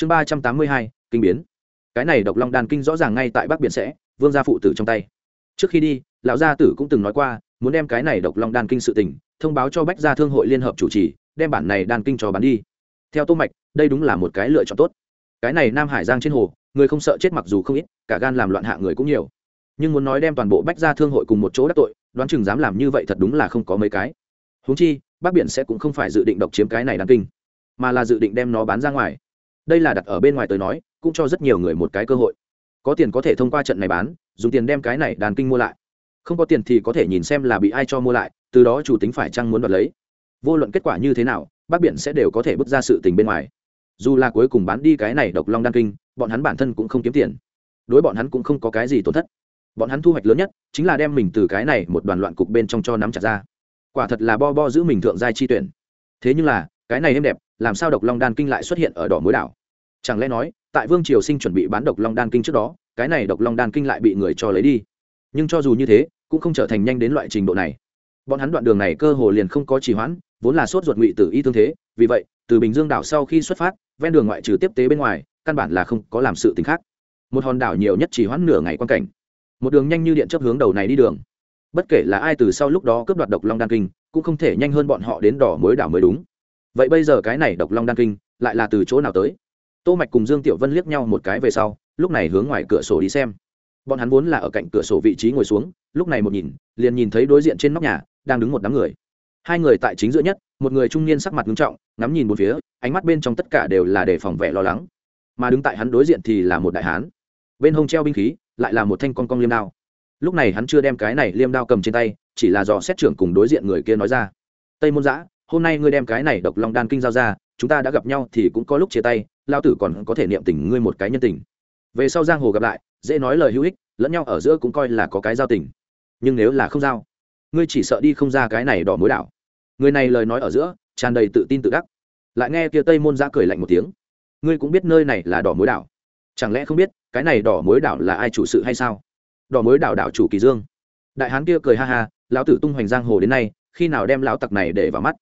chương ba trăm tám mươi hai, kinh biến. Cái này độc long đan kinh rõ ràng ngay tại bắc biển sẽ, vương gia phụ tử trong tay. Trước khi đi, lão gia tử cũng từng nói qua, muốn đem cái này độc long đan kinh sự tình, thông báo cho bách gia thương hội liên hợp chủ trì, đem bản này đan kinh cho bán đi. Theo tô mạch, đây đúng là một cái lựa chọn tốt. Cái này nam hải giang trên hồ, người không sợ chết mặc dù không ít, cả gan làm loạn hạ người cũng nhiều. Nhưng muốn nói đem toàn bộ bách gia thương hội cùng một chỗ đắc tội, đoán chừng dám làm như vậy thật đúng là không có mấy cái. Huống chi, bắc biển sẽ cũng không phải dự định độc chiếm cái này đan kinh, mà là dự định đem nó bán ra ngoài đây là đặt ở bên ngoài tới nói, cũng cho rất nhiều người một cái cơ hội. Có tiền có thể thông qua trận này bán, dùng tiền đem cái này đàn kinh mua lại. Không có tiền thì có thể nhìn xem là bị ai cho mua lại, từ đó chủ tính phải chăng muốn đoạt lấy. Vô luận kết quả như thế nào, bác biển sẽ đều có thể bước ra sự tình bên ngoài. Dù là cuối cùng bán đi cái này độc long đan kinh, bọn hắn bản thân cũng không kiếm tiền. Đối bọn hắn cũng không có cái gì tổn thất. Bọn hắn thu hoạch lớn nhất, chính là đem mình từ cái này một đoàn loạn cục bên trong cho nắm chặt ra. Quả thật là bo bo giữ mình thượng giai chi tuyển. Thế nhưng là, cái này êm đẹp, làm sao độc long đan kinh lại xuất hiện ở đỏ mối đảo? Chẳng lẽ nói, tại vương triều sinh chuẩn bị bán độc long đan kinh trước đó, cái này độc long đan kinh lại bị người cho lấy đi? Nhưng cho dù như thế, cũng không trở thành nhanh đến loại trình độ này. Bọn hắn đoạn đường này cơ hồ liền không có trì hoãn, vốn là sốt ruột ngụy tử y tương thế, vì vậy, từ bình dương đảo sau khi xuất phát, ven đường ngoại trừ tiếp tế bên ngoài, căn bản là không có làm sự t khác. Một hòn đảo nhiều nhất chỉ hoãn nửa ngày quan cảnh. Một đường nhanh như điện chấp hướng đầu này đi đường. Bất kể là ai từ sau lúc đó cướp đoạt độc long đan kinh, cũng không thể nhanh hơn bọn họ đến đỏ mối đảo mới đúng. Vậy bây giờ cái này độc long đan kinh, lại là từ chỗ nào tới? Tô mạch cùng dương tiểu vân liếc nhau một cái về sau, lúc này hướng ngoài cửa sổ đi xem. Bọn hắn vốn là ở cạnh cửa sổ vị trí ngồi xuống, lúc này một nhìn, liền nhìn thấy đối diện trên nóc nhà, đang đứng một đám người. Hai người tại chính giữa nhất, một người trung niên sắc mặt nghiêm trọng, ngắm nhìn một phía, ánh mắt bên trong tất cả đều là đề phòng vẻ lo lắng. Mà đứng tại hắn đối diện thì là một đại hán. Bên hông treo binh khí, lại là một thanh con cong liêm đao. Lúc này hắn chưa đem cái này liêm đao cầm trên tay, chỉ là dò xét trưởng cùng đối diện người kia nói ra. Tây môn giã hôm nay ngươi đem cái này độc long đan kinh giao ra, chúng ta đã gặp nhau thì cũng có lúc chia tay lao tử còn có thể niệm tình ngươi một cái nhân tình. Về sau giang hồ gặp lại, dễ nói lời hữu ích, lẫn nhau ở giữa cũng coi là có cái giao tình. Nhưng nếu là không giao, ngươi chỉ sợ đi không ra cái này đỏ mối đảo. Người này lời nói ở giữa, tràn đầy tự tin tự đắc. Lại nghe kia tây môn ra cười lạnh một tiếng. Ngươi cũng biết nơi này là đỏ mối đảo. Chẳng lẽ không biết, cái này đỏ mối đảo là ai chủ sự hay sao? Đỏ mối đảo đảo chủ kỳ dương. Đại hán kia cười ha ha, lão tử tung hoành giang hồ đến nay, khi nào đem lão tặc này để vào mắt?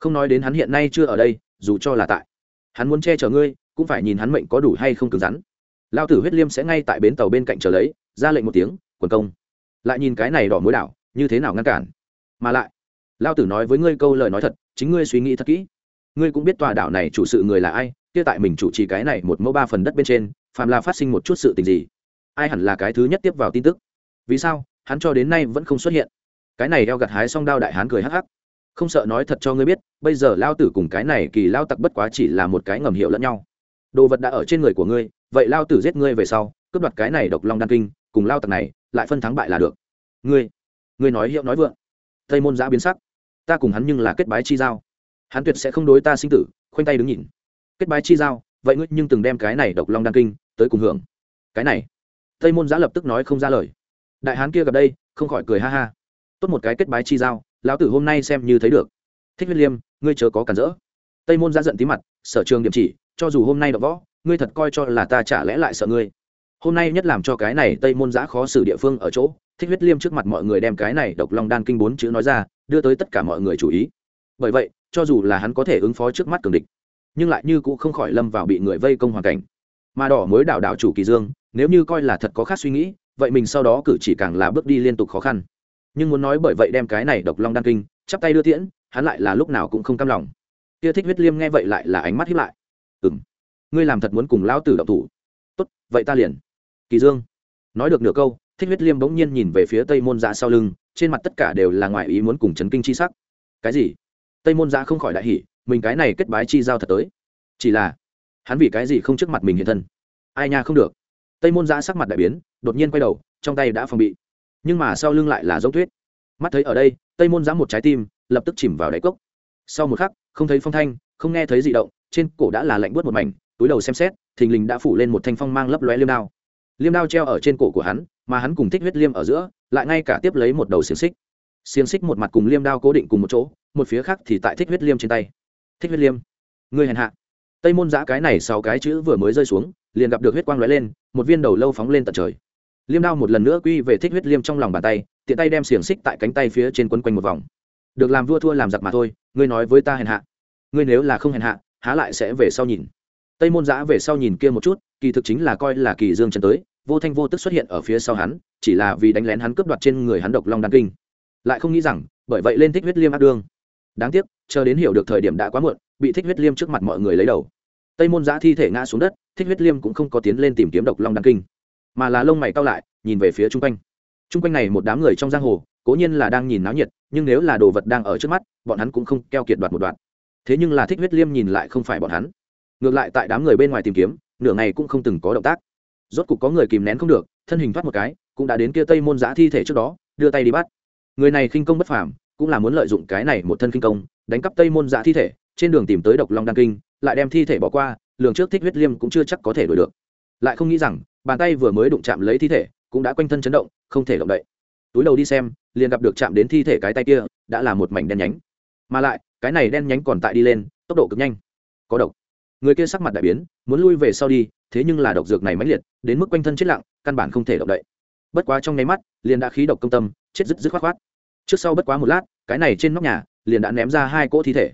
Không nói đến hắn hiện nay chưa ở đây, dù cho là tại. Hắn muốn che chở ngươi, cũng phải nhìn hắn mệnh có đủ hay không cứng rắn. Lao tử huyết liêm sẽ ngay tại bến tàu bên cạnh chờ lấy, ra lệnh một tiếng, quần công. Lại nhìn cái này đỏ mối đảo, như thế nào ngăn cản? Mà lại lao tử nói với ngươi câu lời nói thật, chính ngươi suy nghĩ thật kỹ. Ngươi cũng biết tòa đảo này chủ sự người là ai, kia tại mình chủ trì cái này một mẫu ba phần đất bên trên, phàm là phát sinh một chút sự tình gì, ai hẳn là cái thứ nhất tiếp vào tin tức. Vì sao, hắn cho đến nay vẫn không xuất hiện? Cái này đeo gặt hái song đao đại hán cười hắc hắc không sợ nói thật cho ngươi biết, bây giờ lao tử cùng cái này kỳ lao tặc bất quá chỉ là một cái ngầm hiệu lẫn nhau. Đồ vật đã ở trên người của ngươi, vậy lao tử giết ngươi về sau, cướp đoạt cái này độc long đan kinh, cùng lao tặc này, lại phân thắng bại là được. Ngươi ngươi nói hiệu nói vượng. Tây môn giã biến sắc. Ta cùng hắn nhưng là kết bái chi giao. Hắn tuyệt sẽ không đối ta sinh tử, khoanh tay đứng nhìn. Kết bái chi giao, vậy ngươi nhưng từng đem cái này độc long đan kinh, tới cùng hưởng. Cái này. Tây môn giã lập tức nói không ra lời. Đại hán kia gặp đây, không khỏi cười ha ha. Tốt một cái kết bái chi giao lão tử hôm nay xem như thấy được. Thích huyết liêm, ngươi chớ có cản rỡ. Tây môn ra giận tí mặt, sở trường điểm chỉ, cho dù hôm nay đã võ, ngươi thật coi cho là ta chả lẽ lại sợ ngươi. Hôm nay nhất làm cho cái này tây môn giã khó xử địa phương ở chỗ, thích huyết liêm trước mặt mọi người đem cái này độc long đan kinh bốn chữ nói ra, đưa tới tất cả mọi người chú ý. Bởi vậy, cho dù là hắn có thể ứng phó trước mắt cường địch, nhưng lại như cũng không khỏi lâm vào bị người vây công hoàn cảnh. Mà đỏ mới đảo đảo chủ kỳ dương, nếu như coi là thật có khác suy nghĩ, vậy mình sau đó cử chỉ càng là bước đi liên tục khó khăn nhưng muốn nói bởi vậy đem cái này độc long đan kinh, chắp tay đưa tiễn, hắn lại là lúc nào cũng không cam lòng. Kia thích huyết liêm nghe vậy lại là ánh mắt hiếp lại. Ừng ngươi làm thật muốn cùng lão tử động thủ. Tốt, vậy ta liền. Kỳ dương nói được nửa câu, thích huyết liêm bỗng nhiên nhìn về phía tây môn giả sau lưng, trên mặt tất cả đều là ngoại ý muốn cùng chấn kinh chi sắc. Cái gì? Tây môn giả không khỏi đại hỉ, mình cái này kết bái chi giao thật tới. Chỉ là, hắn vì cái gì không trước mặt mình hiện thân? Ai nha, không được. Tây môn giả sắc mặt đại biến, đột nhiên quay đầu, trong tay đã phòng bị nhưng mà sau lưng lại là giống tuyết. Mắt thấy ở đây, tây môn giã một trái tim, lập tức chìm vào đáy cốc. Sau một khắc, không thấy phong thanh, không nghe thấy gì động, trên cổ đã là lạnh buốt một mảnh, túi đầu xem xét, thình lình đã phủ lên một thanh phong mang lấp lóe liêm đao. Liêm đao treo ở trên cổ của hắn, mà hắn cùng thích huyết liêm ở giữa, lại ngay cả tiếp lấy một đầu xiềng xích. Xiềng xích một mặt cùng liêm đao cố định cùng một chỗ, một phía khác thì tại thích huyết liêm trên tay. Thích huyết liêm người hèn hạ. Tây môn giã cái này sau cái chữ vừa mới rơi xuống, liền gặp được huyết quang lóe lên, một viên đầu lâu phóng lên tận trời liêm đao một lần nữa quy về thích huyết liêm trong lòng bàn tay, tiện tay đem xiềng xích tại cánh tay phía trên quấn quanh một vòng. Được làm vua thua làm giặc mà thôi, ngươi nói với ta hèn hạ. Ngươi nếu là không hèn hạ, há lại sẽ về sau nhìn. Tây môn giã về sau nhìn kia một chút, kỳ thực chính là coi là kỳ dương Trần tới, vô thanh vô tức xuất hiện ở phía sau hắn, chỉ là vì đánh lén hắn cướp đoạt trên người hắn độc long đan kinh. Lại không nghĩ rằng, bởi vậy lên thích huyết liêm ác đương. Đáng tiếc, chờ đến hiểu được thời điểm đã quá muộn, bị thích huyết liêm trước mặt mọi người lấy đầu. Tây môn giã thi thể ngã xuống đất, thích huyết liêm cũng không có tiến lên tìm kiếm độc long đan kinh mà là lông mày cao lại, nhìn về phía chung quanh. Chung quanh này một đám người trong giang hồ, cố nhiên là đang nhìn náo nhiệt, nhưng nếu là đồ vật đang ở trước mắt, bọn hắn cũng không keo kiệt đoạt một đoạn thế nhưng là thích huyết liêm nhìn lại không phải bọn hắn. Ngược lại tại đám người bên ngoài tìm kiếm, nửa ngày cũng không từng có động tác. Rốt cục có người kìm nén không được, thân hình thoát một cái, cũng đã đến kia tây môn giã thi thể trước đó, đưa tay đi bắt. Người này khinh công bất phàm, cũng là muốn lợi dụng cái này một thân khinh công, đánh cắp tây môn giã thi thể, trên đường tìm tới độc long đăng kinh, lại đem thi thể bỏ qua, lường trước thích huyết liêm cũng chưa chắc có thể đổi được. Lại không nghĩ rằng bàn tay vừa mới đụng chạm lấy thi thể, cũng đã quanh thân chấn động, không thể động đậy. Túi đầu đi xem, liền gặp được chạm đến thi thể cái tay kia, đã là một mảnh đen nhánh. Mà lại, cái này đen nhánh còn tại đi lên, tốc độ cực nhanh. Có độc. Người kia sắc mặt đại biến, muốn lui về sau đi, thế nhưng là độc dược này mãnh liệt, đến mức quanh thân chết lặng, căn bản không thể động đậy. Bất quá trong nháy mắt, liền đã khí độc công tâm, chết dứt dứt khoát khoát. Trước sau bất quá một lát, cái này trên nóc nhà, liền đã ném ra hai cỗ thi thể.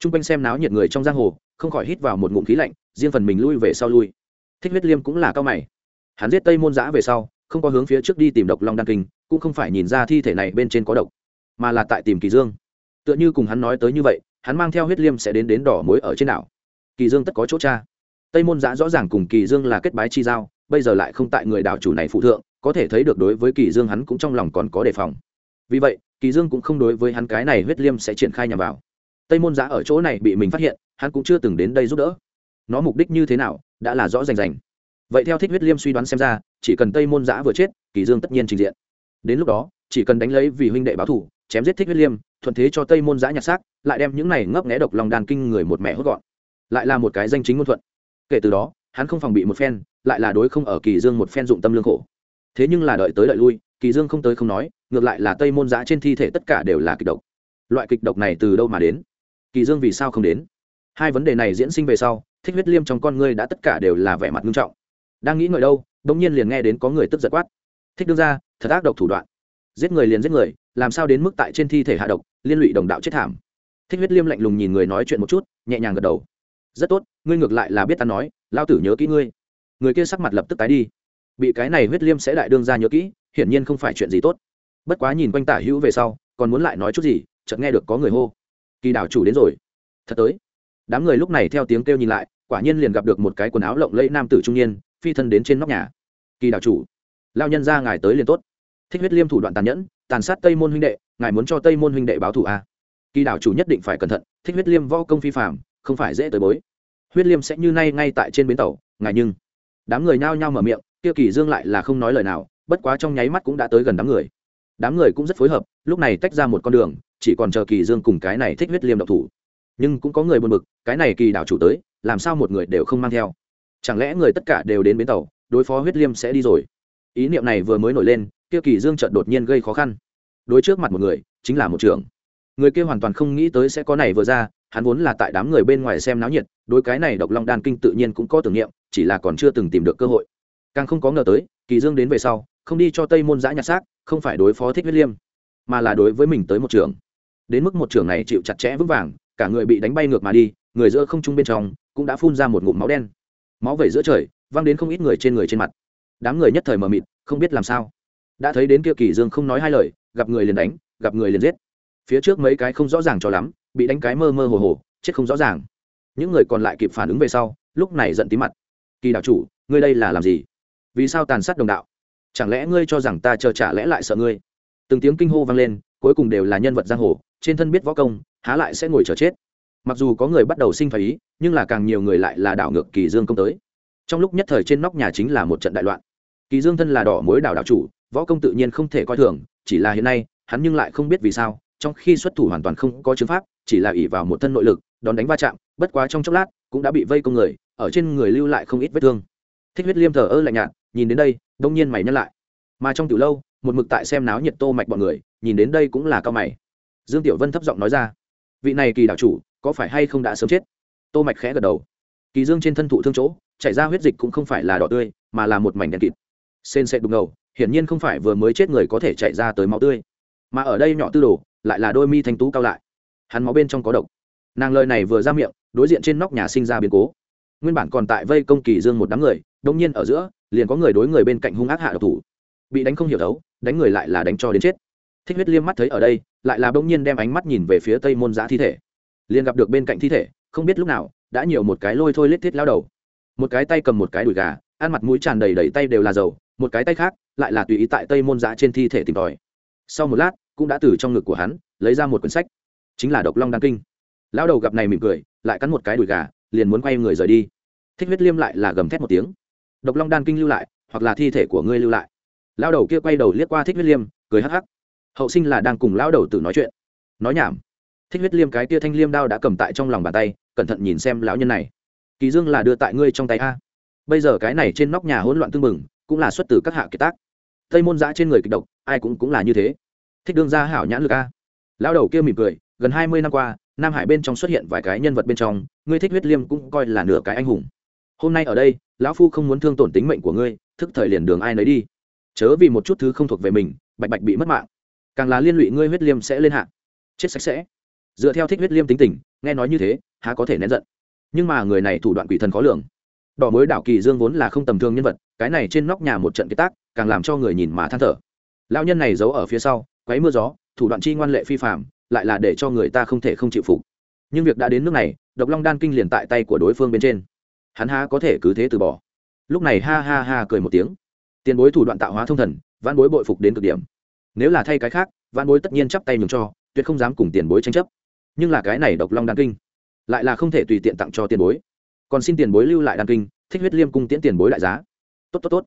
T r u n g quanh xem náo nhiệt người trong giang hồ, không khỏi hít vào một ngụm khí lạnh, riêng phần mình lui về sau lui. Thích huyết liêm cũng là cao mày hắn giết tây môn giã về sau, không có hướng phía trước đi tìm độc long đan kinh, cũng không phải nhìn ra thi thể này bên trên có độc, mà là tại tìm kỳ dương. Tựa như cùng hắn nói tới như vậy, hắn mang theo huyết liêm sẽ đến đến đỏ mối ở trên đảo. Kỳ dương tất có chỗ cha. Tây môn giã rõ ràng cùng kỳ dương là kết bái chi giao, bây giờ lại không tại người đảo chủ này phụ thượng, có thể thấy được đối với kỳ dương hắn cũng trong lòng còn có đề phòng. Vì vậy, kỳ dương cũng không đối với hắn cái này huyết liêm sẽ triển khai nhằm vào. Tây môn giã ở chỗ này bị mình phát hiện, hắn cũng chưa từng đến đây giúp đỡ. Nó mục đích như thế nào, đã là rõ rành rành vậy theo thích huyết liêm suy đoán xem ra, chỉ cần tây môn giã vừa chết, kỳ dương tất nhiên trình diện. Đến lúc đó, chỉ cần đánh lấy vì huynh đệ báo thù chém giết thích huyết liêm, thuận thế cho tây môn giã nhặt xác, lại đem những này ngấp nghé độc lòng đàn kinh người một mẹ hốt gọn. Lại là một cái danh chính ngôn thuận. Kể từ đó, hắn không phòng bị một phen, lại là đối không ở kỳ dương một phen dụng tâm lương khổ. Thế nhưng là đợi tới đợi lui, kỳ dương không tới không nói, ngược lại là tây môn giã trên thi thể tất cả đều là kịch độc. Loại kịch độc này từ đâu mà đến? Kỳ dương vì sao không đến? Hai vấn đề này diễn sinh về sau, thích huyết liêm trong con ngươi đã tất cả đều là vẻ mặt nghiêm trọng đang nghĩ ngợi đâu đống nhiên liền nghe đến có người tức giật quát. Thích đương ra thật ác độc thủ đoạn. Giết người liền giết người, làm sao đến mức tại trên thi thể hạ độc, liên lụy đồng đạo chết thảm. Thích huyết liêm lạnh lùng nhìn người nói chuyện một chút, nhẹ nhàng gật đầu. Rất tốt, ngươi ngược lại là biết ta nói, lao tử nhớ kỹ ngươi. Người kia sắc mặt lập tức tái đi. Bị cái này huyết liêm sẽ đại đương ra nhớ kỹ, hiển nhiên không phải chuyện gì tốt. Bất quá nhìn quanh tả hữu về sau, còn muốn lại nói chút gì, chợt nghe được có người hô. Kỳ đảo chủ đến rồi. Thật tới. Đám người lúc này theo tiếng kêu nhìn lại, quả nhiên liền gặp được một cái quần áo lộng lẫy nam tử trung niên phi thân đến trên nóc nhà. Kỳ đảo chủ lao nhân ra ngài tới liền tốt. Thích huyết liêm thủ đoạn tàn nhẫn, tàn sát tây môn huynh đệ, ngài muốn cho tây môn huynh đệ báo thù à. kỳ đảo chủ nhất định phải cẩn thận, thích huyết liêm võ công phi phạm không phải dễ tới bối. Huyết liêm sẽ như nay ngay tại trên bến tàu, ngài nhưng. Đám người nhao nhao mở miệng, kia kỳ dương lại là không nói lời nào, bất quá trong nháy mắt cũng đã tới gần đám người. Đám người cũng rất phối hợp, lúc này tách ra một con đường, chỉ còn chờ kỳ dương cùng cái này thích huyết liêm độc thủ. Nhưng cũng có người buồn bực, cái này kỳ đảo chủ tới, làm sao một người đều không mang theo? Chẳng lẽ người tất cả đều đến bến tàu, đối phó huyết liêm sẽ đi rồi? Ý niệm này vừa mới nổi lên, kia kỳ dương chợt đột nhiên gây khó khăn. Đối trước mặt một người, chính là một trưởng. Người kia hoàn toàn không nghĩ tới sẽ có này vừa ra, hắn vốn là tại đám người bên ngoài xem náo nhiệt, đối cái này độc long đan kinh tự nhiên cũng có tưởng niệm, chỉ là còn chưa từng tìm được cơ hội. Càng không có ngờ tới, kỳ dương đến về sau, không đi cho tây môn giã nhặt xác, không phải đối phó thích huyết liêm, mà là đối với mình tới một trường đến mức một trường này chịu chặt chẽ vững vàng, cả người bị đánh bay ngược mà đi, người giữa không trung bên trong cũng đã phun ra một ngụm máu đen máu vẩy giữa trời, văng đến không ít người trên người trên mặt. Đám người nhất thời mờ mịt, không biết làm sao. Đã thấy đến kia kỳ dương không nói hai lời, gặp người liền đánh, gặp người liền giết. Phía trước mấy cái không rõ ràng cho lắm, bị đánh cái mơ mơ hồ hồ, chết không rõ ràng. Những người còn lại kịp phản ứng về sau, lúc này giận tí mặt. Kỳ đạo chủ, ngươi đây là làm gì? Vì sao tàn sát đồng đạo? Chẳng lẽ ngươi cho rằng ta chờ trả lẽ lại sợ ngươi? Từng tiếng kinh hô vang lên, cuối cùng đều là nhân vật giang hồ, trên thân biết võ công, há lại sẽ ngồi chờ chết mặc dù có người bắt đầu sinh phải ý, nhưng là càng nhiều người lại là đảo ngược kỳ dương công tới. Trong lúc nhất thời trên nóc nhà chính là một trận đại loạn. Kỳ dương thân là đỏ mối đảo đảo chủ, võ công tự nhiên không thể coi thường, chỉ là hiện nay, hắn nhưng lại không biết vì sao, trong khi xuất thủ hoàn toàn không có chứng pháp, chỉ là ỷ vào một thân nội lực, đón đánh va chạm, bất quá trong chốc lát, cũng đã bị vây công người, ở trên người lưu lại không ít vết thương. Thích huyết liêm thờ ơ lạnh nhạt, nhìn đến đây, đông nhiên mày nhắc lại. Mà trong tiểu lâu, một mực tại xem náo nhiệt tô mạch bọn người, nhìn đến đây cũng là cao mày. Dương tiểu vân thấp giọng nói ra, vị này kỳ đảo chủ có phải hay không đã sớm chết? Tô mạch khẽ gật đầu. Kỳ dương trên thân thụ thương chỗ, chảy ra huyết dịch cũng không phải là đỏ tươi, mà là một mảnh đen kịt. Sên sẽ đục ngầu, hiển nhiên không phải vừa mới chết người có thể chạy ra tới máu tươi. Mà ở đây nhỏ tư đồ, lại là đôi mi thanh tú cao lại. Hắn máu bên trong có độc. Nàng lời này vừa ra miệng, đối diện trên nóc nhà sinh ra biến cố. Nguyên bản còn tại vây công kỳ dương một đám người, đông nhiên ở giữa, liền có người đối người bên cạnh hung ác hạ độc thủ. Bị đánh không hiểu thấu đánh người lại là đánh cho đến chết. Thích huyết liêm mắt thấy ở đây, lại là bỗng nhiên đem ánh mắt nhìn về phía tây môn giã thi thể liền gặp được bên cạnh thi thể, không biết lúc nào, đã nhiều một cái lôi thôi lết thiết lao đầu. Một cái tay cầm một cái đùi gà, ăn mặt mũi tràn đầy đầy tay đều là dầu, một cái tay khác, lại là tùy ý tại tây môn giã trên thi thể tìm tòi. Sau một lát, cũng đã từ trong ngực của hắn, lấy ra một quyển sách, chính là độc long đăng kinh. Lão đầu gặp này mỉm cười, lại cắn một cái đùi gà, liền muốn quay người rời đi. Thích huyết liêm lại là gầm thét một tiếng. Độc long đan kinh lưu lại, hoặc là thi thể của ngươi lưu lại. Lão đầu kia quay đầu liếc qua thích huyết liêm, cười hắc hắc. Hậu sinh là đang cùng lão đầu tử nói chuyện. Nói nhảm thích huyết liêm cái tia thanh liêm đao đã cầm tại trong lòng bàn tay, cẩn thận nhìn xem lão nhân này. Kỳ dương là đưa tại ngươi trong tay a. Bây giờ cái này trên nóc nhà hỗn loạn tương mừng cũng là xuất từ các hạ kiệt tác. Tây môn giã trên người kịch độc, ai cũng cũng là như thế. Thích đương gia hảo nhãn lực a. Lão đầu kia mỉm cười, gần hai mươi năm qua, nam hải bên trong xuất hiện vài cái nhân vật bên trong, ngươi thích huyết liêm cũng coi là nửa cái anh hùng. Hôm nay ở đây, lão phu không muốn thương tổn tính mệnh của ngươi, thức thời liền đường ai nấy đi. Chớ vì một chút thứ không thuộc về mình, bạch bạch bị mất mạng. Càng là liên lụy ngươi huyết liêm sẽ lên hạ. Chết sạch sẽ dựa theo thích huyết liêm tính tình, nghe nói như thế, há có thể nén giận. Nhưng mà người này thủ đoạn quỷ thần khó lường. Đỏ mối đảo kỳ dương vốn là không tầm thường nhân vật, cái này trên nóc nhà một trận kết tác, càng làm cho người nhìn mà than thở. Lão nhân này giấu ở phía sau, quấy mưa gió, thủ đoạn chi ngoan lệ phi phạm lại là để cho người ta không thể không chịu phục. Nhưng việc đã đến nước này, độc long đan kinh liền tại tay của đối phương bên trên. Hắn há có thể cứ thế từ bỏ. Lúc này ha ha ha cười một tiếng. Tiền bối thủ đoạn tạo hóa thông thần văn bối bội phục đến cực điểm. Nếu là thay cái khác văn bối tất nhiên chắp tay nhường cho, tuyệt không dám cùng tiền bối tranh chấp nhưng là cái này độc long đan kinh, lại là không thể tùy tiện tặng cho tiền bối. Còn xin tiền bối lưu lại đan kinh, thích huyết liêm cung tiễn tiền bối đại giá. Tốt tốt tốt.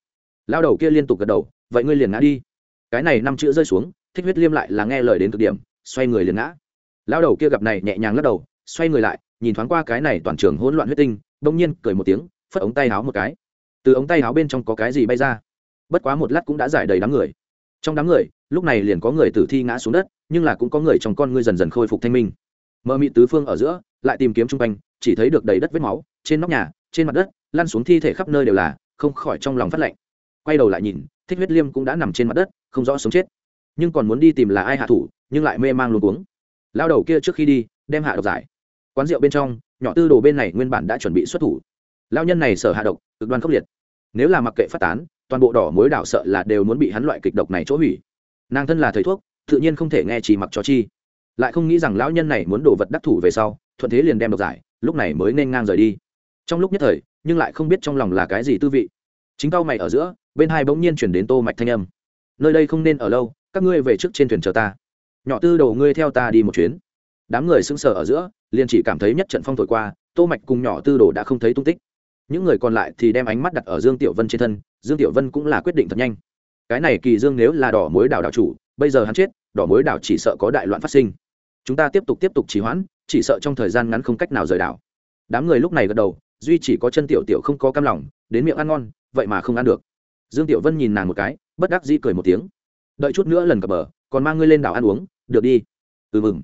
Lao đầu kia liên tục gật đầu, vậy ngươi liền ngã đi. Cái này năm chữ rơi xuống, thích huyết liêm lại là nghe lời đến cực điểm, xoay người liền ngã. Lao đầu kia gặp này nhẹ nhàng lắc đầu, xoay người lại, nhìn thoáng qua cái này toàn trường hỗn loạn huyết tinh, bỗng nhiên cười một tiếng, phất ống tay háo một cái. Từ ống tay háo bên trong có cái gì bay ra? Bất quá một lát cũng đã giải đầy đám người. Trong đám người, lúc này liền có người tử thi ngã xuống đất, nhưng là cũng có người trong con ngươi dần dần khôi phục thanh minh mơ mị tứ phương ở giữa, lại tìm kiếm chung quanh, chỉ thấy được đầy đất vết máu, trên nóc nhà, trên mặt đất, lăn xuống thi thể khắp nơi đều là, không khỏi trong lòng phát lạnh. Quay đầu lại nhìn, thích huyết liêm cũng đã nằm trên mặt đất, không rõ sống chết. Nhưng còn muốn đi tìm là ai hạ thủ, nhưng lại mê mang luôn cuống. Lao đầu kia trước khi đi, đem hạ độc giải. Quán rượu bên trong, nhỏ tư đồ bên này nguyên bản đã chuẩn bị xuất thủ. Lao nhân này sở hạ độc, cực đoan khốc liệt. Nếu là mặc kệ phát tán, toàn bộ đỏ mối đảo sợ là đều muốn bị hắn loại kịch độc này chỗ hủy. Nàng thân là thầy thuốc, tự nhiên không thể nghe chỉ mặc cho chi lại không nghĩ rằng lão nhân này muốn đổ vật đắc thủ về sau, thuận thế liền đem độc giải, lúc này mới nên ngang rời đi. Trong lúc nhất thời, nhưng lại không biết trong lòng là cái gì tư vị. Chính tao mày ở giữa, bên hai bỗng nhiên chuyển đến tô mạch thanh âm. Nơi đây không nên ở lâu, các ngươi về trước trên thuyền chờ ta. Nhỏ tư đầu ngươi theo ta đi một chuyến. Đám người sững sờ ở giữa, liền chỉ cảm thấy nhất trận phong thổi qua, tô mạch cùng nhỏ tư đồ đã không thấy tung tích. Những người còn lại thì đem ánh mắt đặt ở dương tiểu vân trên thân, dương tiểu vân cũng là quyết định thật nhanh. Cái này kỳ dương nếu là đỏ mối đảo đảo chủ, bây giờ hắn chết đỏ mối đảo chỉ sợ có đại loạn phát sinh. Chúng ta tiếp tục tiếp tục trì hoãn, chỉ sợ trong thời gian ngắn không cách nào rời đảo. Đám người lúc này gật đầu, duy chỉ có chân tiểu tiểu không có cam lòng, đến miệng ăn ngon, vậy mà không ăn được. Dương tiểu vân nhìn nàng một cái, bất đắc dĩ cười một tiếng. Đợi chút nữa lần cập bờ, còn mang ngươi lên đảo ăn uống, được đi. Ừ mừng.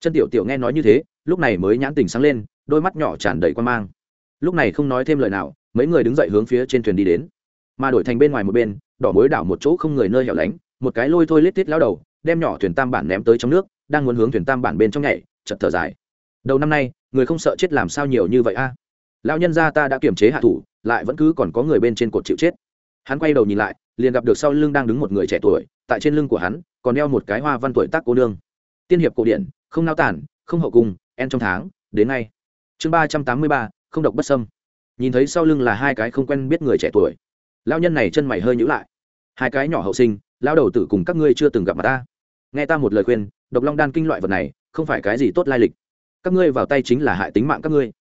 Chân tiểu tiểu nghe nói như thế, lúc này mới nhãn tình sáng lên, đôi mắt nhỏ tràn đầy quan mang. Lúc này không nói thêm lời nào, mấy người đứng dậy hướng phía trên thuyền đi đến. Mà đổi thành bên ngoài một bên, đỏ mối đảo một chỗ không người nơi hẻo lánh, một cái lôi thôi lết tiết lao đầu đem nhỏ thuyền tam bản ném tới trong nước, đang muốn hướng thuyền tam bản bên trong nhảy chật thở dài. Đầu năm nay, người không sợ chết làm sao nhiều như vậy a? À? lão nhân gia ta đã kiềm chế hạ thủ, lại vẫn cứ còn có người bên trên cột chịu chết. Hắn quay đầu nhìn lại, liền gặp được sau lưng đang đứng một người trẻ tuổi, tại trên lưng của hắn, còn đeo một cái hoa văn tuổi tác cô nương. Tiên hiệp cổ điển, không nao tản không hậu cung, en trong tháng, đến ngay. Chương ba trăm tám mươi ba, không độc bất sâm nhìn thấy sau lưng là hai cái không quen biết người trẻ tuổi. Lao nhân này chân mày hơi nhữ lại. Hai cái nhỏ hậu sinh lao đầu tử cùng các ngươi chưa từng gặp mặt ta nghe ta một lời khuyên, độc long đan kinh loại vật này, không phải cái gì tốt lai lịch. Các ngươi vào tay chính là hại tính mạng các ngươi.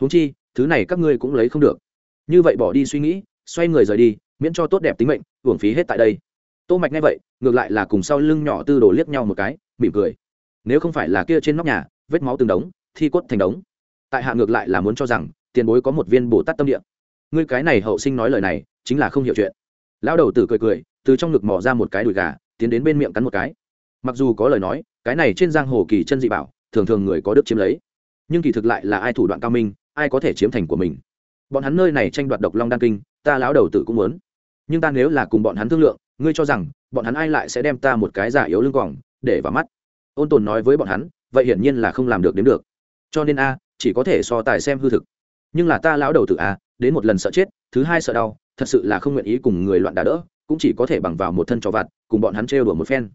Huống chi, thứ này các ngươi cũng lấy không được. Như vậy bỏ đi suy nghĩ, xoay người rời đi, miễn cho tốt đẹp tính mệnh hưởng phí hết tại đây. Tô mạch nghe vậy, ngược lại là cùng sau lưng nhỏ tư đồ liếc nhau một cái, mỉm cười. Nếu không phải là kia trên nóc nhà, vết máu từng đống, thi cốt thành đống. Tại hạ ngược lại là muốn cho rằng, tiền bối có một viên bồ tát tâm địa. Ngươi cái này hậu sinh nói lời này, chính là không hiểu chuyện. Lão đầu tử cười cười, từ trong ngực mò ra một cái đùi gà, tiến đến bên miệng cắn một cái mặc dù có lời nói, cái này trên giang hồ kỳ chân dị bảo, thường thường người có đức chiếm lấy. Nhưng kỳ thực lại là ai thủ đoạn cao minh, ai có thể chiếm thành của mình. Bọn hắn nơi này tranh đoạt độc long đan kinh, ta lão đầu tử cũng muốn. Nhưng ta nếu là cùng bọn hắn thương lượng, ngươi cho rằng, bọn hắn ai lại sẽ đem ta một cái giả yếu lưng quòng, để vào mắt? Ôn tồn nói với bọn hắn, vậy hiển nhiên là không làm được đến được. Cho nên a, chỉ có thể so tài xem hư thực. Nhưng là ta lão đầu tử à đến một lần sợ chết, thứ hai sợ đau, thật sự là không nguyện ý cùng người loạn đả đỡ, cũng chỉ có thể bằng vào một thân trò vặt, cùng bọn hắn trêu đùa một phen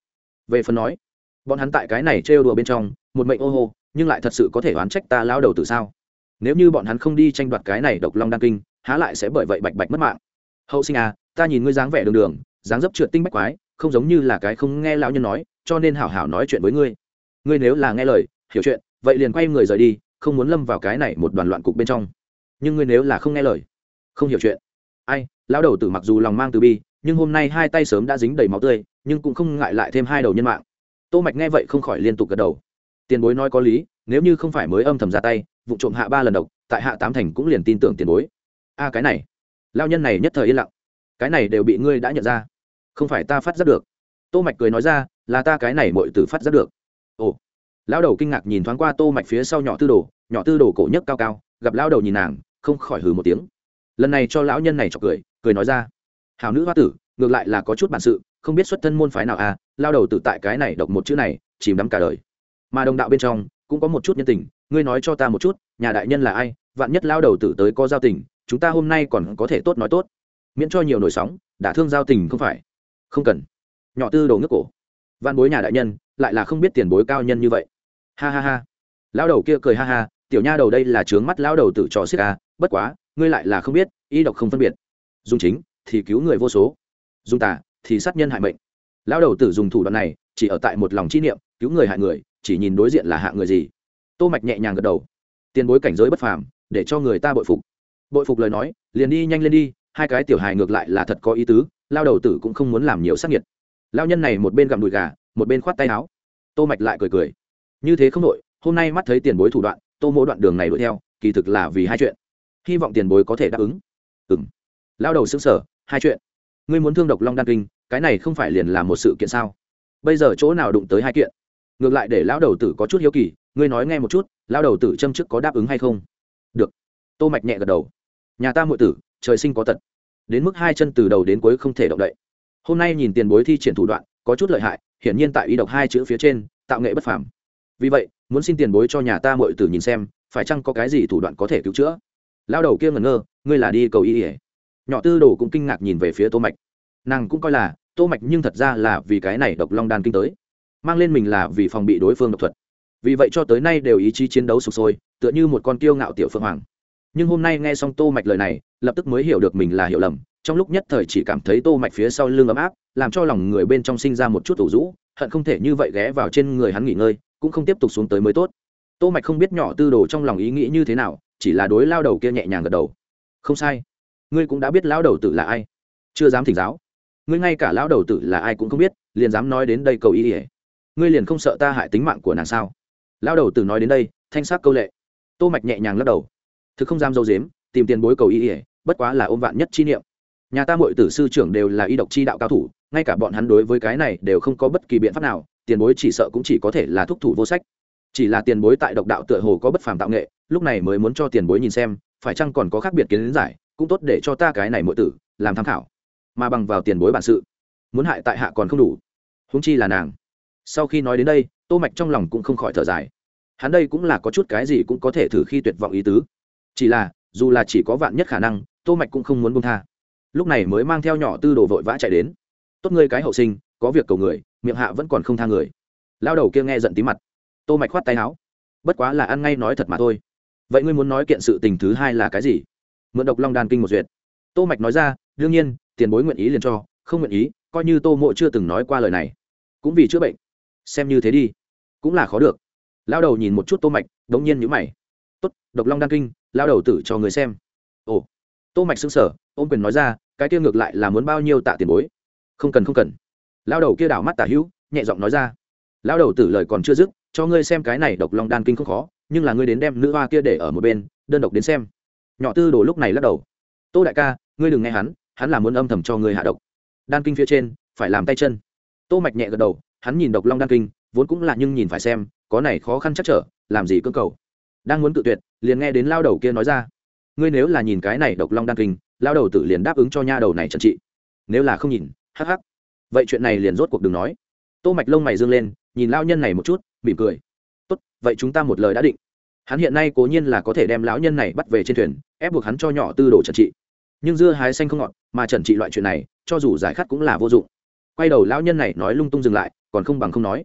về phần nói, bọn hắn tại cái này trêu đùa bên trong, một mệnh ô hô, nhưng lại thật sự có thể oán trách ta lão đầu tử sao? Nếu như bọn hắn không đi tranh đoạt cái này độc long đăng kinh, há lại sẽ bởi vậy bạch bạch mất mạng. Hậu sinh à ta nhìn ngươi dáng vẻ đường đường, dáng dấp trượt tinh bách quái, không giống như là cái không nghe lão nhân nói, cho nên hảo hảo nói chuyện với ngươi. Ngươi nếu là nghe lời, hiểu chuyện, vậy liền quay người rời đi, không muốn lâm vào cái này một đoàn loạn cục bên trong. Nhưng ngươi nếu là không nghe lời, không hiểu chuyện. Ai, lão đầu tử mặc dù lòng mang từ bi, nhưng hôm nay hai tay sớm đã dính đầy máu tươi nhưng cũng không ngại lại thêm hai đầu nhân mạng. Tô mạch nghe vậy không khỏi liên tục gật đầu. Tiền bối nói có lý, nếu như không phải mới âm thầm ra tay, vụ trộm hạ ba lần độc, tại hạ tám thành cũng liền tin tưởng tiền bối. A, cái này. Lao nhân này nhất thời yên lặng. Cái này đều bị ngươi đã nhận ra. Không phải ta phát giác được. Tô mạch cười nói ra, là ta cái này mọi từ phát giác được. Ồ. Lão đầu kinh ngạc nhìn thoáng qua tô mạch phía sau nhỏ tư đồ, nhỏ tư đồ cổ nhất cao cao, gặp lão đầu nhìn nàng, không khỏi hừ một tiếng. Lần này cho lão nhân này chọc cười cười nói ra. Hào nữ hoa tử, ngược lại là có chút bản sự không biết xuất thân môn phái nào à lao đầu tự tại cái này độc một chữ này, chìm đắm cả đời. Mà đồng đạo bên trong, cũng có một chút nhân tình, ngươi nói cho ta một chút, nhà đại nhân là ai, vạn nhất lao đầu tử tới có giao tình, chúng ta hôm nay còn có thể tốt nói tốt. Miễn cho nhiều nổi sóng, đã thương giao tình không phải. Không cần. Nhỏ tư đồ nước cổ. Văn bối nhà đại nhân, lại là không biết tiền bối cao nhân như vậy. Ha ha ha. Lao đầu kia cười ha ha, tiểu nha đầu đây là trướng mắt lao đầu tử trò xiết à bất quá, ngươi lại là không biết, y độc không phân biệt. Dùng chính, thì cứu người vô số. Dùng tả thì sát nhân hại mệnh. Lão đầu tử dùng thủ đoạn này, chỉ ở tại một lòng chi niệm, cứu người hại người, chỉ nhìn đối diện là hạ người gì. Tô mạch nhẹ nhàng gật đầu. Tiền bối cảnh giới bất phàm, để cho người ta bội phục. Bội phục lời nói, liền đi nhanh lên đi, hai cái tiểu hài ngược lại là thật có ý tứ lao đầu tử cũng không muốn làm nhiều sắc nhiệt lao nhân này một bên gặm đùi gà, một bên khoát tay áo. Tô mạch lại cười cười. Như thế không đội hôm nay mắt thấy tiền bối thủ đoạn, tô mỗ đoạn đường này đuổi theo, kỳ thực là vì hai chuyện. Hy vọng tiền bối có thể đáp ứng. Ừm. Lao đầu sững sờ. hai chuyện. Ngươi muốn thương độc long đan kinh cái này không phải liền là một sự kiện sao? Bây giờ chỗ nào đụng tới hai kiện? Ngược lại để lão đầu tử có chút hiếu kỳ, ngươi nói nghe một chút, lão đầu tử châm chức có đáp ứng hay không? Được. Tô mạch nhẹ gật đầu. Nhà ta muội tử, trời sinh có tật. Đến mức hai chân từ đầu đến cuối không thể động đậy. Hôm nay nhìn tiền bối thi triển thủ đoạn, có chút lợi hại, hiển nhiên tại ý độc hai chữ phía trên, tạo nghệ bất phàm. Vì vậy, muốn xin tiền bối cho nhà ta muội tử nhìn xem, phải chăng có cái gì thủ đoạn có thể cứu chữa? Lao đầu kia ngẩn ngơ, ngươi là đi cầu y ỉa nhỏ tư đồ cũng kinh ngạc nhìn về phía tô mạch. Nàng cũng coi là tô mạch nhưng thật ra là vì cái này độc long đan kinh tới, mang lên mình là vì phòng bị đối phương độc thuật. Vì vậy cho tới nay đều ý chí chiến đấu sục sôi, tựa như một con kiêu ngạo tiểu phương hoàng. Nhưng hôm nay nghe xong tô mạch lời này, lập tức mới hiểu được mình là hiểu lầm, trong lúc nhất thời chỉ cảm thấy tô mạch phía sau lưng ấm áp, làm cho lòng người bên trong sinh ra một chút ủ rũ, hận không thể như vậy ghé vào trên người hắn nghỉ ngơi, cũng không tiếp tục xuống tới mới tốt. Tô mạch không biết nhỏ tư đồ trong lòng ý nghĩ như thế nào, chỉ là đối lao đầu kia nhẹ nhàng gật đầu. Không sai, ngươi cũng đã biết lao đầu tử là ai, chưa dám thỉnh giáo ngươi ngay cả lão đầu tử là ai cũng không biết, liền dám nói đến đây cầu ý ỉa ngươi liền không sợ ta hại tính mạng của nàng sao? Lão đầu tử nói đến đây, thanh sắc câu lệ. Tô mạch nhẹ nhàng lắc đầu. Thực không dám dâu dếm, tìm tiền bối cầu ý ỉa bất quá là ôm vạn nhất chi niệm. Nhà ta mọi tử sư trưởng đều là y độc chi đạo cao thủ, ngay cả bọn hắn đối với cái này đều không có bất kỳ biện pháp nào, tiền bối chỉ sợ cũng chỉ có thể là thúc thủ vô sách. Chỉ là tiền bối tại độc đạo tựa hồ có bất phàm tạo nghệ, lúc này mới muốn cho tiền bối nhìn xem, phải chăng còn có khác biệt kiến giải, cũng tốt để cho ta cái này mọi tử, làm tham khảo mà bằng vào tiền bối bản sự. Muốn hại tại hạ còn không đủ. Húng chi là nàng. Sau khi nói đến đây, tô mạch trong lòng cũng không khỏi thở dài. Hắn đây cũng là có chút cái gì cũng có thể thử khi tuyệt vọng ý tứ. Chỉ là, dù là chỉ có vạn nhất khả năng, tô mạch cũng không muốn buông tha. Lúc này mới mang theo nhỏ tư đồ vội vã chạy đến. Tốt ngươi cái hậu sinh, có việc cầu người, miệng hạ vẫn còn không tha người. Lao đầu kia nghe giận tí mặt. Tô mạch khoát tay áo. Bất quá là ăn ngay nói thật mà thôi. Vậy ngươi muốn nói kiện sự tình thứ hai là cái gì? Mượn độc long đàn kinh một duyệt. Tô mạch nói ra, đương nhiên tiền bối nguyện ý liền cho, không nguyện ý, coi như tô mộ chưa từng nói qua lời này. Cũng vì chữa bệnh. Xem như thế đi. Cũng là khó được. Lao đầu nhìn một chút tô mạch, đống nhiên nhíu mày. Tốt, độc long đan kinh lao đầu tử cho người xem. Ồ. Tô mạch sững sờ, ôm quyền nói ra, cái kia ngược lại là muốn bao nhiêu tạ tiền bối? Không cần không cần. Lao đầu kia đảo mắt tả hữu, nhẹ giọng nói ra. Lao đầu tử lời còn chưa dứt, cho ngươi xem cái này độc long đan kinh không khó, nhưng là ngươi đến đem nữ hoa kia để ở một bên, đơn độc đến xem. Nhỏ tư đồ lúc này lắc đầu. Tô đại ca, ngươi đừng nghe hắn hắn là muốn âm thầm cho người hạ độc. Đan kinh phía trên, phải làm tay chân. Tô mạch nhẹ gật đầu, hắn nhìn độc long đan kinh, vốn cũng là nhưng nhìn phải xem, có này khó khăn chắc trở, làm gì cơ cầu. Đang muốn cự tuyệt, liền nghe đến lao đầu kia nói ra, ngươi nếu là nhìn cái này độc long đan kinh, lao đầu tự liền đáp ứng cho nha đầu này trần trị. Nếu là không nhìn, hắc hắc. Vậy chuyện này liền rốt cuộc đừng nói. Tô mạch lông mày dương lên, nhìn lao nhân này một chút, mỉm cười. Tốt, vậy chúng ta một lời đã định. Hắn hiện nay cố nhiên là có thể đem lão nhân này bắt về trên thuyền, ép buộc hắn cho nhỏ tư đồ trần trị nhưng dưa hái xanh không ngọt, mà trần trị loại chuyện này, cho dù giải khát cũng là vô dụng. Quay đầu lão nhân này nói lung tung dừng lại, còn không bằng không nói.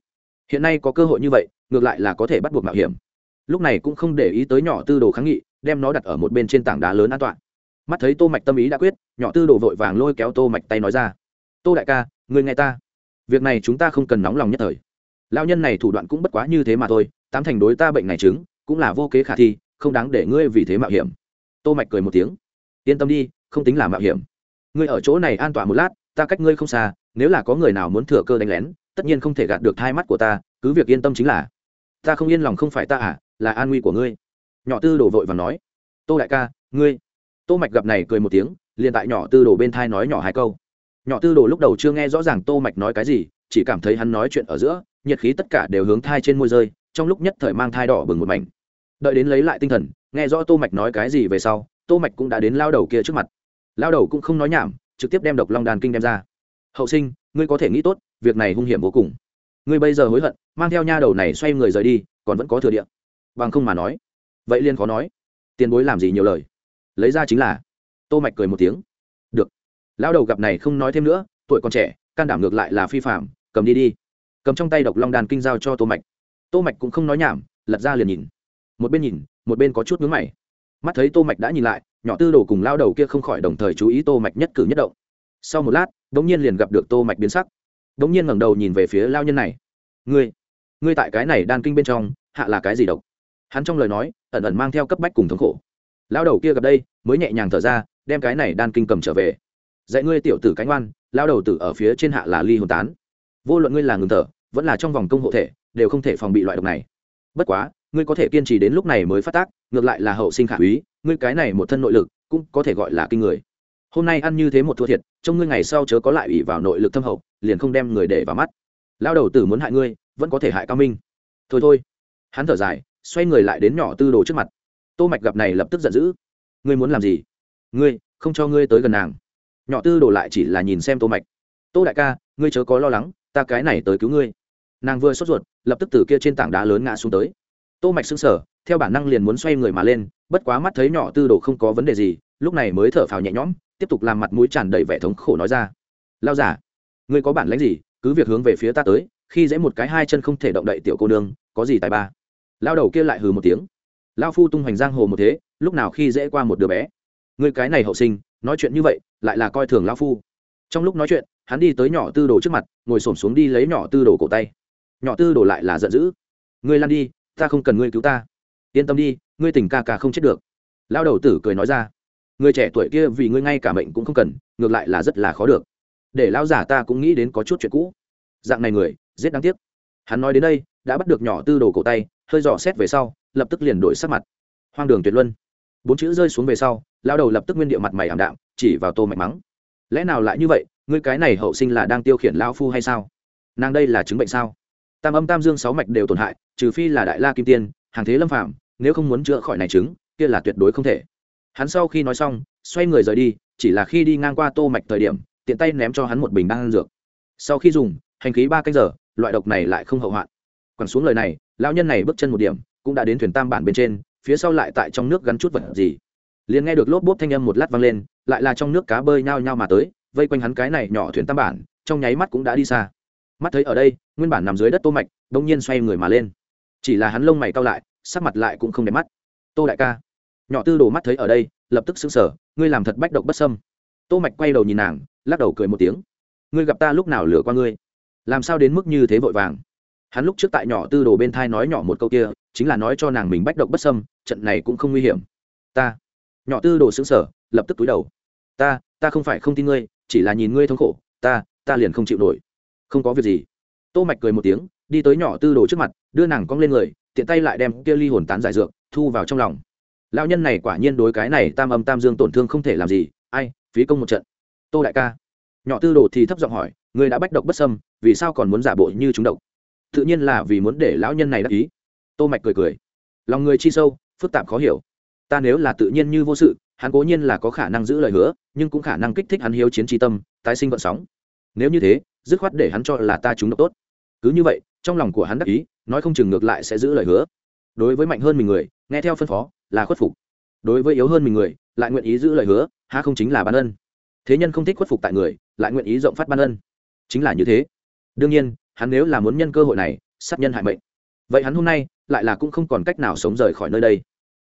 Hiện nay có cơ hội như vậy, ngược lại là có thể bắt buộc mạo hiểm. Lúc này cũng không để ý tới nhỏ tư đồ kháng nghị, đem nó đặt ở một bên trên tảng đá lớn an toàn. Mắt thấy tô mạch tâm ý đã quyết, nhỏ tư đồ vội vàng lôi kéo tô mạch tay nói ra. Tô đại ca người nghe ta. Việc này chúng ta không cần nóng lòng nhất thời. Lão nhân này thủ đoạn cũng bất quá như thế mà thôi, tám thành đối ta bệnh này chứng, cũng là vô kế khả thi, không đáng để ngươi vì thế mạo hiểm. Tô mạch cười một tiếng. Yên tâm đi không tính là mạo hiểm. Ngươi ở chỗ này an toàn một lát, ta cách ngươi không xa, nếu là có người nào muốn thừa cơ đánh lén, tất nhiên không thể gạt được thai mắt của ta, cứ việc yên tâm chính là, ta không yên lòng không phải ta à là an nguy của ngươi. Nhỏ tư đổ vội và nói. Tô đại ca, ngươi. Tô mạch gặp này cười một tiếng, liền tại nhỏ tư đồ bên thai nói nhỏ hai câu. Nhỏ tư đồ lúc đầu chưa nghe rõ ràng tô mạch nói cái gì, chỉ cảm thấy hắn nói chuyện ở giữa, nhiệt khí tất cả đều hướng thai trên môi rơi, trong lúc nhất thời mang thai đỏ bừng một mảnh. Đợi đến lấy lại tinh thần, nghe rõ tô mạch nói cái gì về sau, tô mạch cũng đã đến lao đầu kia trước mặt lao đầu cũng không nói nhảm, trực tiếp đem độc long đàn kinh đem ra. Hậu sinh, ngươi có thể nghĩ tốt, việc này hung hiểm vô cùng. Ngươi bây giờ hối hận, mang theo nha đầu này xoay người rời đi, còn vẫn có thừa địa. Bằng không mà nói, vậy liên khó nói. Tiền bối làm gì nhiều lời? Lấy ra chính là. Tô mạch cười một tiếng. Được. Lão đầu gặp này không nói thêm nữa, tuổi còn trẻ, can đảm ngược lại là phi phạm cầm đi đi. Cầm trong tay độc long đàn kinh giao cho tô mạch. Tô mạch cũng không nói nhảm, lật ra liền nhìn. Một bên nhìn, một bên có chút ngứa mày. Mắt thấy tô mạch đã nhìn lại nhỏ tư đồ cùng lao đầu kia không khỏi đồng thời chú ý tô mạch nhất cử nhất động. Sau một lát, đống nhiên liền gặp được tô mạch biến sắc. Đống nhiên ngẩng đầu nhìn về phía lao nhân này. Ngươi ngươi tại cái này đan kinh bên trong, hạ là cái gì độc? Hắn trong lời nói, ẩn ẩn mang theo cấp bách cùng thống khổ. Lao đầu kia gặp đây, mới nhẹ nhàng thở ra, đem cái này đan kinh cầm trở về. Dạy ngươi tiểu tử cánh ngoan lao đầu tử ở phía trên hạ là ly hồn tán. Vô luận ngươi là ngừng thở, vẫn là trong vòng công hộ thể, đều không thể phòng bị loại độc này. Bất quá ngươi có thể kiên trì đến lúc này mới phát tác, ngược lại là hậu sinh khả úy, ngươi cái này một thân nội lực, cũng có thể gọi là kinh người. Hôm nay ăn như thế một thua thiệt trong ngươi ngày sau chớ có lại ủy vào nội lực thâm hậu, liền không đem người để vào mắt. Lao đầu tử muốn hại ngươi, vẫn có thể hại cao minh. Thôi thôi. Hắn thở dài, xoay người lại đến nhỏ tư đồ trước mặt. Tô mạch gặp này lập tức giận dữ. Ngươi muốn làm gì? Ngươi, không cho ngươi tới gần nàng. Nhỏ tư đồ lại chỉ là nhìn xem tô mạch. Tô đại ca, ngươi chớ có lo lắng, ta cái này tới cứu ngươi. Nàng vừa sốt ruột, lập tức từ kia trên tảng đá lớn ngã xuống tới tô mạch sững sờ, theo bản năng liền muốn xoay người mà lên, bất quá mắt thấy nhỏ tư đồ không có vấn đề gì, lúc này mới thở phào nhẹ nhõm, tiếp tục làm mặt mũi tràn đầy vẻ thống khổ nói ra. Lao giả ngươi có bản lãnh gì, cứ việc hướng về phía ta tới, khi dễ một cái hai chân không thể động đậy tiểu cô nương, có gì tài ba? Lao đầu kia lại hừ một tiếng. Lao phu tung hoành giang hồ một thế, lúc nào khi dễ qua một đứa bé. Ngươi cái này hậu sinh, nói chuyện như vậy, lại là coi thường lao phu. Trong lúc nói chuyện, hắn đi tới nhỏ tư đồ trước mặt, ngồi xổm xuống đi lấy nhỏ tư đồ cổ tay. Nhỏ tư đồ lại là giận dữ. Ngươi lăn đi ta không cần ngươi cứu ta. Yên tâm đi, ngươi tình ca ca không chết được. Lao đầu tử cười nói ra. Người trẻ tuổi kia vì ngươi ngay cả mệnh cũng không cần, ngược lại là rất là khó được. Để lao giả ta cũng nghĩ đến có chút chuyện cũ. Dạng này người rất đáng tiếc. Hắn nói đến đây, đã bắt được nhỏ tư đồ cổ tay, hơi dò xét về sau, lập tức liền đổi sắc mặt. Hoang đường tuyệt luân. Bốn chữ rơi xuống về sau lao đầu lập tức nguyên địa mặt mày ảm đạm, chỉ vào tô mạch mắng. Lẽ nào lại như vậy, ngươi cái này hậu sinh là đang tiêu khiển lao phu hay sao? Nàng đây là chứng bệnh sao? Tam âm tam dương sáu mạch đều tổn hại, trừ phi là đại la kim tiên, hàng thế lâm phạm nếu không muốn chữa khỏi này chứng, kia là tuyệt đối không thể. Hắn sau khi nói xong, xoay người rời đi, chỉ là khi đi ngang qua tô mạch thời điểm, tiện tay ném cho hắn một bình đan dược. Sau khi dùng, hành khí ba canh giờ, loại độc này lại không hậu hoạn. Quẳng xuống lời này, lão nhân này bước chân một điểm, cũng đã đến thuyền tam bản bên trên, phía sau lại tại trong nước gắn chút vật gì. Liền nghe được lốp bốp thanh âm một lát vang lên, lại là trong nước cá bơi nhao nhao mà tới, vây quanh hắn cái này nhỏ thuyền tam bản, trong nháy mắt cũng đã đi xa mắt thấy ở đây, nguyên bản nằm dưới đất tô mạch, đông nhiên xoay người mà lên. Chỉ là hắn lông mày cau lại, sắc mặt lại cũng không đẹp mắt. Tô đại ca. Nhỏ tư đồ mắt thấy ở đây, lập tức sững sờ, ngươi làm thật bách độc bất sâm tô mạch quay đầu nhìn nàng, lắc đầu cười một tiếng. Ngươi gặp ta lúc nào lừa qua ngươi? Làm sao đến mức như thế vội vàng? Hắn lúc trước tại nhỏ tư đồ bên thai nói nhỏ một câu kia, chính là nói cho nàng mình bách độc bất sâm trận này cũng không nguy hiểm. Ta. Nhỏ tư đồ sững sờ, lập tức túi đầu. Ta ta không phải không tin ngươi, chỉ là nhìn ngươi thống khổ. Ta ta liền không chịu nổi không có việc gì. Tô mạch cười một tiếng, đi tới nhỏ tư đồ trước mặt, đưa nàng cong lên người, tiện tay lại đem kia ly hồn tán giải dược, thu vào trong lòng. Lão nhân này quả nhiên đối cái này tam âm tam dương tổn thương không thể làm gì, ai, phí công một trận. Tô đại ca. Nhỏ tư đồ thì thấp giọng hỏi, người đã bách độc bất sâm vì sao còn muốn giả bộ như chúng độc? Tự nhiên là vì muốn để lão nhân này đắc ý. Tô mạch cười cười. Lòng người chi sâu, phức tạp khó hiểu. Ta nếu là tự nhiên như vô sự, hắn cố nhiên là có khả năng giữ lời hứa, nhưng cũng khả năng kích thích hắn hiếu chiến tri tâm, tái sinh vận sóng. Nếu như thế dứt khoát để hắn cho là ta chúng độc tốt. Cứ như vậy, trong lòng của hắn đắc ý, nói không chừng ngược lại sẽ giữ lời hứa. Đối với mạnh hơn mình người, nghe theo phân phó, là khuất phục. Đối với yếu hơn mình người, lại nguyện ý giữ lời hứa, há không chính là ban ân. Thế nhân không thích khuất phục tại người, lại nguyện ý rộng phát ban ân. Chính là như thế. Đương nhiên, hắn nếu là muốn nhân cơ hội này, sát nhân hại mệnh. Vậy hắn hôm nay, lại là cũng không còn cách nào sống rời khỏi nơi đây.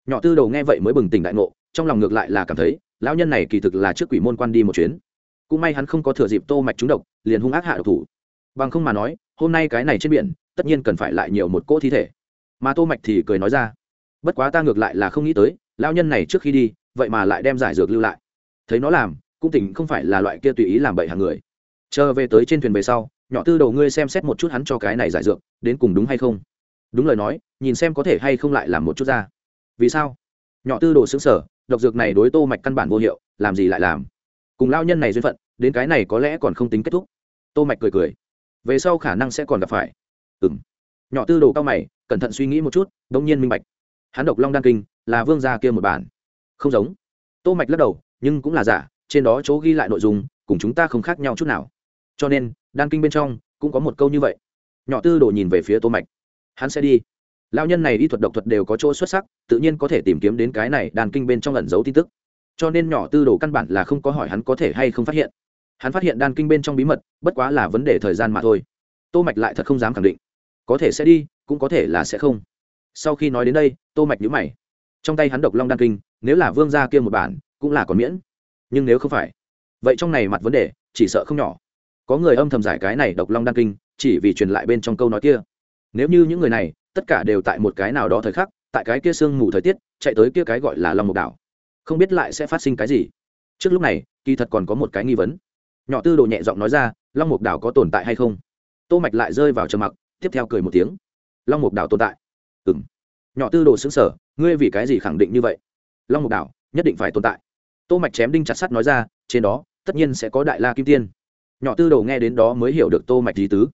Nhỏ tư đầu nghe vậy mới bừng tỉnh đại ngộ, trong lòng ngược lại là cảm thấy, lão nhân này kỳ thực là trước quỷ môn quan đi một chuyến cũng may hắn không có thừa dịp tô mạch trúng độc, liền hung ác hạ độc thủ. Bằng không mà nói, hôm nay cái này trên biển, tất nhiên cần phải lại nhiều một cỗ thi thể. Mà tô mạch thì cười nói ra, bất quá ta ngược lại là không nghĩ tới, lão nhân này trước khi đi, vậy mà lại đem giải dược lưu lại. Thấy nó làm, cũng tỉnh không phải là loại kia tùy ý làm bậy hàng người. Chờ về tới trên thuyền về sau, nhỏ tư đầu ngươi xem xét một chút hắn cho cái này giải dược, đến cùng đúng hay không? Đúng lời nói, nhìn xem có thể hay không lại làm một chút ra. Vì sao? Nhỏ tư đồ xứng sở độc dược này đối tô mạch căn bản vô hiệu, làm gì lại làm? Cùng lao nhân này duyên phận, đến cái này có lẽ còn không tính kết thúc. Tô mạch cười cười. Về sau khả năng sẽ còn gặp phải. Ừm. Nhỏ tư đồ cao mày, cẩn thận suy nghĩ một chút, đống nhiên minh bạch. Hắn độc long đan kinh, là vương gia kia một bản. Không giống. Tô mạch lắc đầu, nhưng cũng là giả, trên đó chỗ ghi lại nội dung, cùng chúng ta không khác nhau chút nào. Cho nên, đan kinh bên trong, cũng có một câu như vậy. Nhỏ tư đồ nhìn về phía tô mạch. Hắn sẽ đi. Lao nhân này y thuật độc thuật đều có chỗ xuất sắc, tự nhiên có thể tìm kiếm đến cái này đan kinh bên trong ẩn giấu tin tức cho nên nhỏ tư đồ căn bản là không có hỏi hắn có thể hay không phát hiện. Hắn phát hiện đan kinh bên trong bí mật, bất quá là vấn đề thời gian mà thôi. Tô mạch lại thật không dám khẳng định. Có thể sẽ đi, cũng có thể là sẽ không. Sau khi nói đến đây, tô mạch nhíu mày. Trong tay hắn độc long đan kinh, nếu là vương gia kia một bản, cũng là còn miễn. Nhưng nếu không phải, vậy trong này mặt vấn đề, chỉ sợ không nhỏ. Có người âm thầm giải cái này độc long đan kinh, chỉ vì truyền lại bên trong câu nói kia. Nếu như những người này, tất cả đều tại một cái nào đó thời khắc, tại cái kia sương mù thời tiết, chạy tới kia cái gọi là long mục đảo không biết lại sẽ phát sinh cái gì. Trước lúc này, kỳ thật còn có một cái nghi vấn. Nhỏ tư đồ nhẹ giọng nói ra, long mục đảo có tồn tại hay không? Tô mạch lại rơi vào trầm mặc, tiếp theo cười một tiếng. Long mục đảo tồn tại. Ừm. Nhỏ tư đồ xứng sở ngươi vì cái gì khẳng định như vậy? Long mục đảo, nhất định phải tồn tại. Tô mạch chém đinh chặt sắt nói ra, trên đó, tất nhiên sẽ có đại la kim tiên. Nhỏ tư đồ nghe đến đó mới hiểu được tô mạch lý tứ.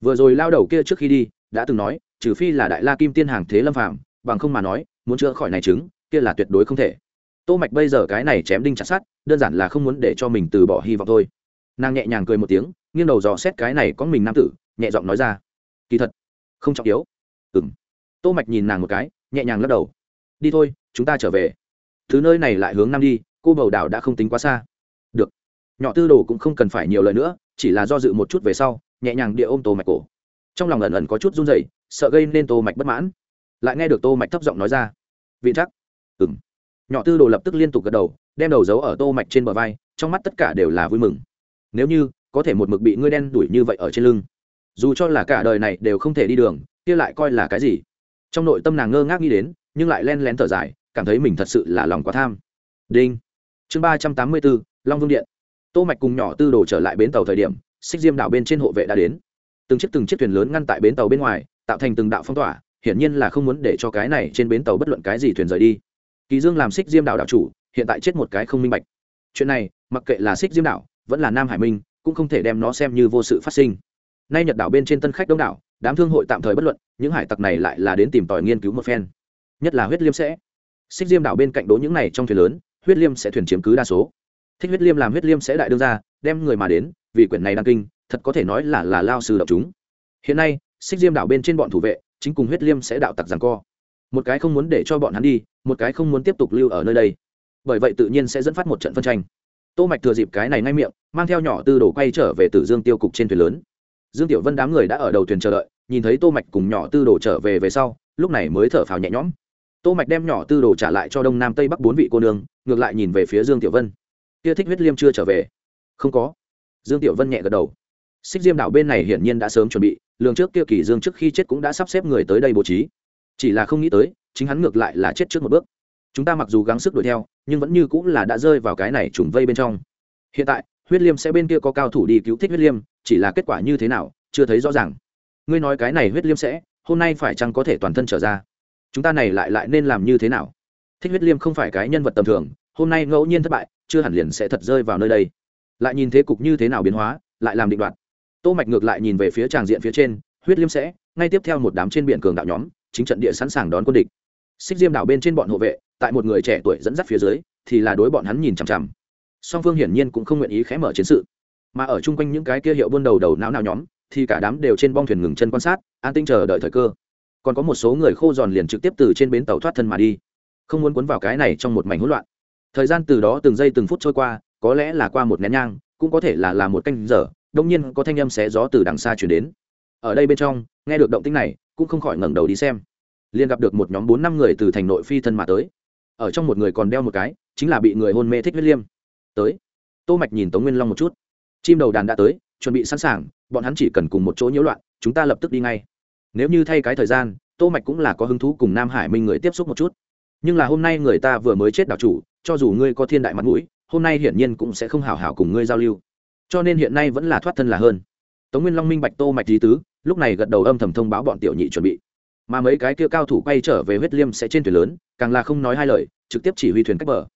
Vừa rồi lao đầu kia trước khi đi, đã từng nói, trừ phi là đại la kim tiên hàng thế lâm phàm, bằng không mà nói, muốn chữa khỏi này chứng, kia là tuyệt đối không thể tô mạch bây giờ cái này chém đinh chặt sắt, đơn giản là không muốn để cho mình từ bỏ hy vọng thôi. Nàng nhẹ nhàng cười một tiếng, nghiêng đầu dò xét cái này có mình nam tử, nhẹ giọng nói ra. Kỳ thật, không trọng yếu. Ừm. Tô mạch nhìn nàng một cái, nhẹ nhàng lắc đầu. Đi thôi, chúng ta trở về. Thứ nơi này lại hướng nam đi, cô bầu đảo đã không tính quá xa. Được. Nhỏ tư đồ cũng không cần phải nhiều lời nữa, chỉ là do dự một chút về sau, nhẹ nhàng địa ôm tô mạch cổ. Trong lòng ẩn ẩn có chút run rẩy, sợ gây nên tô mạch bất mãn. Lại nghe được tô mạch thấp giọng nói ra. Vị chắc ừm nhỏ tư đồ lập tức liên tục gật đầu, đem đầu giấu ở tô mạch trên bờ vai, trong mắt tất cả đều là vui mừng. Nếu như, có thể một mực bị ngươi đen đuổi như vậy ở trên lưng, dù cho là cả đời này đều không thể đi đường, kia lại coi là cái gì? Trong nội tâm nàng ngơ ngác nghĩ đến, nhưng lại len lén thở dài, cảm thấy mình thật sự là lòng quá tham. Đinh. Chương ba trăm tám mươi bốn, long vương điện. Tô mạch cùng nhỏ tư đồ trở lại bến tàu thời điểm, xích diêm đảo bên trên hộ vệ đã đến. Từng chiếc từng chiếc thuyền lớn ngăn tại bến tàu bên ngoài, tạo thành từng đạo phong tỏa, hiển nhiên là không muốn để cho cái này trên bến tàu bất luận cái gì thuyền rời đi kỳ dương làm xích diêm đảo đảo chủ, hiện tại chết một cái không minh bạch. Chuyện này, mặc kệ là xích diêm đảo, vẫn là nam hải minh, cũng không thể đem nó xem như vô sự phát sinh. Nay nhật đảo bên trên tân khách đông đảo, đám thương hội tạm thời bất luận, những hải tặc này lại là đến tìm tòi nghiên cứu một phen. Nhất là huyết liêm sẽ. Xích diêm đảo bên cạnh đố những này trong thuyền lớn, huyết liêm sẽ thuyền chiếm cứ đa số. Thích huyết liêm làm huyết liêm sẽ đại đương ra đem người mà đến, vì quyển này đăng kinh, thật có thể nói là là lao sư đọc chúng. Hiện nay xích diêm đảo bên trên bọn thủ vệ, chính cùng huyết liêm sẽ đạo tặc rằng co một cái không muốn để cho bọn hắn đi, một cái không muốn tiếp tục lưu ở nơi đây. Bởi vậy tự nhiên sẽ dẫn phát một trận phân tranh. Tô mạch thừa dịp cái này ngay miệng, mang theo nhỏ tư đồ quay trở về tử dương tiêu cục trên thuyền lớn. Dương tiểu vân đám người đã ở đầu thuyền chờ đợi, nhìn thấy tô mạch cùng nhỏ tư đồ trở về về sau, lúc này mới thở phào nhẹ nhõm. Tô mạch đem nhỏ tư đồ trả lại cho đông nam tây bắc bốn vị cô nương, ngược lại nhìn về phía dương tiểu vân. Kia thích huyết liêm chưa trở về? Không có. Dương tiểu vân nhẹ gật đầu. Xích diêm đảo bên này hiển nhiên đã sớm chuẩn bị, lường trước kia kỳ dương trước khi chết cũng đã sắp xếp người tới đây bố trí chỉ là không nghĩ tới, chính hắn ngược lại là chết trước một bước. Chúng ta mặc dù gắng sức đuổi theo, nhưng vẫn như cũng là đã rơi vào cái này trùng vây bên trong. Hiện tại, huyết liêm sẽ bên kia có cao thủ đi cứu thích huyết liêm, chỉ là kết quả như thế nào, chưa thấy rõ ràng. Ngươi nói cái này huyết liêm sẽ, hôm nay phải chăng có thể toàn thân trở ra? Chúng ta này lại lại nên làm như thế nào? Thích huyết liêm không phải cái nhân vật tầm thường, hôm nay ngẫu nhiên thất bại, chưa hẳn liền sẽ thật rơi vào nơi đây. Lại nhìn thế cục như thế nào biến hóa, lại làm định đoạt. Tô mạch ngược lại nhìn về phía tràng diện phía trên, huyết liêm sẽ, ngay tiếp theo một đám trên biển cường đạo nhóm chính trận địa sẵn sàng đón quân địch. Xích diêm đảo bên trên bọn hộ vệ, tại một người trẻ tuổi dẫn dắt phía dưới, thì là đối bọn hắn nhìn chằm chằm. Song phương hiển nhiên cũng không nguyện ý khẽ mở chiến sự. Mà ở chung quanh những cái kia hiệu buôn đầu đầu não não nhóm, thì cả đám đều trên bong thuyền ngừng chân quan sát, an tinh chờ đợi thời cơ. Còn có một số người khô giòn liền trực tiếp từ trên bến tàu thoát thân mà đi. Không muốn cuốn vào cái này trong một mảnh hỗn loạn. Thời gian từ đó từng giây từng phút trôi qua, có lẽ là qua một nén nhang, cũng có thể là là một canh giờ đông nhiên có thanh âm xé gió từ đằng xa chuyển đến. Ở đây bên trong, nghe được động tĩnh này cũng không khỏi ngẩng đầu đi xem. Liền gặp được một nhóm bốn năm người từ thành nội phi thân mà tới. Ở trong một người còn đeo một cái, chính là bị người hôn mê thích huyết liêm. Tới. Tô mạch nhìn tống nguyên long một chút. Chim đầu đàn đã tới, chuẩn bị sẵn sàng, bọn hắn chỉ cần cùng một chỗ nhiễu loạn, chúng ta lập tức đi ngay. Nếu như thay cái thời gian, tô mạch cũng là có hứng thú cùng nam hải minh người tiếp xúc một chút. Nhưng là hôm nay người ta vừa mới chết đảo chủ, cho dù ngươi có thiên đại mặt mũi, hôm nay hiển nhiên cũng sẽ không hào hảo cùng ngươi giao lưu. Cho nên hiện nay vẫn là thoát thân là hơn. Tống nguyên long minh bạch tô mạch lý tứ lúc này gật đầu âm thầm thông báo bọn tiểu nhị chuẩn bị. Mà mấy cái kia cao thủ quay trở về huyết liêm sẽ trên thuyền lớn, càng là không nói hai lời, trực tiếp chỉ huy thuyền cách bờ.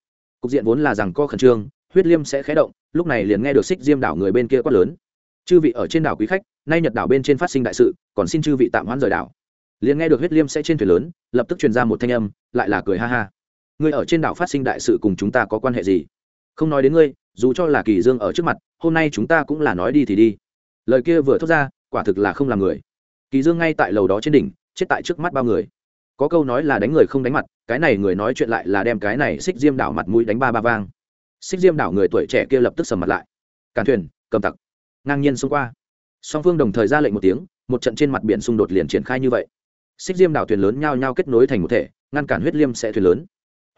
Cục diện vốn là rằng co khẩn trương, huyết liêm sẽ khé động, lúc này liền nghe được xích diêm đảo người bên kia quát lớn. Chư vị ở trên đảo quý khách, nay nhật đảo bên trên phát sinh đại sự, còn xin chư vị tạm hoãn rời đảo. Liền nghe được huyết liêm sẽ trên thuyền lớn, lập tức truyền ra một thanh âm, lại là cười ha ha. Người ở trên đảo phát sinh đại sự cùng chúng ta có quan hệ gì? Không nói đến ngươi, dù cho là kỳ dương ở trước mặt, hôm nay chúng ta cũng là nói đi thì đi. Lời kia vừa thốt ra quả thực là không làm người. Kỳ dương ngay tại lầu đó trên đỉnh, chết tại trước mắt bao người. Có câu nói là đánh người không đánh mặt, cái này người nói chuyện lại là đem cái này xích diêm đảo mặt mũi đánh ba ba vang. Xích diêm đảo người tuổi trẻ kia lập tức sầm mặt lại. Cản thuyền, cầm tặc. Ngang nhiên xông qua. Song phương đồng thời ra lệnh một tiếng, một trận trên mặt biển xung đột liền triển khai như vậy. Xích diêm đảo thuyền lớn nhao nhao kết nối thành một thể, ngăn cản huyết liêm sẽ thuyền lớn.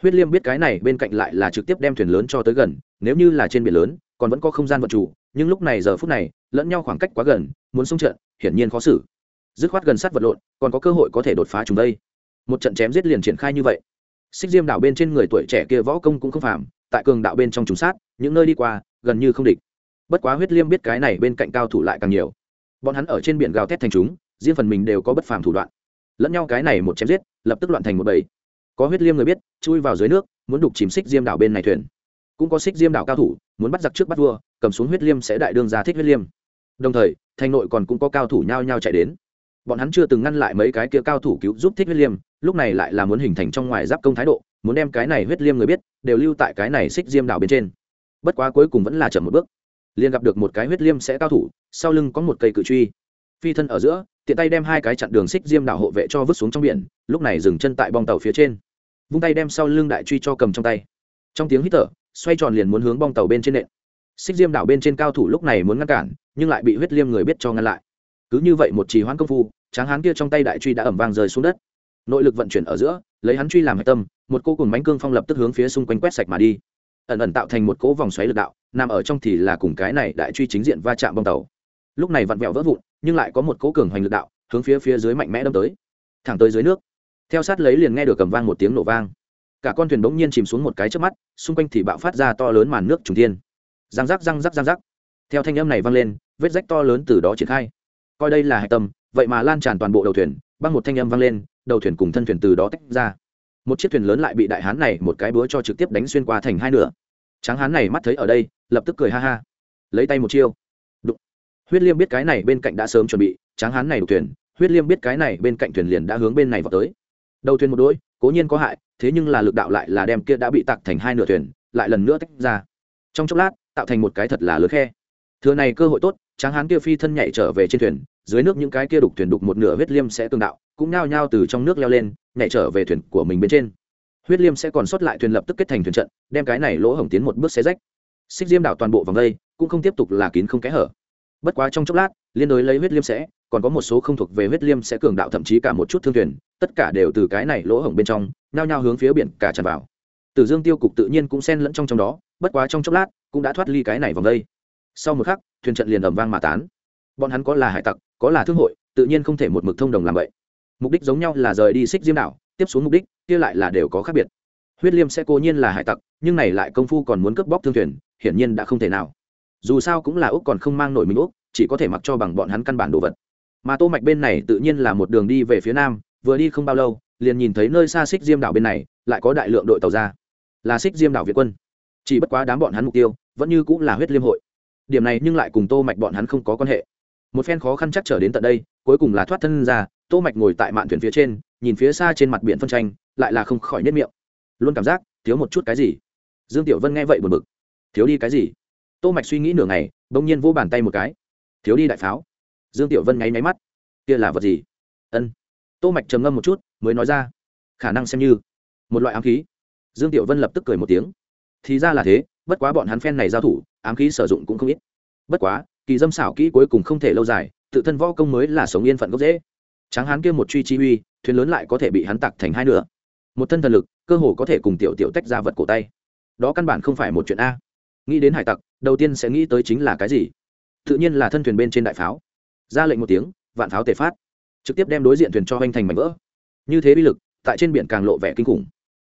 Huyết liêm biết cái này bên cạnh lại là trực tiếp đem thuyền lớn cho tới gần, nếu như là trên biển lớn, còn vẫn có không gian vận chủ nhưng lúc này giờ phút này, lẫn nhau khoảng cách quá gần muốn xung trận, hiển nhiên khó xử. Dứt khoát gần sát vật lộn, còn có cơ hội có thể đột phá chúng đây. Một trận chém giết liền triển khai như vậy. Xích diêm đảo bên trên người tuổi trẻ kia võ công cũng không phàm, tại cường đạo bên trong trùng sát, những nơi đi qua, gần như không địch. Bất quá huyết liêm biết cái này bên cạnh cao thủ lại càng nhiều. Bọn hắn ở trên biển gào thét thành chúng, riêng phần mình đều có bất phàm thủ đoạn. Lẫn nhau cái này một chém giết, lập tức loạn thành một bầy. Có huyết liêm người biết, chui vào dưới nước, muốn đục chìm xích diêm đảo bên này thuyền. Cũng có xích diêm đảo cao thủ, muốn bắt giặc trước bắt vua, cầm xuống huyết liêm sẽ đại đương ra thích huyết liêm đồng thời, thành nội còn cũng có cao thủ nhao nhao chạy đến. Bọn hắn chưa từng ngăn lại mấy cái kia cao thủ cứu giúp thích huyết liêm, lúc này lại là muốn hình thành trong ngoài giáp công thái độ, muốn đem cái này huyết liêm người biết, đều lưu tại cái này xích diêm đảo bên trên. Bất quá cuối cùng vẫn là chậm một bước. Liền gặp được một cái huyết liêm sẽ cao thủ, sau lưng có một cây cự truy. Phi thân ở giữa, tiện tay đem hai cái chặn đường xích diêm đảo hộ vệ cho vứt xuống trong biển, lúc này dừng chân tại bong tàu phía trên. Vung tay đem sau lưng đại truy cho cầm trong tay. Trong tiếng hít thở, xoay tròn liền muốn hướng bong tàu bên trên nện xích diêm đảo bên trên cao thủ lúc này muốn ngăn cản, nhưng lại bị huyết liêm người biết cho ngăn lại. Cứ như vậy một trì hoãn công phu, tráng hán kia trong tay đại truy đã ẩm vang rơi xuống đất. Nội lực vận chuyển ở giữa, lấy hắn truy làm hạch tâm, một cô cùng bánh cương phong lập tức hướng phía xung quanh quét sạch mà đi. Ẩn ẩn tạo thành một cỗ vòng xoáy lực đạo, nằm ở trong thì là cùng cái này đại truy chính diện va chạm bong tàu. Lúc này vặn vẹo vỡ vụn, nhưng lại có một cỗ cường hoành lực đạo, hướng phía phía dưới mạnh mẽ đâm tới. Thẳng tới dưới nước, theo sát lấy liền nghe được cầm vang một tiếng nổ vang. Cả con thuyền bỗng nhiên chìm xuống một cái trước mắt, xung quanh thì bạo phát ra to lớn màn nước trùng thiên răng rắc răng rắc răng rắc. Theo thanh âm này vang lên, vết rách to lớn từ đó triển khai. Coi đây là hạch tâm, vậy mà lan tràn toàn bộ đầu thuyền, băng một thanh âm vang lên, đầu thuyền cùng thân thuyền từ đó tách ra. Một chiếc thuyền lớn lại bị đại hán này một cái búa cho trực tiếp đánh xuyên qua thành hai nửa. Tráng hán này mắt thấy ở đây, lập tức cười ha ha. Lấy tay một chiêu. Đụng. huyết liêm biết cái này bên cạnh đã sớm chuẩn bị, tráng hán này đục thuyền, huyết liêm biết cái này bên cạnh thuyền liền đã hướng bên này vào tới. Đầu thuyền một đôi, cố nhiên có hại, thế nhưng là lực đạo lại là đem kia đã bị tặc thành hai nửa thuyền, lại lần nữa tách ra. Trong chốc lát tạo thành một cái thật là lớn khe. Thừa này cơ hội tốt, tráng hán kia phi thân nhảy trở về trên thuyền, dưới nước những cái kia đục thuyền đục một nửa huyết liêm sẽ tương đạo, cũng nao nhao từ trong nước leo lên, nhảy trở về thuyền của mình bên trên. Huyết liêm sẽ còn sót lại thuyền lập tức kết thành thuyền trận, đem cái này lỗ hổng tiến một bước xé rách. Xích diêm đảo toàn bộ vòng đây, cũng không tiếp tục là kín không kẽ hở. Bất quá trong chốc lát, liên đối lấy huyết liêm sẽ, còn có một số không thuộc về huyết liêm sẽ cường đạo thậm chí cả một chút thương thuyền, tất cả đều từ cái này lỗ hổng bên trong, nhao nhao hướng phía biển cả tràn vào. Tử dương tiêu cục tự nhiên cũng xen lẫn trong trong đó bất quá trong chốc lát, cũng đã thoát ly cái này vòng đây. Sau một khắc, thuyền trận liền ầm vang mà tán. Bọn hắn có là hải tặc, có là thương hội, tự nhiên không thể một mực thông đồng làm vậy. Mục đích giống nhau là rời đi xích diêm đảo, tiếp xuống mục đích, kia lại là đều có khác biệt. Huyết liêm sẽ cố nhiên là hải tặc, nhưng này lại công phu còn muốn cướp bóc thương thuyền, hiển nhiên đã không thể nào. Dù sao cũng là úc còn không mang nổi mình úc, chỉ có thể mặc cho bằng bọn hắn căn bản đồ vật. Mà tô mạch bên này tự nhiên là một đường đi về phía nam, vừa đi không bao lâu, liền nhìn thấy nơi xa xích diêm đảo bên này, lại có đại lượng đội tàu ra. Là xích diêm đảo việt quân chỉ bất quá đám bọn hắn mục tiêu vẫn như cũng là huyết liêm hội. Điểm này nhưng lại cùng tô mạch bọn hắn không có quan hệ. Một phen khó khăn chắc trở đến tận đây, cuối cùng là thoát thân ra, tô mạch ngồi tại mạn thuyền phía trên, nhìn phía xa trên mặt biển phân tranh, lại là không khỏi nết miệng. Luôn cảm giác, thiếu một chút cái gì? Dương tiểu vân nghe vậy buồn bực. Thiếu đi cái gì? Tô mạch suy nghĩ nửa ngày, bỗng nhiên vỗ bàn tay một cái. Thiếu đi đại pháo. Dương tiểu vân ngáy máy mắt. Kia là vật gì? Ân. Tô mạch trầm ngâm một chút, mới nói ra. Khả năng xem như. Một loại ám khí. Dương tiểu vân lập tức cười một tiếng thì ra là thế, bất quá bọn hắn phen này giao thủ, ám khí sử dụng cũng không ít. Bất quá, kỳ dâm xảo kỹ cuối cùng không thể lâu dài, tự thân võ công mới là sống yên phận gốc dễ tráng hán kia một truy chi uy, thuyền lớn lại có thể bị hắn tặc thành hai nửa. Một thân thần lực, cơ hồ có thể cùng tiểu tiểu tách ra vật cổ tay. Đó căn bản không phải một chuyện a. Nghĩ đến hải tặc, đầu tiên sẽ nghĩ tới chính là cái gì? Tự nhiên là thân thuyền bên trên đại pháo. Ra lệnh một tiếng, vạn pháo tề phát. Trực tiếp đem đối diện thuyền cho hoành thành mảnh vỡ. Như thế bi lực, tại trên biển càng lộ vẻ kinh khủng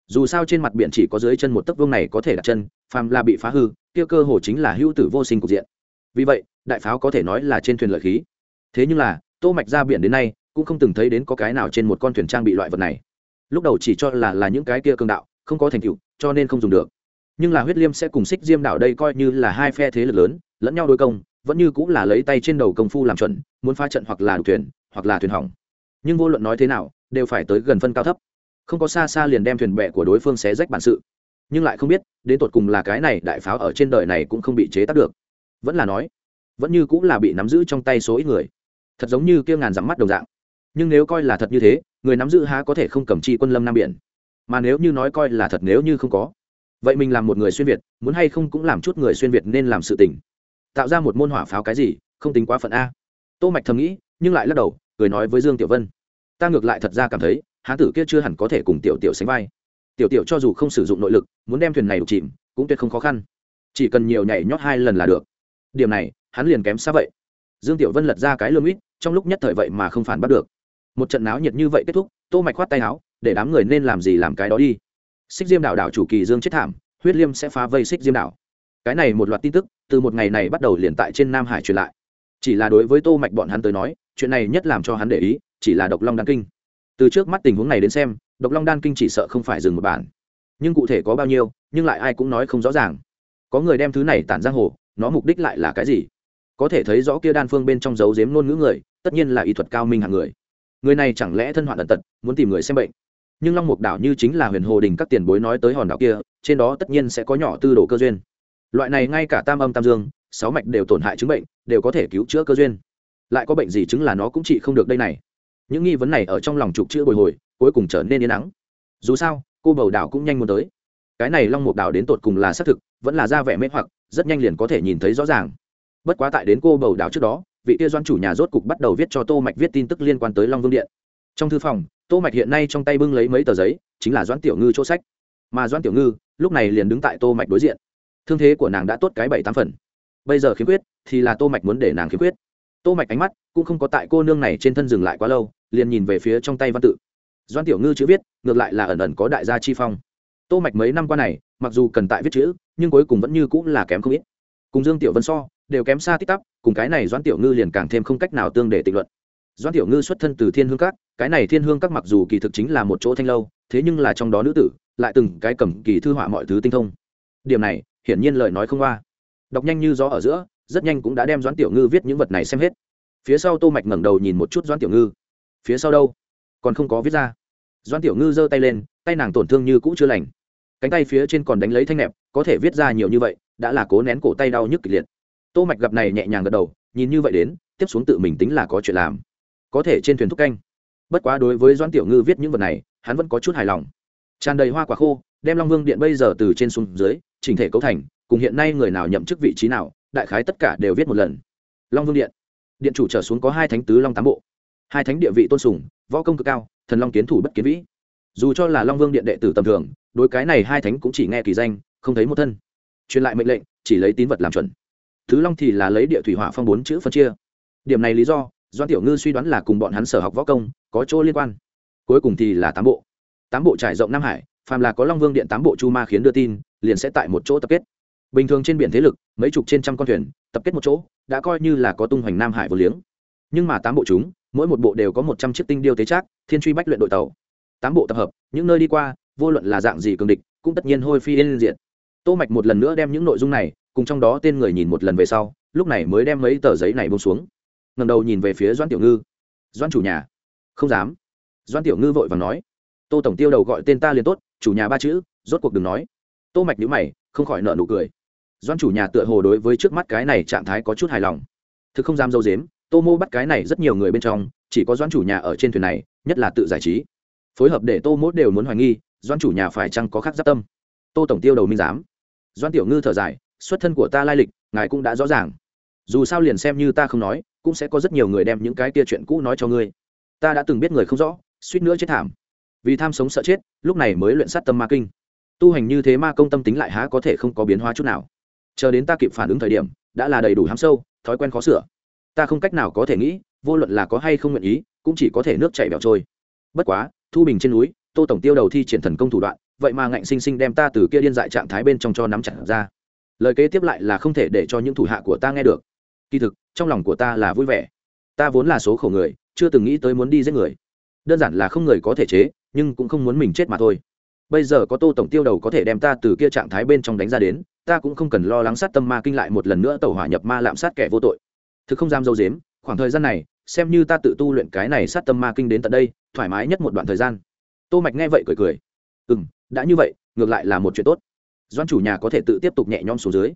dù sao trên mặt biển chỉ có dưới chân một tấc vương này có thể đặt chân, phàm là bị phá hư, kia cơ hồ chính là hữu tử vô sinh cục diện. Vì vậy, đại pháo có thể nói là trên thuyền lợi khí. Thế nhưng là, tô mạch ra biển đến nay, cũng không từng thấy đến có cái nào trên một con thuyền trang bị loại vật này. Lúc đầu chỉ cho là là những cái kia cương đạo, không có thành tựu, cho nên không dùng được. Nhưng là huyết liêm sẽ cùng xích diêm đảo đây coi như là hai phe thế lực lớn, lẫn nhau đối công, vẫn như cũng là lấy tay trên đầu công phu làm chuẩn, muốn phá trận hoặc là thuyền, hoặc là thuyền hỏng. Nhưng vô luận nói thế nào, đều phải tới gần phân cao thấp không có xa xa liền đem thuyền bè của đối phương xé rách bản sự. Nhưng lại không biết, đến tột cùng là cái này đại pháo ở trên đời này cũng không bị chế tác được. Vẫn là nói, vẫn như cũng là bị nắm giữ trong tay số ít người. Thật giống như kia ngàn dặm mắt đồng dạng. Nhưng nếu coi là thật như thế, người nắm giữ há có thể không cầm chi quân lâm nam biển? Mà nếu như nói coi là thật nếu như không có, vậy mình làm một người xuyên việt, muốn hay không cũng làm chút người xuyên việt nên làm sự tình. Tạo ra một môn hỏa pháo cái gì, không tính quá phận a. Tô mạch thầm nghĩ, nhưng lại lắc đầu, cười nói với dương tiểu vân. Ta ngược lại thật ra cảm thấy hán tử kia chưa hẳn có thể cùng tiểu tiểu sánh vai. Tiểu tiểu cho dù không sử dụng nội lực, muốn đem thuyền này đục chìm, cũng tuyệt không khó khăn. Chỉ cần nhiều nhảy nhót hai lần là được. Điểm này, hắn liền kém xa vậy. Dương tiểu vân lật ra cái lương ít, trong lúc nhất thời vậy mà không phản bắt được. Một trận náo nhiệt như vậy kết thúc, tô mạch khoát tay áo, để đám người nên làm gì làm cái đó đi. Xích diêm đảo đảo chủ kỳ dương chết thảm, huyết liêm sẽ phá vây xích diêm đảo. Cái này một loạt tin tức, từ một ngày này bắt đầu liền tại trên nam hải truyền lại. Chỉ là đối với tô mạch bọn hắn tới nói, chuyện này nhất làm cho hắn để ý, chỉ là độc long đan kinh từ trước mắt tình huống này đến xem, độc long đan kinh chỉ sợ không phải dừng một bản. Nhưng cụ thể có bao nhiêu, nhưng lại ai cũng nói không rõ ràng. Có người đem thứ này tản giang hồ, nó mục đích lại là cái gì? Có thể thấy rõ kia đan phương bên trong dấu giếm ngôn ngữ người, tất nhiên là y thuật cao minh hạng người. Người này chẳng lẽ thân hoạn ẩn tật, muốn tìm người xem bệnh? Nhưng long mục đảo như chính là huyền hồ đình các tiền bối nói tới hòn đảo kia, trên đó tất nhiên sẽ có nhỏ tư đồ cơ duyên. Loại này ngay cả tam âm tam dương, sáu mạch đều tổn hại chứng bệnh, đều có thể cứu chữa cơ duyên. Lại có bệnh gì chứng là nó cũng trị không được đây này? Những nghi vấn này ở trong lòng trục chữ bồi hồi, cuối cùng trở nên yên nắng dù sao, cô bầu đảo cũng nhanh muốn tới. Cái này long mục đảo đến tột cùng là xác thực, vẫn là ra vẻ mê hoặc, rất nhanh liền có thể nhìn thấy rõ ràng. Bất quá tại đến cô bầu đảo trước đó, vị kia doan chủ nhà rốt cục bắt đầu viết cho tô mạch viết tin tức liên quan tới long vương điện. Trong thư phòng, tô mạch hiện nay trong tay bưng lấy mấy tờ giấy, chính là doan tiểu ngư chỗ sách. Mà doan tiểu ngư, lúc này liền đứng tại tô mạch đối diện. Thương thế của nàng đã tốt cái bảy tám phần. Bây giờ khiếm khuyết, thì là tô mạch muốn để nàng khiếm khuyết. Tô mạch ánh mắt cũng không có tại cô nương này trên thân dừng lại quá lâu liền nhìn về phía trong tay văn tự. Doan tiểu ngư chữ viết, ngược lại là ẩn ẩn có đại gia chi phong. Tô mạch mấy năm qua này, mặc dù cần tại viết chữ, nhưng cuối cùng vẫn như cũng là kém không ít. Cùng dương tiểu vân so, đều kém xa tích tắp, cùng cái này doan tiểu ngư liền càng thêm không cách nào tương để tịnh luận. Doan tiểu ngư xuất thân từ thiên hương các, cái này thiên hương các mặc dù kỳ thực chính là một chỗ thanh lâu, thế nhưng là trong đó nữ tử, lại từng cái cầm kỳ thư họa mọi thứ tinh thông. Điểm này, hiển nhiên lời nói không qua. Đọc nhanh như gió ở giữa, rất nhanh cũng đã đem doãn tiểu ngư viết những vật này xem hết. Phía sau tô mạch ngẩng đầu nhìn một chút doãn tiểu ngư phía sau đâu? Còn không có viết ra. Doãn tiểu ngư giơ tay lên, tay nàng tổn thương như cũ chưa lành. Cánh tay phía trên còn đánh lấy thanh nẹp, có thể viết ra nhiều như vậy, đã là cố nén cổ tay đau nhức kịch liệt. Tô mạch gặp này nhẹ nhàng gật đầu, nhìn như vậy đến, tiếp xuống tự mình tính là có chuyện làm. Có thể trên thuyền thúc canh. Bất quá đối với doãn tiểu ngư viết những vật này, hắn vẫn có chút hài lòng. Tràn đầy hoa quả khô, đem long vương điện bây giờ từ trên xuống dưới, chỉnh thể cấu thành, cùng hiện nay người nào nhậm chức vị trí nào, đại khái tất cả đều viết một lần. Long vương điện. Điện chủ trở xuống có hai thánh tứ long tám bộ hai thánh địa vị tôn sùng, võ công cực cao, thần long kiến thủ bất kiến vĩ. Dù cho là long vương điện đệ tử tầm thường, đối cái này hai thánh cũng chỉ nghe kỳ danh, không thấy một thân. Truyền lại mệnh lệnh, chỉ lấy tín vật làm chuẩn. Thứ long thì là lấy địa thủy hỏa phong bốn chữ phân chia. Điểm này lý do doan tiểu ngư suy đoán là cùng bọn hắn sở học võ công, có chỗ liên quan. Cuối cùng thì là tám bộ. Tám bộ trải rộng nam hải, phàm là có long vương điện tám bộ chu ma khiến đưa tin, liền sẽ tại một chỗ tập kết. Bình thường trên biển thế lực, mấy chục trên trăm con thuyền, tập kết một chỗ, đã coi như là có tung hoành nam hải vô liếng nhưng mà tám bộ chúng, mỗi một bộ đều có một trăm chiếc tinh điêu tế trác, thiên truy bách luyện đội tàu. Tám bộ tập hợp, những nơi đi qua, vô luận là dạng gì cường địch, cũng tất nhiên hôi phi lên diện tô mạch một lần nữa đem những nội dung này, cùng trong đó tên người nhìn một lần về sau, lúc này mới đem mấy tờ giấy này buông xuống. Ngẩng đầu nhìn về phía doãn tiểu ngư. Doãn chủ nhà. Không dám. Doãn tiểu ngư vội vàng nói. Tô tổng tiêu đầu gọi tên ta liền tốt, chủ nhà ba chữ, rốt cuộc đừng nói. Tô mạch nhíu mày, không khỏi nở nụ cười. Doan chủ nhà tựa hồ đối với trước mắt cái này trạng thái có chút hài lòng. Thực không dám dâu dếm tô mô bắt cái này rất nhiều người bên trong, chỉ có doan chủ nhà ở trên thuyền này, nhất là tự giải trí. Phối hợp để tô mốt đều muốn hoài nghi doan chủ nhà phải chăng có khác giáp tâm? Tô tổng tiêu đầu minh giám. Doan tiểu ngư thở dài, xuất thân của ta lai lịch, ngài cũng đã rõ ràng. Dù sao liền xem như ta không nói, cũng sẽ có rất nhiều người đem những cái kia chuyện cũ nói cho ngươi. Ta đã từng biết người không rõ, suýt nữa chết thảm. Vì tham sống sợ chết, lúc này mới luyện sát tâm ma kinh. Tu hành như thế ma công tâm tính lại há có thể không có biến hóa chút nào. Chờ đến ta kịp phản ứng thời điểm, đã là đầy đủ hám sâu, thói quen khó sửa ta không cách nào có thể nghĩ, vô luận là có hay không nguyện ý, cũng chỉ có thể nước chảy bẻo trôi. Bất quá, thu bình trên núi, tô tổng tiêu đầu thi triển thần công thủ đoạn, vậy mà ngạnh sinh sinh đem ta từ kia điên dại trạng thái bên trong cho nắm chặt ra. Lời kế tiếp lại là không thể để cho những thủ hạ của ta nghe được. Kỳ thực, trong lòng của ta là vui vẻ. Ta vốn là số khổ người, chưa từng nghĩ tới muốn đi giết người. Đơn giản là không người có thể chế, nhưng cũng không muốn mình chết mà thôi. Bây giờ có tô tổng tiêu đầu có thể đem ta từ kia trạng thái bên trong đánh ra đến, ta cũng không cần lo lắng sát tâm ma kinh lại một lần nữa tẩu hỏa nhập ma lạm sát kẻ vô tội thực không dám dâu dếm, khoảng thời gian này, xem như ta tự tu luyện cái này sát tâm ma kinh đến tận đây, thoải mái nhất một đoạn thời gian. Tô mạch nghe vậy cười cười. Ừ m đã như vậy, ngược lại là một chuyện tốt. Doan chủ nhà có thể tự tiếp tục nhẹ nhõm xuống dưới.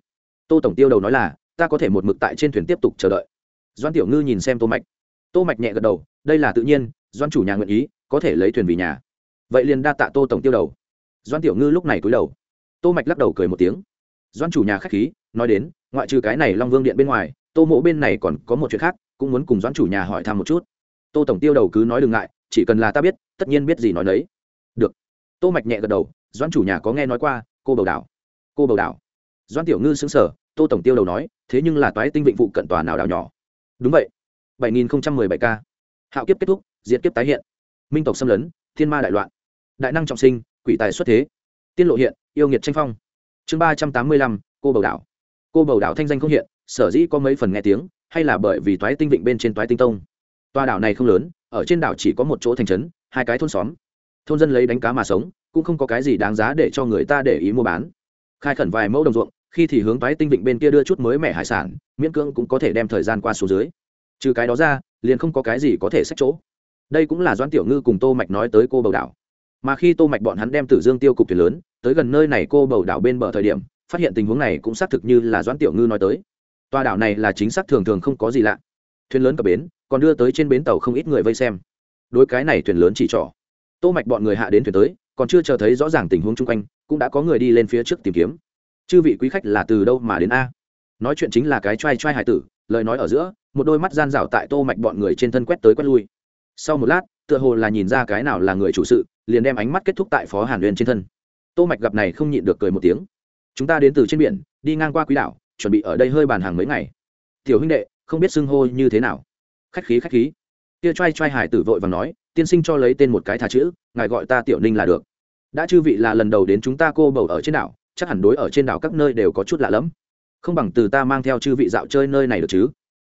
Tô tổng tiêu đầu nói là, ta có thể một mực tại trên thuyền tiếp tục chờ đợi. Doan tiểu ngư nhìn xem tô mạch. Tô mạch nhẹ gật đầu, đây là tự nhiên doan chủ nhà nguyện ý, có thể lấy thuyền vì nhà. Vậy liền đa tạ tô tổng tiêu đầu. Doan tiểu ngư lúc này cúi đầu. Tô mạch lắc đầu cười một tiếng. Doan chủ nhà khách khí, nói đến, ngoại trừ cái này long vương điện bên ngoài tô mộ bên này còn có một chuyện khác, cũng muốn cùng Doãn chủ nhà hỏi thăm một chút. Tô tổng tiêu đầu cứ nói đừng ngại, chỉ cần là ta biết, tất nhiên biết gì nói đấy được. Tô mạch nhẹ gật đầu, Doãn chủ nhà có nghe nói qua, cô bầu đảo. Cô bầu đảo. Doãn tiểu ngư xứng sở tô tổng tiêu đầu nói, thế nhưng là toái tinh vịnh vụ cận tòa nào đảo nhỏ. Đúng vậy. 7017 ca. hạo kiếp kết thúc, diệt kiếp tái hiện. Minh tộc xâm lấn, thiên ma đại loạn. Đại năng trọng sinh, quỷ tài xuất thế. Tiên lộ hiện, yêu nghiệt tranh phong. Chương ba trăm tám mươi lăm, cô bầu đảo cô bầu đảo thanh danh không hiện, sở dĩ có mấy phần nghe tiếng, hay là bởi vì toái tinh vịnh bên trên toái tinh tông. Toa đảo này không lớn, ở trên đảo chỉ có một chỗ thành trấn, hai cái thôn xóm. Thôn dân lấy đánh cá mà sống, cũng không có cái gì đáng giá để cho người ta để ý mua bán. Khai khẩn vài mẫu đồng ruộng, khi thì hướng toái tinh vịnh bên kia đưa chút mới mẻ hải sản, miễn cưỡng cũng có thể đem thời gian qua số dưới. Trừ cái đó ra, liền không có cái gì có thể xách chỗ. Đây cũng là doãn tiểu ngư cùng tô mạch nói tới cô bầu đảo. Mà khi tô mạch bọn hắn đem tử dương tiêu cục thuyền lớn, tới gần nơi này cô bầu đảo bên bờ thời điểm phát hiện tình huống này cũng xác thực như là doãn tiểu ngư nói tới. Toa đảo này là chính xác thường thường không có gì lạ. Thuyền lớn cập bến, còn đưa tới trên bến tàu không ít người vây xem. Đối cái này thuyền lớn chỉ trỏ. Tô mạch bọn người hạ đến thuyền tới, còn chưa chờ thấy rõ ràng tình huống chung quanh, cũng đã có người đi lên phía trước tìm kiếm. Chư vị quý khách là từ đâu mà đến a? Nói chuyện chính là cái trai trai hải tử, lời nói ở giữa, một đôi mắt gian rảo tại tô mạch bọn người trên thân quét tới quét lui. Sau một lát, tựa hồ là nhìn ra cái nào là người chủ sự, liền đem ánh mắt kết thúc tại phó hàn uyên trên thân. Tô mạch gặp này không nhịn được cười một tiếng chúng ta đến từ trên biển, đi ngang qua quý đảo, chuẩn bị ở đây hơi bàn hàng mấy ngày. Tiểu huynh đệ, không biết xưng hô như thế nào. Khách khí khách khí. Kia trai trai hải tử vội và nói, tiên sinh cho lấy tên một cái thà chữ, ngài gọi ta tiểu ninh là được. Đã chư vị là lần đầu đến chúng ta cô bầu ở trên đảo, chắc hẳn đối ở trên đảo các nơi đều có chút lạ lẫm. Không bằng từ ta mang theo chư vị dạo chơi nơi này được chứ?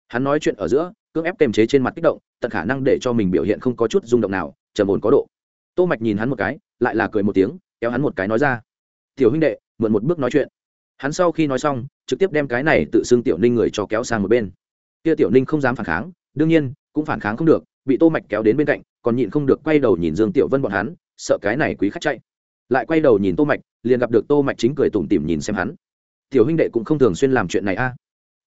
Hắn nói chuyện ở giữa, cưỡng ép kềm chế trên mặt kích động, tận khả năng để cho mình biểu hiện không có chút rung động nào, trầm ổn có độ. Tô mạch nhìn hắn một cái, lại là cười một tiếng, kéo hắn một cái nói ra. Tiểu huynh đệ mượn một bước nói chuyện. Hắn sau khi nói xong, trực tiếp đem cái này tự xưng tiểu ninh người cho kéo sang một bên. Kia tiểu ninh không dám phản kháng, đương nhiên, cũng phản kháng không được, bị tô mạch kéo đến bên cạnh, còn nhịn không được quay đầu nhìn dương tiểu vân bọn hắn, sợ cái này quý khách chạy. Lại quay đầu nhìn tô mạch, liền gặp được tô mạch chính cười tủm tỉm nhìn xem hắn. Tiểu huynh đệ cũng không thường xuyên làm chuyện này a.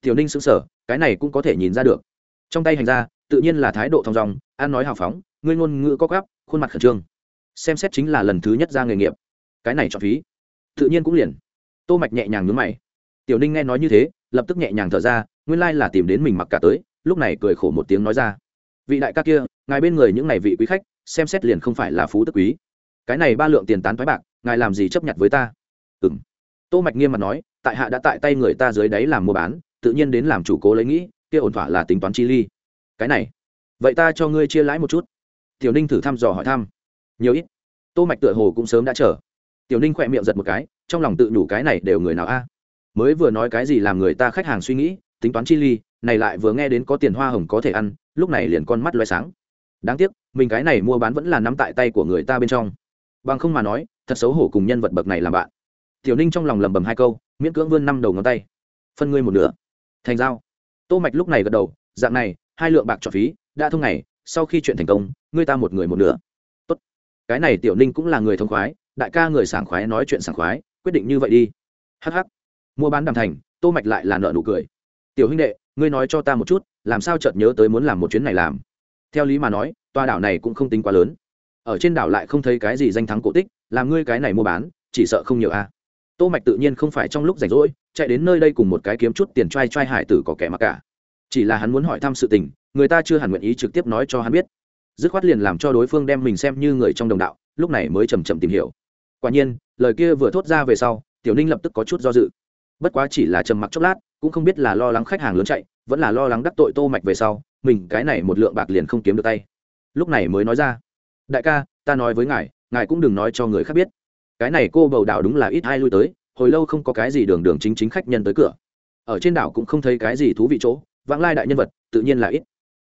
Tiểu ninh sững sờ, cái này cũng có thể nhìn ra được. Trong tay hành ra, tự nhiên là thái độ thong dong an nói hào phóng, ngươi ngôn ngữ có gáp khuôn mặt khẩn trương. Xem xét chính là lần thứ nhất ra nghề nghiệp. Cái này chọn phí tự nhiên cũng liền. Tô mạch nhẹ nhàng nhướng mày. Tiểu ninh nghe nói như thế, lập tức nhẹ nhàng thở ra, nguyên lai là tìm đến mình mặc cả tới, lúc này cười khổ một tiếng nói ra. Vị đại ca kia, ngài bên người những ngày vị quý khách, xem xét liền không phải là phú tức quý. Cái này ba lượng tiền tán thoái bạc, ngài làm gì chấp nhận với ta? Ừm. Tô mạch nghiêm mặt nói, tại hạ đã tại tay người ta dưới đáy làm mua bán, tự nhiên đến làm chủ cố lấy nghĩ, kia ổn thỏa là tính toán chi ly. Cái này, vậy ta cho ngươi chia lãi một chút. Tiểu ninh thử thăm dò hỏi thăm. Nhiều ít. Tô mạch tựa hồ cũng sớm đã chờ tiểu ninh khỏe miệng giật một cái, trong lòng tự nhủ cái này đều người nào a? Mới vừa nói cái gì làm người ta khách hàng suy nghĩ, tính toán chi ly, này lại vừa nghe đến có tiền hoa hồng có thể ăn, lúc này liền con mắt loay sáng. Đáng tiếc, mình cái này mua bán vẫn là nắm tại tay của người ta bên trong. Bằng không mà nói, thật xấu hổ cùng nhân vật bậc này làm bạn. Tiểu ninh trong lòng lầm bầm hai câu, miễn cưỡng vươn năm đầu ngón tay. Phân ngươi một nửa. Thành giao. Tô mạch lúc này gật đầu, dạng này, hai lượng bạc trọn phí, đã thông ngày, sau khi chuyện thành công, ngươi ta một người một nửa. Tốt. Cái này tiểu ninh cũng là người thông khoái đại ca người sảng khoái nói chuyện sảng khoái, quyết định như vậy đi. Hh mua bán đàm thành, tô mạch lại là nợ nụ cười. Tiểu huynh đệ, ngươi nói cho ta một chút, làm sao chợt nhớ tới muốn làm một chuyến này làm? Theo lý mà nói toa đảo này cũng không tính quá lớn. Ở trên đảo lại không thấy cái gì danh thắng cổ tích, làm ngươi cái này mua bán, chỉ sợ không nhiều a. Tô mạch tự nhiên không phải trong lúc rảnh rỗi, chạy đến nơi đây cùng một cái kiếm chút tiền trai trai hải tử có kẻ mặc cả. Chỉ là hắn muốn hỏi thăm sự tình, người ta chưa hẳn nguyện ý trực tiếp nói cho hắn biết. Dứt khoát liền làm cho đối phương đem mình xem như người trong đồng đạo, lúc này mới chầm chậm tìm hiểu quả nhiên, lời kia vừa thốt ra về sau, tiểu ninh lập tức có chút do dự. Bất quá chỉ là trầm mặc chốc lát, cũng không biết là lo lắng khách hàng lớn chạy, vẫn là lo lắng đắc tội tô mạch về sau, mình cái này một lượng bạc liền không kiếm được tay. Lúc này mới nói ra, đại ca, ta nói với ngài ngài cũng đừng nói cho người khác biết. Cái này cô bầu đảo đúng là ít ai lui tới, hồi lâu không có cái gì đường đường chính chính khách nhân tới cửa. Ở trên đảo cũng không thấy cái gì thú vị chỗ, vãng lai đại nhân vật, tự nhiên là ít.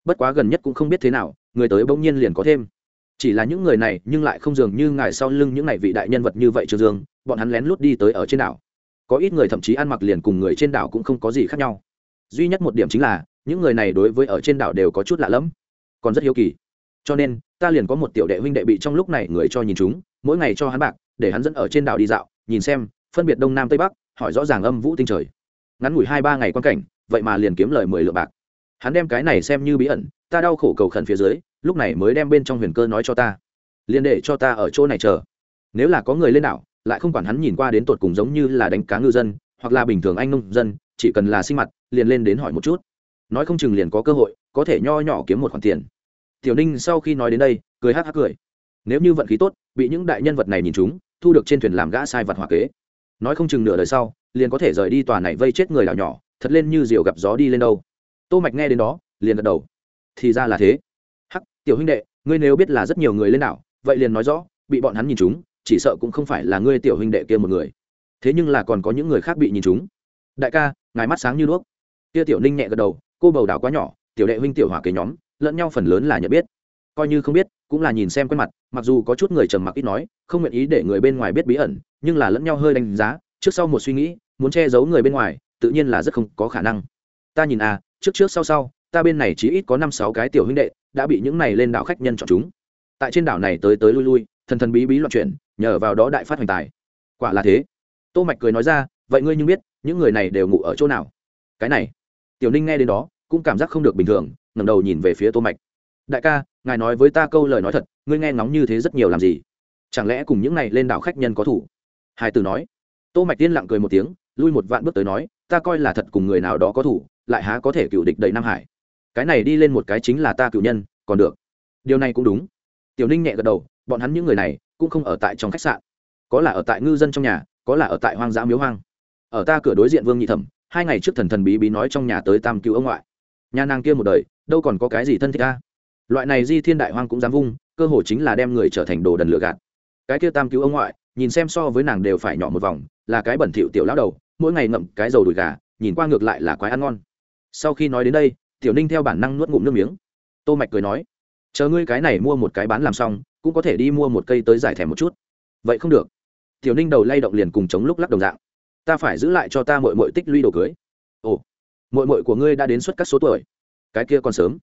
Bất quá gần nhất cũng không biết thế nào, người tới bỗng nhiên liền có thêm chỉ là những người này nhưng lại không dường như ngài sau lưng những này vị đại nhân vật như vậy trương dương bọn hắn lén lút đi tới ở trên đảo. Có ít người thậm chí ăn mặc liền cùng người trên đảo cũng không có gì khác nhau. Duy nhất một điểm chính là, những người này đối với ở trên đảo đều có chút lạ lẫm, còn rất hiếu kỳ. Cho nên, ta liền có một tiểu đệ huynh đệ bị trong lúc này người cho nhìn chúng, mỗi ngày cho hắn bạc, để hắn dẫn ở trên đảo đi dạo, nhìn xem, phân biệt đông nam tây bắc, hỏi rõ ràng âm vũ tinh trời. Ngắn ngủi hai ba ngày quan cảnh, vậy mà liền kiếm lời mười lượng bạc. Hắn đem cái này xem như bí ẩn, ta đau khổ cầu khẩn phía dưới lúc này mới đem bên trong huyền cơ nói cho ta. Liền để cho ta ở chỗ này chờ. Nếu là có người lên đảo, lại không quản hắn nhìn qua đến tột cùng giống như là đánh cá ngư dân, hoặc là bình thường anh nông dân, chỉ cần là sinh mặt, liền lên đến hỏi một chút. Nói không chừng liền có cơ hội, có thể nho nhỏ kiếm một khoản tiền. Tiểu ninh sau khi nói đến đây, cười hắc hắc cười. Nếu như vận khí tốt, bị những đại nhân vật này nhìn chúng, thu được trên thuyền làm gã sai vật hòa kế. Nói không chừng nửa đời sau, liền có thể rời đi tòa này vây chết người đảo nhỏ, thật lên như diều gặp gió đi lên đâu. Tô mạch nghe đến đó, liền gật đầu. Thì ra là thế tiểu huynh đệ, ngươi nếu biết là rất nhiều người lên đảo, vậy liền nói rõ, bị bọn hắn nhìn chúng, chỉ sợ cũng không phải là ngươi tiểu huynh đệ kia một người. Thế nhưng là còn có những người khác bị nhìn chúng. Đại ca, ngài mắt sáng như đuốc. Kia tiểu ninh nhẹ gật đầu, cô bầu đảo quá nhỏ, tiểu đệ huynh tiểu hỏa kế nhóm, lẫn nhau phần lớn là nhận biết. Coi như không biết, cũng là nhìn xem quen mặt, mặc dù có chút người trầm mặc ít nói, không nguyện ý để người bên ngoài biết bí ẩn, nhưng là lẫn nhau hơi đánh giá, trước sau một suy nghĩ, muốn che giấu người bên ngoài, tự nhiên là rất không có khả năng. Ta nhìn à trước trước sau sau, ta bên này chỉ ít có năm sáu cái tiểu huynh đệ đã bị những này lên đảo khách nhân chọn chúng. Tại trên đảo này tới tới lui lui, thần thần bí bí loạn chuyển, nhờ vào đó đại phát hoành tài. Quả là thế. Tô mạch cười nói ra, vậy ngươi nhưng biết, những người này đều ngủ ở chỗ nào? Cái này, tiểu ninh nghe đến đó, cũng cảm giác không được bình thường, ngẩng đầu nhìn về phía tô mạch. Đại ca, ngài nói với ta câu lời nói thật, ngươi nghe ngóng như thế rất nhiều làm gì? Chẳng lẽ cùng những này lên đảo khách nhân có thủ? Hai từ nói. Tô mạch tiên lặng cười một tiếng, lui một vạn bước tới nói, ta coi là thật cùng người nào đó có thủ, lại há có thể cựu địch đầy nam hải cái này đi lên một cái chính là ta cựu nhân, còn được. Điều này cũng đúng. Tiểu ninh nhẹ gật đầu, bọn hắn những người này cũng không ở tại trong khách sạn. Có là ở tại ngư dân trong nhà, có là ở tại hoang dã miếu hoang. Ở ta cửa đối diện vương nhị thẩm, hai ngày trước thần thần bí bí nói trong nhà tới tam cứu ông ngoại. Nhà nàng kia một đời, đâu còn có cái gì thân thích ta? Loại này di thiên đại hoang cũng dám vung, cơ hồ chính là đem người trở thành đồ đần lựa gạt. Cái kia tam cứu ông ngoại, nhìn xem so với nàng đều phải nhỏ một vòng, là cái bẩn thỉu tiểu lão đầu, mỗi ngày ngậm cái dầu đùi gà, nhìn qua ngược lại là quái ăn ngon. Sau khi nói đến đây tiểu ninh theo bản năng nuốt ngụm nước miếng. Tô mạch cười nói, chờ ngươi cái này mua một cái bán làm xong, cũng có thể đi mua một cây tới giải thèm một chút. Vậy không được. Tiểu ninh đầu lay động liền cùng chống lúc lắc đồng dạng, ta phải giữ lại cho ta mội mội tích lũy đồ cưới. Ồ mội mội của ngươi đã đến suốt các số tuổi. Cái kia còn sớm.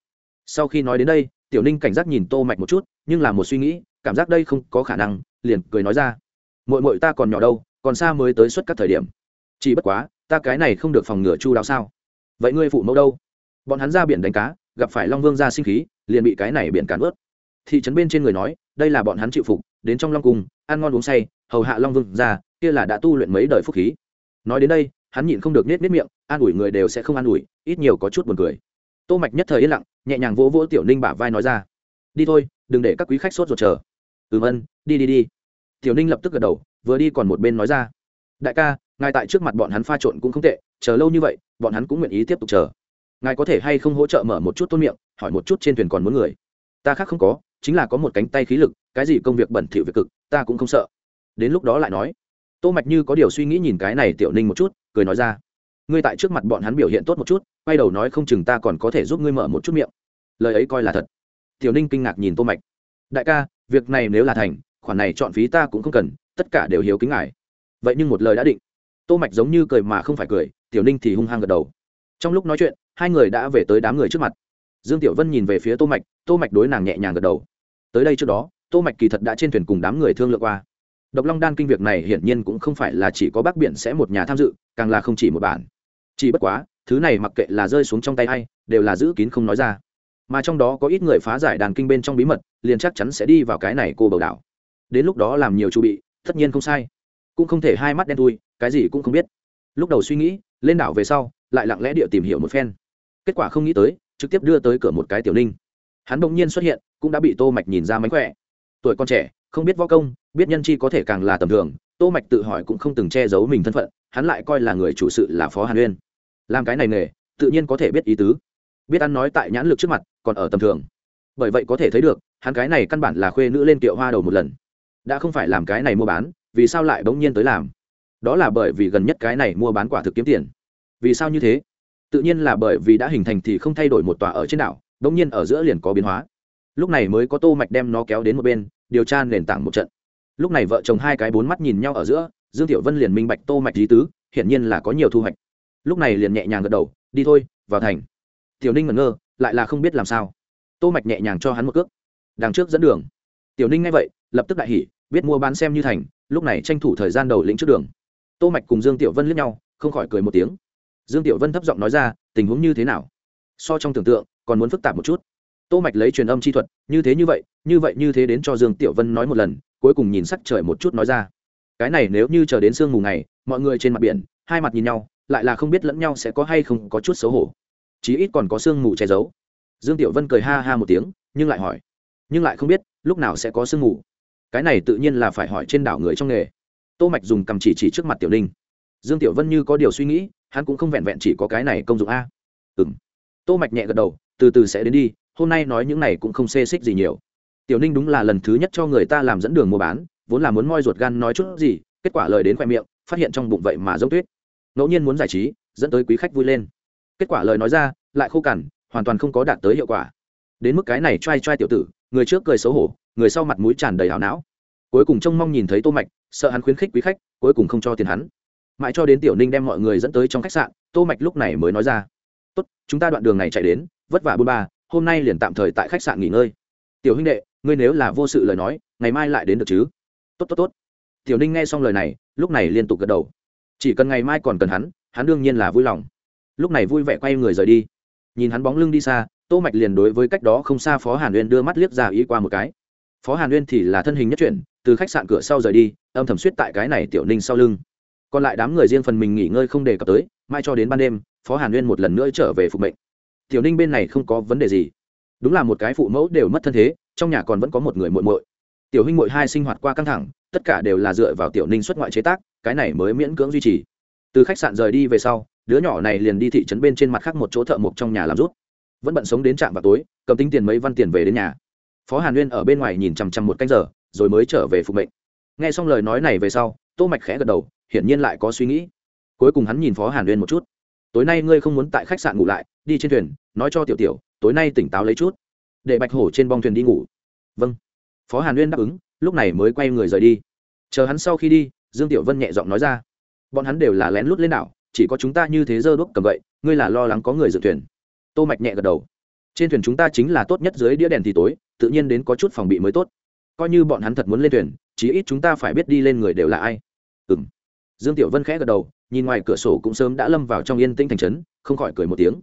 Sau khi nói đến đây, tiểu ninh cảnh giác nhìn tô mạch một chút, nhưng là một suy nghĩ, cảm giác đây không có khả năng, liền cười nói ra mội mội ta còn nhỏ đâu, còn xa mới tới suốt các thời điểm. Chỉ bất quá, ta cái này không được phòng ngừa chu đáo sao. Vậy ngươi phụ mẫu đâu? Bọn hắn ra biển đánh cá, gặp phải long vương ra sinh khí, liền bị cái này biển cản ướt. Thị trấn bên trên người nói, đây là bọn hắn chịu phục, đến trong long cung, ăn ngon uống say, hầu hạ long vương ra, kia là đã tu luyện mấy đời phúc khí. Nói đến đây, hắn nhịn không được nết nết miệng, an ủi người đều sẽ không an ủi, ít nhiều có chút buồn cười. Tô mạch nhất thời yên lặng, nhẹ nhàng vỗ vỗ tiểu ninh bả vai nói ra, đi thôi, đừng để các quý khách sốt ruột chờ. Ừm ân đi đi đi. Tiểu ninh lập tức gật đầu, vừa đi còn một bên nói ra, đại ca, ngài tại trước mặt bọn hắn pha trộn cũng không tệ, chờ lâu như vậy, bọn hắn cũng nguyện ý tiếp tục chờ ngài có thể hay không hỗ trợ mở một chút tôn miệng, hỏi một chút trên thuyền còn muốn người? Ta khác không có, chính là có một cánh tay khí lực, cái gì công việc bẩn thỉu việc cực, ta cũng không sợ. Đến lúc đó lại nói. Tô mạch như có điều suy nghĩ nhìn cái này tiểu ninh một chút, cười nói ra. Ngươi tại trước mặt bọn hắn biểu hiện tốt một chút, quay đầu nói không chừng ta còn có thể giúp ngươi mở một chút miệng. Lời ấy coi là thật. Tiểu ninh kinh ngạc nhìn tô mạch. Đại ca, việc này nếu là thành, khoản này chọn phí ta cũng không cần, tất cả đều hiếu kính ngài. Vậy nhưng một lời đã định. Tô mạch giống như cười mà không phải cười, tiểu ninh thì hung hăng gật đầu. Trong lúc nói chuyện hai người đã về tới đám người trước mặt. Dương tiểu vân nhìn về phía tô mạch tô mạch đối nàng nhẹ nhàng gật đầu. Tới đây trước đó, tô mạch kỳ thật đã trên thuyền cùng đám người thương lượng qua. Độc long đan kinh việc này hiển nhiên cũng không phải là chỉ có bác biển sẽ một nhà tham dự, càng là không chỉ một bản. Chỉ bất quá, thứ này mặc kệ là rơi xuống trong tay hay đều là giữ kín không nói ra. Mà trong đó có ít người phá giải đàn kinh bên trong bí mật, liền chắc chắn sẽ đi vào cái này cô bầu đảo. Đến lúc đó làm nhiều chu bị, tất nhiên không sai. Cũng không thể hai mắt đen thui, cái gì cũng không biết. Lúc đầu suy nghĩ, lên đảo về sau, lại lặng lẽ địa tìm hiểu một phen kết quả không nghĩ tới, trực tiếp đưa tới cửa một cái tiểu ninh. Hắn bỗng nhiên xuất hiện, cũng đã bị tô mạch nhìn ra mánh khỏe. Tuổi con trẻ, không biết võ công, biết nhân chi có thể càng là tầm thường, tô mạch tự hỏi cũng không từng che giấu mình thân phận, hắn lại coi là người chủ sự là phó hàn uyên. Làm cái này nghề, tự nhiên có thể biết ý tứ. Biết ăn nói tại nhãn lực trước mặt, còn ở tầm thường. Bởi vậy có thể thấy được, hắn cái này căn bản là khuê nữ lên kiệu hoa đầu một lần. Đã không phải làm cái này mua bán, vì sao lại bỗng nhiên tới làm? Đó là bởi vì gần nhất cái này mua bán quả thực kiếm tiền. Vì sao như thế? Tự nhiên là bởi vì đã hình thành thì không thay đổi một tòa ở trên đảo bỗng nhiên ở giữa liền có biến hóa. Lúc này mới có tô mạch đem nó kéo đến một bên, điều tra nền tảng một trận. Lúc này vợ chồng hai cái bốn mắt nhìn nhau ở giữa, dương tiểu vân liền minh bạch tô mạch lý tứ, hiển nhiên là có nhiều thu hoạch. Lúc này liền nhẹ nhàng gật đầu, đi thôi, vào thành. Tiểu ninh ngẩn ngơ, lại là không biết làm sao. Tô mạch nhẹ nhàng cho hắn một cước. Đằng trước dẫn đường. Tiểu ninh nghe vậy, lập tức đại hỉ, biết mua bán xem như thành, lúc này tranh thủ thời gian đầu lĩnh trước đường. Tô mạch cùng dương tiểu vân liếc nhau, không khỏi cười một tiếng dương tiểu vân thấp giọng nói ra, tình huống như thế nào? So trong tưởng tượng, còn muốn phức tạp một chút. Tô mạch lấy truyền âm chi thuật, như thế như vậy như vậy như thế đến cho dương tiểu vân nói một lần, cuối cùng nhìn sắc trời một chút nói ra. Cái này nếu như chờ đến sương mù ngày, mọi người trên mặt biển, hai mặt nhìn nhau, lại là không biết lẫn nhau sẽ có hay không có chút xấu hổ. Chí ít còn có sương mù che giấu. Dương tiểu vân cười ha ha một tiếng, nhưng lại hỏi. Nhưng lại không biết, lúc nào sẽ có sương mù? Cái này tự nhiên là phải hỏi trên đảo người trong nghề. Tô mạch dùng cầm chỉ chỉ trước mặt tiểu linh dương tiểu vân như có điều suy nghĩ hắn cũng không vẹn vẹn chỉ có cái này công dụng a. Ừm. Tô mạch nhẹ gật đầu, từ từ sẽ đến đi, hôm nay nói những này cũng không xê xích gì nhiều. Tiểu ninh đúng là lần thứ nhất cho người ta làm dẫn đường mua bán, vốn là muốn moi ruột gan nói chút gì, kết quả lời đến khoe miệng, phát hiện trong bụng vậy mà giống tuyết. Ngẫu nhiên muốn giải trí, dẫn tới quý khách vui lên. Kết quả lời nói ra, lại khô cằn, hoàn toàn không có đạt tới hiệu quả. Đến mức cái này t r a i t r a i tiểu tử, người trước cười xấu hổ, người sau mặt mũi tràn đầy hảo não. Cuối cùng trông mong nhìn thấy tô mạch, sợ hắn khuyến khích quý khách, cuối cùng không cho tiền hắn mãi cho đến tiểu ninh đem mọi người dẫn tới trong khách sạn, tô mạch lúc này mới nói ra. Tốt, chúng ta đoạn đường này chạy đến, vất vả bôn ba, hôm nay liền tạm thời tại khách sạn nghỉ ngơi. Tiểu huynh đệ, ngươi nếu là vô sự lời nói, ngày mai lại đến được chứ? Tốt tốt tốt. Tiểu ninh nghe xong lời này, lúc này liên tục gật đầu. Chỉ cần ngày mai còn cần hắn hắn đương nhiên là vui lòng. Lúc này vui vẻ quay người rời đi. Nhìn hắn bóng lưng đi xa, tô mạch liền đối với cách đó không xa phó hàn uyên đưa mắt liếc ra ý qua một cái. Phó hàn uyên thì là thân hình nhất chuyển, từ khách sạn cửa sau rời đi, âm thầm suýt tại cái này tiểu ninh sau lưng còn lại đám người riêng phần mình nghỉ ngơi không đề cập tới, mai cho đến ban đêm, phó hàn Nguyên một lần nữa trở về phục mệnh. Tiểu ninh bên này không có vấn đề gì. Đúng là một cái phụ mẫu đều mất thân thế, trong nhà còn vẫn có một người muội muội. Tiểu huynh muội hai sinh hoạt qua căng thẳng, tất cả đều là dựa vào tiểu ninh xuất ngoại chế tác, cái này mới miễn cưỡng duy trì. Từ khách sạn rời đi về sau, đứa nhỏ này liền đi thị trấn bên trên mặt khác một chỗ thợ mộc trong nhà làm rút. Vẫn bận sống đến trạm vào tối, cầm tính tiền mấy văn tiền về đến nhà. Phó hàn nguyên ở bên ngoài nhìn chằm chằm một canh giờ, rồi mới trở về phục mệnh nghe xong lời nói này về sau, tô mạch khẽ gật đầu, hiển nhiên lại có suy nghĩ. Cuối cùng hắn nhìn phó hàn Uyên một chút. Tối nay ngươi không muốn tại khách sạn ngủ lại, đi trên thuyền, nói cho tiểu tiểu, tối nay tỉnh táo lấy chút. Để bạch hổ trên bong thuyền đi ngủ. Vâng. Phó hàn uyên đáp ứng, lúc này mới quay người rời đi. Chờ hắn sau khi đi, dương tiểu vân nhẹ giọng nói ra. Bọn hắn đều là lén lút lên đảo, chỉ có chúng ta như thế dơ đuốc cầm vậy ngươi là lo lắng có người dự thuyền. Tô mạch nhẹ gật đầu. Trên thuyền chúng ta chính là tốt nhất dưới đĩa đèn thì tối, tự nhiên đến có chút phòng bị mới tốt. Coi như bọn hắn thật muốn lên thuyền chí ít chúng ta phải biết đi lên người đều là ai. Ừm. Dương tiểu vân khẽ gật đầu, nhìn ngoài cửa sổ cũng sớm đã lâm vào trong yên tĩnh thành trấn, không khỏi cười một tiếng.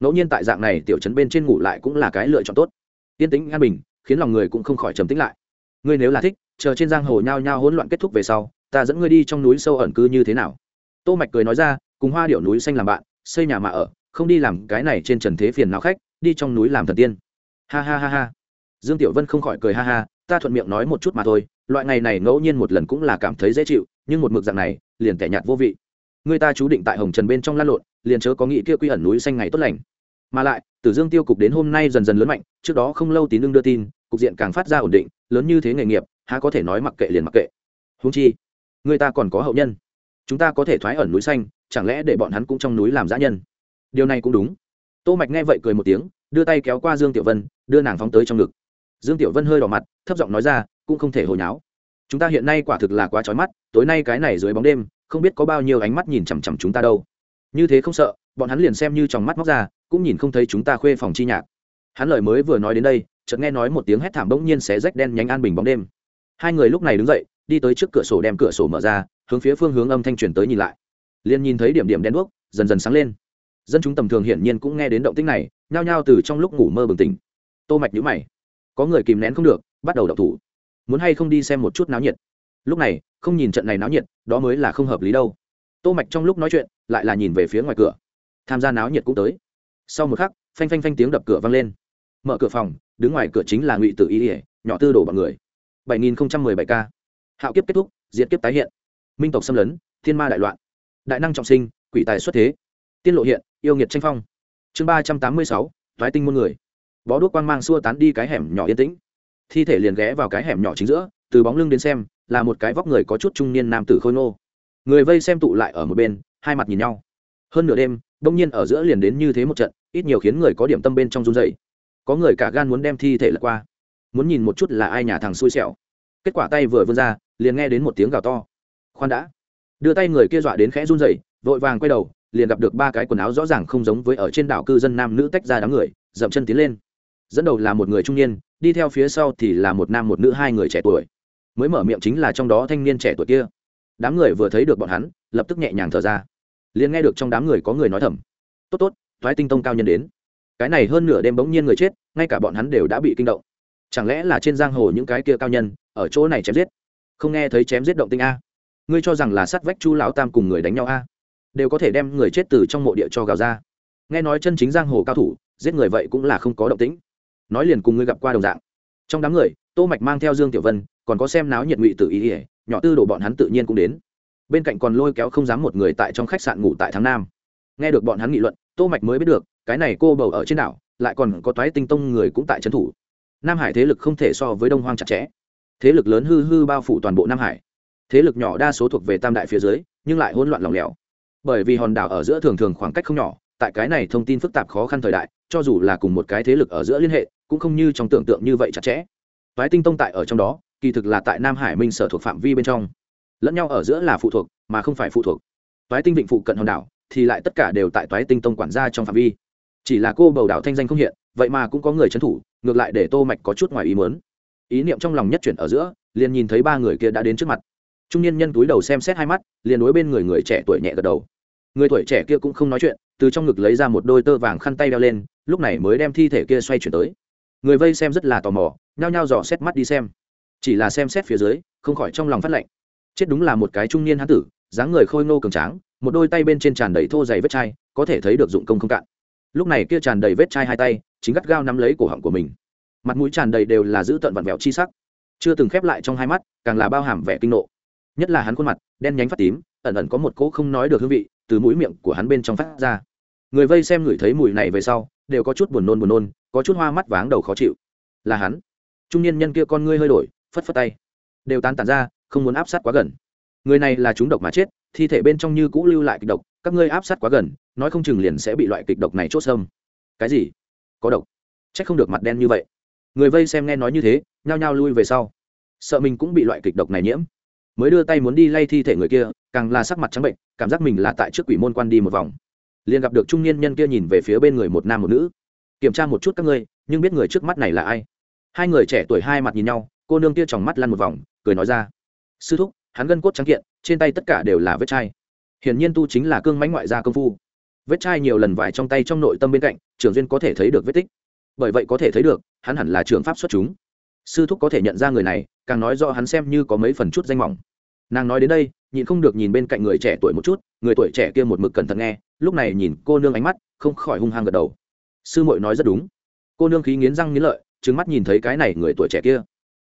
Ngẫu nhiên tại dạng này tiểu trấn bên trên ngủ lại cũng là cái lựa chọn tốt. Yên tĩnh an bình, khiến lòng người cũng không khỏi trầm tĩnh lại. Ngươi nếu là thích, chờ trên giang hồ nhao nhao hỗn loạn kết thúc về sau, ta dẫn ngươi đi trong núi sâu ẩn cư như thế nào? Tô mạch cười nói ra, cùng hoa điệu núi xanh làm bạn, xây nhà mà ở, không đi làm cái này trên trần thế phiền não khách, đi trong núi làm thần tiên. Ha ha ha ha. Dương tiểu vân không khỏi cười ha ha, ta thuận miệng nói một chút mà thôi loại ngày này ngẫu nhiên một lần cũng là cảm thấy dễ chịu, nhưng một mực dạng này, liền tẻ nhạt vô vị. Người ta chú định tại hồng trần bên trong lan lộn, liền chớ có nghĩ kia quy ẩn núi xanh ngày tốt lành. Mà lại, tử dương tiêu cục đến hôm nay dần dần lớn mạnh, trước đó không lâu tín ưng đưa tin, cục diện càng phát ra ổn định, lớn như thế nghề nghiệp, há có thể nói mặc kệ liền mặc kệ. Húng chi, người ta còn có hậu nhân. Chúng ta có thể thoái ẩn núi xanh, chẳng lẽ để bọn hắn cũng trong núi làm giã nhân? Điều này cũng đúng. Tô mạch nghe vậy cười một tiếng, đưa tay kéo qua dương tiểu vân, đưa nàng phóng tới trong ngực. Dương tiểu vân hơi đỏ mặt, thấp giọng nói ra cũng không thể hồi nháo. Chúng ta hiện nay quả thực là quá chói mắt, tối nay cái này dưới bóng đêm, không biết có bao nhiêu ánh mắt nhìn chằm chằm chúng ta đâu. Như thế không sợ, bọn hắn liền xem như trong mắt móc ra, cũng nhìn không thấy chúng ta khuê phòng chi nhạc. Hắn lời mới vừa nói đến đây, chợt nghe nói một tiếng hét thảm bỗng nhiên xé rách đen nhánh an bình bóng đêm. Hai người lúc này đứng dậy, đi tới trước cửa sổ đem cửa sổ mở ra, hướng phía phương hướng âm thanh truyền tới nhìn lại. Liền nhìn thấy điểm điểm đen đuốc, dần dần sáng lên. Dân chúng tầm thường hiển nhiên cũng nghe đến động tĩnh này, nhao nhao từ trong lúc ngủ mơ bừng tỉnh. Tô mạch nhíu mày. Có người kìm nén không được, bắt đầu động thủ muốn hay không đi xem một chút náo nhiệt. Lúc này, không nhìn trận này náo nhiệt, đó mới là không hợp lý đâu. Tô mạch trong lúc nói chuyện, lại là nhìn về phía ngoài cửa. Tham gia náo nhiệt cũng tới. Sau một khắc, phanh phanh phanh tiếng đập cửa vang lên. Mở cửa phòng, đứng ngoài cửa chính là ngụy tử y ỉa nhỏ tư đổ bọn người. 7017 ca. hạo kiếp kết thúc, diệt kiếp tái hiện. Minh tộc xâm lấn, thiên ma đại loạn. Đại năng trọng sinh, quỷ tài xuất thế. Tiên lộ hiện, yêu nghiệt tranh phong. Chương ba trăm tám mươi sáu thoái tinh muôn người. Bó đuốc quang mang xua tán đi cái hẻm nhỏ yên tĩnh thi thể liền ghé vào cái hẻm nhỏ chính giữa, từ bóng lưng đến xem, là một cái vóc người có chút trung niên nam tử khôi ngô. Người vây xem tụ lại ở một bên, hai mặt nhìn nhau. Hơn nửa đêm, đông nhiên ở giữa liền đến như thế một trận, ít nhiều khiến người có điểm tâm bên trong run dày có người cả gan muốn đem thi thể lật qua, muốn nhìn một chút là ai nhà thằng xui xẻo. Kết quả tay vừa vươn ra, liền nghe đến một tiếng gào to. Khoan đã. Đưa tay người kia dọa đến khẽ run rẩy, vội vàng quay đầu, liền gặp được ba cái quần áo rõ ràng không giống với ở trên đảo cư dân nam nữ tách ra đám người, dậm chân tiến lên. Dẫn đầu là một người trung niên đi theo phía sau thì là một nam một nữ hai người trẻ tuổi. Mới mở miệng chính là trong đó thanh niên trẻ tuổi kia. Đám người vừa thấy được bọn hắn, lập tức nhẹ nhàng thở ra. Liền nghe được trong đám người có người nói thầm. Tốt tốt thoái tinh tông cao nhân đến. Cái này hơn nửa đêm bỗng nhiên người chết, ngay cả bọn hắn đều đã bị kinh động. Chẳng lẽ là trên giang hồ những cái kia cao nhân, ở chỗ này chém giết? Không nghe thấy chém giết động tinh a. Ngươi cho rằng là sát vách chu lão tam cùng người đánh nhau a? Đều có thể đem người chết từ trong mộ địa cho gào ra. Nghe nói chân chính giang hồ cao thủ, giết người vậy cũng là không có động tĩnh nói liền cùng ngươi gặp qua đồng dạng. Trong đám người, tô mạch mang theo dương tiểu vân, còn có xem náo nhiệt ngụy tự ý ỉa nhỏ tư đồ bọn hắn tự nhiên cũng đến. Bên cạnh còn lôi kéo không dám một người tại trong khách sạn ngủ tại tháng nam. Nghe được bọn hắn nghị luận, tô mạch mới biết được, cái này cô bầu ở trên đảo, lại còn có toái tinh tông người cũng tại trấn thủ. Nam hải thế lực không thể so với đông hoang chặt chẽ. Thế lực lớn hư hư bao phủ toàn bộ nam hải. Thế lực nhỏ đa số thuộc về tam đại phía dưới, nhưng lại hỗn loạn lòng lẻo. Bởi vì hòn đảo ở giữa thường thường khoảng cách không nhỏ, tại cái này thông tin phức tạp khó khăn thời đại, cho dù là cùng một cái thế lực ở giữa liên hệ cũng không như trong tưởng tượng như vậy chặt chẽ. Toái tinh tông tại ở trong đó, kỳ thực là tại nam hải minh sở thuộc phạm vi bên trong. Lẫn nhau ở giữa là phụ thuộc, mà không phải phụ thuộc. Toái tinh vịnh phụ cận hòn đảo, thì lại tất cả đều tại toái tinh tông quản gia trong phạm vi. Chỉ là cô bầu đảo thanh danh không hiện, vậy mà cũng có người trấn thủ, ngược lại để tô mạch có chút ngoài ý muốn. Ý niệm trong lòng nhất chuyển ở giữa, liền nhìn thấy ba người kia đã đến trước mặt. Trung niên nhân túi đầu xem xét hai mắt, liền đối bên người người trẻ tuổi nhẹ gật đầu. Người tuổi trẻ kia cũng không nói chuyện, từ trong ngực lấy ra một đôi tơ vàng khăn tay đeo lên, lúc này mới đem thi thể kia xoay chuyển tới người vây xem rất là tò mò, nhao nhao dò xét mắt đi xem. Chỉ là xem xét phía dưới, không khỏi trong lòng phát lạnh chết đúng là một cái trung niên hán tử, dáng người khôi ngô cường tráng, một đôi tay bên trên tràn đầy thô dày vết chai, có thể thấy được dụng công không cạn. Lúc này kia tràn đầy vết chai hai tay, chính gắt gao nắm lấy cổ họng của mình. Mặt mũi tràn đầy đều là giữ tận vặn vẹo chi sắc. Chưa từng khép lại trong hai mắt, càng là bao hàm vẻ kinh nộ. Nhất là hắn khuôn mặt, đen nhánh phát tím, ẩn ẩn có một cỗ không nói được hương vị, từ mũi miệng của hắn bên trong phát ra. Người vây xem ngửi thấy mùi này về sau, đều có chút buồn nôn buồn nôn có chút hoa mắt váng đầu khó chịu. Là hắn. Trung niên nhân kia con ngươi hơi đổi, phất phất tay. Đều tán tản ra, không muốn áp sát quá gần. Người này là chúng độc mà chết, thi thể bên trong như cũ lưu lại kịch độc, các ngươi áp sát quá gần, nói không chừng liền sẽ bị loại kịch độc này chốt sâm cái gì? Có độc? C h ắ c không được mặt đen như vậy. Người vây xem nghe nói như thế, nhao nhao lui về sau. Sợ mình cũng bị loại kịch độc này nhiễm. Mới đưa tay muốn đi lay thi thể người kia, càng là sắc mặt trắng bệnh, cảm giác mình là tại trước quỷ môn quan đi một vòng. Liền gặp được trung niên nhân kia nhìn về phía bên người một nam một nữ kiểm tra một chút các ngươi, nhưng biết người trước mắt này là ai. Hai người trẻ tuổi hai mặt nhìn nhau, cô nương kia tròng mắt lăn một vòng, cười nói ra. Sư thúc, hắn gân cốt trắng kiện, trên tay tất cả đều là vết chai. Hiển nhiên tu chính là cương mánh ngoại gia công phu. Vết chai nhiều lần vải trong tay trong nội tâm bên cạnh, trưởng duyên có thể thấy được vết tích. Bởi vậy có thể thấy được, hắn hẳn là trường pháp xuất chúng. Sư thúc có thể nhận ra người này, càng nói do hắn xem như có mấy phần chút danh mỏng. Nàng nói đến đây, nhịn không được nhìn bên cạnh người trẻ tuổi một chút, người tuổi trẻ kia một mực cẩn thận nghe, lúc này nhìn cô nương ánh mắt, không khỏi hung hăng gật đầu sư muội nói rất đúng. Cô nương khí nghiến răng nghiến lợi trứng mắt nhìn thấy cái này người tuổi trẻ kia.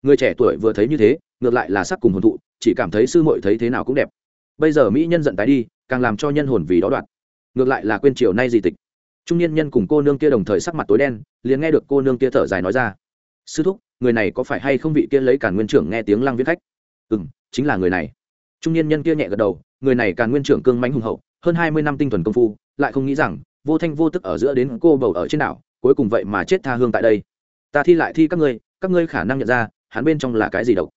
Người trẻ tuổi vừa thấy như thế, ngược lại là sắc cùng hồn thụ, chỉ cảm thấy sư muội thấy thế nào cũng đẹp. Bây giờ mỹ nhân giận tái đi, càng làm cho nhân hồn vì đó đoạt. Ngược lại là quên chiều nay gì tịch. Trung niên nhân cùng cô nương kia đồng thời sắc mặt tối đen, liền nghe được cô nương kia thở dài nói ra. Sư thúc, người này có phải hay không vị kia lấy cản nguyên trưởng nghe tiếng lăng viết khách? Ừ m chính là người này. Trung niên nhân kia nhẹ gật đầu, người này càn nguyên trưởng cương mãnh hùng hậu, hơn hai mươi năm tinh thuần công phu, lại không nghĩ rằng vô thanh vô tức ở giữa đến cô bầu ở trên đảo, cuối cùng vậy mà chết tha hương tại đây. Ta thi lại thi các ngươi các ngươi khả năng nhận ra, hắn bên trong là cái gì độc.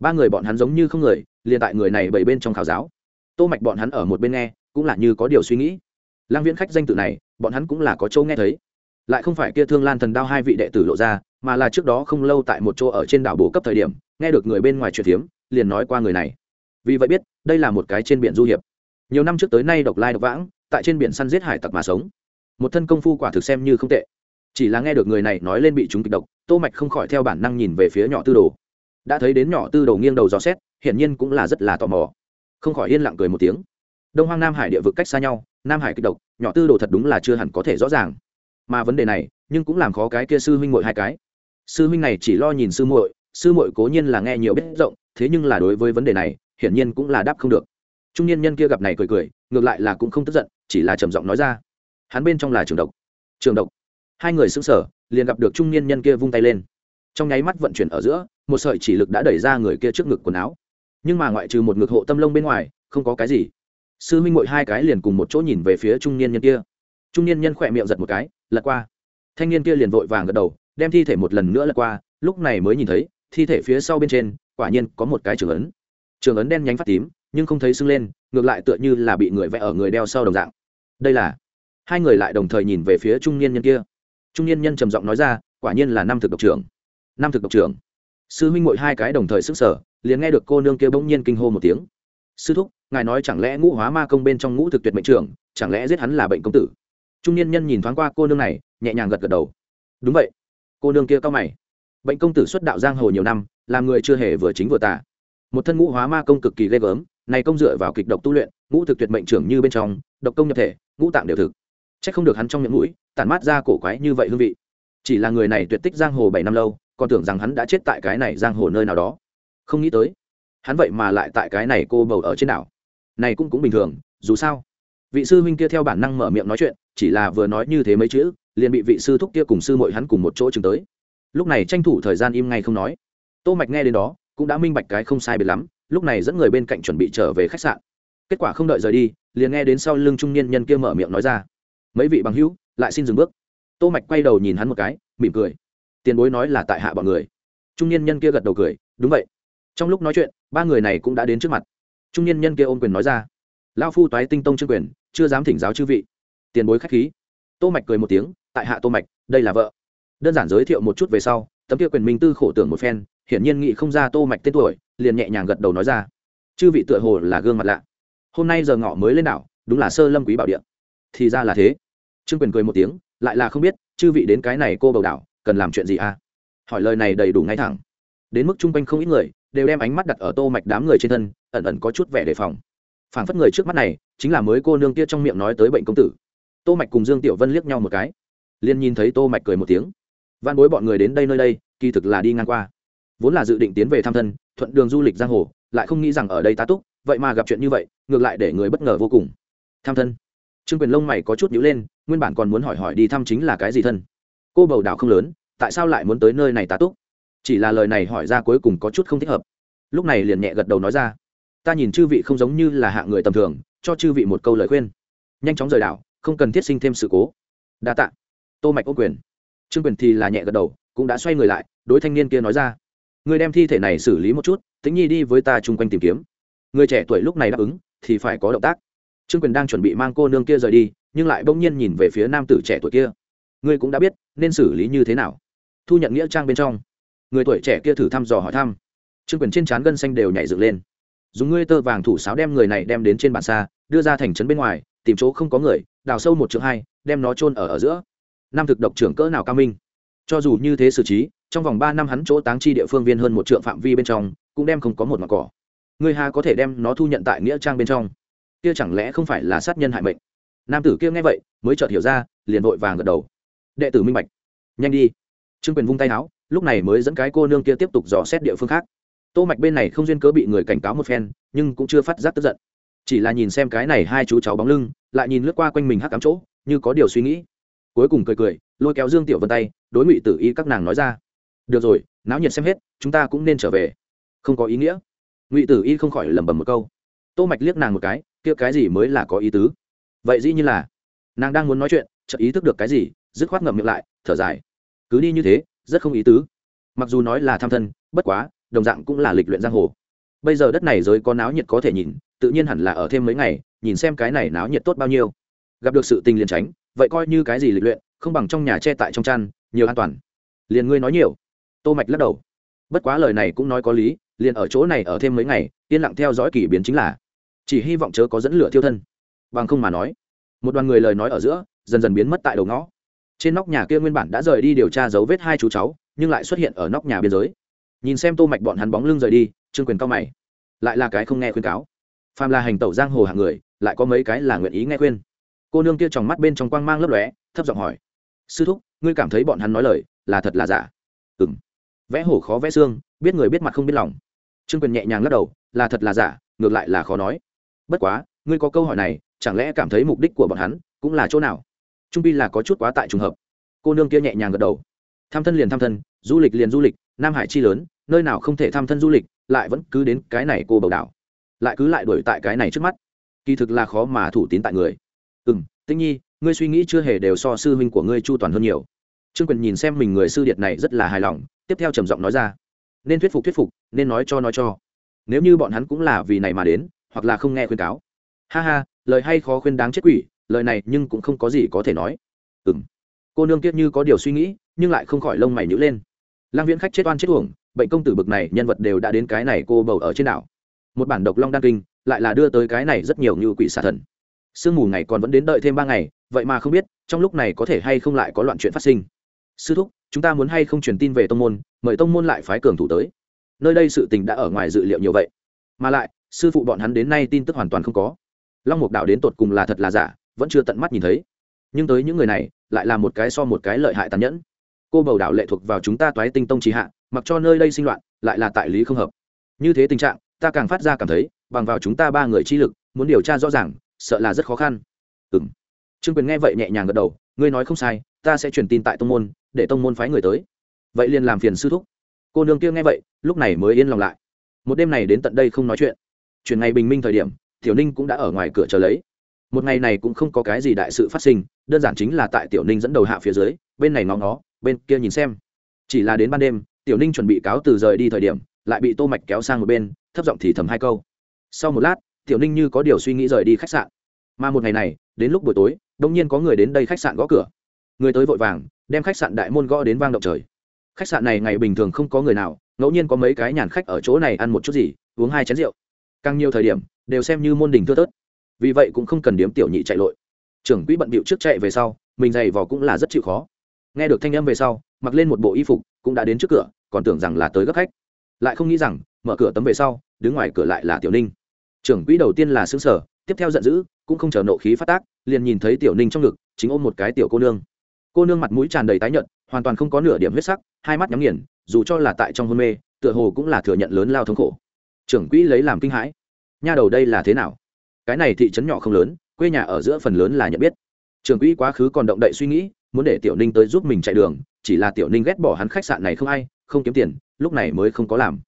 Ba người bọn hắn giống như không người, liền tại người này bảy bên trong khảo giáo. Tô mạch bọn hắn ở một bên nghe, cũng là như có điều suy nghĩ. Lang viễn khách danh tự này, bọn hắn cũng là có châu nghe thấy. Lại không phải kia thương lan thần đao hai vị đệ tử lộ ra, mà là trước đó không lâu tại một chỗ ở trên đảo bổ cấp thời điểm, nghe được người bên ngoài truyền thiếm liền nói qua người này. Vì vậy biết, đây là một cái trên biển du hiệp. Nhiều năm trước tới nay độc lai độc vãng, tại trên biển săn giết hải tặc mà sống một thân công phu quả thực xem như không tệ. Chỉ là nghe được người này nói lên bị chúng kịch độc, tô mạch không khỏi theo bản năng nhìn về phía nhỏ tư đồ. Đã thấy đến nhỏ tư đồ nghiêng đầu dò xét, hiển nhiên cũng là rất là tò mò. Không khỏi yên lặng cười một tiếng. Đông hoang nam hải địa vực cách xa nhau, nam hải kịch độc, nhỏ tư đồ thật đúng là chưa hẳn có thể rõ ràng. Mà vấn đề này, nhưng cũng làm khó cái kia sư huynh muội hai cái. Sư huynh này chỉ lo nhìn sư muội sư muội cố nhiên là nghe nhiều biết rộng, thế nhưng là đối với vấn đề này, hiển nhiên cũng là đáp không được. Trung niên nhân kia gặp này cười cười, ngược lại là cũng không tức giận, chỉ là trầm giọng nói ra hắn bên trong là trường độc. Trường độc. Hai người xứng sở liền gặp được trung niên nhân kia vung tay lên. Trong nháy mắt vận chuyển ở giữa, một sợi chỉ lực đã đẩy ra người kia trước ngực quần áo. Nhưng mà ngoại trừ một ngực hộ tâm lông bên ngoài, không có cái gì. Sư minh mội hai cái liền cùng một chỗ nhìn về phía trung niên nhân kia. Trung niên nhân khỏe miệng giật một cái, lật qua. Thanh niên kia liền vội vàng gật đầu, đem thi thể một lần nữa lật qua, lúc này mới nhìn thấy, thi thể phía sau bên trên, quả nhiên có một cái trường ấn. Trường ấn đen nhánh phát tím, nhưng không thấy sưng lên, ngược lại tựa như là bị người vẽ ở người đeo sau đồng dạng. Đây là hai người lại đồng thời nhìn về phía trung niên nhân kia. Trung niên nhân trầm giọng nói ra, quả nhiên là năm thực độc trưởng. Năm thực độc trưởng. Sư huynh mội hai cái đồng thời sức sở liền nghe được cô nương kia bỗng nhiên kinh hô một tiếng. Sư thúc, ngài nói chẳng lẽ ngũ hóa ma công bên trong ngũ thực tuyệt mệnh trưởng, chẳng lẽ giết hắn là bệnh công tử? Trung niên nhân nhìn thoáng qua cô nương này, nhẹ nhàng gật gật đầu. Đúng vậy. Cô nương kia cao mày. Bệnh công tử xuất đạo giang hồ nhiều năm, làm người chưa hề vừa chính vừa tả một thân ngũ hóa ma công cực kỳ ghê gớm, này công dựa vào kịch độc tu luyện, ngũ thực tuyệt mệnh trưởng như bên trong, độc công nhập thể, ngũ tạng đều thực chắc không được hắn trong miệng mũi, tản mát ra cổ quái như vậy hương vị. Chỉ là người này tuyệt tích giang hồ bảy năm lâu, còn tưởng rằng hắn đã chết tại cái này giang hồ nơi nào đó. Không nghĩ tới, hắn vậy mà lại tại cái này cô bầu ở trên đảo. Này cũng cũng bình thường, dù sao. Vị sư huynh kia theo bản năng mở miệng nói chuyện, chỉ là vừa nói như thế mấy chữ, liền bị vị sư thúc kia cùng sư muội hắn cùng một chỗ chừng tới. Lúc này tranh thủ thời gian im ngay không nói. Tô mạch nghe đến đó, cũng đã minh bạch cái không sai biệt lắm, lúc này dẫn người bên cạnh chuẩn bị trở về khách sạn. Kết quả không đợi rời đi, liền nghe đến sau lưng trung niên nhân kia mở miệng nói ra mấy vị bằng hữu, lại xin dừng bước. Tô mạch quay đầu nhìn hắn một cái, mỉm cười. Tiền bối nói là tại hạ bọn người. Trung niên nhân kia gật đầu cười, đúng vậy. Trong lúc nói chuyện, ba người này cũng đã đến trước mặt. Trung niên nhân kia ôm quyền nói ra. Lao phu toái tinh tông trương quyền, chưa dám thỉnh giáo chư vị. Tiền bối khách khí. Tô mạch cười một tiếng, tại hạ tô mạch, đây là vợ. Đơn giản giới thiệu một chút về sau, tấm kia quyền minh tư khổ tưởng một phen, hiển nhiên nghị không ra tô mạch tên tuổi, liền nhẹ nhàng gật đầu nói ra. Chư vị tựa hồ là gương mặt lạ. Hôm nay giờ ngọ mới lên đảo, đúng là sơ lâm quý bảo địa thì ra là thế. Trương quyền cười một tiếng, lại là không biết, chư vị đến cái này cô bầu đảo, cần làm chuyện gì à? Hỏi lời này đầy đủ ngay thẳng. Đến mức chung quanh không ít người, đều đem ánh mắt đặt ở tô mạch đám người trên thân, ẩn ẩn có chút vẻ đề phòng. Phảng phất người trước mắt này, chính là mới cô nương kia trong miệng nói tới bệnh công tử. Tô mạch cùng dương tiểu vân liếc nhau một cái. Liền nhìn thấy tô mạch cười một tiếng. Văn bối bọn người đến đây nơi đây, kỳ thực là đi ngang qua. Vốn là dự định tiến về thăm thân, thuận đường du lịch giang hồ, lại không nghĩ rằng ở đây ta túc, vậy mà gặp chuyện như vậy, ngược lại để người bất ngờ vô cùng. Tham thân trương quyền lông mày có chút nhíu lên, nguyên bản còn muốn hỏi hỏi đi thăm chính là cái gì thân. Cô bầu đảo không lớn, tại sao lại muốn tới nơi này tá túc? Chỉ là lời này hỏi ra cuối cùng có chút không thích hợp. Lúc này liền nhẹ gật đầu nói ra, ta nhìn chư vị không giống như là hạng người tầm thường, cho chư vị một câu lời khuyên. Nhanh chóng rời đảo, không cần thiết sinh thêm sự cố. Đa tạ. Tô mạch ô quyền. Trương quyền thì là nhẹ gật đầu, cũng đã xoay người lại, đối thanh niên kia nói ra, người đem thi thể này xử lý một chút, tĩnh nhi đi với ta chung quanh tìm kiếm. Người trẻ tuổi lúc này đáp ứng, thì phải có động tác trương quyền đang chuẩn bị mang cô nương kia rời đi, nhưng lại bỗng nhiên nhìn về phía nam tử trẻ tuổi kia. Ngươi cũng đã biết nên xử lý như thế nào. Thu nhận nghĩa trang bên trong. Người tuổi trẻ kia thử thăm dò hỏi thăm. Trương quyền trên trán gân xanh đều nhảy dựng lên. Dùng ngươi tơ vàng thủ sáo đem người này đem đến trên bàn xa, đưa ra thành trấn bên ngoài, tìm chỗ không có người, đào sâu một chữ hai, đem nó chôn ở ở giữa. Nam thực độc trưởng cỡ nào cao minh. Cho dù như thế xử trí, trong vòng ba năm hắn chỗ táng chi địa phương viên hơn một trượng phạm vi bên trong, cũng đem không có một mặt cỏ. Người hà có thể đem nó thu nhận tại nghĩa trang bên trong kia chẳng lẽ không phải là sát nhân hại mệnh? Nam tử kia nghe vậy, mới chợt hiểu ra, liền vội vàng gật đầu. Đệ tử minh bạch. Nhanh đi. Trương quyền vung tay áo lúc này mới dẫn cái cô nương kia tiếp tục dò xét địa phương khác. Tô mạch bên này không duyên cớ bị người cảnh cáo một phen, nhưng cũng chưa phát giác tức giận. Chỉ là nhìn xem cái này hai chú cháu bóng lưng, lại nhìn lướt qua quanh mình hắc cắm chỗ, như có điều suy nghĩ. Cuối cùng cười cười, lôi kéo dương tiểu vân tay, đối ngụy tử y các nàng nói ra. Được rồi, náo nhiệt xem hết, chúng ta cũng nên trở về. Không có ý nghĩa. Ngụy tử y không khỏi lẩm bẩm một câu. Tô mạch liếc nàng một cái kia cái gì mới là có ý tứ? Vậy dĩ như là, nàng đang muốn nói chuyện, chợt ý thức được cái gì, dứt khoát ngậm miệng lại, thở dài. Cứ đi như thế, rất không ý tứ. Mặc dù nói là tham thân, bất quá, đồng dạng cũng là lịch luyện giang hồ. Bây giờ đất này giới có náo nhiệt có thể nhìn, tự nhiên hẳn là ở thêm mấy ngày, nhìn xem cái này náo nhiệt tốt bao nhiêu. Gặp được sự tình liền tránh, vậy coi như cái gì lịch luyện, không bằng trong nhà che tại trong chăn, nhiều an toàn. Liền ngươi nói nhiều. Tô mạch lắc đầu. Bất quá lời này cũng nói có lý, liền ở chỗ này ở thêm mấy ngày, yên lặng theo dõi kỳ biến chính là chỉ hy vọng chớ có dẫn lửa thiêu thân. Bằng không mà nói một đoàn người lời nói ở giữa dần dần biến mất tại đầu ngõ. Trên nóc nhà kia nguyên bản đã rời đi điều tra dấu vết hai chú cháu nhưng lại xuất hiện ở nóc nhà biên giới. Nhìn xem tô mạch bọn hắn bóng lưng rời đi trương quyền cao mày. Lại là cái không nghe khuyên cáo. Phàm là hành tẩu giang hồ hạng người lại có mấy cái là nguyện ý nghe khuyên. Cô nương kia tròng mắt bên trong quang mang lấp lóe thấp giọng hỏi. Sư thúc ngươi cảm thấy bọn hắn nói lời là thật là giả? Ừm, vẽ hổ khó vẽ xương biết người biết mặt không biết lòng. Trương quyền nhẹ nhàng lắc đầu là thật là giả ngược lại là khó nói bất quá, ngươi có câu hỏi này, chẳng lẽ cảm thấy mục đích của bọn hắn cũng là chỗ nào? Trung pi là có chút quá tại trùng hợp. Cô nương kia nhẹ nhàng gật đầu. Tham thân liền tham thân, du lịch liền du lịch, nam hải chi lớn, nơi nào không thể tham thân du lịch, lại vẫn cứ đến cái này cô bầu đảo. Lại cứ lại đuổi tại cái này trước mắt. Kỳ thực là khó mà thủ tín tại người. Ừ m tĩnh nhi, ngươi suy nghĩ chưa hề đều so sư huynh của ngươi chu toàn hơn nhiều. Trương quyền nhìn xem mình người sư điệt này rất là hài lòng, tiếp theo trầm giọng nói ra. Nên thuyết phục thuyết phục, nên nói cho nói cho. Nếu như bọn hắn cũng là vì này mà đến hoặc là không nghe khuyên cáo. Ha ha, lời hay khó khuyên đáng chết quỷ, lời này nhưng cũng không có gì có thể nói. Ừ m cô nương kiết như có điều suy nghĩ, nhưng lại không khỏi lông mày nhữ lên. Lang viễn khách chết oan chết uổng, bệnh công tử bực này, nhân vật đều đã đến cái này cô bầu ở trên đảo. Một bản độc long đan kinh, lại là đưa tới cái này rất nhiều như quỷ xà thần. Sương mù ngày còn vẫn đến đợi thêm ba ngày, vậy mà không biết, trong lúc này có thể hay không lại có loạn chuyện phát sinh. Sư thúc, chúng ta muốn hay không truyền tin về tông môn, mời tông môn lại phái cường thủ tới. Nơi đây sự tình đã ở ngoài dự liệu nhiều vậy. Mà lại sư phụ bọn hắn đến nay tin tức hoàn toàn không có. Long mục đạo đến tột cùng là thật là giả, vẫn chưa tận mắt nhìn thấy. Nhưng tới những người này, lại là một cái so một cái lợi hại tàn nhẫn. Cô bầu đạo lệ thuộc vào chúng ta toái tinh tông trì hạ, mặc cho nơi đây sinh loạn, lại là tại lý không hợp. Như thế tình trạng, ta càng phát ra cảm thấy, bằng vào chúng ta ba người chi lực, muốn điều tra rõ ràng, sợ là rất khó khăn. Ừng trương quyền nghe vậy nhẹ nhàng gật đầu, ngươi nói không sai, ta sẽ truyền tin tại tông môn, để tông môn phái người tới. Vậy liền làm phiền sư thúc. Cô nương kia nghe vậy, lúc này mới yên lòng lại. Một đêm này đến tận đây không nói chuyện chuyển ngày bình minh thời điểm, tiểu ninh cũng đã ở ngoài cửa chờ lấy. Một ngày này cũng không có cái gì đại sự phát sinh, đơn giản chính là tại tiểu ninh dẫn đầu hạ phía dưới, bên này ngó ngó, bên kia nhìn xem. Chỉ là đến ban đêm, tiểu ninh chuẩn bị cáo từ rời đi thời điểm, lại bị tô mạch kéo sang một bên, thấp giọng thì thầm hai câu. Sau một lát, tiểu ninh như có điều suy nghĩ rời đi khách sạn. Mà một ngày này, đến lúc buổi tối, đông nhiên có người đến đây khách sạn gõ cửa. Người tới vội vàng, đem khách sạn đại môn gõ đến vang động trời. Khách sạn này ngày bình thường không có người nào, ngẫu nhiên có mấy cái nhàn khách ở chỗ này ăn một chút gì, uống hai chén rượu càng nhiều thời điểm đều xem như môn đình thưa tớt, vì vậy cũng không cần điếm tiểu nhị chạy lội. Trưởng quỹ bận bịu trước chạy về sau mình dày vò cũng là rất chịu khó. Nghe được thanh âm về sau mặc lên một bộ y phục cũng đã đến trước cửa còn tưởng rằng là tới gấp khách. Lại không nghĩ rằng mở cửa tấm về sau đứng ngoài cửa lại là tiểu ninh. Trưởng quỹ đầu tiên là xứng sở tiếp theo giận dữ cũng không chờ nộ khí phát tác liền nhìn thấy tiểu ninh trong ngực chính ôm một cái tiểu cô nương. Cô nương mặt mũi tràn đầy tái nhợt hoàn toàn không có nửa điểm huyết sắc hai mắt nhắm nghiền dù cho là tại trong hôn mê tựa hồ cũng là thừa nhận lớn lao thống khổ trưởng quỹ lấy làm kinh hãi. Nha đầu đây là thế nào? Cái này thị trấn nhỏ không lớn, quê nhà ở giữa phần lớn là nhận biết. Trưởng quỹ quá khứ còn động đậy suy nghĩ, muốn để tiểu ninh tới giúp mình chạy đường, chỉ là tiểu ninh ghét bỏ hắn khách sạn này không ai, không kiếm tiền, lúc này mới không có làm.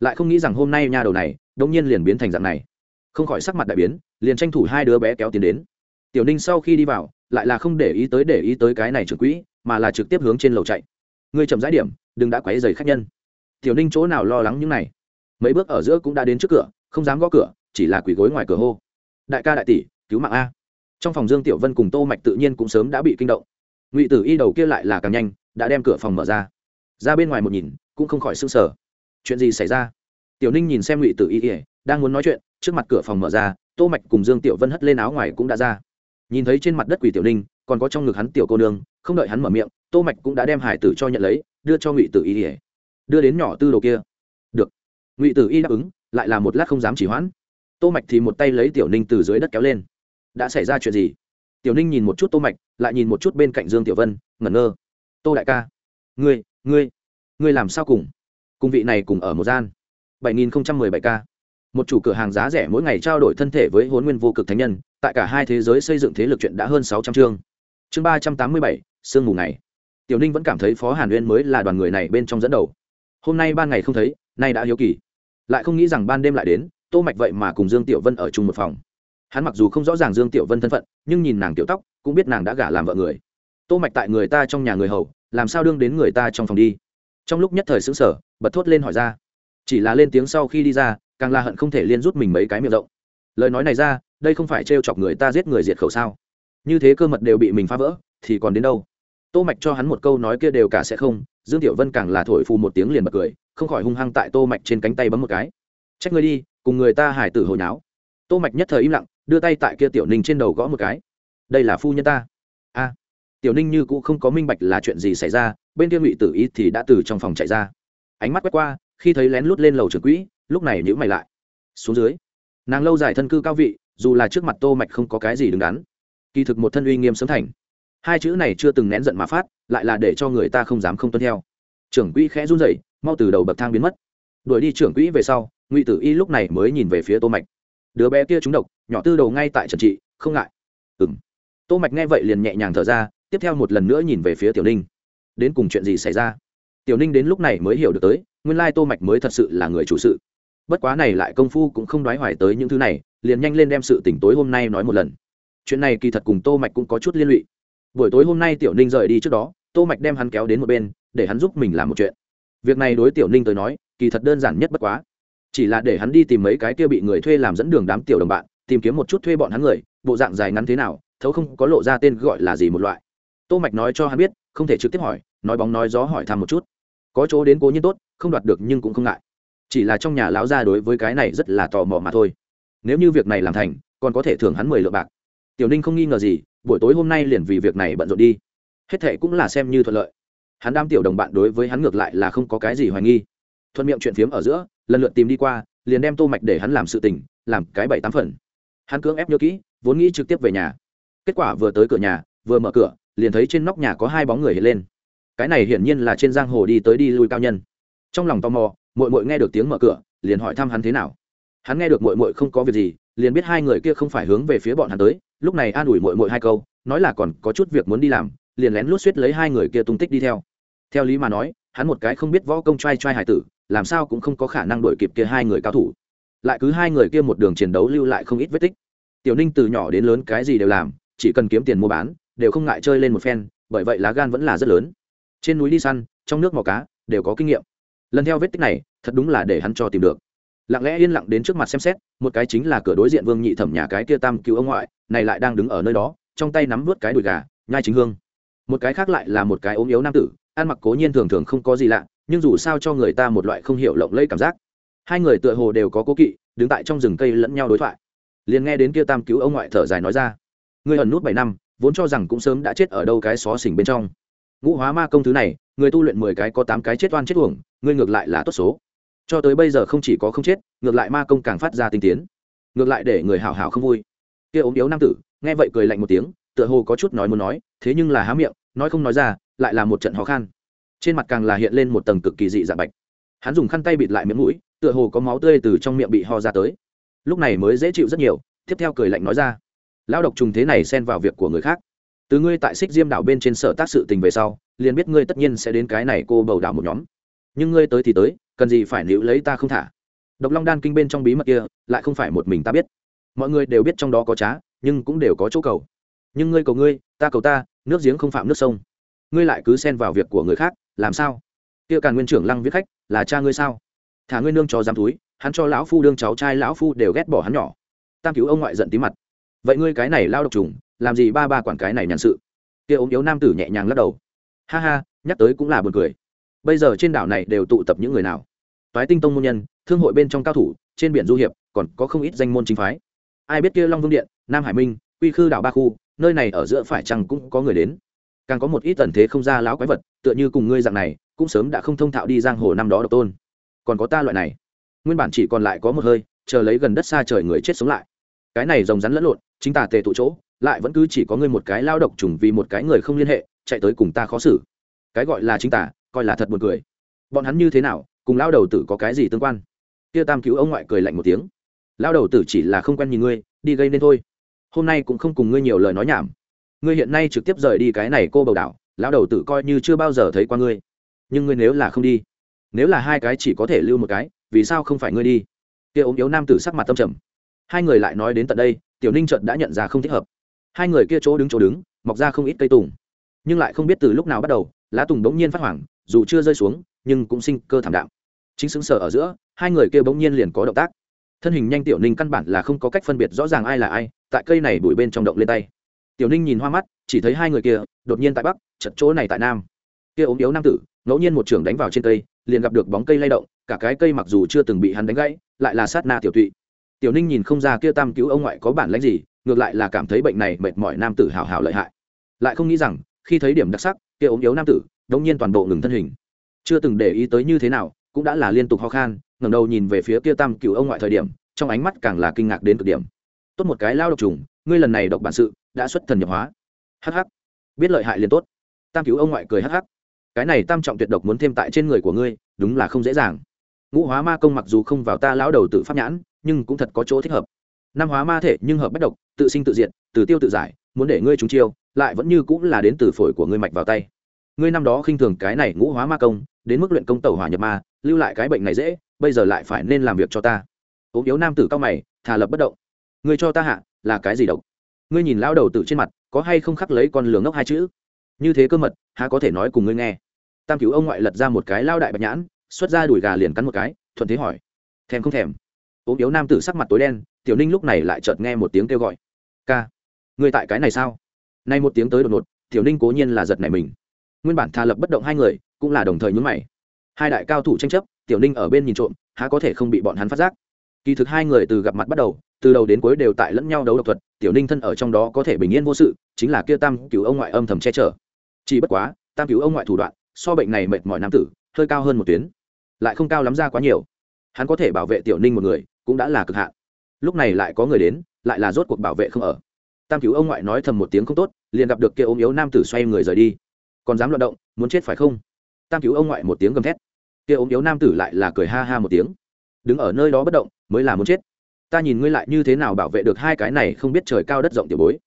Lại không nghĩ rằng hôm nay nha đầu này đông nhiên liền biến thành dạng này. Không khỏi sắc mặt đại biến, liền tranh thủ hai đứa bé kéo tiền đến. Tiểu ninh sau khi đi vào, lại là không để ý tới để ý tới cái này trưởng quỹ, mà là trực tiếp hướng trên lầu chạy. Ngươi chậm rãi điểm, đừng đã quấy dày khách nhân. Tiểu ninh chỗ nào lo lắng những này? Mấy bước ở giữa cũng đã đến trước cửa, không dám gõ cửa, chỉ là quỳ gối ngoài cửa hô. Đại ca đại tỷ, cứu mạng a. Trong phòng dương tiểu vân cùng tô mạch tự nhiên cũng sớm đã bị kinh động. Ngụy tử y đầu kia lại là càng nhanh, đã đem cửa phòng mở ra. Ra bên ngoài một nhìn, cũng không khỏi sưng sở chuyện gì xảy ra? Tiểu ninh nhìn xem ngụy tử y ỉa đang muốn nói chuyện, trước mặt cửa phòng mở ra, tô mạch cùng dương tiểu vân hất lên áo ngoài cũng đã ra. Nhìn thấy trên mặt đất quỷ tiểu ninh, còn có trong ngực hắn tiểu cô nương, không đợi hắn mở miệng, tô mạch cũng đã đem hải tử cho nhận lấy, đưa cho ngụy tử y ỉa đưa đến nhỏ tư đồ kia ngụy tử y đáp ứng lại là một lát không dám chỉ hoãn tô mạch thì một tay lấy tiểu ninh từ dưới đất kéo lên đã xảy ra chuyện gì tiểu ninh nhìn một chút tô mạch lại nhìn một chút bên cạnh dương tiểu vân ngẩn ngơ tô đại ca ngươi ngươi ngươi làm sao cùng cùng vị này cùng ở một gian 7017 ca, một chủ cửa hàng giá rẻ mỗi ngày trao đổi thân thể với huấn nguyên vô cực thánh nhân tại cả hai thế giới xây dựng thế lực chuyện đã hơn 600 chương chương 387, sương mù này, tiểu ninh vẫn cảm thấy phó hàn uyên mới là đoàn người này bên trong dẫn đầu hôm nay ban ngày không thấy nay đã hiếu kỳ lại không nghĩ rằng ban đêm lại đến, tô mạch vậy mà cùng dương tiểu vân ở chung một phòng. Hắn mặc dù không rõ ràng dương tiểu vân thân phận, nhưng nhìn nàng tiểu tóc, cũng biết nàng đã gả làm vợ người. Tô mạch tại người ta trong nhà người hầu, làm sao đương đến người ta trong phòng đi? Trong lúc nhất thời sững sờ, bật thốt lên hỏi ra. Chỉ là lên tiếng sau khi đi ra, càng là hận không thể liên rút mình mấy cái miệng rộng. Lời nói này ra, đây không phải trêu chọc người ta giết người diệt khẩu sao? Như thế cơ mật đều bị mình phá vỡ, thì còn đến đâu? Tô mạch cho hắn một câu nói kia đều cả sẽ không dương tiểu vân càng là thổi phù một tiếng liền bật cười, không khỏi hung hăng tại tô mạch trên cánh tay bấm một cái. Trách ngươi đi, cùng người ta hải tử hồi nháo tô mạch nhất thời im lặng, đưa tay tại kia tiểu ninh trên đầu gõ một cái. Đây là phu nhân ta. A. Tiểu ninh như cũng không có minh bạch là chuyện gì xảy ra, bên kia ngụy tử ý thì đã từ trong phòng chạy ra. Ánh mắt quét qua, khi thấy lén lút lên lầu trưởng quỹ, lúc này nhữ mày lại. Xuống dưới. Nàng lâu dài thân cư cao vị, dù là trước mặt tô mạch không có cái gì đứng đắn. Kỳ thực một thân uy nghiêm sớm thành. Hai chữ này chưa từng nén giận mà phát lại là để cho người ta không dám không tuân theo. Trưởng quỹ khẽ run rẩy, mau từ đầu bậc thang biến mất. Đuổi đi trưởng quỹ về sau, ngụy tử y lúc này mới nhìn về phía tô mạch. Đứa bé kia trúng độc, nhỏ tư đầu ngay tại trần trị, không ngại. Ừm. Tô mạch nghe vậy liền nhẹ nhàng thở ra, tiếp theo một lần nữa nhìn về phía tiểu ninh. Đến cùng chuyện gì xảy ra? Tiểu ninh đến lúc này mới hiểu được tới, nguyên lai tô mạch mới thật sự là người chủ sự. Bất quá này lại công phu cũng không đoái hoài tới những thứ này, liền nhanh lên đem sự tỉnh tối hôm nay nói một lần. Chuyện này kỳ thật cùng tô mạch cũng có chút liên lụy. Buổi tối hôm nay tiểu ninh rời đi trước đó tô mạch đem hắn kéo đến một bên, để hắn giúp mình làm một chuyện. Việc này đối tiểu ninh tới nói, kỳ thật đơn giản nhất bất quá. Chỉ là để hắn đi tìm mấy cái kia bị người thuê làm dẫn đường đám tiểu đồng bạn, tìm kiếm một chút thuê bọn hắn người, bộ dạng dài ngắn thế nào, thấu không có lộ ra tên gọi là gì một loại. Tô mạch nói cho hắn biết, không thể trực tiếp hỏi, nói bóng nói gió hỏi thăm một chút. Có chỗ đến cố nhiên tốt, không đoạt được nhưng cũng không ngại. Chỉ là trong nhà lão gia đối với cái này rất là tò mò mà thôi. Nếu như việc này làm thành, còn có thể thưởng hắn mười lượng bạc. Tiểu ninh không nghi ngờ gì, buổi tối hôm nay liền vì việc này bận rộn đi hết thệ cũng là xem như thuận lợi. Hắn đam tiểu đồng bạn đối với hắn ngược lại là không có cái gì hoài nghi. Thuận miệng chuyện phiếm ở giữa, lần lượt tìm đi qua, liền đem tô mạch để hắn làm sự tình, làm cái bảy tám phần. Hắn cưỡng ép nhớ kỹ, vốn nghĩ trực tiếp về nhà. Kết quả vừa tới cửa nhà, vừa mở cửa, liền thấy trên nóc nhà có hai bóng người hiện lên. Cái này hiển nhiên là trên giang hồ đi tới đi lui cao nhân. Trong lòng tò mò, muội muội nghe được tiếng mở cửa, liền hỏi thăm hắn thế nào. Hắn nghe được muội muội không có việc gì, liền biết hai người kia không phải hướng về phía bọn hắn tới, lúc này an ủi muội muội hai câu, nói là còn có chút việc muốn đi làm liền lén lút suýt lấy hai người kia tung tích đi theo. Theo lý mà nói, hắn một cái không biết võ công trai trai hải tử, làm sao cũng không có khả năng đuổi kịp kia hai người cao thủ. Lại cứ hai người kia một đường chiến đấu lưu lại không ít vết tích. Tiểu ninh từ nhỏ đến lớn cái gì đều làm, chỉ cần kiếm tiền mua bán, đều không ngại chơi lên một phen, bởi vậy lá gan vẫn là rất lớn. Trên núi đi săn, trong nước mò cá, đều có kinh nghiệm. Lần theo vết tích này, thật đúng là để hắn cho tìm được. Lặng lẽ yên lặng đến trước mặt xem xét, một cái chính là cửa đối diện vương nhị thẩm nhà cái kia tam cứu ông ngoại, này lại đang đứng ở nơi đó, trong tay nắm vớt cái đùi gà, nhai chính hương một cái khác lại là một cái ốm yếu nam tử, ăn mặc cố nhiên thường thường không có gì lạ, nhưng dù sao cho người ta một loại không hiểu lộng lẫy cảm giác. Hai người tựa hồ đều có cố kỵ, đứng tại trong rừng cây lẫn nhau đối thoại. Liền nghe đến kia tam cứu ông ngoại thở dài nói ra người ẩn nút bảy năm, vốn cho rằng cũng sớm đã chết ở đâu cái xó xỉnh bên trong. Ngũ hóa ma công thứ này, người tu luyện mười cái có tám cái chết oan chết uổng, ngươi ngược lại là tốt số. Cho tới bây giờ không chỉ có không chết, ngược lại ma công càng phát ra tinh tiến. Ngược lại để người hảo hảo không vui. Kia ốm yếu nam tử, nghe vậy cười lạnh một tiếng, tựa hồ có chút nói muốn nói, thế nhưng là há miệng nói không nói ra, lại là một trận khó khăn trên mặt càng là hiện lên một tầng cực kỳ dị dạ bạch. Hắn dùng khăn tay bịt lại miệng mũi, tựa hồ có máu tươi từ trong miệng bị ho ra tới. Lúc này mới dễ chịu rất nhiều, tiếp theo cười lạnh nói ra. Lao độc trùng thế này xen vào việc của người khác. Từ ngươi tại xích diêm đảo bên trên sở tác sự tình về sau, liền biết ngươi tất nhiên sẽ đến cái này cô bầu đảo một nhóm. Nhưng ngươi tới thì tới, cần gì phải níu lấy ta không thả? Độc long đan kinh bên trong bí mật kia, lại không phải một mình ta biết. Mọi người đều biết trong đó có trá, nhưng cũng đều có chỗ cầu. Nhưng ngươi cầu ngươi, ta cầu ta nước giếng không phạm nước sông. Ngươi lại cứ xen vào việc của người khác, làm sao? Kia càn nguyên trưởng lăng viết khách, là cha ngươi sao? Thả ngươi nương cho dám túi, hắn cho lão phu đương cháu trai, lão phu đều ghét bỏ hắn nhỏ. Tam cứu ông ngoại giận tí mặt. Vậy ngươi cái này lao độc trùng, làm gì ba ba quản cái này nhàn sự? Kia ốm yếu nam tử nhẹ nhàng lắc đầu. Ha ha, nhắc tới cũng là buồn cười. Bây giờ trên đảo này đều tụ tập những người nào? Toái tinh tông môn nhân, thương hội bên trong cao thủ, trên biển du hiệp, còn có không ít danh môn chính phái. Ai biết kia long vương điện, nam hải minh, quy khư đảo ba khu nơi này ở giữa phải chăng cũng có người đến. Càng có một ít tần thế không ra láo quái vật tựa như cùng ngươi dạng này cũng sớm đã không thông thạo đi giang hồ năm đó độc tôn. Còn có ta loại này. Nguyên bản chỉ còn lại có một hơi chờ lấy gần đất xa trời người chết sống lại. Cái này rồng rắn lẫn lộn chính tà tề tụ chỗ lại vẫn cứ chỉ có ngươi một cái lao độc trùng vì một cái người không liên hệ chạy tới cùng ta khó xử. Cái gọi là chính tả, coi là thật buồn cười. Bọn hắn như thế nào cùng lao đầu tử có cái gì tương quan? Kia tam cứu ông ngoại cười lạnh một tiếng. Lao đầu tử chỉ là không quen nhìn ngươi đi gây nên thôi hôm nay cũng không cùng ngươi nhiều lời nói nhảm. Ngươi hiện nay trực tiếp rời đi cái này cô bầu đảo, lão đầu tử coi như chưa bao giờ thấy qua ngươi. Nhưng ngươi nếu là không đi, nếu là hai cái chỉ có thể lưu một cái, vì sao không phải ngươi đi? Kia ốm yếu nam tử sắc mặt tâm trầm. Hai người lại nói đến tận đây, tiểu ninh trận đã nhận ra không thích hợp. Hai người kia chỗ đứng chỗ đứng, mọc ra không ít cây tùng. Nhưng lại không biết từ lúc nào bắt đầu, lá tùng bỗng nhiên phát hoảng, dù chưa rơi xuống, nhưng cũng sinh cơ thảm đạm. Chính xứng sở ở giữa, hai người kia bỗng nhiên liền có động tác thân hình nhanh tiểu ninh căn bản là không có cách phân biệt rõ ràng ai là ai, tại cây này bụi bên trong động lên tay. Tiểu ninh nhìn hoa mắt, chỉ thấy hai người kia, đột nhiên tại bắc, chật chỗ này tại nam. Kia ốm yếu nam tử, ngẫu nhiên một trường đánh vào trên cây, liền gặp được bóng cây lay động, cả cái cây mặc dù chưa từng bị hắn đánh gãy, lại là sát na tiểu tụy. Tiểu ninh nhìn không ra kia tam cứu ông ngoại có bản lãnh gì, ngược lại là cảm thấy bệnh này mệt mỏi nam tử hào hào lợi hại. Lại không nghĩ rằng, khi thấy điểm đặc sắc, kia ốm yếu nam tử, đống nhiên toàn bộ ngừng thân hình. Chưa từng để ý tới như thế nào, cũng đã là liên tục ho khan ngẩng đầu nhìn về phía kia tam cựu ông ngoại thời điểm, trong ánh mắt càng là kinh ngạc đến cực điểm. Tốt một cái lao độc trùng, ngươi lần này độc bản sự đã xuất thần nhập hóa. Hắc hắc. Biết lợi hại liền tốt. Tam cứu ông ngoại cười hắc hắc. Cái này tam trọng tuyệt độc muốn thêm tại trên người của ngươi, đúng là không dễ dàng. Ngũ hóa ma công mặc dù không vào ta lão đầu tự pháp nhãn, nhưng cũng thật có chỗ thích hợp. Năm hóa ma thể nhưng hợp bất độc, tự sinh tự diệt, từ tiêu tự giải, muốn để ngươi trúng chiêu, lại vẫn như cũng là đến từ phổi của ngươi mạch vào tay. Ngươi năm đó khinh thường cái này ngũ hóa ma công, đến mức luyện công tẩu hỏa nhập ma, lưu lại cái bệnh này dễ bây giờ lại phải nên làm việc cho ta. Ốm yếu nam tử cao mày, thà lập bất động. Ngươi cho ta hạ, là cái gì độc? Ngươi nhìn lão đầu tử trên mặt, có hay không khắc lấy con lường ngốc hai chữ? Như thế cơ mật, há có thể nói cùng ngươi nghe. Tam cứu ông ngoại lật ra một cái lao đại bạch nhãn, xuất ra đùi gà liền cắn một cái, thuận thế hỏi. Thèm không thèm. Ốm yếu nam tử sắc mặt tối đen, tiểu ninh lúc này lại chợt nghe một tiếng kêu gọi. Ca người tại cái này sao? Nay một tiếng tới đột ngột, tiểu ninh cố nhiên là giật này mình. Nguyên bản thà lập bất động hai người, cũng là đồng thời nhún mày hai đại cao thủ tranh chấp, tiểu ninh ở bên nhìn trộm, há có thể không bị bọn hắn phát giác. Kỳ thực hai người từ gặp mặt bắt đầu, từ đầu đến cuối đều tại lẫn nhau đấu độc thuật, tiểu ninh thân ở trong đó có thể bình yên vô sự, chính là kia tam cứu ông ngoại âm thầm che chở. Chỉ bất quá, tam cứu ông ngoại thủ đoạn, so bệnh này mệt mỏi nam tử, hơi cao hơn một tuyến, lại không cao lắm ra quá nhiều. Hắn có thể bảo vệ tiểu ninh một người, cũng đã là cực hạn. Lúc này lại có người đến, lại là rốt cuộc bảo vệ không ở. Tam cứu ông ngoại nói thầm một tiếng không tốt, liền gặp được kia ốm yếu nam tử xoay người rời đi. Còn dám loạt động, muốn chết phải không? Tam cứu ông ngoại một tiếng gầm thét kia ốm yếu nam tử lại là cười ha ha một tiếng. Đứng ở nơi đó bất động, mới là muốn chết. Ta nhìn ngươi lại như thế nào bảo vệ được hai cái này không biết trời cao đất rộng tiểu bối.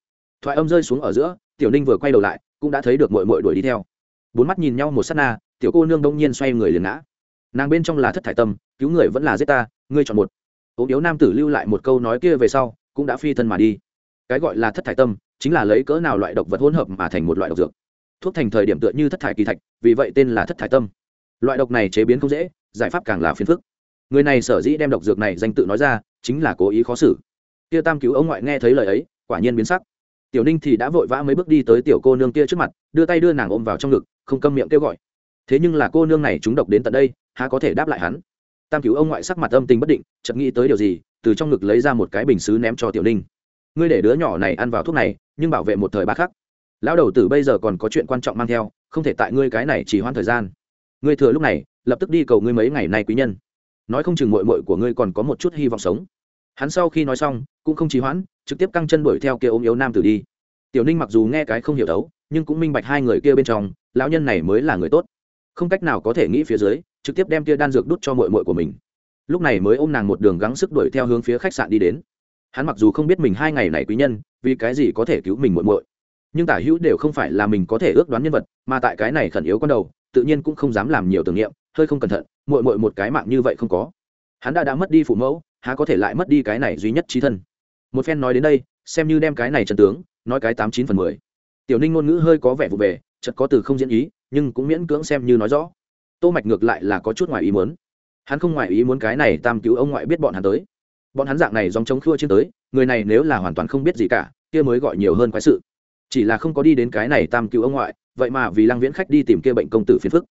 Thoại âm rơi xuống ở giữa, tiểu ninh vừa quay đầu lại, cũng đã thấy được mội mội đuổi đi theo. Bốn mắt nhìn nhau một s á t na, tiểu cô nương đông nhiên xoay người liền ngã. Nàng bên trong là thất thải tâm, cứu người vẫn là giết ta, ngươi chọn một. Ốm yếu nam tử lưu lại một câu nói kia về sau, cũng đã phi thân mà đi. Cái gọi là thất thải tâm, chính là lấy cỡ nào loại độc vật hỗn hợp mà thành một loại độc dược. Thuốc thành thời điểm tựa như thất thải kỳ thạch, vì vậy tên là thất thải tâm loại độc này chế biến không dễ, giải pháp càng là phiền phức. Người này sở dĩ đem độc dược này danh tự nói ra, chính là cố ý khó xử. Kia tam cứu ông ngoại nghe thấy lời ấy, quả nhiên biến sắc. Tiểu ninh thì đã vội vã mấy bước đi tới tiểu cô nương kia trước mặt, đưa tay đưa nàng ôm vào trong ngực, không câm miệng kêu gọi. Thế nhưng là cô nương này trúng độc đến tận đây, há có thể đáp lại hắn? Tam cứu ông ngoại sắc mặt âm tình bất định, chợt nghĩ tới điều gì, từ trong ngực lấy ra một cái bình xứ ném cho tiểu ninh. Ngươi để đứa nhỏ này ăn vào thuốc này, nhưng bảo vệ một thời ba khắc. Lão đầu tử bây giờ còn có chuyện quan trọng mang theo, không thể tại ngươi cái này chỉ hoãn thời gian ngươi thừa lúc này, lập tức đi cầu ngươi mấy ngày nay quý nhân. Nói không chừng mội mội của ngươi còn có một chút hy vọng sống. Hắn sau khi nói xong, cũng không trì hoãn, trực tiếp căng chân đuổi theo kia ôm yếu nam tử đi. Tiểu ninh mặc dù nghe cái không hiểu đấu, nhưng cũng minh bạch hai người kia bên trong, lão nhân này mới là người tốt. Không cách nào có thể nghĩ phía dưới, trực tiếp đem kia đan dược đút cho mội mội của mình. Lúc này mới ôm nàng một đường gắng sức đuổi theo hướng phía khách sạn đi đến. Hắn mặc dù không biết mình hai ngày này quý nhân, vì cái gì có thể cứu mình muội muội. Nhưng tả hữu đều không phải là mình có thể ước đoán nhân vật, mà tại cái này khẩn yếu con đầu tự nhiên cũng không dám làm nhiều tưởng niệm, hơi không cẩn thận, muội muội một cái mạng như vậy không có. Hắn đã đã mất đi phụ mẫu, há có thể lại mất đi cái này duy nhất trí thân. Một phen nói đến đây, xem như đem cái này chân tướng, nói cái tám chín phần mười. Tiểu ninh ngôn ngữ hơi có vẻ vụ về chật có từ không diễn ý, nhưng cũng miễn cưỡng xem như nói rõ. Tô mạch ngược lại là có chút ngoài ý muốn. Hắn không ngoài ý muốn cái này tam cứu ông ngoại biết bọn hắn tới. Bọn hắn dạng này dòng chống khua trên tới, người này nếu là hoàn toàn không biết gì cả, kia mới gọi nhiều hơn quái sự chỉ là không có đi đến cái này tam cứu ông ngoại, vậy mà vì lăng viễn khách đi tìm kia bệnh công tử phiền phức.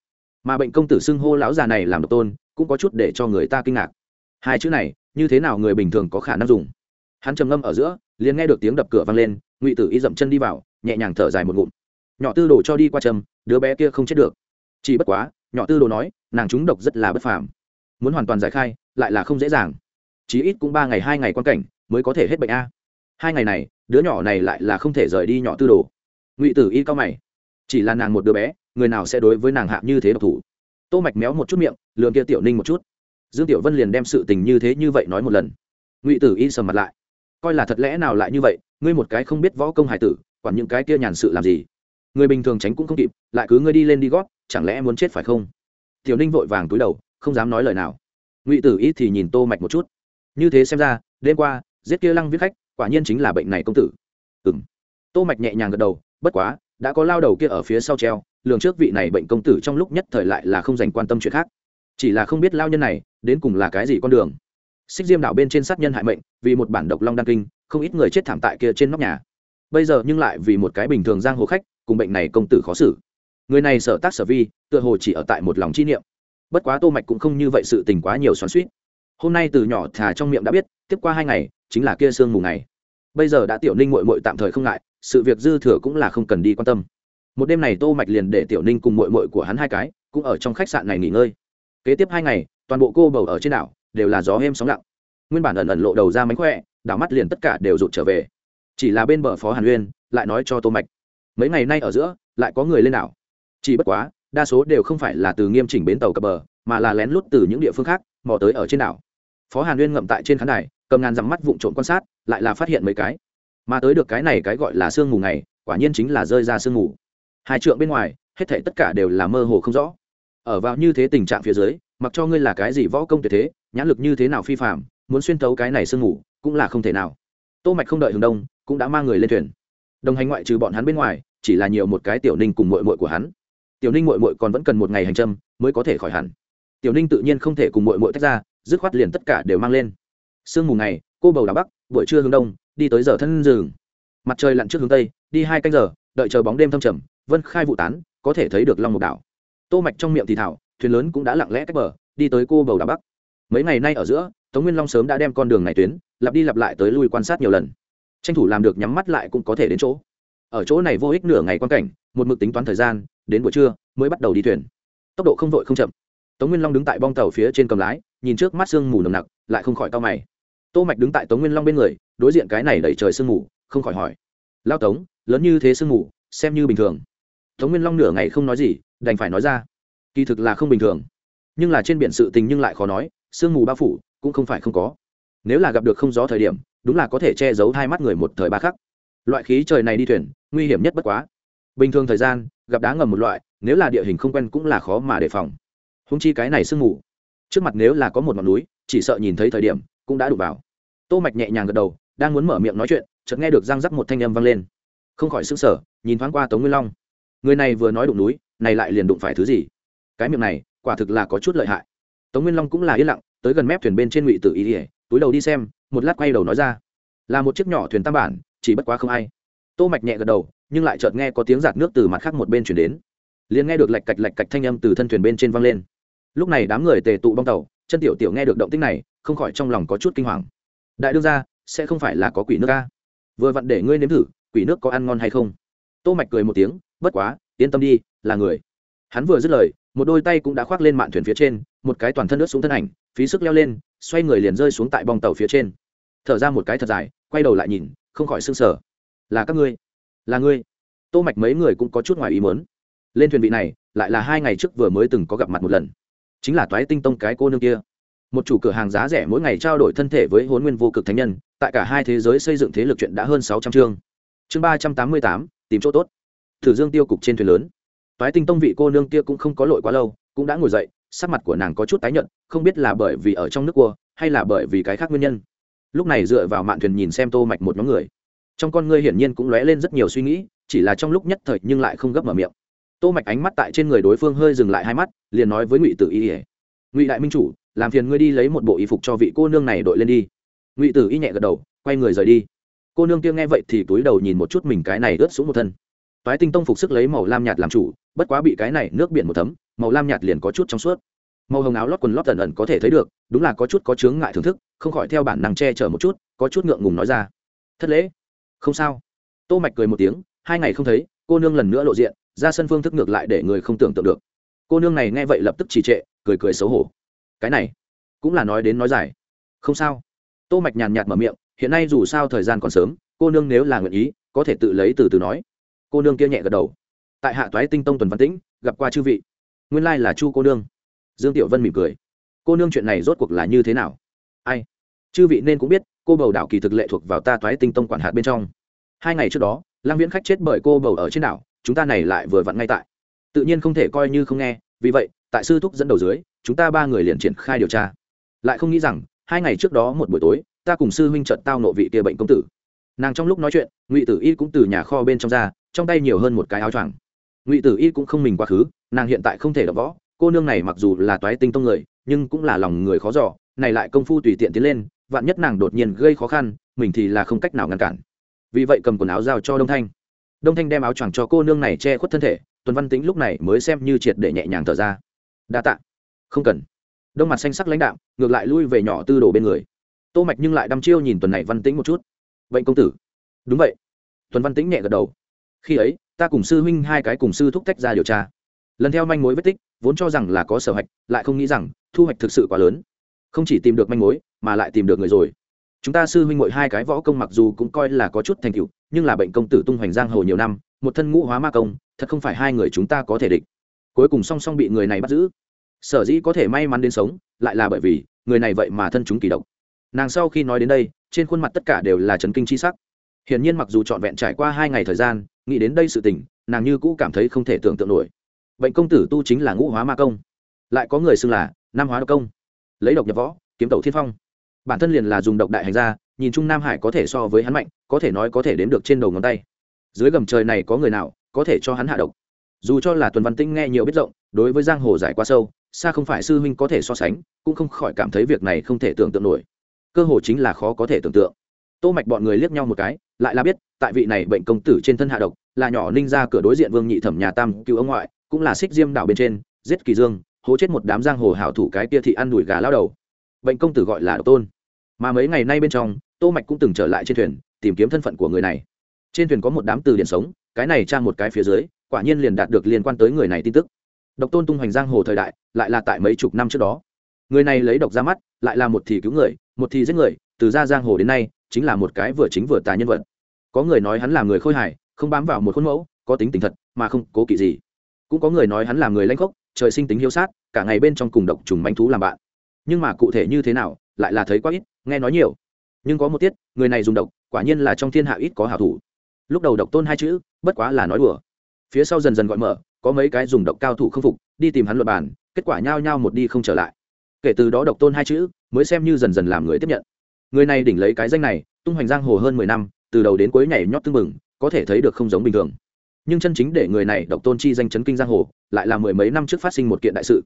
Mà bệnh công tử xưng hô lão già này làm độc tôn, cũng có chút để cho người ta kinh ngạc. Hai chữ này, như thế nào người bình thường có khả năng dùng? Hắn trầm ngâm ở giữa, liền nghe được tiếng đập cửa vang lên, ngụy tử y dậm chân đi vào, nhẹ nhàng thở dài một ngụm. Nhỏ tư đồ cho đi qua trầm, đứa bé kia không chết được. Chỉ bất quá, nhỏ tư đồ nói, nàng chúng độc rất là bất phàm. Muốn hoàn toàn giải khai, lại là không dễ dàng. Chí ít cũng ba ngày hai ngày quan cảnh, mới có thể hết bệnh a. Hai ngày này đứa nhỏ này lại là không thể rời đi nhỏ tư đồ. Ngụy tử y cao mày. Chỉ là nàng một đứa bé, người nào sẽ đối với nàng hạ như thế độc thủ? Tô mạch méo một chút miệng lường kia tiểu ninh một chút. Dương tiểu vân liền đem sự tình như thế như vậy nói một lần. Ngụy tử y sầm mặt lại. Coi là thật lẽ nào lại như vậy, ngươi một cái không biết võ công hải tử, quản những cái kia nhàn sự làm gì? Người bình thường tránh cũng không kịp, lại cứ ngươi đi lên đi gót, chẳng lẽ muốn chết phải không? Tiểu ninh vội vàng túi đầu, không dám nói lời nào. Ngụy tử y thì nhìn tô mạch một chút. Như thế xem ra, đêm qua, giết kia lăng viết khách quả nhiên chính là bệnh này công tử. Ừ m tô mạch nhẹ nhàng gật đầu, bất quá, đã có lao đầu kia ở phía sau treo, lường trước vị này bệnh công tử trong lúc nhất thời lại là không dành quan tâm chuyện khác. Chỉ là không biết lao nhân này, đến cùng là cái gì con đường. Xích diêm đảo bên trên sát nhân hại mệnh, vì một bản độc long đăng kinh, không ít người chết thảm tại kia trên nóc nhà. Bây giờ nhưng lại vì một cái bình thường giang hồ khách, cùng bệnh này công tử khó xử. Người này sở tác sở vi, tựa hồ chỉ ở tại một lòng chi niệm. Bất quá tô mạch cũng không như vậy sự tình quá nhiều xoắn suýt hôm nay từ nhỏ thà trong miệng đã biết, tiếp qua hai ngày, chính là kia sương mù ngày bây giờ đã tiểu ninh mội mội tạm thời không ngại, sự việc dư thừa cũng là không cần đi quan tâm. Một đêm này tô mạch liền để tiểu ninh cùng mội mội của hắn hai cái cũng ở trong khách sạn này nghỉ ngơi. Kế tiếp hai ngày, toàn bộ cô bầu ở trên đảo đều là gió êm sóng lặng. Nguyên bản ẩn ẩn lộ đầu ra mánh khỏe, đảo mắt liền tất cả đều rụt trở về. Chỉ là bên bờ phó hàn uyên lại nói cho tô mạch, mấy ngày nay ở giữa lại có người lên đảo. Chỉ bất quá, đa số đều không phải là từ nghiêm chỉnh bến tàu cập bờ, mà là lén lút từ những địa phương khác mò tới ở trên đảo. Phó hàn uyên ngậm tại trên khán đài cầm ngàn dặm mắt vụng trộm quan sát, lại là phát hiện mấy cái. Mà tới được cái này cái gọi là sương mù này quả nhiên chính là rơi ra sương mù. Hai trượng bên ngoài, hết thảy tất cả đều là mơ hồ không rõ. Ở vào như thế tình trạng phía dưới, mặc cho ngươi là cái gì võ công tuyệt thế, nhãn lực như thế nào phi phạm muốn xuyên tấu cái này sương mù, cũng là không thể nào. Tô mạch không đợi hướng đông, cũng đã mang người lên thuyền. Đồng hành ngoại trừ bọn hắn bên ngoài, chỉ là nhiều một cái tiểu ninh cùng muội muội của hắn. Tiểu ninh muội muội còn vẫn cần một ngày hành trâm mới có thể khỏi hẳn. Tiểu ninh tự nhiên không thể cùng muội muội tách ra, dứt khoát liền tất cả đều mang lên sương mù ngày, cô bầu đảo bắc, buổi trưa hướng đông, đi tới giờ thân rừng. Mặt trời lặn trước hướng tây, đi hai canh giờ, đợi chờ bóng đêm thâm trầm, vân khai vụ tán, có thể thấy được long mục đảo. Tô mạch trong miệng thì thảo, thuyền lớn cũng đã lặng lẽ cách bờ, đi tới cô bầu đảo bắc. Mấy ngày nay ở giữa, tống nguyên long sớm đã đem con đường này tuyến, lặp đi lặp lại tới lui quan sát nhiều lần. Tranh thủ làm được nhắm mắt lại cũng có thể đến chỗ. Ở chỗ này vô ích nửa ngày quan cảnh, một mực tính toán thời gian, đến buổi trưa mới bắt đầu đi thuyền. Tốc độ không vội không chậm. Tống nguyên long đứng tại bong tàu phía trên cầm lái, nhìn trước mắt sương mù nồng nặc lại không khỏi tao mày. Tô mạch đứng tại tống nguyên long bên người, đối diện cái này đẩy trời sương mù, không khỏi hỏi. Lao tống, lớn như thế sương mù, xem như bình thường. Tống nguyên long nửa ngày không nói gì, đành phải nói ra. Kỳ thực là không bình thường. Nhưng là trên biển sự tình nhưng lại khó nói, sương mù bao phủ, cũng không phải không có. Nếu là gặp được không gió thời điểm, đúng là có thể che giấu hai mắt người một thời ba khắc. Loại khí trời này đi thuyền, nguy hiểm nhất bất quá. Bình thường thời gian, gặp đá ngầm một loại, nếu là địa hình không quen cũng là khó mà đề phòng. Húng chi cái này sương mù, trước mặt nếu là có một ngọn núi chỉ sợ nhìn thấy thời điểm cũng đã đụng vào. Tô mạch nhẹ nhàng gật đầu, đang muốn mở miệng nói chuyện, chợt nghe được răng rắc một thanh âm vang lên. Không khỏi sững sờ, nhìn thoáng qua tống nguyên long. Người này vừa nói đụng núi, này lại liền đụng phải thứ gì? Cái miệng này, quả thực là có chút lợi hại. Tống nguyên long cũng là yên lặng, tới gần mép thuyền bên trên ngụy tự ý ỉa túi đầu đi xem, một lát quay đầu nói ra. Là một chiếc nhỏ thuyền tam bản, chỉ bất quá không ai. Tô mạch nhẹ gật đầu, nhưng lại chợt nghe có tiếng giạt nước từ mặt khác một bên chuyển đến. Liền nghe được lạch cạch lạch cạch thanh âm từ thân thuyền bên trên vang lên. Lúc này đám người tề tụ bong tàu chân tiểu tiểu nghe được động tĩnh này, không khỏi trong lòng có chút kinh hoàng. Đại đương ra sẽ không phải là có quỷ nước ca vừa vặn để ngươi nếm thử, quỷ nước có ăn ngon hay không? Tô mạch cười một tiếng, bất quá, yên tâm đi, là người. Hắn vừa dứt lời, một đôi tay cũng đã khoác lên mạn thuyền phía trên, một cái toàn thân nước xuống thân ảnh, phí sức leo lên, xoay người liền rơi xuống tại bong tàu phía trên. Thở ra một cái thật dài, quay đầu lại nhìn, không khỏi sưng sờ. Là các ngươi. Là ngươi. Tô mạch mấy người cũng có chút ngoài ý muốn. Lên thuyền vị này, lại là hai ngày trước vừa mới từng có gặp mặt một lần chính là toái tinh tông cái cô nương kia. Một chủ cửa hàng giá rẻ mỗi ngày trao đổi thân thể với hốn nguyên vô cực thánh nhân, tại cả hai thế giới xây dựng thế lực chuyện đã hơn sáu trăm chương. Chương ba trăm tám mươi tám, tìm chỗ tốt. Thử dương tiêu cục trên thuyền lớn. Toái tinh tông vị cô nương kia cũng không có lội quá lâu, cũng đã ngồi dậy, sắc mặt của nàng có chút tái nhợt, không biết là bởi vì ở trong nước cua, hay là bởi vì cái khác nguyên nhân. Lúc này dựa vào mạn thuyền nhìn xem tô mạch một nhóm người. Trong con ngươi hiển nhiên cũng lóe lên rất nhiều suy nghĩ, chỉ là trong lúc nhất thời nhưng lại không gấp mở miệng tô mạch ánh mắt tại trên người đối phương hơi dừng lại hai mắt, liền nói với ngụy tử y ngụy đại minh chủ, làm phiền ngươi đi lấy một bộ y phục cho vị cô nương này đội lên đi. Ngụy tử y nhẹ gật đầu, quay người rời đi. Cô nương kia nghe vậy thì túi đầu nhìn một chút mình cái này ướt xuống một thân. Toái tinh tông phục sức lấy màu lam nhạt làm chủ, bất quá bị cái này nước biển một thấm, màu lam nhạt liền có chút trong suốt. Màu hồng áo lót quần lót tần ẩn có thể thấy được, đúng là có chút có chướng ngại thưởng thức, không khỏi theo bản năng che chở một chút, có chút ngượng ngùng nói ra, thất lễ. Không sao. Tô mạch cười một tiếng, hai ngày không thấy, cô nương lần nữa lộ diện ra sân phương thức ngược lại để người không tưởng tượng được. Cô nương này nghe vậy lập tức trì trệ, cười cười xấu hổ. Cái này, cũng là nói đến nói dài. Không sao. Tô mạch nhàn nhạt mở miệng, hiện nay dù sao thời gian còn sớm, cô nương nếu là nguyện ý, có thể tự lấy từ từ nói. Cô nương kia nhẹ gật đầu. Tại hạ toái tinh tông tuần văn tĩnh, gặp qua chư vị. Nguyên lai là chu cô nương. Dương tiểu vân mỉm cười. Cô nương chuyện này rốt cuộc là như thế nào? Ai? Chư vị nên cũng biết, cô bầu đảo kỳ thực lệ thuộc vào ta toái tinh tông quản hạt bên trong. Hai ngày trước đó lang viễn khách chết bởi cô bầu ở trên đảo chúng ta này lại vừa vặn ngay tại. Tự nhiên không thể coi như không nghe, vì vậy, tại sư thúc dẫn đầu dưới, chúng ta ba người liền triển khai điều tra. Lại không nghĩ rằng, hai ngày trước đó một buổi tối, ta cùng sư huynh trận tao nộ vị kia bệnh công tử. Nàng trong lúc nói chuyện, ngụy tử y cũng từ nhà kho bên trong ra, trong tay nhiều hơn một cái áo choàng. Ngụy tử y cũng không mình quá khứ, nàng hiện tại không thể đập võ, cô nương này mặc dù là toái tinh tông người, nhưng cũng là lòng người khó giỏ này lại công phu tùy tiện tiến lên, vạn nhất nàng đột nhiên gây khó khăn, mình thì là không cách nào ngăn cản. Vì vậy cầm quần áo giao cho đông thanh đông thanh đem áo choàng cho cô nương này che khuất thân thể, tuần văn tính lúc này mới xem như triệt để nhẹ nhàng thở ra. Đa tạ. Không cần. Đông mặt xanh sắc lãnh đạm, ngược lại lui về nhỏ tư đồ bên người. Tô mạch nhưng lại đăm chiêu nhìn tuần này văn tĩnh một chút. Vậy công tử. Đúng vậy. Tuần văn tĩnh nhẹ gật đầu. Khi ấy, ta cùng sư huynh hai cái cùng sư thúc tách ra điều tra. Lần theo manh mối vết tích, vốn cho rằng là có sở hạch, lại không nghĩ rằng thu hoạch thực sự quá lớn. Không chỉ tìm được manh mối, mà lại tìm được người rồi chúng ta sư huynh ngội hai cái võ công mặc dù cũng coi là có chút thành tựu, nhưng là bệnh công tử tung hoành giang hồ nhiều năm, một thân ngũ hóa ma công, thật không phải hai người chúng ta có thể địch. Cuối cùng song song bị người này bắt giữ. Sở dĩ có thể may mắn đến sống, lại là bởi vì, người này vậy mà thân chúng kỳ độc. Nàng sau khi nói đến đây, trên khuôn mặt tất cả đều là trấn kinh c h i sắc. Hiển nhiên mặc dù trọn vẹn trải qua hai ngày thời gian, nghĩ đến đây sự tình, nàng như cũ cảm thấy không thể tưởng tượng nổi. Bệnh công tử tu chính là ngũ hóa ma công. Lại có người xưng là nam hóa độc công. Lấy độc nhập võ, kiếm tẩu thiên phong bản thân liền là dùng độc đại hành ra nhìn chung nam hải có thể so với hắn mạnh, có thể nói có thể đến được trên đầu ngón tay. Dưới gầm trời này có người nào có thể cho hắn hạ độc? Dù cho là tuần văn tinh nghe nhiều biết rộng, đối với giang hồ giải quá sâu, xa không phải sư huynh có thể so sánh, cũng không khỏi cảm thấy việc này không thể tưởng tượng nổi. Cơ hồ chính là khó có thể tưởng tượng. Tô mạch bọn người liếc nhau một cái, lại là biết, tại vị này bệnh công tử trên thân hạ độc, là nhỏ ninh ra cửa đối diện vương nhị thẩm nhà tam cứu ông ngoại, cũng là xích diêm đảo bên trên, giết kỳ dương, hố chết một đám giang hồ hảo thủ cái kia thị ăn đuổi gà lao đầu bệnh công tử gọi là độc tôn. Mà mấy ngày nay bên trong, tô mạch cũng từng trở lại trên thuyền, tìm kiếm thân phận của người này. Trên thuyền có một đám từ điển sống, cái này trang một cái phía dưới, quả nhiên liền đạt được liên quan tới người này tin tức. Độc tôn tung hoành giang hồ thời đại, lại là tại mấy chục năm trước đó. Người này lấy độc ra mắt, lại là một thì cứu người, một thì giết người, từ ra giang hồ đến nay, chính là một cái vừa chính vừa tài nhân vật. Có người nói hắn là người khôi hài, không bám vào một khuôn mẫu, có tính tình thật, mà không cố kỵ gì. Cũng có người nói hắn là người lãnh khốc, trời sinh tính hiếu sát, cả ngày bên trong cùng độc trùng manh thú làm bạn nhưng mà cụ thể như thế nào, lại là thấy quá ít, nghe nói nhiều. Nhưng có một tiết, người này dùng độc, quả nhiên là trong thiên hạ ít có hảo thủ. Lúc đầu độc tôn hai chữ, bất quá là nói đùa. Phía sau dần dần gọi mở, có mấy cái dùng độc cao thủ không phục, đi tìm hắn luật bàn, kết quả nhao nhao một đi không trở lại. Kể từ đó độc tôn hai chữ, mới xem như dần dần làm người tiếp nhận. Người này đỉnh lấy cái danh này, tung hoành giang hồ hơn mười năm, từ đầu đến cuối nhảy nhót tưng bừng, có thể thấy được không giống bình thường. Nhưng chân chính để người này độc tôn chi danh chấn kinh giang hồ, lại là mười mấy năm trước phát sinh một kiện đại sự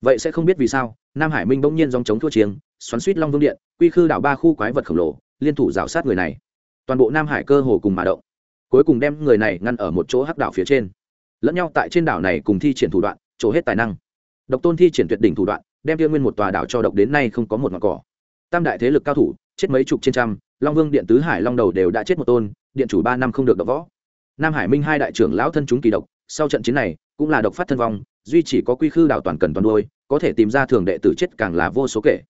vậy sẽ không biết vì sao, nam hải minh bỗng nhiên dòng chống thua chiêng, xoắn suýt long vương điện, quy khư đảo ba khu quái vật khổng lồ, liên thủ rào sát người này. Toàn bộ nam hải cơ hồ cùng mà động. Cuối cùng đem người này ngăn ở một chỗ hắc đảo phía trên. Lẫn nhau tại trên đảo này cùng thi triển thủ đoạn trổ hết tài năng. Độc tôn thi triển tuyệt đỉnh thủ đoạn, đem tiêu nguyên một tòa đảo cho độc đến nay không có một ngọn cỏ. Tam đại thế lực cao thủ, chết mấy chục trên trăm, long vương điện tứ hải long đầu đều đã chết một tôn, điện chủ ba năm không được độc võ. Nam hải minh hai đại trưởng lão thân chúng kỳ độc sau trận chiến này, cũng là độc phát thân vong, duy chỉ có quy khư đảo toàn cần toàn đôi có thể tìm ra thường đệ tử chết càng là vô số kể.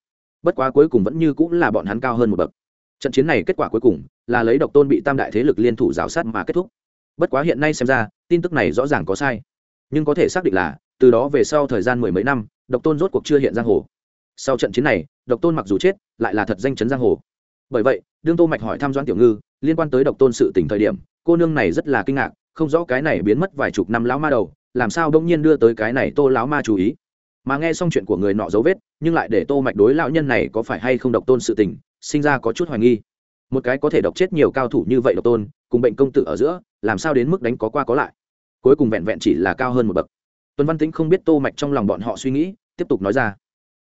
Bất quá cuối cùng vẫn như cũng là bọn hắn cao hơn một bậc. Trận chiến này kết quả cuối cùng là lấy độc tôn bị tam đại thế lực liên thủ rào sát mà kết thúc. Bất quá hiện nay xem ra, tin tức này rõ ràng có sai. Nhưng có thể xác định là, từ đó về sau thời gian mười mấy năm, độc tôn rốt cuộc chưa hiện giang hồ. Sau trận chiến này, độc tôn mặc dù chết, lại là thật danh chấn giang hồ. Bởi vậy, đương tô mạch hỏi thăm doãn tiểu ngư, liên quan tới độc tôn sự tình thời điểm, cô nương này rất là kinh ngạc không rõ cái này biến mất vài chục năm lão ma đầu, làm sao đông nhiên đưa tới cái này tô lão ma chú ý. Mà nghe xong chuyện của người nọ dấu vết, nhưng lại để tô mạch đối lão nhân này có phải hay không độc tôn sự tình, sinh ra có chút hoài nghi. Một cái có thể độc chết nhiều cao thủ như vậy độc tôn, cùng bệnh công tử ở giữa, làm sao đến mức đánh có qua có lại? Cuối cùng vẹn vẹn chỉ là cao hơn một bậc. Tuấn văn tĩnh không biết tô mạch trong lòng bọn họ suy nghĩ, tiếp tục nói ra.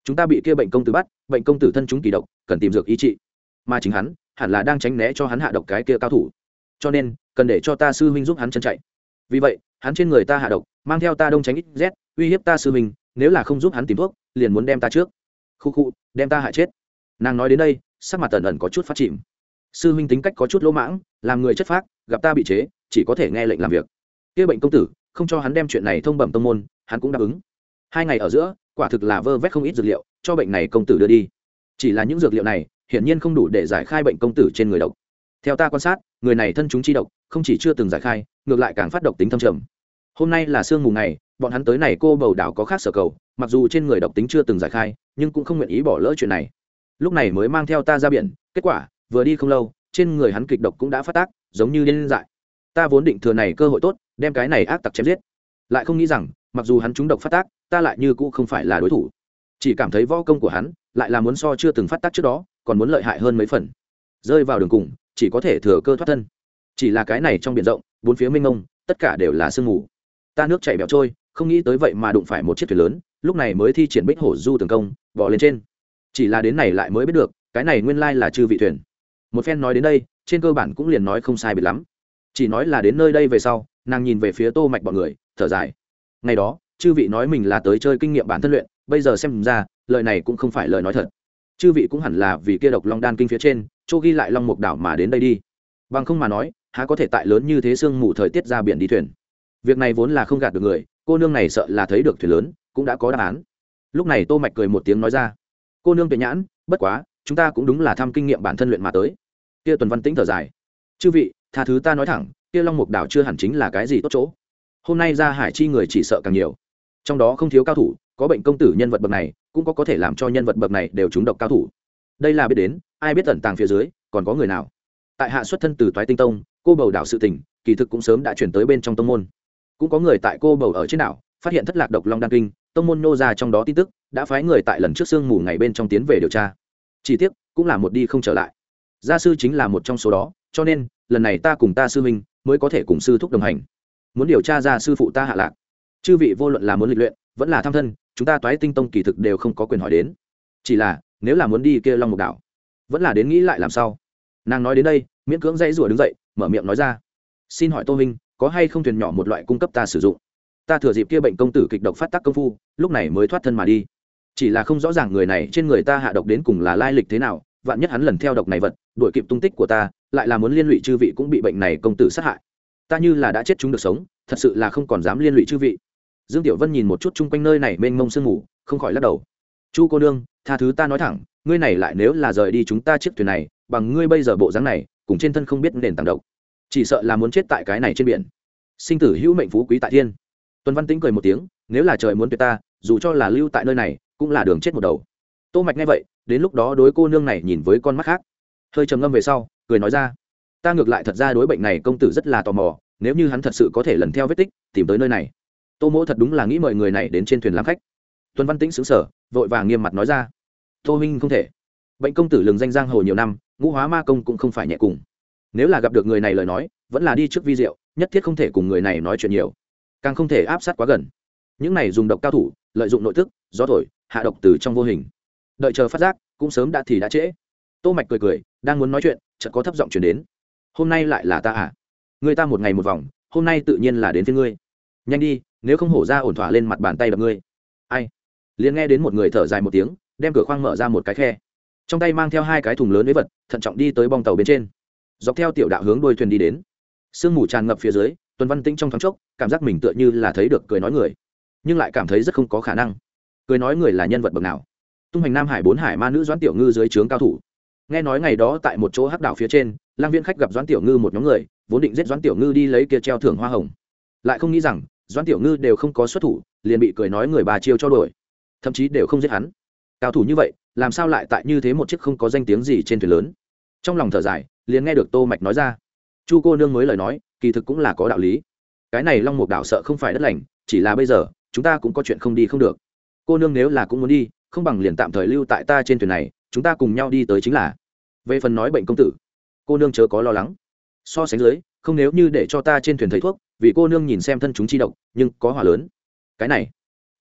Chúng ta bị kia bệnh công tử bắt, bệnh công tử thân chúng kỳ độc, cần tìm dược ý trị. Mà chính hắn, hẳn là đang tránh né cho hắn hạ độc cái kia cao thủ. Cho nên cần để cho ta sư huynh giúp hắn chân chạy. Vì vậy, hắn trên người ta hạ độc, mang theo ta đông tránh ít z, uy hiếp ta sư huynh, nếu là không giúp hắn tìm thuốc, liền muốn đem ta trước. Khu khu, đem ta hại chết. Nàng nói đến đây, sắc mặt tần ẩn có chút phát chìm. Sư huynh tính cách có chút lỗ mãng, làm người chất phác, gặp ta bị chế, chỉ có thể nghe lệnh làm việc. Kia bệnh công tử, không cho hắn đem chuyện này thông bẩm tông môn, hắn cũng đáp ứng. Hai ngày ở giữa, quả thực là vơ vét không ít dược liệu, cho bệnh này công tử đưa đi. Chỉ là những dược liệu này, hiển nhiên không đủ để giải khai bệnh công tử trên người độc. Theo ta quan sát người này thân chúng chi độc, không chỉ chưa từng giải khai, ngược lại càng phát độc tính thâm trầm. Hôm nay là sương mù ngày, bọn hắn tới này cô bầu đảo có khác sở cầu, mặc dù trên người độc tính chưa từng giải khai, nhưng cũng không nguyện ý bỏ lỡ chuyện này. Lúc này mới mang theo ta ra biển, kết quả, vừa đi không lâu, trên người hắn kịch độc cũng đã phát tác, giống như điên dại. Ta vốn định thừa này cơ hội tốt, đem cái này ác tặc chém giết. Lại không nghĩ rằng, mặc dù hắn trúng độc phát tác, ta lại như cũ không phải là đối thủ. Chỉ cảm thấy võ công của hắn, lại là muốn so chưa từng phát tác trước đó, còn muốn lợi hại hơn mấy phần. Rơi vào đường cùng chỉ có thể thừa cơ thoát thân. Chỉ là cái này trong biển rộng, bốn phía mênh mông, tất cả đều là sương mù. Ta nước chảy bẹo trôi, không nghĩ tới vậy mà đụng phải một chiếc thuyền lớn, lúc này mới thi triển bích hổ du tường công bỏ lên trên. Chỉ là đến này lại mới biết được, cái này nguyên lai là chư vị thuyền. Một phen nói đến đây, trên cơ bản cũng liền nói không sai biệt lắm. Chỉ nói là đến nơi đây về sau, nàng nhìn về phía tô mạch bọn người, thở dài. Ngày đó, chư vị nói mình là tới chơi kinh nghiệm bản thân luyện, bây giờ xem ra, lời này cũng không phải lời nói thật. Chư vị cũng hẳn là vì kia độc long đan kinh phía trên chỗ ghi lại long mục đảo mà đến đây đi. Bằng không mà nói, há có thể tại lớn như thế sương mù thời tiết ra biển đi thuyền. Việc này vốn là không gạt được người, cô nương này sợ là thấy được thuyền lớn, cũng đã có đáp án. Lúc này tô mạch cười một tiếng nói ra, cô nương tuyệt nhãn, bất quá, chúng ta cũng đúng là thăm kinh nghiệm bản thân luyện mà tới. Kia tuần văn tĩnh thở dài, chư vị, tha thứ ta nói thẳng, kia long mục đảo chưa hẳn chính là cái gì tốt chỗ. Hôm nay ra hải chi người chỉ sợ càng nhiều. Trong đó không thiếu cao thủ, có bệnh công tử nhân vật bậc này, cũng có có thể làm cho nhân vật bậc này đều trúng độc cao thủ đây là biết đến, ai biết tẩn tàng phía dưới, còn có người nào. Tại hạ xuất thân từ toái tinh tông, cô bầu đảo sự tỉnh kỳ thực cũng sớm đã chuyển tới bên trong tông môn. Cũng có người tại cô bầu ở trên đảo, phát hiện thất lạc độc long đan kinh, tông môn nô ra trong đó tin tức, đã phái người tại lần trước sương mù ngày bên trong tiến về điều tra. Chi tiết cũng là một đi không trở lại. Gia sư chính là một trong số đó, cho nên, lần này ta cùng ta sư minh mới có thể cùng sư thúc đồng hành. Muốn điều tra ra sư phụ ta hạ lạc. Chư vị vô luận là muốn lịch luyện, vẫn là tham thân, chúng ta toái tinh tông kỳ thực đều không có quyền hỏi đến. Chỉ là nếu là muốn đi kia long mục đảo, vẫn là đến nghĩ lại làm sao? Nàng nói đến đây, miễn cưỡng dãy rủa đứng dậy, mở miệng nói ra. Xin hỏi tô minh, có hay không thuyền nhỏ một loại cung cấp ta sử dụng? Ta thừa dịp kia bệnh công tử kịch độc phát tác công phu, lúc này mới thoát thân mà đi. Chỉ là không rõ ràng người này trên người ta hạ độc đến cùng là lai lịch thế nào, vạn nhất hắn lần theo độc này vật, đuổi kịp tung tích của ta, lại là muốn liên lụy chư vị cũng bị bệnh này công tử sát hại. Ta như là đã chết chúng được sống, thật sự là không còn dám liên lụy chư vị. Dương tiểu vân nhìn một chút chung quanh nơi này mênh mông sương mù, không khỏi lắc đầu chu cô nương, tha thứ ta nói thẳng, ngươi này lại nếu là rời đi chúng ta chiếc thuyền này, bằng ngươi bây giờ bộ dáng này, cùng trên thân không biết nền tảng độc. Chỉ sợ là muốn chết tại cái này trên biển. Sinh tử hữu mệnh phú quý tại thiên. Tuần văn tĩnh cười một tiếng, nếu là trời muốn tuyệt ta, dù cho là lưu tại nơi này, cũng là đường chết một đầu. Tô mạch nghe vậy, đến lúc đó đối cô nương này nhìn với con mắt khác. Hơi trầm ngâm về sau, cười nói ra, ta ngược lại thật ra đối bệnh này công tử rất là tò mò, nếu như hắn thật sự có thể lần theo vết tích, tìm tới nơi này. Tô mỗ thật đúng là nghĩ mời người này đến trên thuyền làm khách tuần văn tĩnh xứng sở vội vàng nghiêm mặt nói ra. Tô minh không thể. Bệnh công tử lừng danh giang hồ nhiều năm, ngũ hóa ma công cũng không phải nhẹ cùng. Nếu là gặp được người này lời nói, vẫn là đi trước vi diệu, nhất thiết không thể cùng người này nói chuyện nhiều. Càng không thể áp sát quá gần. Những này dùng độc cao thủ, lợi dụng nội tức gió thổi, hạ độc từ trong vô hình. Đợi chờ phát giác, cũng sớm đã thì đã trễ. Tô mạch cười cười, đang muốn nói chuyện, chợt có thấp giọng truyền đến. Hôm nay lại là ta à? Người ta một ngày một vòng, hôm nay tự nhiên là đến với ngươi. Nhanh đi, nếu không hổ ra ổn thỏa lên mặt bàn tay đập ngươi. Ai? Liền nghe đến một người thở dài một tiếng, đem cửa khoang mở ra một cái khe. Trong tay mang theo hai cái thùng lớn với vật, thận trọng đi tới bong tàu bên trên. Dọc theo tiểu đạo hướng đôi thuyền đi đến. Sương mù tràn ngập phía dưới, tuần văn tĩnh trong thoáng chốc, cảm giác mình tựa như là thấy được cười nói người, nhưng lại cảm thấy rất không có khả năng. Cười nói người là nhân vật bậc nào? Tung hành nam hải bốn hải ma nữ doãn tiểu ngư dưới trướng cao thủ. Nghe nói ngày đó tại một chỗ hắc đảo phía trên, lang viên khách gặp doãn tiểu ngư một nhóm người, vốn định giết doãn tiểu ngư đi lấy kia treo thưởng hoa hồng. Lại không nghĩ rằng, doãn tiểu ngư đều không có xuất thủ, liền bị cười nói người bà chiêu cho đổi thậm chí đều không giết hắn. Cao thủ như vậy, làm sao lại tại như thế một chiếc không có danh tiếng gì trên thuyền lớn? Trong lòng thở dài, liền nghe được tô mạch nói ra. Chu cô nương mới lời nói, kỳ thực cũng là có đạo lý. Cái này long mục đảo sợ không phải đất lành, chỉ là bây giờ, chúng ta cũng có chuyện không đi không được. Cô nương nếu là cũng muốn đi, không bằng liền tạm thời lưu tại ta trên thuyền này, chúng ta cùng nhau đi tới chính là. Về phần nói bệnh công tử, cô nương chớ có lo lắng. So sánh dưới, không nếu như để cho ta trên thuyền thấy thuốc, vì cô nương nhìn xem thân chúng chi độc, nhưng có hỏa lớn. Cái này,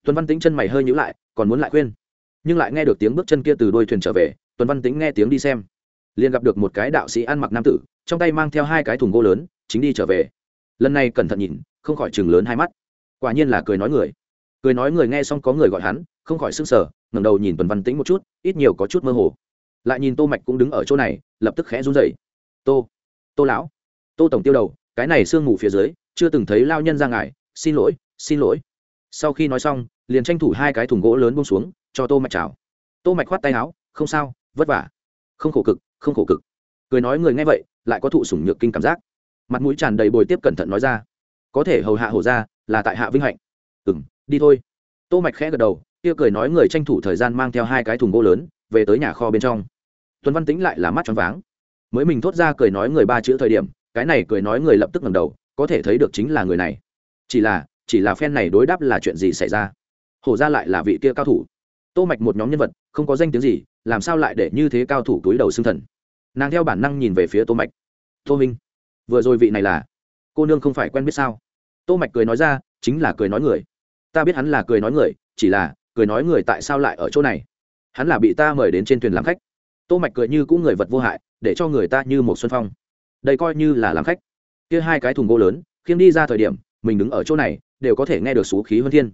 tuần văn tính chân mày hơi nhíu lại còn muốn lại khuyên. Nhưng lại nghe được tiếng bước chân kia từ đôi thuyền trở về, tuần văn tính nghe tiếng đi xem. Liền gặp được một cái đạo sĩ ăn mặc nam tử, trong tay mang theo hai cái thùng gỗ lớn, chính đi trở về. Lần này cẩn thận nhìn, không khỏi chừng lớn hai mắt. Quả nhiên là cười nói người. Cười nói người nghe xong có người gọi hắn, không khỏi sưng sờ, ngẩng đầu nhìn tuần văn tĩnh một chút, ít nhiều có chút mơ hồ. Lại nhìn tô mạch cũng đứng ở chỗ này, lập tức khẽ run rẩy. Tô tô lão, tô tổng tiêu đầu, cái này sương ngủ phía dưới, chưa từng thấy lao nhân ra ngài, xin lỗi xin lỗi. Sau khi nói xong liền tranh thủ hai cái thùng gỗ lớn buông xuống, cho tô mạch chào. Tô mạch khoát tay áo, không sao, vất vả. Không khổ cực, không khổ cực. Cười nói người nghe vậy, lại có thụ sủng nhược kinh cảm giác. Mặt mũi tràn đầy bồi tiếp cẩn thận nói ra, có thể hầu hạ hổ ra là tại hạ vinh hạnh. Ừm, đi thôi. Tô mạch khẽ gật đầu, kia cười nói người tranh thủ thời gian mang theo hai cái thùng gỗ lớn, về tới nhà kho bên trong. Tuấn văn tĩnh lại là mắt tròn váng. Mới mình thốt ra cười nói người ba chữ thời điểm, cái này cười nói người lập tức ngẩng đầu, có thể thấy được chính là người này. Chỉ là chỉ là phen này đối đáp là chuyện gì xảy ra? Hổ ra lại là vị kia cao thủ. Tô mạch một nhóm nhân vật, không có danh tiếng gì, làm sao lại để như thế cao thủ túi đầu xương thần? Nàng theo bản năng nhìn về phía tô mạch. Tô minh, vừa rồi vị này là cô nương không phải quen biết sao? Tô mạch cười nói ra, chính là cười nói người. Ta biết hắn là cười nói người, chỉ là cười nói người tại sao lại ở chỗ này? Hắn là bị ta mời đến trên thuyền làm khách. Tô mạch cười như cũng người vật vô hại, để cho người ta như một xuân phong. Đây coi như là làm khách. Kia hai cái thùng gỗ lớn, khiêng đi ra thời điểm, mình đứng ở chỗ này, đều có thể nghe được số khí hơn thiên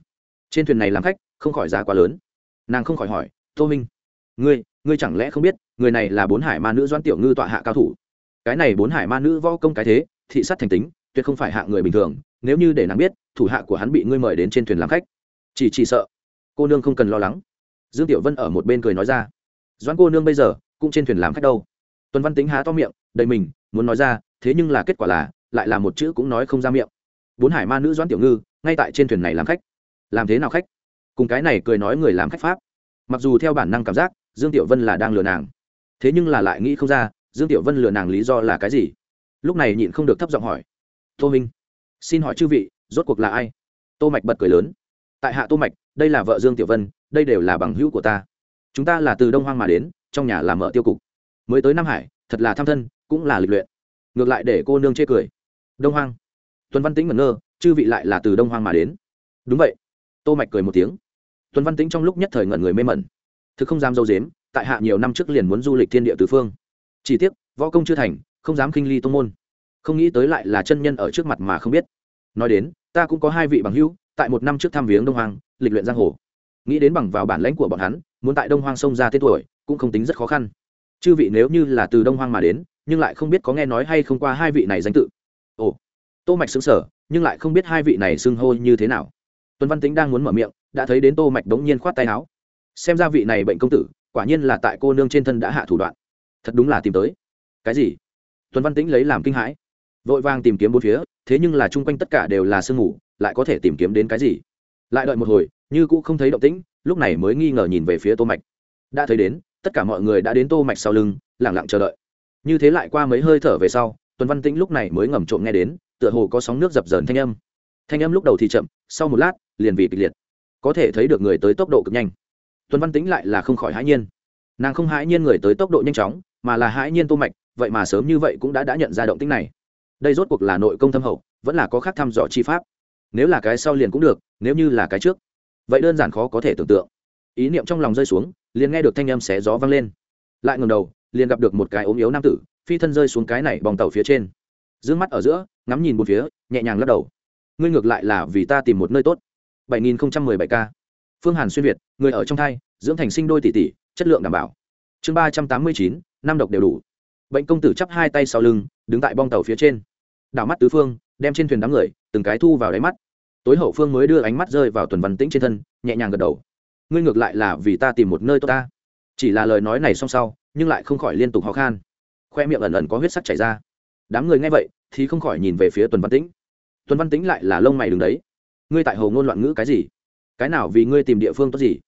trên thuyền này làm khách, không khỏi giá quá lớn. Nàng không khỏi hỏi, tô minh, ngươi ngươi chẳng lẽ không biết, người này là bốn hải ma nữ doan tiểu ngư tọa hạ cao thủ? Cái này bốn hải ma nữ võ công cái thế, thị sát thành tính, tuyệt không phải hạ người bình thường. Nếu như để nàng biết, thủ hạ của hắn bị ngươi mời đến trên thuyền làm khách. Chỉ chỉ sợ, cô nương không cần lo lắng. Dương tiểu vân ở một bên cười nói ra doan cô nương bây giờ cũng trên thuyền làm khách đâu. Tuần văn tính há to miệng, đầy mình, muốn nói ra, thế nhưng là kết quả là, lại là một chữ cũng nói không ra miệng. Bốn hải ma nữ doãn tiểu ngư, ngay tại trên thuyền này làm khách làm thế nào khách? Cùng cái này cười nói người làm khách pháp. Mặc dù theo bản năng cảm giác, dương tiểu vân là đang lừa nàng. Thế nhưng là lại nghĩ không ra, dương tiểu vân lừa nàng lý do là cái gì? Lúc này nhịn không được thấp giọng hỏi. Tô minh, xin hỏi chư vị, rốt cuộc là ai? Tô mạch bật cười lớn. Tại hạ tô mạch, đây là vợ dương tiểu vân, đây đều là bằng hữu của ta. Chúng ta là từ đông hoang mà đến, trong nhà làm mở tiêu cục. Mới tới nam hải, thật là tham thân, cũng là lịch luyện. Ngược lại để cô nương chê cười. Đông hoang. Tuần văn tĩnh ngẩn ngơ, chư vị lại là từ đông hoang mà đến. Đúng vậy tô mạch cười một tiếng. Tuấn văn tĩnh trong lúc nhất thời ngẩn người mê mẩn. Thực không dám dâu dếm tại hạ nhiều năm trước liền muốn du lịch thiên địa tứ phương. Chỉ tiếc, võ công chưa thành, không dám khinh ly tông môn. Không nghĩ tới lại là chân nhân ở trước mặt mà không biết. Nói đến, ta cũng có hai vị bằng hữu, tại một năm trước thăm viếng đông hoàng lịch luyện giang hồ. Nghĩ đến bằng vào bản lãnh của bọn hắn, muốn tại đông hoang sông ra tên tuổi, cũng không tính rất khó khăn. Chư vị nếu như là từ đông hoang mà đến, nhưng lại không biết có nghe nói hay không qua hai vị này danh tự. Ồ. Tô mạch xứng sở nhưng lại không biết hai vị này xưng hô như thế nào tuấn văn tính đang muốn mở miệng, đã thấy đến tô mạch đống nhiên khoát tay áo. Xem ra vị này bệnh công tử, quả nhiên là tại cô nương trên thân đã hạ thủ đoạn. Thật đúng là tìm tới. Cái gì? Tuấn văn tĩnh lấy làm kinh hãi. Vội vàng tìm kiếm bốn phía, thế nhưng là chung quanh tất cả đều là sương mù, lại có thể tìm kiếm đến cái gì? Lại đợi một hồi, như cũ không thấy động tĩnh, lúc này mới nghi ngờ nhìn về phía tô mạch. Đã thấy đến, tất cả mọi người đã đến tô mạch sau lưng, lặng lặng chờ đợi. Như thế lại qua mấy hơi thở về sau, tuấn văn tĩnh lúc này mới ngầm trộm nghe đến, tựa hồ có sóng nước dập dờn thanh âm thanh âm lúc đầu thì chậm, sau một lát, liền vì kịch liệt. Có thể thấy được người tới tốc độ cực nhanh. Tuấn văn tĩnh lại là không khỏi hãi nhiên. Nàng không hãi nhiên người tới tốc độ nhanh chóng, mà là hãi nhiên tô mạch, vậy mà sớm như vậy cũng đã đã nhận ra động tĩnh này. Đây rốt cuộc là nội công thâm hậu, vẫn là có khác thăm dò chi pháp. Nếu là cái sau liền cũng được, nếu như là cái trước. Vậy đơn giản khó có thể tưởng tượng. Ý niệm trong lòng rơi xuống, liền nghe được thanh âm xé gió vang lên. Lại ngẩng đầu, liền gặp được một cái ốm yếu nam tử, phi thân rơi xuống cái này bòng tàu phía trên. D mắt ở giữa, ngắm nhìn một phía, nhẹ nhàng lắc đầu ngươi ngược lại là vì ta tìm một nơi tốt. 7017 k phương hàn xuyên việt, người ở trong thai, dưỡng thành sinh đôi tỷ tỷ, chất lượng đảm bảo. Chương ba trăm tám mươi chín, năm độc đều đủ. Bệnh công tử chắp hai tay sau lưng, đứng tại bong tàu phía trên. Đảo mắt tứ phương, đem trên thuyền đám người, từng cái thu vào đáy mắt. Tối hậu phương mới đưa ánh mắt rơi vào tuần văn tĩnh trên thân, nhẹ nhàng gật đầu. Ngươi ngược lại là vì ta tìm một nơi tốt ta. Chỉ là lời nói này xong sau, nhưng lại không khỏi liên tục ho khan. Khoe miệng ẩn ẩn có huyết sắc chảy ra. Đám người nghe vậy, thì không khỏi nhìn về phía tuần văn tĩnh tuần văn tĩnh lại là lông mày đứng đấy. Ngươi tại hồ ngôn loạn ngữ cái gì? Cái nào vì ngươi tìm địa phương tốt gì?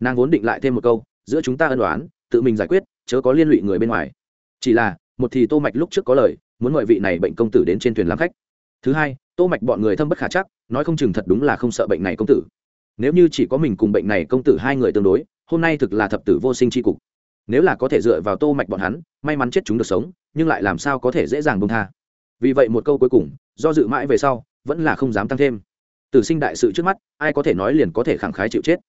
Nàng vốn định lại thêm một câu, giữa chúng ta ân đoán tự mình giải quyết, chớ có liên lụy người bên ngoài. Chỉ là, một thì tô mạch lúc trước có lời, muốn mời vị này bệnh công tử đến trên thuyền làm khách. Thứ hai, tô mạch bọn người thâm bất khả chắc, nói không chừng thật đúng là không sợ bệnh này công tử. Nếu như chỉ có mình cùng bệnh này công tử hai người tương đối, hôm nay thực là thập tử vô sinh chi cục. Nếu là có thể dựa vào tô mạch bọn hắn, may mắn chết chúng được sống, nhưng lại làm sao có thể dễ dàng buông tha vì vậy một câu cuối cùng, do dự mãi về sau, vẫn là không dám tăng thêm. Tử sinh đại sự trước mắt, ai có thể nói liền có thể khẳng khái chịu chết.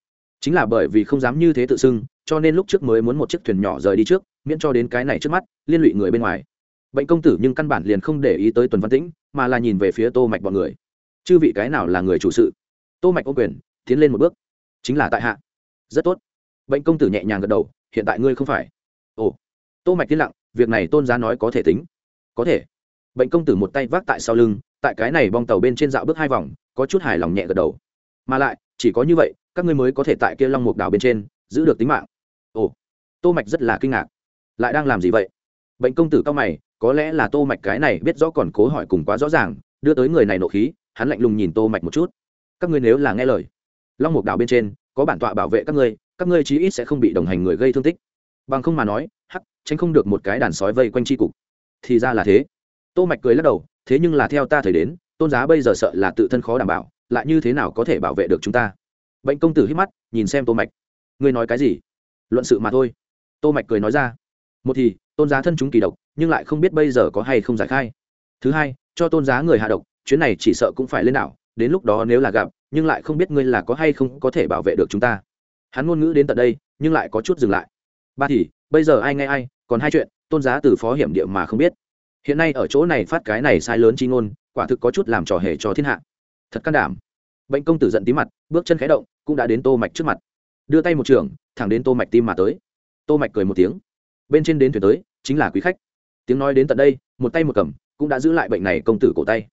Chính là bởi vì không dám như thế tự xưng, cho nên lúc trước mới muốn một chiếc thuyền nhỏ rời đi trước, miễn cho đến cái này trước mắt, liên lụy người bên ngoài. Bệnh công tử nhưng căn bản liền không để ý tới tuần văn tĩnh, mà là nhìn về phía tô mạch bọn người. Chư vị cái nào là người chủ sự? Tô mạch ô quyền, tiến lên một bước. Chính là tại hạ. Rất tốt. Bệnh công tử nhẹ nhàng gật đầu, hiện tại ngươi không phải. Ồ. Tô mạch tiến lặng, việc này tôn giá nói có thể tính. Có thể bệnh công tử một tay vác tại sau lưng, tại cái này bong tàu bên trên dạo bước hai vòng, có chút hài lòng nhẹ gật đầu. Mà lại, chỉ có như vậy, các ngươi mới có thể tại kia long mục đảo bên trên, giữ được tính mạng. Ồ, tô mạch rất là kinh ngạc. Lại đang làm gì vậy? Bệnh công tử cao mày, có lẽ là tô mạch cái này biết rõ còn cố hỏi cùng quá rõ ràng, đưa tới người này nộ khí, hắn lạnh lùng nhìn tô mạch một chút. Các ngươi nếu là nghe lời, long mục đảo bên trên, có bản tọa bảo vệ các ngươi các ngươi chí ít sẽ không bị đồng hành người gây thương tích. Bằng không mà nói, hắc, tránh không được một cái đàn sói vây quanh chi cục. Thì ra là thế tô mạch cười lắc đầu, thế nhưng là theo ta thời đến, tôn giá bây giờ sợ là tự thân khó đảm bảo, lại như thế nào có thể bảo vệ được chúng ta? Bệnh công tử hít mắt, nhìn xem tô mạch. Ngươi nói cái gì? Luận sự mà thôi. Tô mạch cười nói ra. Một thì, tôn giá thân chúng kỳ độc, nhưng lại không biết bây giờ có hay không giải khai. Thứ hai, cho tôn giá người hạ độc, chuyến này chỉ sợ cũng phải lên đảo, đến lúc đó nếu là gặp, nhưng lại không biết ngươi là có hay không có thể bảo vệ được chúng ta. Hắn ngôn ngữ đến tận đây, nhưng lại có chút dừng lại. Ba thì, bây giờ ai nghe ai, còn hai chuyện, tôn giá từ phó hiểm địa mà không biết hiện nay ở chỗ này phát cái này sai lớn chi ngôn, quả thực có chút làm trò hề cho thiên hạ. Thật can đảm. Bệnh công tử giận tí mặt, bước chân khẽ động, cũng đã đến tô mạch trước mặt. Đưa tay một trường, thẳng đến tô mạch tim mà tới. Tô mạch cười một tiếng. Bên trên đến thuyền tới, chính là quý khách. Tiếng nói đến tận đây, một tay một cầm, cũng đã giữ lại bệnh này công tử cổ tay.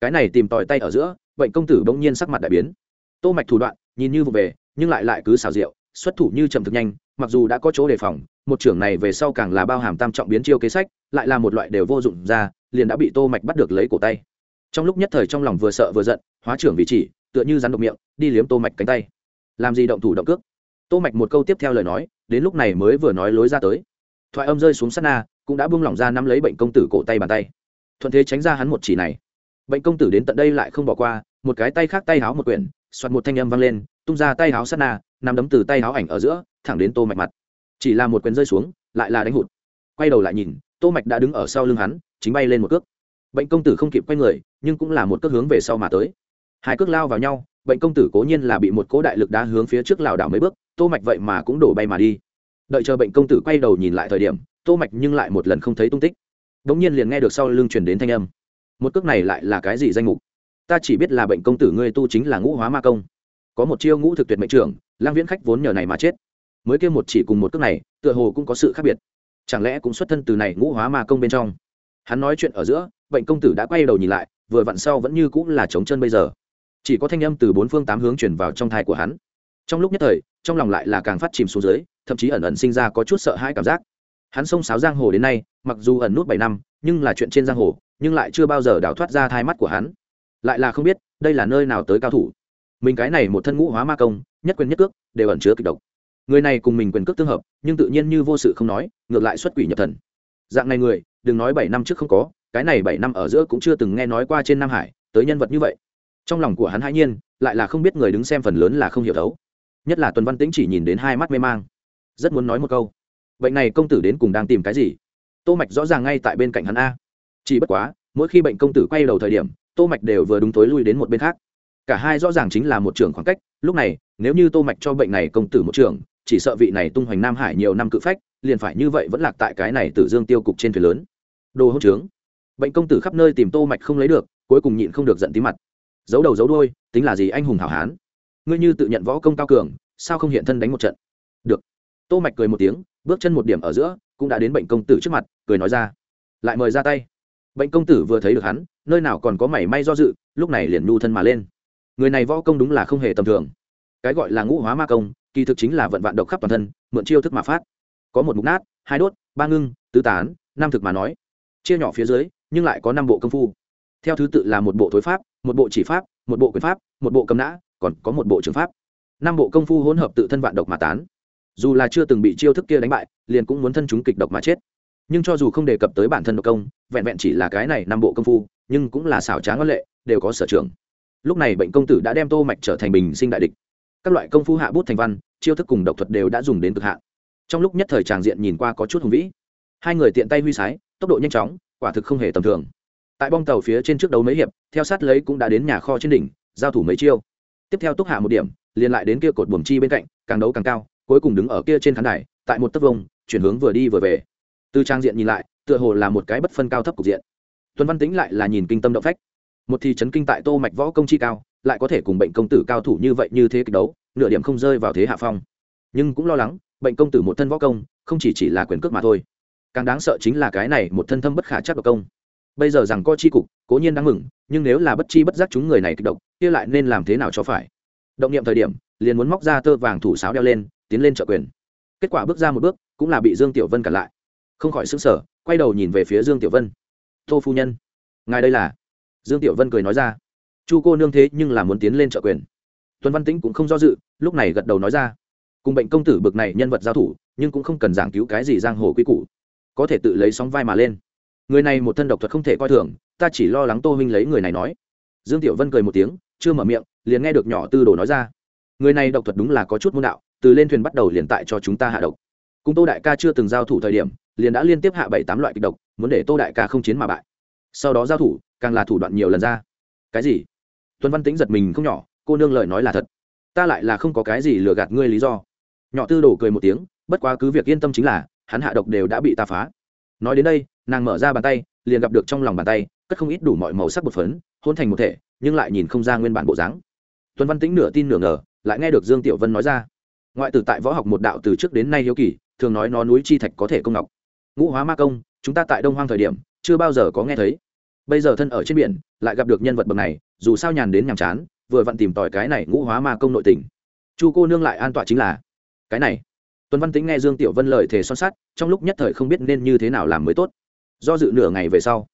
Cái này tìm tòi tay ở giữa, bệnh công tử bỗng nhiên sắc mặt đại biến. Tô mạch thủ đoạn, nhìn như vụ về, nhưng lại lại cứ xào rượu xuất thủ như chậm thực nhanh, mặc dù đã có chỗ đề phòng một trưởng này về sau càng là bao hàm tam trọng biến chiêu kế sách, lại là một loại đều vô dụng ra, liền đã bị tô mạch bắt được lấy cổ tay. Trong lúc nhất thời trong lòng vừa sợ vừa giận, hóa trưởng vị chỉ, tựa như rắn độc miệng, đi liếm tô mạch cánh tay. Làm gì động thủ động cước? Tô mạch một câu tiếp theo lời nói, đến lúc này mới vừa nói lối ra tới. Thoại âm rơi xuống sát na, cũng đã buông lỏng ra nắm lấy bệnh công tử cổ tay bàn tay. Thuận thế tránh ra hắn một chỉ này. Bệnh công tử đến tận đây lại không bỏ qua, một cái tay khác tay háo một quyển xoạt một thanh âm vang lên, tung ra tay háo sát na, nắm đấm từ tay háo ảnh ở giữa, thẳng đến tô mạch mặt chỉ là một quyền rơi xuống, lại là đánh hụt. Quay đầu lại nhìn, tô mạch đã đứng ở sau lưng hắn, chính bay lên một cước. Bệnh công tử không kịp quay người, nhưng cũng là một cước hướng về sau mà tới. Hai cước lao vào nhau, bệnh công tử cố nhiên là bị một cố đại lực đá hướng phía trước lảo đảo mấy bước, tô mạch vậy mà cũng đổ bay mà đi. Đợi chờ bệnh công tử quay đầu nhìn lại thời điểm, tô mạch nhưng lại một lần không thấy tung tích. Đống nhiên liền nghe được sau lưng truyền đến thanh âm. Một cước này lại là cái gì danh mục? Ta chỉ biết là bệnh công tử ngươi tu chính là ngũ hóa ma công. Có một chiêu ngũ thực tuyệt mệnh trưởng lang viễn khách vốn nhờ này mà chết mới kêu một chỉ cùng một cước này, tựa hồ cũng có sự khác biệt. Chẳng lẽ cũng xuất thân từ này ngũ hóa ma công bên trong? Hắn nói chuyện ở giữa, bệnh công tử đã quay đầu nhìn lại, vừa vặn sau vẫn như cũng là trống chân bây giờ. Chỉ có thanh âm từ bốn phương tám hướng chuyển vào trong thai của hắn. Trong lúc nhất thời, trong lòng lại là càng phát chìm xuống dưới, thậm chí ẩn ẩn sinh ra có chút sợ hãi cảm giác. Hắn xông sáo giang hồ đến nay, mặc dù ẩn nút bảy năm, nhưng là chuyện trên giang hồ, nhưng lại chưa bao giờ đào thoát ra thai mắt của hắn. Lại là không biết, đây là nơi nào tới cao thủ. Mình cái này một thân ngũ hóa ma công, nhất quyền nhất cước, đều ẩn chứa kịch độc người này cùng mình quyền cước tương hợp, nhưng tự nhiên như vô sự không nói, ngược lại xuất quỷ nhập thần. Dạng này người, đừng nói bảy năm trước không có, cái này bảy năm ở giữa cũng chưa từng nghe nói qua trên nam hải, tới nhân vật như vậy. Trong lòng của hắn hãi nhiên, lại là không biết người đứng xem phần lớn là không hiểu thấu nhất là tuần văn tĩnh chỉ nhìn đến hai mắt mê mang. Rất muốn nói một câu. Bệnh này công tử đến cùng đang tìm cái gì? Tô mạch rõ ràng ngay tại bên cạnh hắn a. Chỉ bất quá, mỗi khi bệnh công tử quay đầu thời điểm, tô mạch đều vừa đúng tối lui đến một bên khác. Cả hai rõ ràng chính là một trường khoảng cách, lúc này, nếu như tô mạch cho bệnh này công tử một trường chỉ sợ vị này tung hoành nam hải nhiều năm cự phách, liền phải như vậy vẫn lạc tại cái này tử dương tiêu cục trên thuyền lớn. Đồ hỗn trướng. Bệnh công tử khắp nơi tìm tô mạch không lấy được, cuối cùng nhịn không được giận tí mặt. Giấu đầu giấu đuôi, tính là gì anh hùng hảo hán? Ngươi như tự nhận võ công cao cường, sao không hiện thân đánh một trận? Được. Tô mạch cười một tiếng, bước chân một điểm ở giữa, cũng đã đến bệnh công tử trước mặt, cười nói ra. Lại mời ra tay. Bệnh công tử vừa thấy được hắn, nơi nào còn có mảy may do dự, lúc này liền nhu thân mà lên. Người này võ công đúng là không hề tầm thường. Cái gọi là ngũ hóa ma công kỳ thực chính là vận vạn độc khắp toàn thân, mượn chiêu thức mà phát. Có một mục nát, hai đốt, ba ngưng, tứ tán, năm thực mà nói. Chia nhỏ phía dưới, nhưng lại có năm bộ công phu. Theo thứ tự là một bộ thối pháp, một bộ chỉ pháp, một bộ quyền pháp, một bộ cầm nã, còn có một bộ trường pháp. Năm bộ công phu hỗn hợp tự thân vạn độc mà tán. Dù là chưa từng bị chiêu thức kia đánh bại, liền cũng muốn thân chúng kịch độc mà chết. Nhưng cho dù không đề cập tới bản thân độc công, vẹn vẹn chỉ là cái này năm bộ công phu, nhưng cũng là xảo trá ngân lệ, đều có sở trường. Lúc này bệnh công tử đã đem tô mạch trở thành bình sinh đại địch các loại công phu hạ bút thành văn, chiêu thức cùng độc thuật đều đã dùng đến cực hạn. Trong lúc nhất thời tràng diện nhìn qua có chút hùng vĩ. Hai người tiện tay huy sái, tốc độ nhanh chóng, quả thực không hề tầm thường. Tại bong tàu phía trên trước đấu mấy hiệp, theo sát lấy cũng đã đến nhà kho trên đỉnh, giao thủ mấy chiêu. Tiếp theo túc hạ một điểm, liền lại đến kia cột buồm chi bên cạnh, càng đấu càng cao, cuối cùng đứng ở kia trên khán đài, tại một tấc vông, chuyển hướng vừa đi vừa về. Từ trang diện nhìn lại, tựa hồ là một cái bất phân cao thấp cục diện. Tuấn văn tĩnh lại là nhìn kinh tâm động phách. Một thì chấn kinh tại tô mạch võ công chi cao lại có thể cùng bệnh công tử cao thủ như vậy như thế kịch đấu, nửa điểm không rơi vào thế hạ phong. Nhưng cũng lo lắng, bệnh công tử một thân võ công, không chỉ chỉ là quyền cước mà thôi. Càng đáng sợ chính là cái này một thân thâm bất khả chắc độc công. Bây giờ rằng co chi cục, cố nhiên đáng mừng, nhưng nếu là bất chi bất giác chúng người này kịch độc, kia lại nên làm thế nào cho phải? Động niệm thời điểm, liền muốn móc ra tơ vàng thủ sáo đeo lên, tiến lên trợ quyền. Kết quả bước ra một bước, cũng là bị dương tiểu vân cản lại. Không khỏi xứng sở quay đầu nhìn về phía dương tiểu vân. Tô phu nhân, ngài đây là? Dương tiểu vân cười nói ra chu cô nương thế nhưng là muốn tiến lên trợ quyền. Tuấn văn tĩnh cũng không do dự, lúc này gật đầu nói ra. Cùng bệnh công tử bực này nhân vật giao thủ, nhưng cũng không cần giảng cứu cái gì giang hồ quy củ. Có thể tự lấy sóng vai mà lên. Người này một thân độc thuật không thể coi thường, ta chỉ lo lắng tô huynh lấy người này nói. Dương tiểu vân cười một tiếng, chưa mở miệng, liền nghe được nhỏ tư đồ nói ra. Người này độc thuật đúng là có chút môn đạo, từ lên thuyền bắt đầu liền tại cho chúng ta hạ độc. Cùng tô đại ca chưa từng giao thủ thời điểm, liền đã liên tiếp hạ bảy tám loại kịch độc, muốn để tô đại ca không chiến mà bại. Sau đó giao thủ, càng là thủ đoạn nhiều lần ra. Cái gì? Tuấn văn tính giật mình không nhỏ, cô nương lời nói là thật, ta lại là không có cái gì lừa gạt ngươi lý do. Nhỏ tư đồ cười một tiếng, bất quá cứ việc yên tâm chính là, hắn hạ độc đều đã bị ta phá. Nói đến đây, nàng mở ra bàn tay, liền gặp được trong lòng bàn tay, cất không ít đủ mọi màu sắc bột phấn, hôn thành một thể, nhưng lại nhìn không ra nguyên bản bộ dáng. Tuấn văn tĩnh nửa tin nửa ngờ, lại nghe được dương tiểu vân nói ra, ngoại tử tại võ học một đạo từ trước đến nay hiếu kỳ, thường nói nó núi chi thạch có thể công ngọc. Ngũ hóa ma công, chúng ta tại đông hoang thời điểm, chưa bao giờ có nghe thấy. Bây giờ thân ở trên biển, lại gặp được nhân vật bậc này dù sao nhàn đến nhàm chán, vừa vặn tìm tòi cái này ngũ hóa ma công nội tình. Chu cô nương lại an tọa chính là, cái này. Tuấn văn tính nghe dương tiểu vân lời thề son sắt, trong lúc nhất thời không biết nên như thế nào làm mới tốt. Do dự nửa ngày về sau,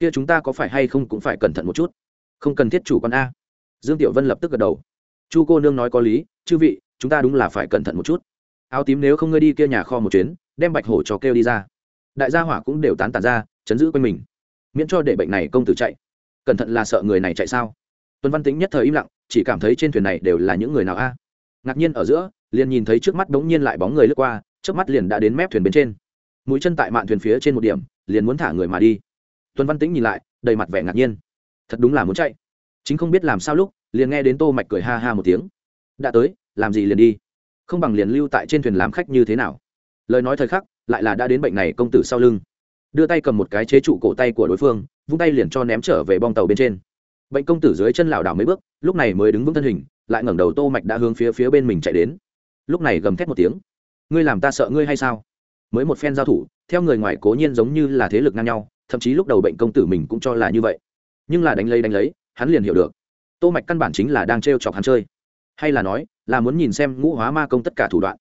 kia chúng ta có phải hay không cũng phải cẩn thận một chút. Không cần thiết chủ quan a. Dương tiểu vân lập tức gật đầu. Chu cô nương nói có lý, chư vị, chúng ta đúng là phải cẩn thận một chút. Áo tím nếu không ngươi đi kia nhà kho một chuyến, đem bạch hổ cho kêu đi ra. Đại gia hỏa cũng đều tán tản ra, chấn giữ quanh mình, miễn cho để bệnh này công tử chạy cẩn thận là sợ người này chạy sao? Tuân văn tính nhất thời im lặng, chỉ cảm thấy trên thuyền này đều là những người nào a? Ngạc nhiên ở giữa, liền nhìn thấy trước mắt bỗng nhiên lại bóng người lướt qua, trước mắt liền đã đến mép thuyền bên trên. Mũi chân tại mạn thuyền phía trên một điểm, liền muốn thả người mà đi. Tuân văn tĩnh nhìn lại, đầy mặt vẻ ngạc nhiên. Thật đúng là muốn chạy. Chính không biết làm sao lúc, liền nghe đến tô mạch cười ha ha một tiếng. Đã tới, làm gì liền đi? Không bằng liền lưu tại trên thuyền làm khách như thế nào? Lời nói thời khắc, lại là đã đến bệnh này công tử sau lưng đưa tay cầm một cái chế trụ cổ tay của đối phương, vung tay liền cho ném trở về bong tàu bên trên. Bệnh công tử dưới chân lảo đảo mấy bước, lúc này mới đứng vững thân hình, lại ngẩng đầu tô mạch đã hướng phía phía bên mình chạy đến. Lúc này gầm thét một tiếng. Ngươi làm ta sợ ngươi hay sao? Mới một phen giao thủ, theo người ngoài cố nhiên giống như là thế lực ngang nhau, thậm chí lúc đầu bệnh công tử mình cũng cho là như vậy. Nhưng là đánh lấy đánh lấy, hắn liền hiểu được. Tô mạch căn bản chính là đang trêu chọc hắn chơi. Hay là nói, là muốn nhìn xem ngũ hóa ma công tất cả thủ đoạn.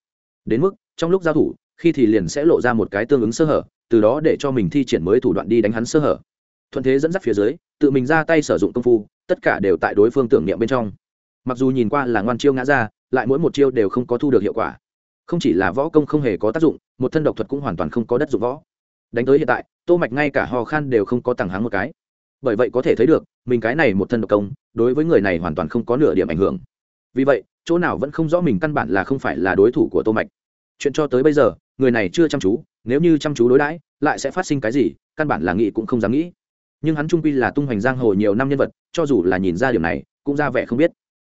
Đến mức, trong lúc giao thủ, khi thì liền sẽ lộ ra một cái tương ứng sơ hở từ đó để cho mình thi triển mới thủ đoạn đi đánh hắn sơ hở. Thuận thế dẫn dắt phía dưới, tự mình ra tay sử dụng công phu, tất cả đều tại đối phương tưởng niệm bên trong. Mặc dù nhìn qua là ngoan chiêu ngã ra, lại mỗi một chiêu đều không có thu được hiệu quả. Không chỉ là võ công không hề có tác dụng, một thân độc thuật cũng hoàn toàn không có đất dụng võ. Đánh tới hiện tại, tô mạch ngay cả ho khan đều không có tàng háng một cái. Bởi vậy có thể thấy được, mình cái này một thân độc công, đối với người này hoàn toàn không có nửa điểm ảnh hưởng. Vì vậy, chỗ nào vẫn không rõ mình căn bản là không phải là đối thủ của tô mạch. Chuyện cho tới bây giờ, người này chưa chăm chú nếu như chăm chú đối đãi, lại sẽ phát sinh cái gì, căn bản là nghĩ cũng không dám nghĩ. Nhưng hắn trung quy là tung hoành giang hồ nhiều năm nhân vật, cho dù là nhìn ra điểm này, cũng ra vẻ không biết.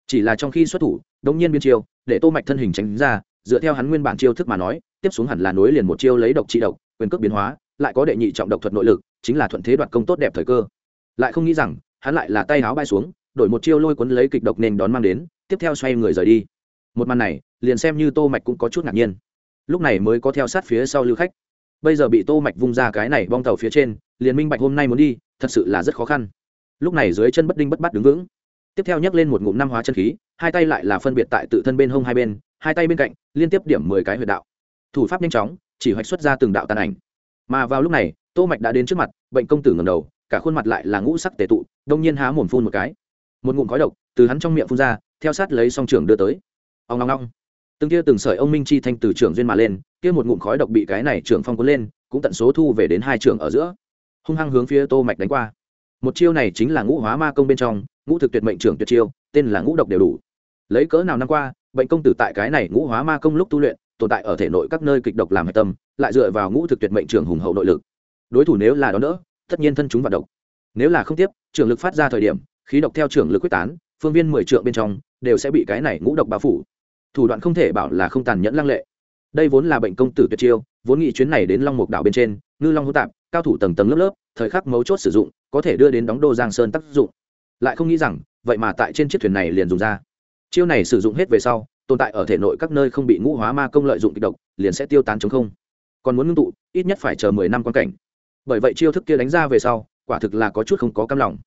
Chỉ là trong khi xuất thủ, đống nhiên biên chiêu, để tô mạch thân hình tránh ra, dựa theo hắn nguyên bản chiêu thức mà nói, tiếp xuống hẳn là nối liền một chiêu lấy độc trị độc, quyền cước biến hóa, lại có đệ nhị trọng độc thuật nội lực, chính là thuận thế đoạt công tốt đẹp thời cơ. Lại không nghĩ rằng, hắn lại là tay áo bay xuống, đổi một chiêu lôi cuốn lấy kịch độc nền đón mang đến, tiếp theo xoay người rời đi. Một màn này, liền xem như tô mạch cũng có chút ngạc nhiên lúc này mới có theo sát phía sau lưu khách. Bây giờ bị tô mạch vung ra cái này bong tàu phía trên, liền minh bạch hôm nay muốn đi, thật sự là rất khó khăn. Lúc này dưới chân bất đinh bất bắt đứng vững. Tiếp theo nhấc lên một ngụm năm hóa chân khí, hai tay lại là phân biệt tại tự thân bên hông hai bên, hai tay bên cạnh, liên tiếp điểm mười cái huyệt đạo. Thủ pháp nhanh chóng, chỉ hoạch xuất ra từng đạo tàn ảnh. Mà vào lúc này, tô mạch đã đến trước mặt, bệnh công tử ngẩng đầu, cả khuôn mặt lại là ngũ sắc tề tụ, đông nhiên há mồm phun một cái. Một ngụm khói độc từ hắn trong miệng phun ra, theo sát lấy song trưởng đưa tới. Ông ong ong từng kia từng sợi ông minh chi thanh từ trưởng duyên mà lên, kia một ngụm khói độc bị cái này trưởng phong cuốn lên, cũng tận số thu về đến hai trưởng ở giữa. Hung hăng hướng phía tô mạch đánh qua. Một chiêu này chính là ngũ hóa ma công bên trong, ngũ thực tuyệt mệnh trưởng tuyệt chiêu, tên là ngũ độc đều đủ. Lấy cỡ nào năm qua, bệnh công tử tại cái này ngũ hóa ma công lúc tu luyện, tồn tại ở thể nội các nơi kịch độc làm hạch tâm, lại dựa vào ngũ thực tuyệt mệnh trưởng hùng hậu nội lực. Đối thủ nếu là đó nữa tất nhiên thân chúng vận độc. Nếu là không tiếp, trưởng lực phát ra thời điểm, khí độc theo trưởng lực quyết tán, phương viên mười trượng bên trong, đều sẽ bị cái này ngũ độc bao phủ thủ đoạn không thể bảo là không tàn nhẫn lăng lệ. Đây vốn là bệnh công tử tuyệt chiêu, vốn nghĩ chuyến này đến long mục đảo bên trên, ngư long hô tạp, cao thủ tầng tầng lớp lớp, thời khắc mấu chốt sử dụng, có thể đưa đến đóng đô giang sơn tác dụng. Lại không nghĩ rằng, vậy mà tại trên chiếc thuyền này liền dùng ra. Chiêu này sử dụng hết về sau, tồn tại ở thể nội các nơi không bị ngũ hóa ma công lợi dụng kịch độc, liền sẽ tiêu tán chống không. Còn muốn ngưng tụ, ít nhất phải chờ mười năm quan cảnh. Bởi vậy chiêu thức kia đánh ra về sau, quả thực là có chút không có cam lòng.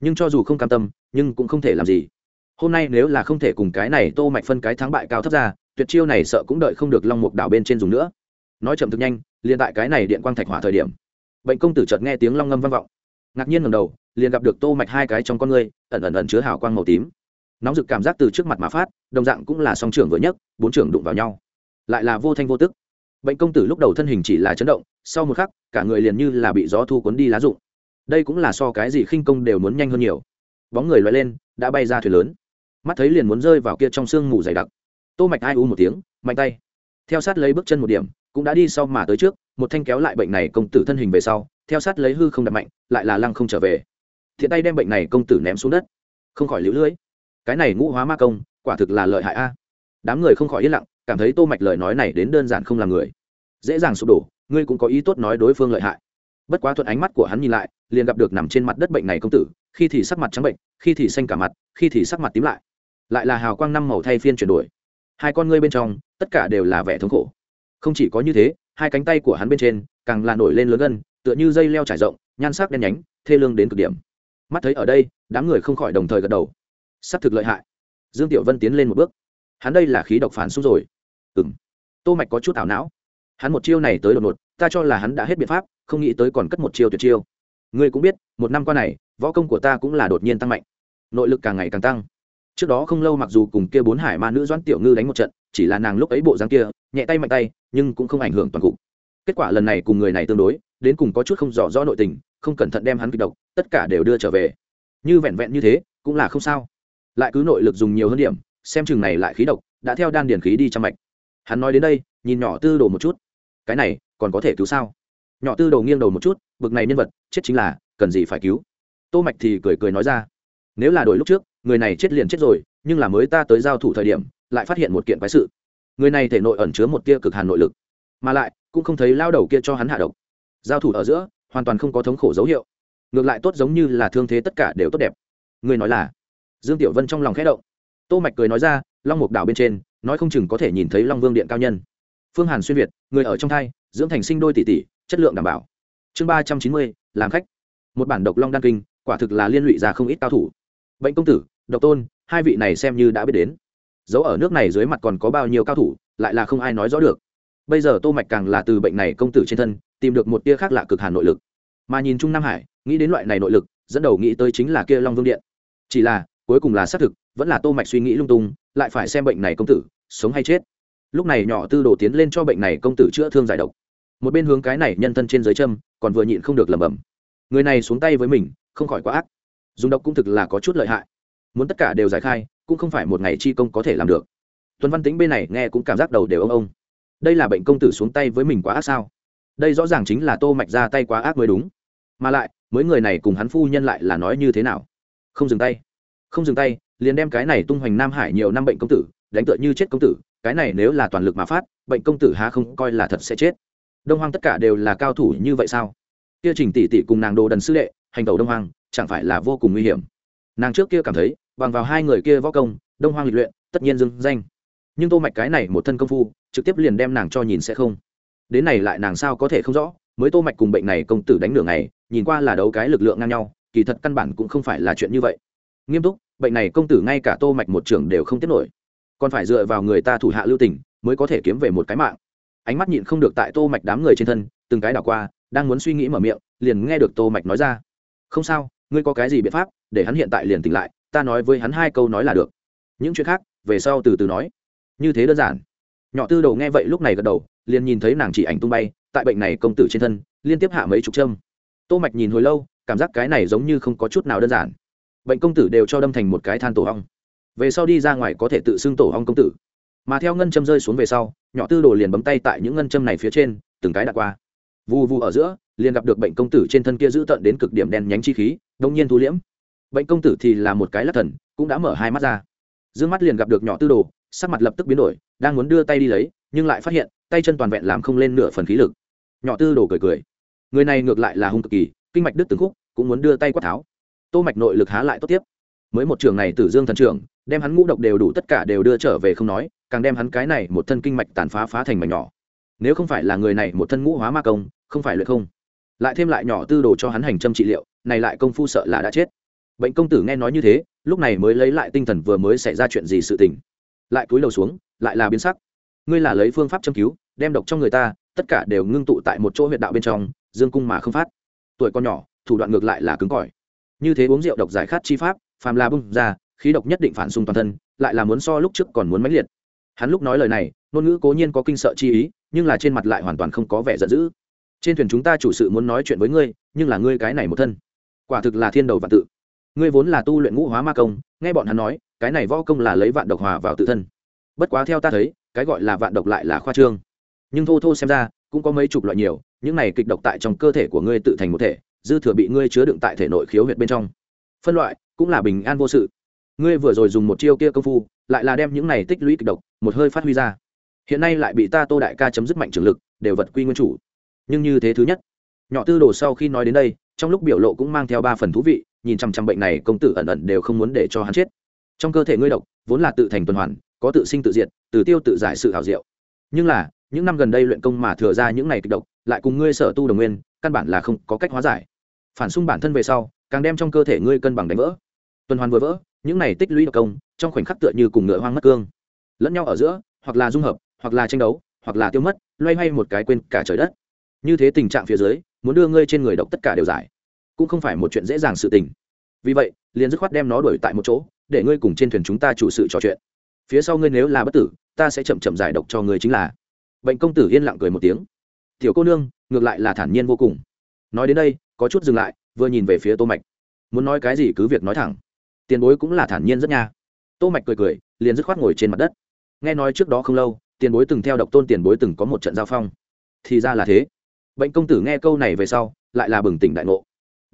Nhưng cho dù không cam tâm, nhưng cũng không thể làm gì hôm nay nếu là không thể cùng cái này tô mạch phân cái thắng bại cao thấp ra, tuyệt chiêu này sợ cũng đợi không được long mục đảo bên trên dùng nữa. Nói chậm thực nhanh, liền tại cái này điện quang thạch hỏa thời điểm, bệnh công tử chợt nghe tiếng long ngâm vang vọng. Ngạc nhiên ngẩng đầu, liền gặp được tô mạch hai cái trong con ngươi, ẩn ẩn ẩn chứa hào quang màu tím. Nóng rực cảm giác từ trước mặt mà phát, đồng dạng cũng là song trưởng vừa nhất bốn trưởng đụng vào nhau. Lại là vô thanh vô tức. Bệnh công tử lúc đầu thân hình chỉ là chấn động, sau một khắc, cả người liền như là bị gió thu cuốn đi lá rụng. Đây cũng là so cái gì khinh công đều muốn nhanh hơn nhiều. Bóng người loay lên, đã bay ra thuyền lớn mắt thấy liền muốn rơi vào kia trong sương mù dày đặc. Tô mạch ai u một tiếng, mạnh tay. Theo sát lấy bước chân một điểm, cũng đã đi sau mà tới trước, một thanh kéo lại bệnh này công tử thân hình về sau, theo sát lấy hư không đặt mạnh, lại là lăng không trở về. Thiện tay đem bệnh này công tử ném xuống đất. Không khỏi liễu lưới. Cái này ngũ hóa ma công, quả thực là lợi hại a. À. Đám người không khỏi yên lặng, cảm thấy tô mạch lời nói này đến đơn giản không làm người. Dễ dàng sụp đổ, ngươi cũng có ý tốt nói đối phương lợi hại. Bất quá thuận ánh mắt của hắn nhìn lại, liền gặp được nằm trên mặt đất bệnh này công tử, khi thì sắc mặt trắng bệnh, khi thì xanh cả mặt, khi thì sắc mặt tím lại lại là hào quang năm màu thay phiên chuyển đổi. Hai con ngươi bên trong, tất cả đều là vẻ thống khổ. Không chỉ có như thế, hai cánh tay của hắn bên trên, càng là nổi lên lớn gân, tựa như dây leo trải rộng, nhan sắc đen nhánh, thê lương đến cực điểm. Mắt thấy ở đây, đám người không khỏi đồng thời gật đầu. S ắ c thực lợi hại. Dương tiểu vân tiến lên một bước. Hắn đây là khí độc phản xung rồi. Ừng tô mạch có chút ảo não. Hắn một chiêu này tới đột ngột, ta cho là hắn đã hết biện pháp, không nghĩ tới còn cất một chiêu tuyệt chiêu. Ngươi cũng biết, một năm qua này, võ công của ta cũng là đột nhiên tăng mạnh. Nội lực càng ngày càng tăng trước đó không lâu mặc dù cùng kia bốn hải ma nữ doãn tiểu ngư đánh một trận, chỉ là nàng lúc ấy bộ dáng kia, nhẹ tay mạnh tay, nhưng cũng không ảnh hưởng toàn cục. Kết quả lần này cùng người này tương đối, đến cùng có chút không rõ rõ nội tình, không cẩn thận đem hắn kịch độc, tất cả đều đưa trở về. Như vẹn vẹn như thế, cũng là không sao. Lại cứ nội lực dùng nhiều hơn điểm, xem chừng này lại khí độc, đã theo đan điển khí đi trăm mạch. Hắn nói đến đây, nhìn nhỏ tư đồ một chút. Cái này, còn có thể cứu sao? Nhỏ tư đồ nghiêng đầu một chút, bực này nhân vật, chết chính là, cần gì phải cứu? Tô mạch thì cười cười nói ra. Nếu là đổi lúc trước người này chết liền chết rồi, nhưng là mới ta tới giao thủ thời điểm, lại phát hiện một kiện quái sự. Người này thể nội ẩn chứa một tia cực hàn nội lực, mà lại, cũng không thấy lao đầu kia cho hắn hạ độc. Giao thủ ở giữa, hoàn toàn không có thống khổ dấu hiệu. Ngược lại tốt giống như là thương thế tất cả đều tốt đẹp. Người nói là, dương tiểu vân trong lòng khẽ động. Tô mạch cười nói ra, long mục đảo bên trên, nói không chừng có thể nhìn thấy long vương điện cao nhân. Phương hàn xuyên việt, người ở trong thai, dưỡng thành sinh đôi tỷ tỷ, chất lượng đảm bảo. Chương ba trăm chín mươi, làm khách. Một bản độc long đan kinh, quả thực là liên lụy ra không ít cao thủ. Bệnh công tử độc tôn, hai vị này xem như đã biết đến. Dấu ở nước này dưới mặt còn có bao nhiêu cao thủ, lại là không ai nói rõ được. Bây giờ tô mạch càng là từ bệnh này công tử trên thân, tìm được một tia khác lạ cực hàn nội lực. Mà nhìn trung nam hải, nghĩ đến loại này nội lực, dẫn đầu nghĩ tới chính là kia long vương điện. Chỉ là, cuối cùng là xác thực, vẫn là tô mạch suy nghĩ lung tung, lại phải xem bệnh này công tử, sống hay chết. Lúc này nhỏ tư đồ tiến lên cho bệnh này công tử chữa thương giải độc. Một bên hướng cái này nhân thân trên dưới châm, còn vừa nhịn không được lẩm bẩm. Người này xuống tay với mình, không khỏi quá ác. Dùng độc cũng thực là có chút lợi hại muốn tất cả đều giải khai, cũng không phải một ngày chi công có thể làm được. Tuấn văn tính bên này nghe cũng cảm giác đầu đều ông ông. Đây là bệnh công tử xuống tay với mình quá ác sao? Đây rõ ràng chính là tô mạch ra tay quá ác mới đúng. Mà lại mới người này cùng hắn phu nhân lại là nói như thế nào? Không dừng tay. Không dừng tay, liền đem cái này tung hoành nam hải nhiều năm bệnh công tử, đánh tựa như chết công tử, cái này nếu là toàn lực mà phát, bệnh công tử há không coi là thật sẽ chết. Đông hoang tất cả đều là cao thủ như vậy sao? Kia trình tỷ tỷ cùng nàng đồ đần sư đệ, hành tẩu đông hoang, chẳng phải là vô cùng nguy hiểm? Nàng trước kia cảm thấy bằng vào hai người kia võ công, đông hoang lịch luyện, tất nhiên dưng danh. Nhưng tô mạch cái này một thân công phu, trực tiếp liền đem nàng cho nhìn sẽ không. Đến này lại nàng sao có thể không rõ, mới tô mạch cùng bệnh này công tử đánh nửa ngày, nhìn qua là đấu cái lực lượng ngang nhau, kỳ thật căn bản cũng không phải là chuyện như vậy. Nghiêm túc, bệnh này công tử ngay cả tô mạch một trưởng đều không tiếp nổi. Còn phải dựa vào người ta thủ hạ lưu tình, mới có thể kiếm về một cái mạng. Ánh mắt nhịn không được tại tô mạch đám người trên thân, từng cái đảo qua, đang muốn suy nghĩ mở miệng, liền nghe được tô mạch nói ra. Không sao, ngươi có cái gì biện pháp, để hắn hiện tại liền tỉnh lại ta nói với hắn hai câu nói là được. Những chuyện khác, về sau từ từ nói. Như thế đơn giản. Nhỏ tư đầu nghe vậy lúc này gật đầu, liền nhìn thấy nàng chỉ ảnh tung bay, tại bệnh này công tử trên thân, liên tiếp hạ mấy chục châm. Tô mạch nhìn hồi lâu, cảm giác cái này giống như không có chút nào đơn giản. Bệnh công tử đều cho đâm thành một cái than tổ hong về sau đi ra ngoài có thể tự xưng tổ hong công tử. Mà theo ngân châm rơi xuống về sau, nhỏ tư đồ liền bấm tay tại những ngân châm này phía trên, từng cái đặt qua. Vù vù ở giữa, liền gặp được bệnh công tử trên thân kia giữ tận đến cực điểm đen nhánh chi khí, đông nhiên thu liễm bệnh công tử thì là một cái lắc thần, cũng đã mở hai mắt ra. D ư ơ n g mắt liền gặp được nhỏ tư đồ, sắc mặt lập tức biến đổi, đang muốn đưa tay đi lấy, nhưng lại phát hiện, tay chân toàn vẹn làm không lên nửa phần khí lực. Nhỏ tư đồ cười cười. Người này ngược lại là hung cực kỳ, kinh mạch đứt từng khúc, cũng muốn đưa tay quát tháo. Tô mạch nội lực há lại tốt tiếp. Mới một trường này tử dương thần trưởng, đem hắn ngũ độc đều đủ tất cả đều đưa trở về không nói, càng đem hắn cái này một thân kinh mạch tàn phá phá thành mảnh nhỏ. Nếu không phải là người này một thân ngũ hóa ma công, không phải luyện không. Lại thêm lại nhỏ tư đồ cho hắn hành châm trị liệu, này lại công phu sợ là đã chết bệnh công tử nghe nói như thế, lúc này mới lấy lại tinh thần vừa mới xảy ra chuyện gì sự tình. Lại cúi đầu xuống, lại là biến sắc. Ngươi là lấy phương pháp châm cứu, đem độc trong người ta, tất cả đều ngưng tụ tại một chỗ huyệt đạo bên trong, dương cung mà không phát. Tuổi con nhỏ, thủ đoạn ngược lại là cứng cỏi. Như thế uống rượu độc giải khát chi pháp, phàm là bung ra, khí độc nhất định phản xung toàn thân, lại là muốn so lúc trước còn muốn mãnh liệt. Hắn lúc nói lời này, ngôn ngữ cố nhiên có kinh sợ chi ý, nhưng là trên mặt lại hoàn toàn không có vẻ giận dữ. Trên thuyền chúng ta chủ sự muốn nói chuyện với ngươi, nhưng là ngươi cái này một thân. Quả thực là thiên đầu và tự ngươi vốn là tu luyện ngũ hóa ma công, nghe bọn hắn nói, cái này võ công là lấy vạn độc hòa vào tự thân. Bất quá theo ta thấy, cái gọi là vạn độc lại là khoa trương. Nhưng thô thô xem ra, cũng có mấy chục loại nhiều, những này kịch độc tại trong cơ thể của ngươi tự thành một thể, dư thừa bị ngươi chứa đựng tại thể nội khiếu huyệt bên trong. Phân loại, cũng là bình an vô sự. Ngươi vừa rồi dùng một chiêu kia công phu, lại là đem những này tích lũy kịch độc, một hơi phát huy ra. Hiện nay lại bị ta tô đại ca chấm dứt mạnh trường lực, đều vật quy nguyên chủ. Nhưng như thế thứ nhất, nhỏ tư đồ sau khi nói đến đây, trong lúc biểu lộ cũng mang theo ba phần thú vị nhìn chăm chăm bệnh này, công tử ẩn ẩn đều không muốn để cho hắn chết. Trong cơ thể ngươi độc, vốn là tự thành tuần hoàn, có tự sinh tự diệt, từ tiêu tự giải sự hảo diệu. Nhưng là, những năm gần đây luyện công mà thừa ra những này kịch độc, lại cùng ngươi sở tu đồng nguyên, căn bản là không có cách hóa giải. Phản xung bản thân về sau, càng đem trong cơ thể ngươi cân bằng đánh vỡ. Tuần hoàn vừa vỡ, những này tích lũy độc công, trong khoảnh khắc tựa như cùng ngựa hoang mất cương. Lẫn nhau ở giữa, hoặc là dung hợp, hoặc là tranh đấu, hoặc là tiêu mất, loay hoay một cái quên cả trời đất. Như thế tình trạng phía dưới, muốn đưa ngươi trên người độc tất cả đều giải cũng không phải một chuyện dễ dàng sự tình. Vì vậy, liền dứt khoát đem nó đuổi tại một chỗ, để ngươi cùng trên thuyền chúng ta chủ sự trò chuyện. Phía sau ngươi nếu là bất tử, ta sẽ chậm chậm giải độc cho ngươi chính là. Bệnh công tử yên lặng cười một tiếng. Tiểu cô nương, ngược lại là thản nhiên vô cùng. Nói đến đây, có chút dừng lại, vừa nhìn về phía tô mạch. Muốn nói cái gì cứ việc nói thẳng. Tiền bối cũng là thản nhiên rất nha. Tô mạch cười cười, liền dứt khoát ngồi trên mặt đất. Nghe nói trước đó không lâu, tiền bối từng theo độc tôn tiền bối từng có một trận giao phong. Thì ra là thế. Bệnh công tử nghe câu này về sau, lại là bừng tỉnh đại ngộ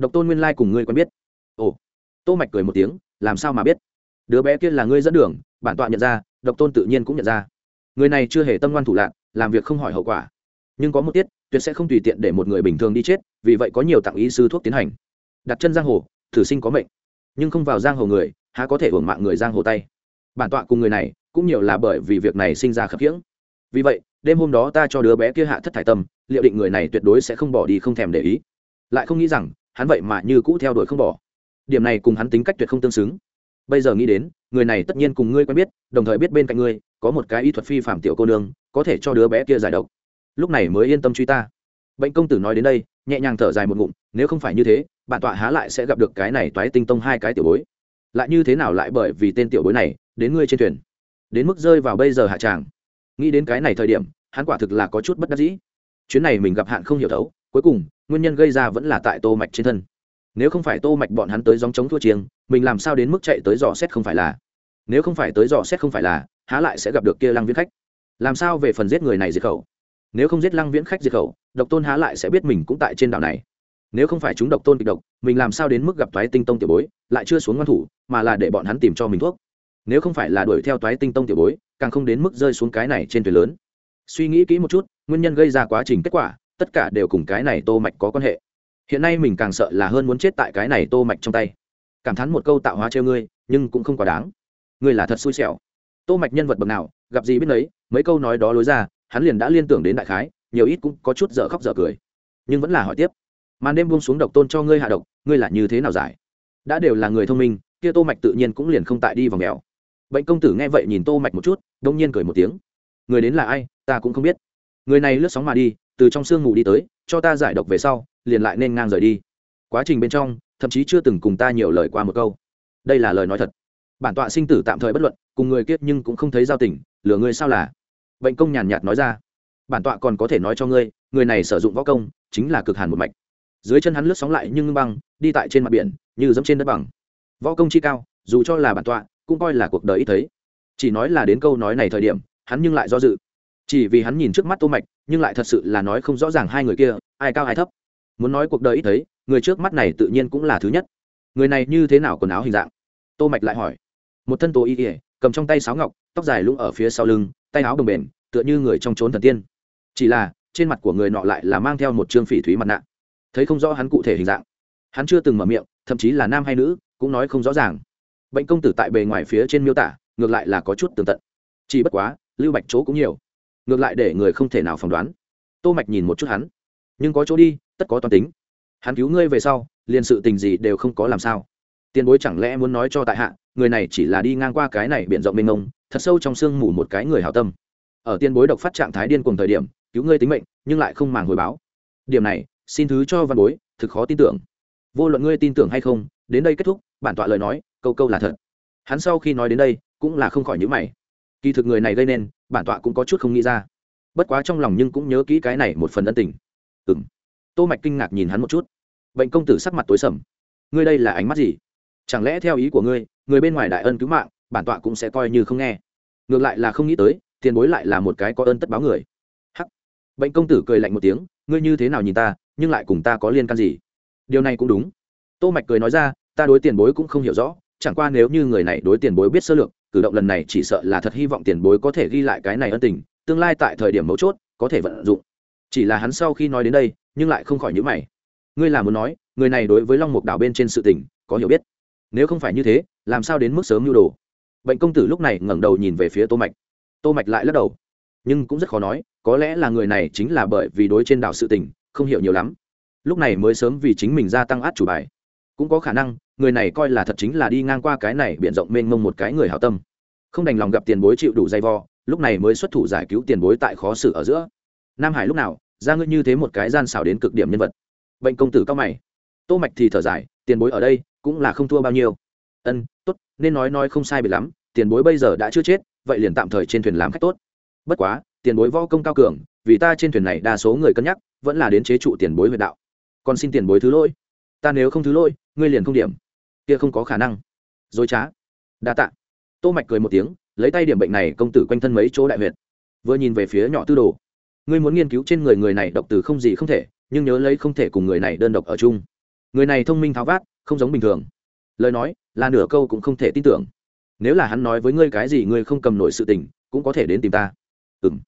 độc tôn nguyên lai cùng ngươi quen biết. Ồ. Tô mạch cười một tiếng, làm sao mà biết? Đứa bé kia là ngươi dẫn đường, bản tọa nhận ra, độc tôn tự nhiên cũng nhận ra. Người này chưa hề tâm ngoan thủ lạc làm việc không hỏi hậu quả. Nhưng có một tiết, tuyệt sẽ không tùy tiện để một người bình thường đi chết, vì vậy có nhiều tặng ý sư thuốc tiến hành. Đặt chân giang hồ, thử sinh có mệnh. Nhưng không vào giang hồ người, há có thể hưởng mạng người giang hồ tay? Bản tọa cùng người này, cũng nhiều là bởi vì việc này sinh ra khập khiễng. Vì vậy, đêm hôm đó ta cho đứa bé kia hạ thất thải tâm, liệu định người này tuyệt đối sẽ không bỏ đi không thèm để ý. Lại không nghĩ rằng hắn vậy mà như cũ theo đuổi không bỏ. Điểm này cùng hắn tính cách tuyệt không tương xứng. Bây giờ nghĩ đến, người này tất nhiên cùng ngươi quen biết, đồng thời biết bên cạnh ngươi, có một cái y thuật phi phạm tiểu cô nương, có thể cho đứa bé kia giải độc. Lúc này mới yên tâm truy ta. Bệnh công tử nói đến đây, nhẹ nhàng thở dài một ngụm, nếu không phải như thế, bản tọa há lại sẽ gặp được cái này toái tinh tông hai cái tiểu bối. Lại như thế nào lại bởi vì tên tiểu bối này, đến ngươi trên thuyền? Đến mức rơi vào bây giờ hạ tràng. Nghĩ đến cái này thời điểm, hắn quả thực là có chút bất đắc dĩ. Chuyến này mình gặp hạn không hiểu thấu cuối cùng, nguyên nhân gây ra vẫn là tại tô mạch trên thân. Nếu không phải tô mạch bọn hắn tới gióng chống thua chiêng, mình làm sao đến mức chạy tới dò xét không phải là? Nếu không phải tới dò xét không phải là, há lại sẽ gặp được kia lăng viễn khách? Làm sao về phần giết người này diệt khẩu? Nếu không giết lăng viễn khách diệt khẩu, độc tôn há lại sẽ biết mình cũng tại trên đảo này. Nếu không phải chúng độc tôn kịch độc, mình làm sao đến mức gặp toái tinh tông tiểu bối, lại chưa xuống ngoan thủ, mà là để bọn hắn tìm cho mình thuốc? Nếu không phải là đuổi theo toái tinh tông tiểu bối, càng không đến mức rơi xuống cái này trên thuyền lớn. Suy nghĩ kỹ một chút, nguyên nhân gây ra quá trình kết quả tất cả đều cùng cái này tô mạch có quan hệ. Hiện nay mình càng sợ là hơn muốn chết tại cái này tô mạch trong tay. Cảm thán một câu tạo hóa treo ngươi, nhưng cũng không quá đáng. Ngươi là thật xui xẻo. Tô mạch nhân vật bậc nào, gặp gì biết đấy mấy câu nói đó lối ra, hắn liền đã liên tưởng đến đại khái, nhiều ít cũng có chút dở khóc dở cười. Nhưng vẫn là hỏi tiếp. Màn đêm buông xuống độc tôn cho ngươi hạ độc, ngươi là như thế nào giải? Đã đều là người thông minh, kia tô mạch tự nhiên cũng liền không tại đi vòng mèo. Bệnh công tử nghe vậy nhìn tô mạch một chút, đông nhiên cười một tiếng. Người đến là ai, ta cũng không biết. Người này lướt sóng mà đi từ trong sương ngủ đi tới, cho ta giải độc về sau, liền lại nên ngang rời đi. Quá trình bên trong, thậm chí chưa từng cùng ta nhiều lời qua một câu. Đây là lời nói thật. Bản tọa sinh tử tạm thời bất luận, cùng người kiết nhưng cũng không thấy giao tình, lừa ngươi sao là? Bệnh công nhàn nhạt nói ra. Bản tọa còn có thể nói cho ngươi, người này sử dụng võ công, chính là cực hàn một mạch. Dưới chân hắn lướt sóng lại nhưng ngưng băng, đi tại trên mặt biển, như dẫm trên đất bằng. Võ công chi cao, dù cho là bản tọa, cũng coi là cuộc đời ít thấy. Chỉ nói là đến câu nói này thời điểm, hắn nhưng lại do dự chỉ vì hắn nhìn trước mắt tô mạch, nhưng lại thật sự là nói không rõ ràng hai người kia, ai cao ai thấp. Muốn nói cuộc đời ít thấy, người trước mắt này tự nhiên cũng là thứ nhất. Người này như thế nào quần áo hình dạng? Tô mạch lại hỏi. Một thân tố y ỉa cầm trong tay sáo ngọc, tóc dài lũng ở phía sau lưng, tay áo đồng bền tựa như người trong trốn thần tiên. Chỉ là, trên mặt của người nọ lại là mang theo một trương phỉ thúy mặt nạ. Thấy không rõ hắn cụ thể hình dạng. Hắn chưa từng mở miệng, thậm chí là nam hay nữ, cũng nói không rõ ràng. Bệnh công tử tại bề ngoài phía trên miêu tả, ngược lại là có chút tường tận. Chỉ bất quá, lưu bạch chỗ cũng nhiều ngược lại để người không thể nào phỏng đoán. Tô mạch nhìn một chút hắn. Nhưng có chỗ đi, tất có toàn tính. Hắn cứu ngươi về sau, liền sự tình gì đều không có làm sao. Tiền bối chẳng lẽ muốn nói cho tại hạ, người này chỉ là đi ngang qua cái này biển rộng mênh mông, thật sâu trong sương mù một cái người hảo tâm. Ở tiền bối độc phát trạng thái điên cùng thời điểm, cứu ngươi tính mệnh, nhưng lại không màng hồi báo. Điểm này, xin thứ cho văn bối, thực khó tin tưởng. Vô luận ngươi tin tưởng hay không, đến đây kết thúc, bản tọa lời nói, câu câu là thật. Hắn sau khi nói đến đây, cũng là không khỏi nhữ mày kỳ thực người này gây nên, bản tọa cũng có chút không nghĩ ra. Bất quá trong lòng nhưng cũng nhớ kỹ cái này một phần ân tình. Ừ m tô mạch kinh ngạc nhìn hắn một chút. Bệnh công tử sắc mặt tối sầm. Ngươi đây là ánh mắt gì? Chẳng lẽ theo ý của ngươi, người bên ngoài đại ân cứu mạng, bản tọa cũng sẽ coi như không nghe. Ngược lại là không nghĩ tới, tiền bối lại là một cái có ơn tất báo người. Hắc. Bệnh công tử cười lạnh một tiếng, ngươi như thế nào nhìn ta, nhưng lại cùng ta có liên can gì? Điều này cũng đúng. Tô mạch cười nói ra, ta đối tiền bối cũng không hiểu rõ, chẳng qua nếu như người này đối tiền bối biết sơ lược cử động lần này chỉ sợ là thật hy vọng tiền bối có thể ghi lại cái này ân tình, tương lai tại thời điểm mấu chốt, có thể vận dụng. Chỉ là hắn sau khi nói đến đây, nhưng lại không khỏi nhữ mày. Ngươi là muốn nói, người này đối với long mục đảo bên trên sự tình, có hiểu biết. Nếu không phải như thế, làm sao đến mức sớm nhu đồ? Bệnh công tử lúc này ngẩng đầu nhìn về phía tô mạch. Tô mạch lại lắc đầu. Nhưng cũng rất khó nói, có lẽ là người này chính là bởi vì đối trên đảo sự tình, không hiểu nhiều lắm. Lúc này mới sớm vì chính mình gia tăng át chủ bài. Cũng có khả năng người này coi là thật chính là đi ngang qua cái này biển rộng mênh mông một cái người hảo tâm. Không đành lòng gặp tiền bối chịu đủ dây vò lúc này mới xuất thủ giải cứu tiền bối tại khó xử ở giữa. Nam hải lúc nào, ra ngươi như thế một cái gian xảo đến cực điểm nhân vật. Bệnh công tử cao mày. Tô mạch thì thở dài, tiền bối ở đây, cũng là không thua bao nhiêu. Ân, tốt, nên nói nói không sai biệt lắm, tiền bối bây giờ đã chưa chết, vậy liền tạm thời trên thuyền làm khách tốt. Bất quá, tiền bối võ công cao cường, vì ta trên thuyền này đa số người cân nhắc, vẫn là đến chế trụ tiền bối huyệt đạo. Còn xin tiền bối thứ lỗi. Ta nếu không thứ lỗi, ngươi liền không điểm kia không có khả năng. Dối trá. Đa tạ. Tô mạch cười một tiếng lấy tay điểm bệnh này công tử quanh thân mấy chỗ đại huyệt. Vừa nhìn về phía nhỏ tư đồ. Ngươi muốn nghiên cứu trên người người này độc từ không gì không thể nhưng nhớ lấy không thể cùng người này đơn độc ở chung. Người này thông minh tháo vát không giống bình thường. Lời nói là nửa câu cũng không thể tin tưởng. Nếu là hắn nói với ngươi cái gì ngươi không cầm nổi sự tình cũng có thể đến tìm ta. Ừm,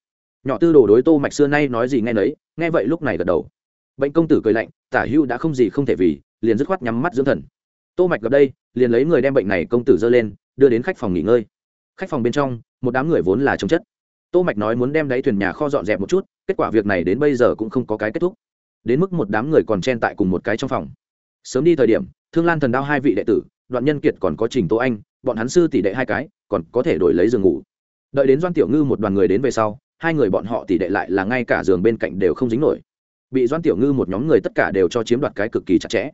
nhỏ tư đồ đối tô mạch xưa nay nói gì nghe nấy nghe vậy lúc này gật đầu. Bệnh công tử cười lạnh tả hưu đã không gì không thể vì liền dứt khoát nhắm mắt dưỡng thần tô mạch gặp đây, liền lấy người đem bệnh này công tử dơ lên, đưa đến khách phòng nghỉ ngơi. Khách phòng bên trong, một đám người vốn là chống chất. Tô mạch nói muốn đem đáy thuyền nhà kho dọn dẹp một chút, kết quả việc này đến bây giờ cũng không có cái kết thúc. Đến mức một đám người còn chen tại cùng một cái trong phòng. Sớm đi thời điểm, thương lan thần đao hai vị đệ tử, đoạn nhân kiệt còn có trình tô anh, bọn hắn sư tỷ đệ hai cái, còn có thể đổi lấy giường ngủ. Đợi đến doan tiểu ngư một đoàn người đến về sau, hai người bọn họ tỷ đệ lại là ngay cả giường bên cạnh đều không dính nổi. Bị doan tiểu ngư một nhóm người tất cả đều cho chiếm đoạt cái cực kỳ chặt chẽ.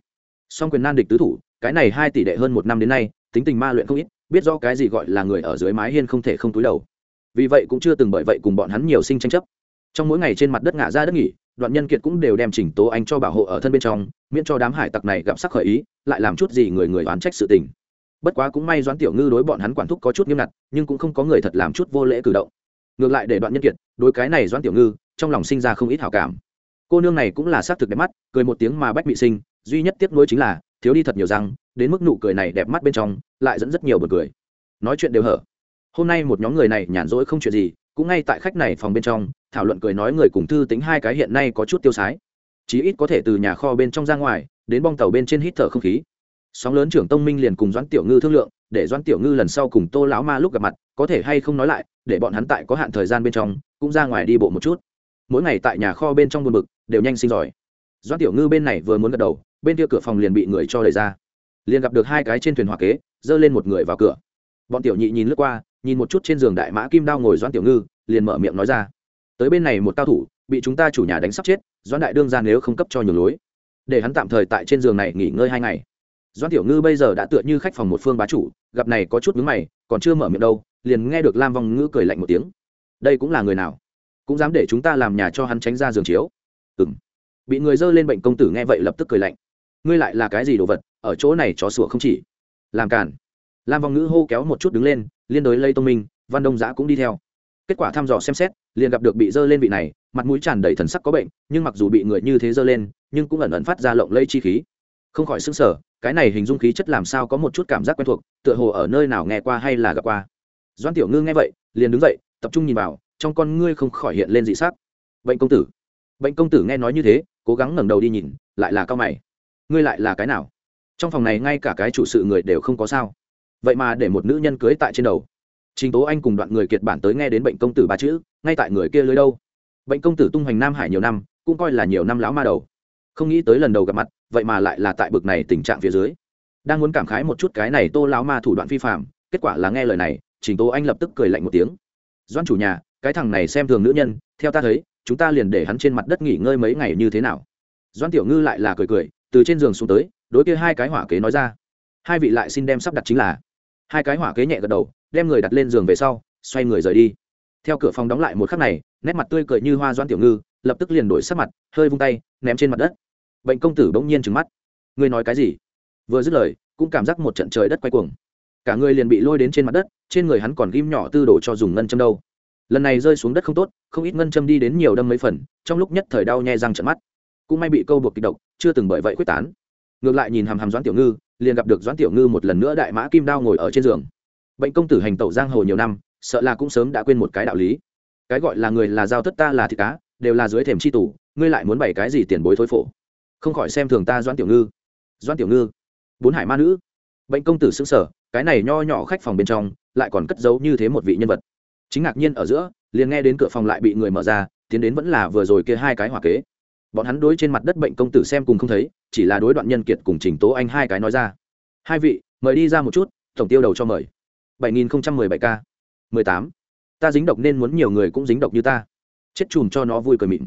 Song quyền nan địch tứ thủ cái này hai tỷ đệ hơn một năm đến nay, tính tình ma luyện không ít, biết do cái gì gọi là người ở dưới mái hiên không thể không túi đầu. Vì vậy cũng chưa từng bởi vậy cùng bọn hắn nhiều sinh tranh chấp. Trong mỗi ngày trên mặt đất ngã ra đất nghỉ, đoạn nhân kiệt cũng đều đem chỉnh tố anh cho bảo hộ ở thân bên trong, miễn cho đám hải tặc này gặp sắc khởi ý, lại làm chút gì người người oán trách sự tình. Bất quá cũng may doãn tiểu ngư đối bọn hắn quản thúc có chút nghiêm ngặt, nhưng cũng không có người thật làm chút vô lễ cử động. Ngược lại để đoạn nhân kiệt, đối cái này doãn tiểu ngư, trong lòng sinh ra không ít hảo cảm. Cô nương này cũng là xác thực đẹp mắt, cười một tiếng mà bách bị sinh, duy nhất tiếc nuối chính là thiếu đi thật nhiều răng, đến mức nụ cười này đẹp mắt bên trong, lại dẫn rất nhiều bật cười. Nói chuyện đều hở. Hôm nay một nhóm người này nhàn rỗi không chuyện gì, cũng ngay tại khách này phòng bên trong, thảo luận cười nói người cùng thư tính hai cái hiện nay có chút tiêu sái. Chí ít có thể từ nhà kho bên trong ra ngoài, đến bong tàu bên trên hít thở không khí. Sóng lớn trưởng tông minh liền cùng doãn tiểu ngư thương lượng, để doãn tiểu ngư lần sau cùng tô lão ma lúc gặp mặt, có thể hay không nói lại, để bọn hắn tại có hạn thời gian bên trong, cũng ra ngoài đi bộ một chút. Mỗi ngày tại nhà kho bên trong buồn bực, đều nhanh sinh giỏi doãn tiểu ngư bên này vừa muốn gật đầu, bên kia cửa phòng liền bị người cho đẩy ra. Liền gặp được hai cái trên thuyền hỏa kế dơ lên một người vào cửa. Bọn tiểu nhị nhìn lướt qua, nhìn một chút trên giường đại mã kim đao ngồi doãn tiểu ngư, liền mở miệng nói ra. Tới bên này một cao thủ, bị chúng ta chủ nhà đánh sắp chết, doãn đại đương ra nếu không cấp cho nhiều lối. Để hắn tạm thời tại trên giường này nghỉ ngơi hai ngày. Doãn tiểu ngư bây giờ đã tựa như khách phòng một phương bá chủ, gặp này có chút ngứa mày, còn chưa mở miệng đâu, liền nghe được lam vong ngư cười lạnh một tiếng. Đây cũng là người nào? Cũng dám để chúng ta làm nhà cho hắn tránh ra giường chiếu. Ừng bị người dơ lên bệnh công tử nghe vậy lập tức cười lạnh. Ngươi lại là cái gì đồ vật, ở chỗ này chó sủa không chỉ? Làm cản lam vong ngữ hô kéo một chút đứng lên, liên đối lây tông minh, văn đông giã cũng đi theo. Kết quả thăm dò xem xét, liền gặp được bị dơ lên vị này, mặt mũi tràn đầy thần sắc có bệnh, nhưng mặc dù bị người như thế dơ lên, nhưng cũng ẩn ẩn phát ra lộng lây chi khí. Không khỏi xứng sở cái này hình dung khí chất làm sao có một chút cảm giác quen thuộc, tựa hồ ở nơi nào nghe qua hay là gặp qua. Doan tiểu ngư nghe vậy, liền đứng dậy, tập trung nhìn vào, trong con ngươi không khỏi hiện lên dị sắc. Bệnh công tử. Bệnh công tử nghe nói như thế cố gắng ngẩng đầu đi nhìn, lại là cao mày. Ngươi lại là cái nào? Trong phòng này ngay cả cái chủ sự người đều không có sao. Vậy mà để một nữ nhân cưới tại trên đầu. Trình tố anh cùng đoạn người kiệt bản tới nghe đến bệnh công tử ba chữ, ngay tại người kia lưới đâu? Bệnh công tử tung hoành nam hải nhiều năm, cũng coi là nhiều năm lão ma đầu. Không nghĩ tới lần đầu gặp mặt, vậy mà lại là tại bực này tình trạng phía dưới. Đang muốn cảm khái một chút cái này tô lão ma thủ đoạn vi phạm kết quả là nghe lời này, trình tố anh lập tức cười lạnh một tiếng. Doan chủ nhà, cái thằng này xem thường nữ nhân, theo ta thấy chúng ta liền để hắn trên mặt đất nghỉ ngơi mấy ngày như thế nào? Doan tiểu ngư lại là cười cười, từ trên giường xuống tới, đối kia hai cái hỏa kế nói ra. Hai vị lại xin đem sắp đặt chính là. Hai cái hỏa kế nhẹ gật đầu, đem người đặt lên giường về sau, xoay người rời đi. Theo cửa phòng đóng lại một khắc này, nét mặt tươi cười như hoa doan tiểu ngư, lập tức liền đổi sắc mặt, hơi vung tay, ném trên mặt đất. Bệnh công tử bỗng nhiên trừng mắt. Ngươi nói cái gì? Vừa dứt lời, cũng cảm giác một trận trời đất quay cuồng. Cả người liền bị lôi đến trên mặt đất, trên người hắn còn ghim nhỏ tư đồ cho dùng ngân châm đâu lần này rơi xuống đất không tốt, không ít ngân châm đi đến nhiều đâm mấy phần, trong lúc nhất thời đau nhè răng trận mắt. Cũng may bị câu buộc kịch độc, chưa từng bởi vậy quyết tán. Ngược lại nhìn hàm hàm doãn tiểu ngư, liền gặp được doãn tiểu ngư một lần nữa đại mã kim đao ngồi ở trên giường. Bệnh công tử hành tẩu giang hồ nhiều năm, sợ là cũng sớm đã quên một cái đạo lý. Cái gọi là người là giao thất ta là thịt cá, đều là dưới thềm c h i tủ ngươi lại muốn bày cái gì tiền bối thối phổ? Không khỏi xem thường ta doãn tiểu ngư. Doãn tiểu ngư, bốn hải ma nữ. Bệnh công tử xứng sở cái này nho nhỏ khách phòng bên trong, lại còn cất giấu như thế một vị nhân vật chính ngạc nhiên ở giữa, liền nghe đến cửa phòng lại bị người mở ra, tiến đến vẫn là vừa rồi kia hai cái hỏa kế. Bọn hắn đối trên mặt đất bệnh công tử xem cùng không thấy, chỉ là đối đoạn nhân kiệt cùng trình tố anh hai cái nói ra. Hai vị, mời đi ra một chút, tổng tiêu đầu cho mời. Bảy nghìn bảy k. Mười tám. Ta dính độc nên muốn nhiều người cũng dính độc như ta. Chết chùm cho nó vui cười mịn.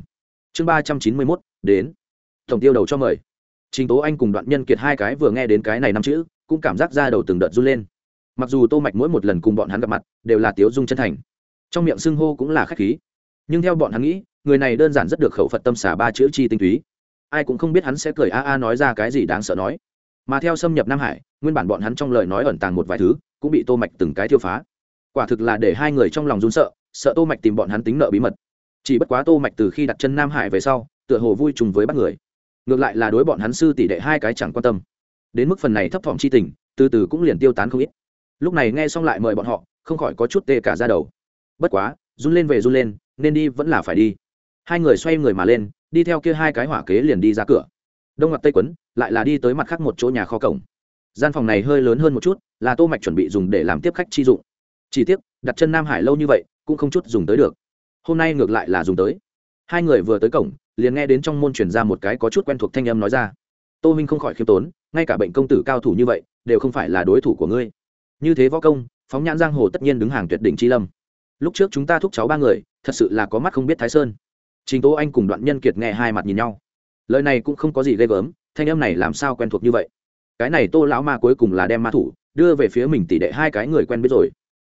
Chương ba trăm chín mươi mốt, đến. Tổng tiêu đầu cho mời. Trình tố anh cùng đoạn nhân kiệt hai cái vừa nghe đến cái này năm chữ, cũng cảm giác ra đầu từng đợt run lên. Mặc dù tô mạch mỗi một lần cùng bọn hắn gặp mặt, đều là tiếu dung chân thành trong miệng xưng hô cũng là khách khí. Nhưng theo bọn hắn nghĩ, người này đơn giản rất được khẩu phật tâm xả ba chữ chi tinh túy. Ai cũng không biết hắn sẽ cười a a nói ra cái gì đáng sợ nói. Mà theo xâm nhập nam hải, nguyên bản bọn hắn trong lời nói ẩn tàng một vài thứ, cũng bị tô mạch từng cái tiêu phá. Quả thực là để hai người trong lòng run sợ sợ tô mạch tìm bọn hắn tính nợ bí mật. Chỉ bất quá tô mạch từ khi đặt chân nam hải về sau, tựa hồ vui trùng với bắt người. Ngược lại là đối bọn hắn sư tỷ đệ hai cái chẳng quan tâm. Đến mức phần này thấp thỏm chi tình, từ từ cũng liền tiêu tán không ít. Lúc này nghe xong lại mời bọn họ, không khỏi có chút tê cả ra đầu bất quá, run lên về run lên, nên đi vẫn là phải đi. Hai người xoay người mà lên, đi theo kia hai cái hỏa kế liền đi ra cửa. Đông mặt tây quấn, lại là đi tới mặt khác một chỗ nhà kho cổng. Gian phòng này hơi lớn hơn một chút, là tô mạch chuẩn bị dùng để làm tiếp khách chi dụng. Chỉ tiếc, đặt chân nam hải lâu như vậy, cũng không chút dùng tới được. Hôm nay ngược lại là dùng tới. Hai người vừa tới cổng, liền nghe đến trong môn truyền ra một cái có chút quen thuộc thanh âm nói ra. Tô minh không khỏi khiêm tốn, ngay cả bệnh công tử cao thủ như vậy, đều không phải là đối thủ của ngươi. Như thế võ công, phóng nhãn giang hồ tất nhiên đứng hàng tuyệt đỉnh chi lâm lúc trước chúng ta thúc cháu ba người, thật sự là có mắt không biết thái sơn. Trình tố anh cùng đoạn nhân kiệt nghe hai mặt nhìn nhau. Lời này cũng không có gì ghê gớm, thanh em này làm sao quen thuộc như vậy? Cái này tô lão ma cuối cùng là đem ma thủ đưa về phía mình tỷ đệ hai cái người quen biết rồi.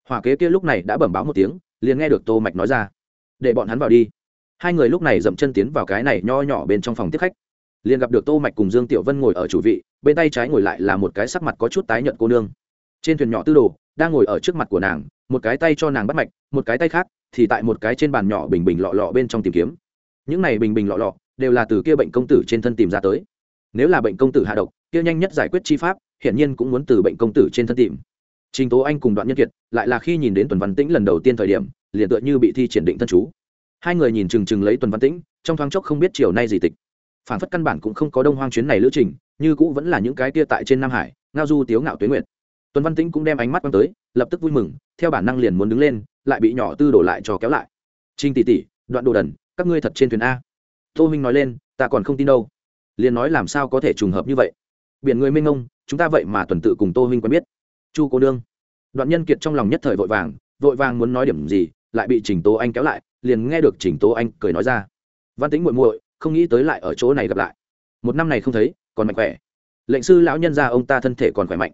Hỏa kế kia lúc này đã bẩm báo một tiếng, liền nghe được tô mạch nói ra. Để bọn hắn vào đi. Hai người lúc này dậm chân tiến vào cái này nho nhỏ bên trong phòng tiếp khách. Liền gặp được tô mạch cùng dương tiểu vân ngồi ở chủ vị, bên tay trái ngồi lại là một cái sắc mặt có chút tái nhợt cô nương. Trên thuyền nhỏ tư đồ, đang ngồi ở trước mặt của nàng một cái tay cho nàng bắt mạch, một cái tay khác thì tại một cái trên bàn nhỏ bình bình lọ lọ bên trong tìm kiếm. Những này bình bình lọ lọ đều là từ kia bệnh công tử trên thân tìm ra tới. Nếu là bệnh công tử hạ độc, kia nhanh nhất giải quyết chi pháp, hiển nhiên cũng muốn từ bệnh công tử trên thân tìm. Trình tố anh cùng đoạn nhân kiệt lại là khi nhìn đến tuần văn tĩnh lần đầu tiên thời điểm, liền tựa như bị thi triển định thân chú. Hai người nhìn chừng chừng lấy tuần văn tĩnh, trong thoáng chốc không biết chiều nay gì tịch. Phản phất căn bản cũng không có đông hoang chuyến này lữ trình, như cũ vẫn là những cái kia tại trên nam hải, ngao du tiếu ngạo tuyến nguyện tuần văn tĩnh cũng đem ánh mắt quăng tới, lập tức vui mừng, theo bản năng liền muốn đứng lên, lại bị nhỏ tư đổ lại cho kéo lại. Trinh tỷ tỷ, đoạn đồ đần, các ngươi thật trên thuyền a. Tô minh nói lên, ta còn không tin đâu. Liền nói làm sao có thể trùng hợp như vậy. Biển người mênh ngông chúng ta vậy mà tuần tự cùng tô minh quen biết. Chu cô đương đoạn nhân kiệt trong lòng nhất thời vội vàng vội vàng muốn nói điểm gì, lại bị trình tố anh kéo lại, liền nghe được trình tố anh cười nói ra. Văn tính muội muội, không nghĩ tới lại ở chỗ này gặp lại. Một năm này không thấy, còn mạnh khỏe. Lệnh sư lão nhân ra ông ta thân thể còn khỏe mạnh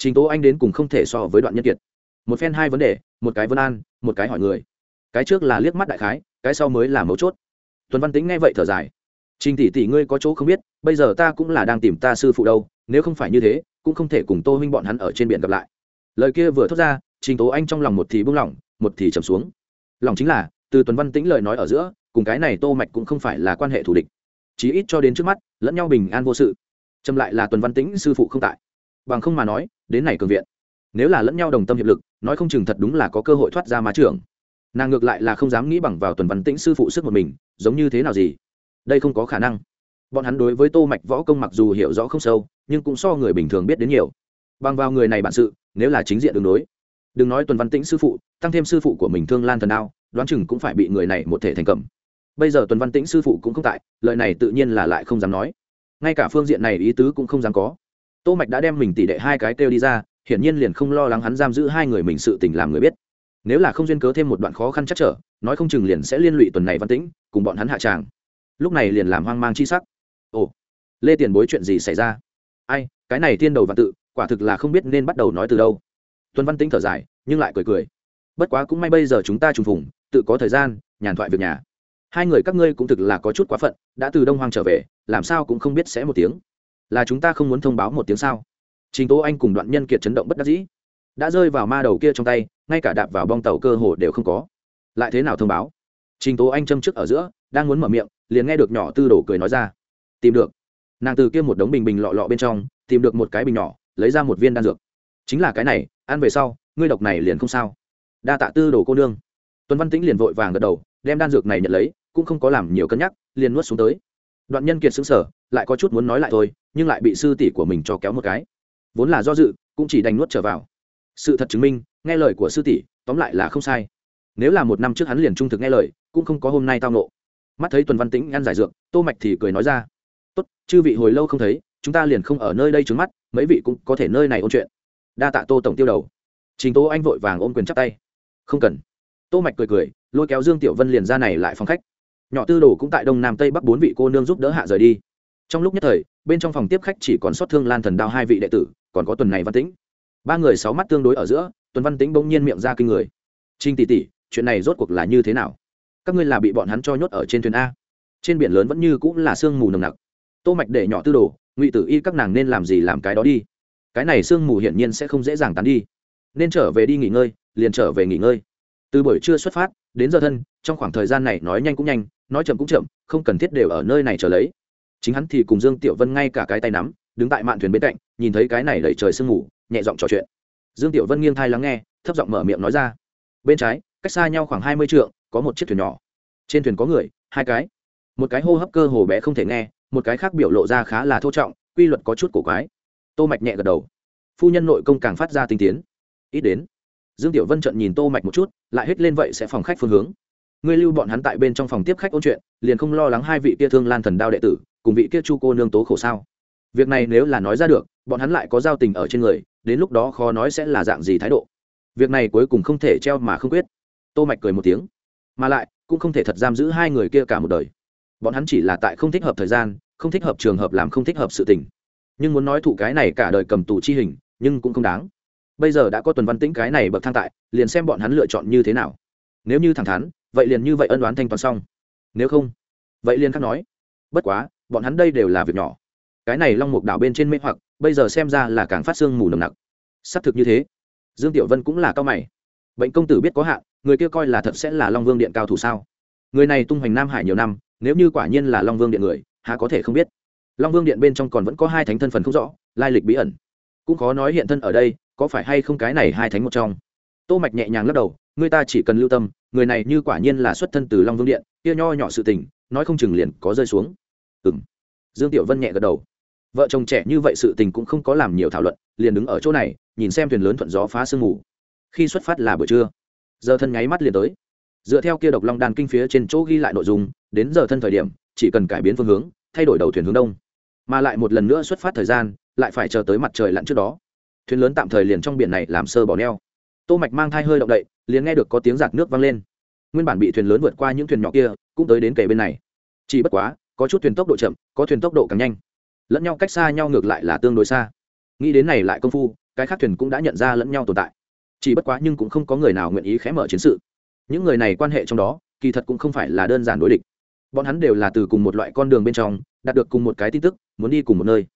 trình tố anh đến cùng không thể so với đoạn nhân kiệt. Một phen hai vấn đề, một cái vân an, một cái hỏi người. Cái trước là liếc mắt đại khái, cái sau mới là mấu chốt. Tuần văn tính nghe vậy thở dài. Trình tỷ tỷ ngươi có chỗ không biết, bây giờ ta cũng là đang tìm ta sư phụ đâu, nếu không phải như thế, cũng không thể cùng tô huynh bọn hắn ở trên biển gặp lại. Lời kia vừa thốt ra, trình tố anh trong lòng một thì buông lỏng một thì trầm xuống. Lòng chính là, từ tuần văn tĩnh lời nói ở giữa, cùng cái này tô mạch cũng không phải là quan hệ thù địch. Chí ít cho đến trước mắt, lẫn nhau bình an vô sự. Trầm lại là tuần văn tĩnh sư phụ không tại bằng không mà nói, đến này cường viện, nếu là lẫn nhau đồng tâm hiệp lực, nói không chừng thật đúng là có cơ hội thoát ra má trưởng. Nàng ngược lại là không dám nghĩ bằng vào tuần văn tĩnh sư phụ sức một mình, giống như thế nào gì? Đây không có khả năng. Bọn hắn đối với tô mạch võ công mặc dù hiểu rõ không sâu, nhưng cũng so người bình thường biết đến nhiều. Bằng vào người này bản sự, nếu là chính diện đường đối, đừng nói tuần văn tĩnh sư phụ, tăng thêm sư phụ của mình thương lan thần đao, đoán chừng cũng phải bị người này một thể thành cầm. Bây giờ tuần văn tĩnh sư phụ cũng không tại lợi này tự nhiên là lại không dám nói. Ngay cả phương diện này ý tứ cũng không dám có tô mạch đã đem mình tỷ đệ hai cái kêu đi ra, hiển nhiên liền không lo lắng hắn giam giữ hai người mình sự tình làm người biết. Nếu là không duyên cớ thêm một đoạn khó khăn chắc trở, nói không chừng liền sẽ liên lụy tuần này văn tĩnh, cùng bọn hắn hạ tràng. Lúc này liền làm hoang mang chi sắc. Ồ, lê tiền bối chuyện gì xảy ra? Ai, cái này tiên đầu và tự, quả thực là không biết nên bắt đầu nói từ đâu. Tuần văn tĩnh thở dài, nhưng lại cười cười. Bất quá cũng may bây giờ chúng ta trùng phùng, tự có thời gian, nhàn thoại việc nhà. Hai người các ngươi cũng thực là có chút quá phận, đã từ đông hoang trở về, làm sao cũng không biết sẽ một tiếng là chúng ta không muốn thông báo một tiếng sao? Trình tố anh cùng đoạn nhân kiệt chấn động bất đắc dĩ. Đã rơi vào ma đầu kia trong tay, ngay cả đạp vào bong tàu cơ hồ đều không có. Lại thế nào thông báo? Trình tố anh châm trước ở giữa, đang muốn mở miệng, liền nghe được nhỏ tư đổ cười nói ra. Tìm được. Nàng từ kia một đống bình bình lọ lọ bên trong, tìm được một cái bình nhỏ, lấy ra một viên đan dược. Chính là cái này, ăn về sau, ngươi độc này liền không sao. Đa tạ tư đồ cô nương. Tuấn văn tĩnh liền vội vàng gật đầu, đem đan dược này nhận lấy, cũng không có làm nhiều cân nhắc, liền nuốt xuống tới đoạn nhân kiệt xứng sở lại có chút muốn nói lại thôi, nhưng lại bị sư tỷ của mình cho kéo một cái. Vốn là do dự, cũng chỉ đành nuốt trở vào. Sự thật chứng minh, nghe lời của sư tỷ, tóm lại là không sai. Nếu là một năm trước hắn liền trung thực nghe lời, cũng không có hôm nay tao nộ mắt thấy tuần văn tĩnh ngăn giải dược, tô mạch thì cười nói ra. Tốt, chư vị hồi lâu không thấy, chúng ta liền không ở nơi đây trứng mắt, mấy vị cũng có thể nơi này ôn chuyện. Đa tạ tô tổng tiêu đầu. Trình tô anh vội vàng ôm quyền chắp tay. Không cần. Tô mạch cười cười, lôi kéo dương tiểu vân liền ra này lại phòng khách nhỏ tư đồ cũng tại đông nam tây bắc bốn vị cô nương giúp đỡ hạ rời đi. Trong lúc nhất thời, bên trong phòng tiếp khách chỉ còn sót thương lan thần đao hai vị đệ tử, còn có tuần này văn tĩnh. Ba người sáu mắt tương đối ở giữa, tuần văn tĩnh bỗng nhiên miệng ra kinh người. Trinh tỷ tỷ, chuyện này rốt cuộc là như thế nào? Các ngươi là bị bọn hắn cho nhốt ở trên thuyền a. Trên biển lớn vẫn như cũng là sương mù nồng nặc. Tô mạch để nhỏ tư đồ, ngụy tử y các nàng nên làm gì làm cái đó đi. Cái này sương mù hiển nhiên sẽ không dễ dàng tán đi. Nên trở về đi nghỉ ngơi, liền trở về nghỉ ngơi. Từ buổi trưa xuất phát, đến giờ thân, trong khoảng thời gian này nói nhanh cũng nhanh nói chậm cũng chậm, không cần thiết đều ở nơi này chờ lấy. Chính hắn thì cùng dương tiểu vân ngay cả cái tay nắm, đứng tại mạn thuyền bên cạnh, nhìn thấy cái này đẩy trời sương mù, nhẹ giọng trò chuyện. Dương tiểu vân nghiêng thai lắng nghe, thấp giọng mở miệng nói ra. Bên trái, cách xa nhau khoảng hai mươi trượng, có một chiếc thuyền nhỏ. Trên thuyền có người, hai cái. Một cái hô hấp cơ hồ bé không thể nghe, một cái khác biểu lộ ra khá là thô trọng, quy luật có chút cổ quái. Tô mạch nhẹ gật đầu. Phu nhân nội công càng phát ra tinh tiến. Ít đến. Dương tiểu vân trận nhìn tô mạch một chút, lại hết lên vậy sẽ phòng khách phương hướng ngươi lưu bọn hắn tại bên trong phòng tiếp khách ôn chuyện, liền không lo lắng hai vị kia thương lan thần đao đệ tử, cùng vị kia chu cô nương tố khổ sao? Việc này nếu là nói ra được, bọn hắn lại có giao tình ở trên người, đến lúc đó khó nói sẽ là dạng gì thái độ. Việc này cuối cùng không thể treo mà không quyết. Tô mạch cười một tiếng. Mà lại, cũng không thể thật giam giữ hai người kia cả một đời. Bọn hắn chỉ là tại không thích hợp thời gian, không thích hợp trường hợp làm không thích hợp sự tình. Nhưng muốn nói thụ cái này cả đời cầm tù chi hình, nhưng cũng không đáng. Bây giờ đã có tuần văn tĩnh cái này bậc thang tại, liền xem bọn hắn lựa chọn như thế nào. Nếu như thẳng thắn vậy liền như vậy ân đoán thanh toán xong. Nếu không, vậy liền khắc nói. Bất quá, bọn hắn đây đều là việc nhỏ. Cái này long mục đảo bên trên mê hoặc, bây giờ xem ra là càng phát xương mù nồng nặc. Xác thực như thế. Dương tiểu vân cũng là cao mày. Bệnh công tử biết có hạn, người kia coi là thật sẽ là long vương điện cao thủ sao? Người này tung hoành nam hải nhiều năm, nếu như quả nhiên là long vương điện người, há có thể không biết. Long vương điện bên trong còn vẫn có hai thánh thân phần không rõ, lai lịch bí ẩn. Cũng khó nói hiện thân ở đây, có phải hay không cái này hai thánh một trong. Tô mạch nhẹ nhàng lắc đầu người ta chỉ cần lưu tâm, người này như quả nhiên là xuất thân từ long vương điện, kia nho nhỏ sự tình, nói không chừng liền có rơi xuống. Ừm. Dương tiểu vân nhẹ gật đầu. Vợ chồng trẻ như vậy sự tình cũng không có làm nhiều thảo luận, liền đứng ở chỗ này, nhìn xem thuyền lớn thuận gió phá sương mù. Khi xuất phát là buổi trưa. Giờ thân nháy mắt liền tới. Dựa theo kia độc long đàn kinh phía trên chỗ ghi lại nội dung, đến giờ thân thời điểm, chỉ cần cải biến phương hướng, thay đổi đầu thuyền hướng đông. Mà lại một lần nữa xuất phát thời gian, lại phải chờ tới mặt trời lặn trước đó. Thuyền lớn tạm thời liền trong biển này làm sơ bỏ neo. Tô mạch mang thai hơi động đậy liền nghe được có tiếng giạt nước vang lên. Nguyên bản bị thuyền lớn vượt qua những thuyền nhỏ kia, cũng tới đến kề bên này. Chỉ bất quá, có chút thuyền tốc độ chậm, có thuyền tốc độ càng nhanh. Lẫn nhau cách xa nhau ngược lại là tương đối xa. Nghĩ đến này lại công phu, cái khác thuyền cũng đã nhận ra lẫn nhau tồn tại. Chỉ bất quá nhưng cũng không có người nào nguyện ý khé mở chiến sự. Những người này quan hệ trong đó, kỳ thật cũng không phải là đơn giản đối địch. Bọn hắn đều là từ cùng một loại con đường bên trong, đạt được cùng một cái tin tức, muốn đi cùng một nơi.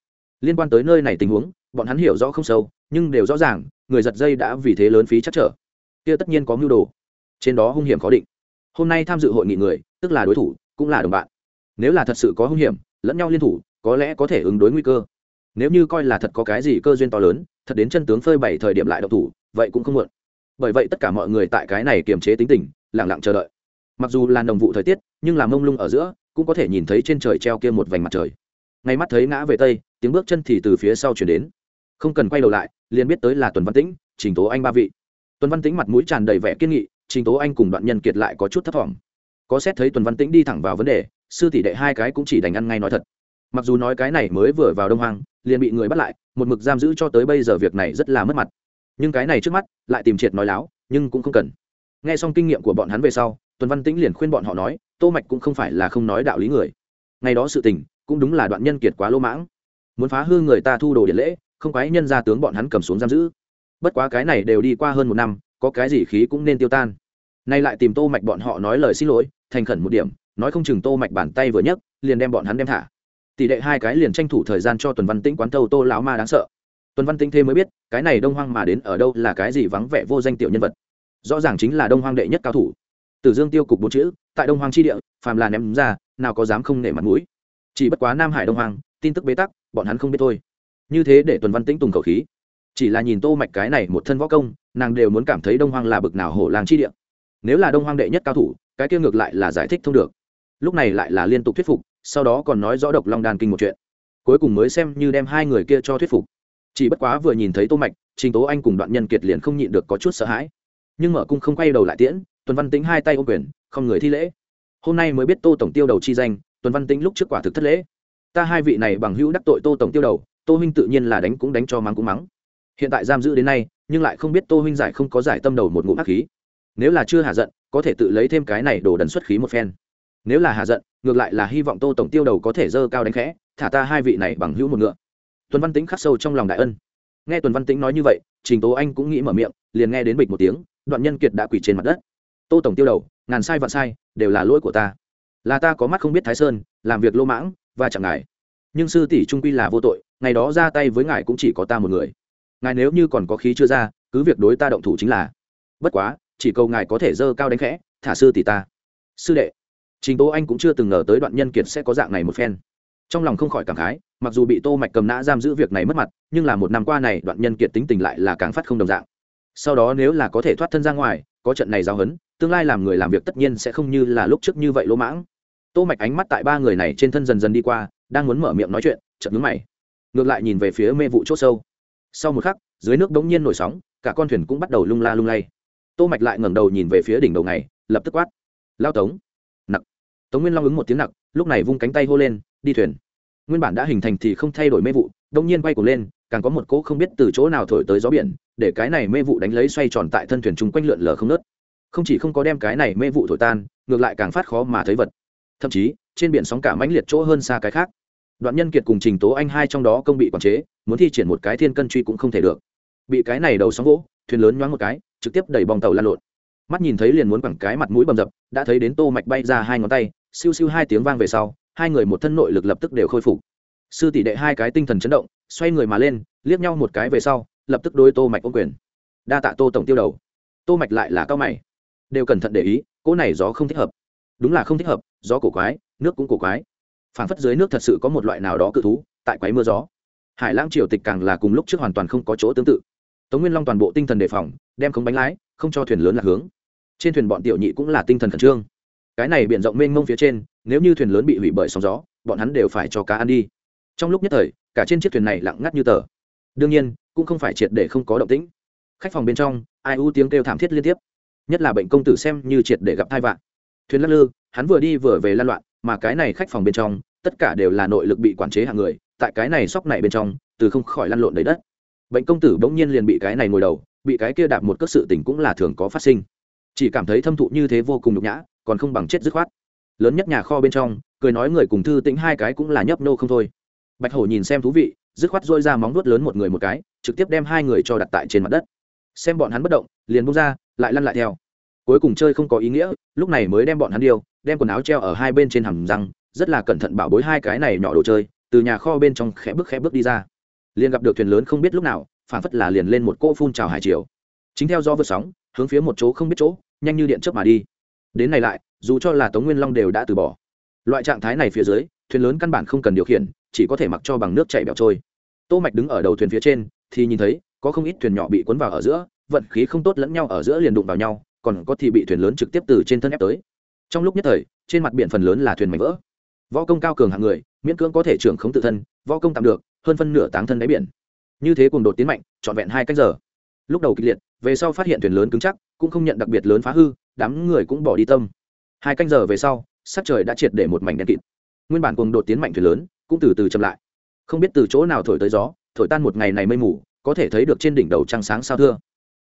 Liên quan tới nơi này tình huống, bọn hắn hiểu rõ không sâu, nhưng đều rõ ràng, người giật dây đã vì thế lớn phí chắc trở kia tất nhiên có mưu đồ. Trên đó hung hiểm khó định. Hôm nay tham dự hội nghị người, tức là đối thủ, cũng là đồng bạn. Nếu là thật sự có hung hiểm, lẫn nhau liên thủ, có lẽ có thể ứng đối nguy cơ. Nếu như coi là thật có cái gì cơ duyên to lớn, thật đến chân tướng phơi bày thời điểm lại độc thủ, vậy cũng không muộn. Bởi vậy tất cả mọi người tại cái này kiềm chế tính tình lẳng lặng chờ đợi. Mặc dù là đồng vụ thời tiết, nhưng làm mông lung ở giữa, cũng có thể nhìn thấy trên trời treo kia một vành mặt trời. Ngay mắt thấy ngã về tây, tiếng bước chân thì từ phía sau chuyển đến. Không cần quay đầu lại, liền biết tới là tuần văn tĩnh, trình tố anh ba vị tuần văn tĩnh mặt mũi tràn đầy vẻ kiên nghị, trình tố anh cùng đoạn nhân kiệt lại có chút thấp t có xét thấy tuần văn tĩnh đi thẳng vào vấn đề, sư tỷ đệ hai cái cũng chỉ đành ăn ngay nói thật. Mặc dù nói cái này mới vừa vào đông hoang, liền bị người bắt lại, một mực giam giữ cho tới bây giờ việc này rất là mất mặt. Nhưng cái này trước mắt, lại tìm triệt nói láo, nhưng cũng không cần. Nghe xong kinh nghiệm của bọn hắn về sau, tuần văn tĩnh liền khuyên bọn họ nói, tô mạch cũng không phải là không nói đạo lý người. Ngày đó sự tình, cũng đúng là đoạn nhân kiệt quá lỗ mãng. Muốn phá hư người ta thu đồ điện lễ, không quái nhân ra tướng bọn hắn cầm xuống giam giữ bất quá cái này đều đi qua hơn một năm, có cái gì khí cũng nên tiêu tan. Nay lại tìm tô mạch bọn họ nói lời xin lỗi, thành khẩn một điểm, nói không chừng tô mạch bàn tay vừa nhấc, liền đem bọn hắn đem thả. Tỷ đệ hai cái liền tranh thủ thời gian cho tuần văn tĩnh quán thâu tô lão ma đáng sợ. Tuần văn tĩnh thêm mới biết, cái này đông hoang mà đến ở đâu là cái gì vắng vẻ vô danh tiểu nhân vật. Rõ ràng chính là đông hoang đệ nhất cao thủ. Tử dương tiêu cục bốn chữ, tại đông hoang chi địa, phàm là ném ra, nào có dám không nể mặt mũi. Chỉ bất quá nam hải đông hoang, tin tức bế tắc, bọn hắn không biết thôi. Như thế để tuần văn tĩnh tùng khẩu khí chỉ là nhìn tô mạch cái này một thân võ công, nàng đều muốn cảm thấy đông hoang là bực nào hổ làng chi địa. Nếu là đông hoang đệ nhất cao thủ, cái kia ngược lại là giải thích thông được. Lúc này lại là liên tục thuyết phục, sau đó còn nói rõ độc long đàn kinh một chuyện. Cuối cùng mới xem như đem hai người kia cho thuyết phục. Chỉ bất quá vừa nhìn thấy tô mạch, trình tố anh cùng đoạn nhân kiệt liền không nhịn được có chút sợ hãi. Nhưng mở cung không quay đầu lại tiễn, tuần văn tĩnh hai tay ôm quyền, không người thi lễ. Hôm nay mới biết tô tổng tiêu đầu chi danh, tuần văn tĩnh lúc trước quả thực thất lễ. Ta hai vị này bằng hữu đắc tội tô tổng tiêu đầu, tô huynh tự nhiên là đánh cũng đánh cho mắng cũng mắng hiện tại giam giữ đến nay, nhưng lại không biết tô huynh giải không có giải tâm đầu một ngụm ác khí. Nếu là chưa hạ giận, có thể tự lấy thêm cái này đổ đần xuất khí một phen. Nếu là hạ giận, ngược lại là hy vọng tô tổng tiêu đầu có thể dơ cao đánh khẽ, thả ta hai vị này bằng hữu một ngựa. Tuần văn tĩnh khắc sâu trong lòng đại ân. Nghe tuần văn tĩnh nói như vậy, trình tố anh cũng nghĩ mở miệng, liền nghe đến bịch một tiếng, đoạn nhân kiệt đã quỳ trên mặt đất. Tô tổng tiêu đầu, ngàn sai vạn sai, đều là lỗi của ta. Là ta có mắt không biết thái sơn, làm việc lô mãng, và chẳng ngài nhưng sư tỷ trung quy là vô tội, ngày đó ra tay với ngài cũng chỉ có ta một người ngài nếu như còn có khí chưa ra, cứ việc đối ta động thủ chính là. Bất quá, chỉ cầu ngài có thể dơ cao đánh khẽ, thả sư tỷ ta. Sư đệ. Trình tố anh cũng chưa từng ngờ tới đoạn nhân kiệt sẽ có dạng này một phen. Trong lòng không khỏi cảm khái, mặc dù bị tô mạch cầm nã giam giữ việc này mất mặt, nhưng là một năm qua này đoạn nhân kiệt tính tình lại là càng phát không đồng dạng. Sau đó nếu là có thể thoát thân ra ngoài, có trận này giao hấn tương lai làm người làm việc tất nhiên sẽ không như là lúc trước như vậy lỗ mãng. Tô mạch ánh mắt tại ba người này trên thân dần dần đi qua, đang muốn mở miệng nói chuyện, chợt nhướng mày. Ngược lại nhìn về phía mê vụ chỗ sâu sau một khắc, dưới nước đống nhiên nổi sóng, cả con thuyền cũng bắt đầu lung la lung lay. Tô mạch lại ngẩng đầu nhìn về phía đỉnh đầu này, lập tức quát. Lao tống. Nặc. Tống nguyên long ứng một tiếng nặc, lúc này vung cánh tay hô lên, đi thuyền. Nguyên bản đã hình thành thì không thay đổi mê vụ đông nhiên quay cuồng lên, càng có một cỗ không biết từ chỗ nào thổi tới gió biển, để cái này mê vụ đánh lấy xoay tròn tại thân thuyền chung quanh lượn lờ không nớt không chỉ không có đem cái này mê vụ thổi tan, ngược lại càng phát khó mà thấy vật. Thậm chí, trên biển sóng cả mãnh liệt chỗ hơn xa cái khác đoạn nhân kiệt cùng trình tố anh hai trong đó công bị quản chế, muốn thi triển một cái thiên cân truy cũng không thể được. Bị cái này đầu sóng vỗ, thuyền lớn nhoáng một cái, trực tiếp đẩy bong tàu lan lộn. Mắt nhìn thấy liền muốn quẳng cái mặt mũi bầm dập, đã thấy đến tô mạch bay ra hai ngón tay, siêu siêu hai tiếng vang về sau, hai người một thân nội lực lập tức đều khôi phục. Sư tỷ đệ hai cái tinh thần chấn động, xoay người mà lên, liếc nhau một cái về sau, lập tức đối tô mạch ôm quyền. Đa tạ tô tổng tiêu đầu. Tô mạch lại là cao mày. Đều cẩn thận để ý, cỗ này gió không thích hợp. Đúng là không thích hợp, gió cổ quái, nước cũng cổ quái phảng phất dưới nước thật sự có một loại nào đó cự thú, tại quái mưa gió. Hải lãng triều tịch càng là cùng lúc trước hoàn toàn không có chỗ tương tự. Tống nguyên long toàn bộ tinh thần đề phòng, đem không bánh lái, không cho thuyền lớn lạc hướng. Trên thuyền bọn tiểu nhị cũng là tinh thần khẩn trương. Cái này biển rộng mênh mông phía trên, nếu như thuyền lớn bị hủy bởi sóng gió, bọn hắn đều phải cho cá ăn đi. Trong lúc nhất thời, cả trên chiếc thuyền này lặng ngắt như tờ. Đương nhiên, cũng không phải triệt để không có động tĩnh. Khách phòng bên trong, ai u tiếng kêu thảm thiết liên tiếp. Nhất là bệnh công tử xem như triệt để gặp thai vạn thuyền lắc lư, hắn vừa đi vừa về lan loạn mà cái này khách phòng bên trong, tất cả đều là nội lực bị quản chế hàng người, tại cái này sóc này bên trong, từ không khỏi lăn lộn đầy đất. Bệnh công tử bỗng nhiên liền bị cái này ngồi đầu, bị cái kia đạp một cất sự tình cũng là thường có phát sinh. Chỉ cảm thấy thâm thụ như thế vô cùng nhục nhã, còn không bằng chết dứt khoát. Lớn nhất nhà kho bên trong, cười nói người cùng thư tĩnh hai cái cũng là nhấp nô không thôi. Bạch hổ nhìn xem thú vị, dứt khoát dôi ra móng vuốt lớn một người một cái, trực tiếp đem hai người cho đặt tại trên mặt đất. Xem bọn hắn bất động, liền bung ra, lại lăn lại theo. Cuối cùng chơi không có ý nghĩa, lúc này mới đem bọn hắn điêu đem quần áo treo ở hai bên trên hầm răng, rất là cẩn thận bảo bối hai cái này nhỏ đồ chơi, từ nhà kho bên trong khẽ bước khẽ bước đi ra. Liền gặp được thuyền lớn không biết lúc nào, phản phất là liền lên một cô phun trào hải chiều chính theo do vượt sóng, hướng phía một chỗ không biết chỗ, nhanh như điện chớp mà đi. Đến này lại, dù cho là tống nguyên long đều đã từ bỏ. Loại trạng thái này phía dưới, thuyền lớn căn bản không cần điều khiển, chỉ có thể mặc cho bằng nước chạy bẹo trôi. Tô mạch đứng ở đầu thuyền phía trên, thì nhìn thấy, có không ít thuyền nhỏ bị cuốn vào ở giữa, vận khí không tốt lẫn nhau ở giữa liền đụng vào nhau, còn có thì bị thuyền lớn trực tiếp từ trên thân ép tới trong lúc nhất thời, trên mặt biển phần lớn là thuyền mảnh vỡ. Võ công cao cường hạng người, miễn cưỡng có thể trưởng khống tự thân, võ công tạm được, hơn phân nửa táng thân đáy biển. Như thế cùng đột tiến mạnh, trọn vẹn hai cách giờ. Lúc đầu kịch liệt, về sau phát hiện thuyền lớn cứng chắc, cũng không nhận đặc biệt lớn phá hư, đám người cũng bỏ đi tâm. Hai canh giờ về sau, sắc trời đã triệt để một mảnh đen kịt. Nguyên bản cùng đột tiến mạnh thuyền lớn, cũng từ từ chậm lại. Không biết từ chỗ nào thổi tới gió, thổi tan một ngày này mây mù, có thể thấy được trên đỉnh đầu trăng sáng sao thưa.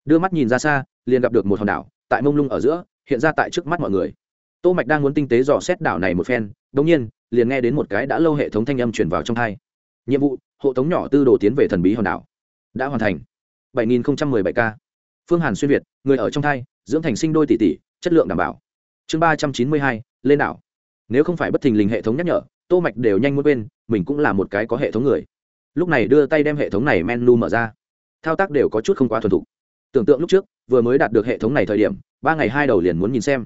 Đưa mắt nhìn ra xa, liền gặp được một hòn đảo, tại mông lung ở giữa, hiện ra tại trước mắt mọi người tô mạch đang muốn tinh tế dò xét đảo này một phen đống nhiên liền nghe đến một cái đã lâu hệ thống thanh âm truyền vào trong tai nhiệm vụ hộ tống nhỏ tư đồ tiến về thần bí hòn đảo. Đã hoàn thành. 7017 ca. phương hàn xuyên việt người ở trong thai dưỡng thành sinh đôi tỷ tỷ chất lượng đảm bảo. Chương 392, lên đảo. Nếu không phải bất thình lình hệ thống nhắc nhở tô mạch đều nhanh muốn quên mình cũng là một cái có hệ thống người. Lúc này đưa tay đem hệ thống này menu mở ra. Thao tác đều có chút không quá thuần thục. Tưởng tượng lúc trước vừa mới đạt được hệ thống này thời điểm ba ngày hai đầu liền muốn nhìn xem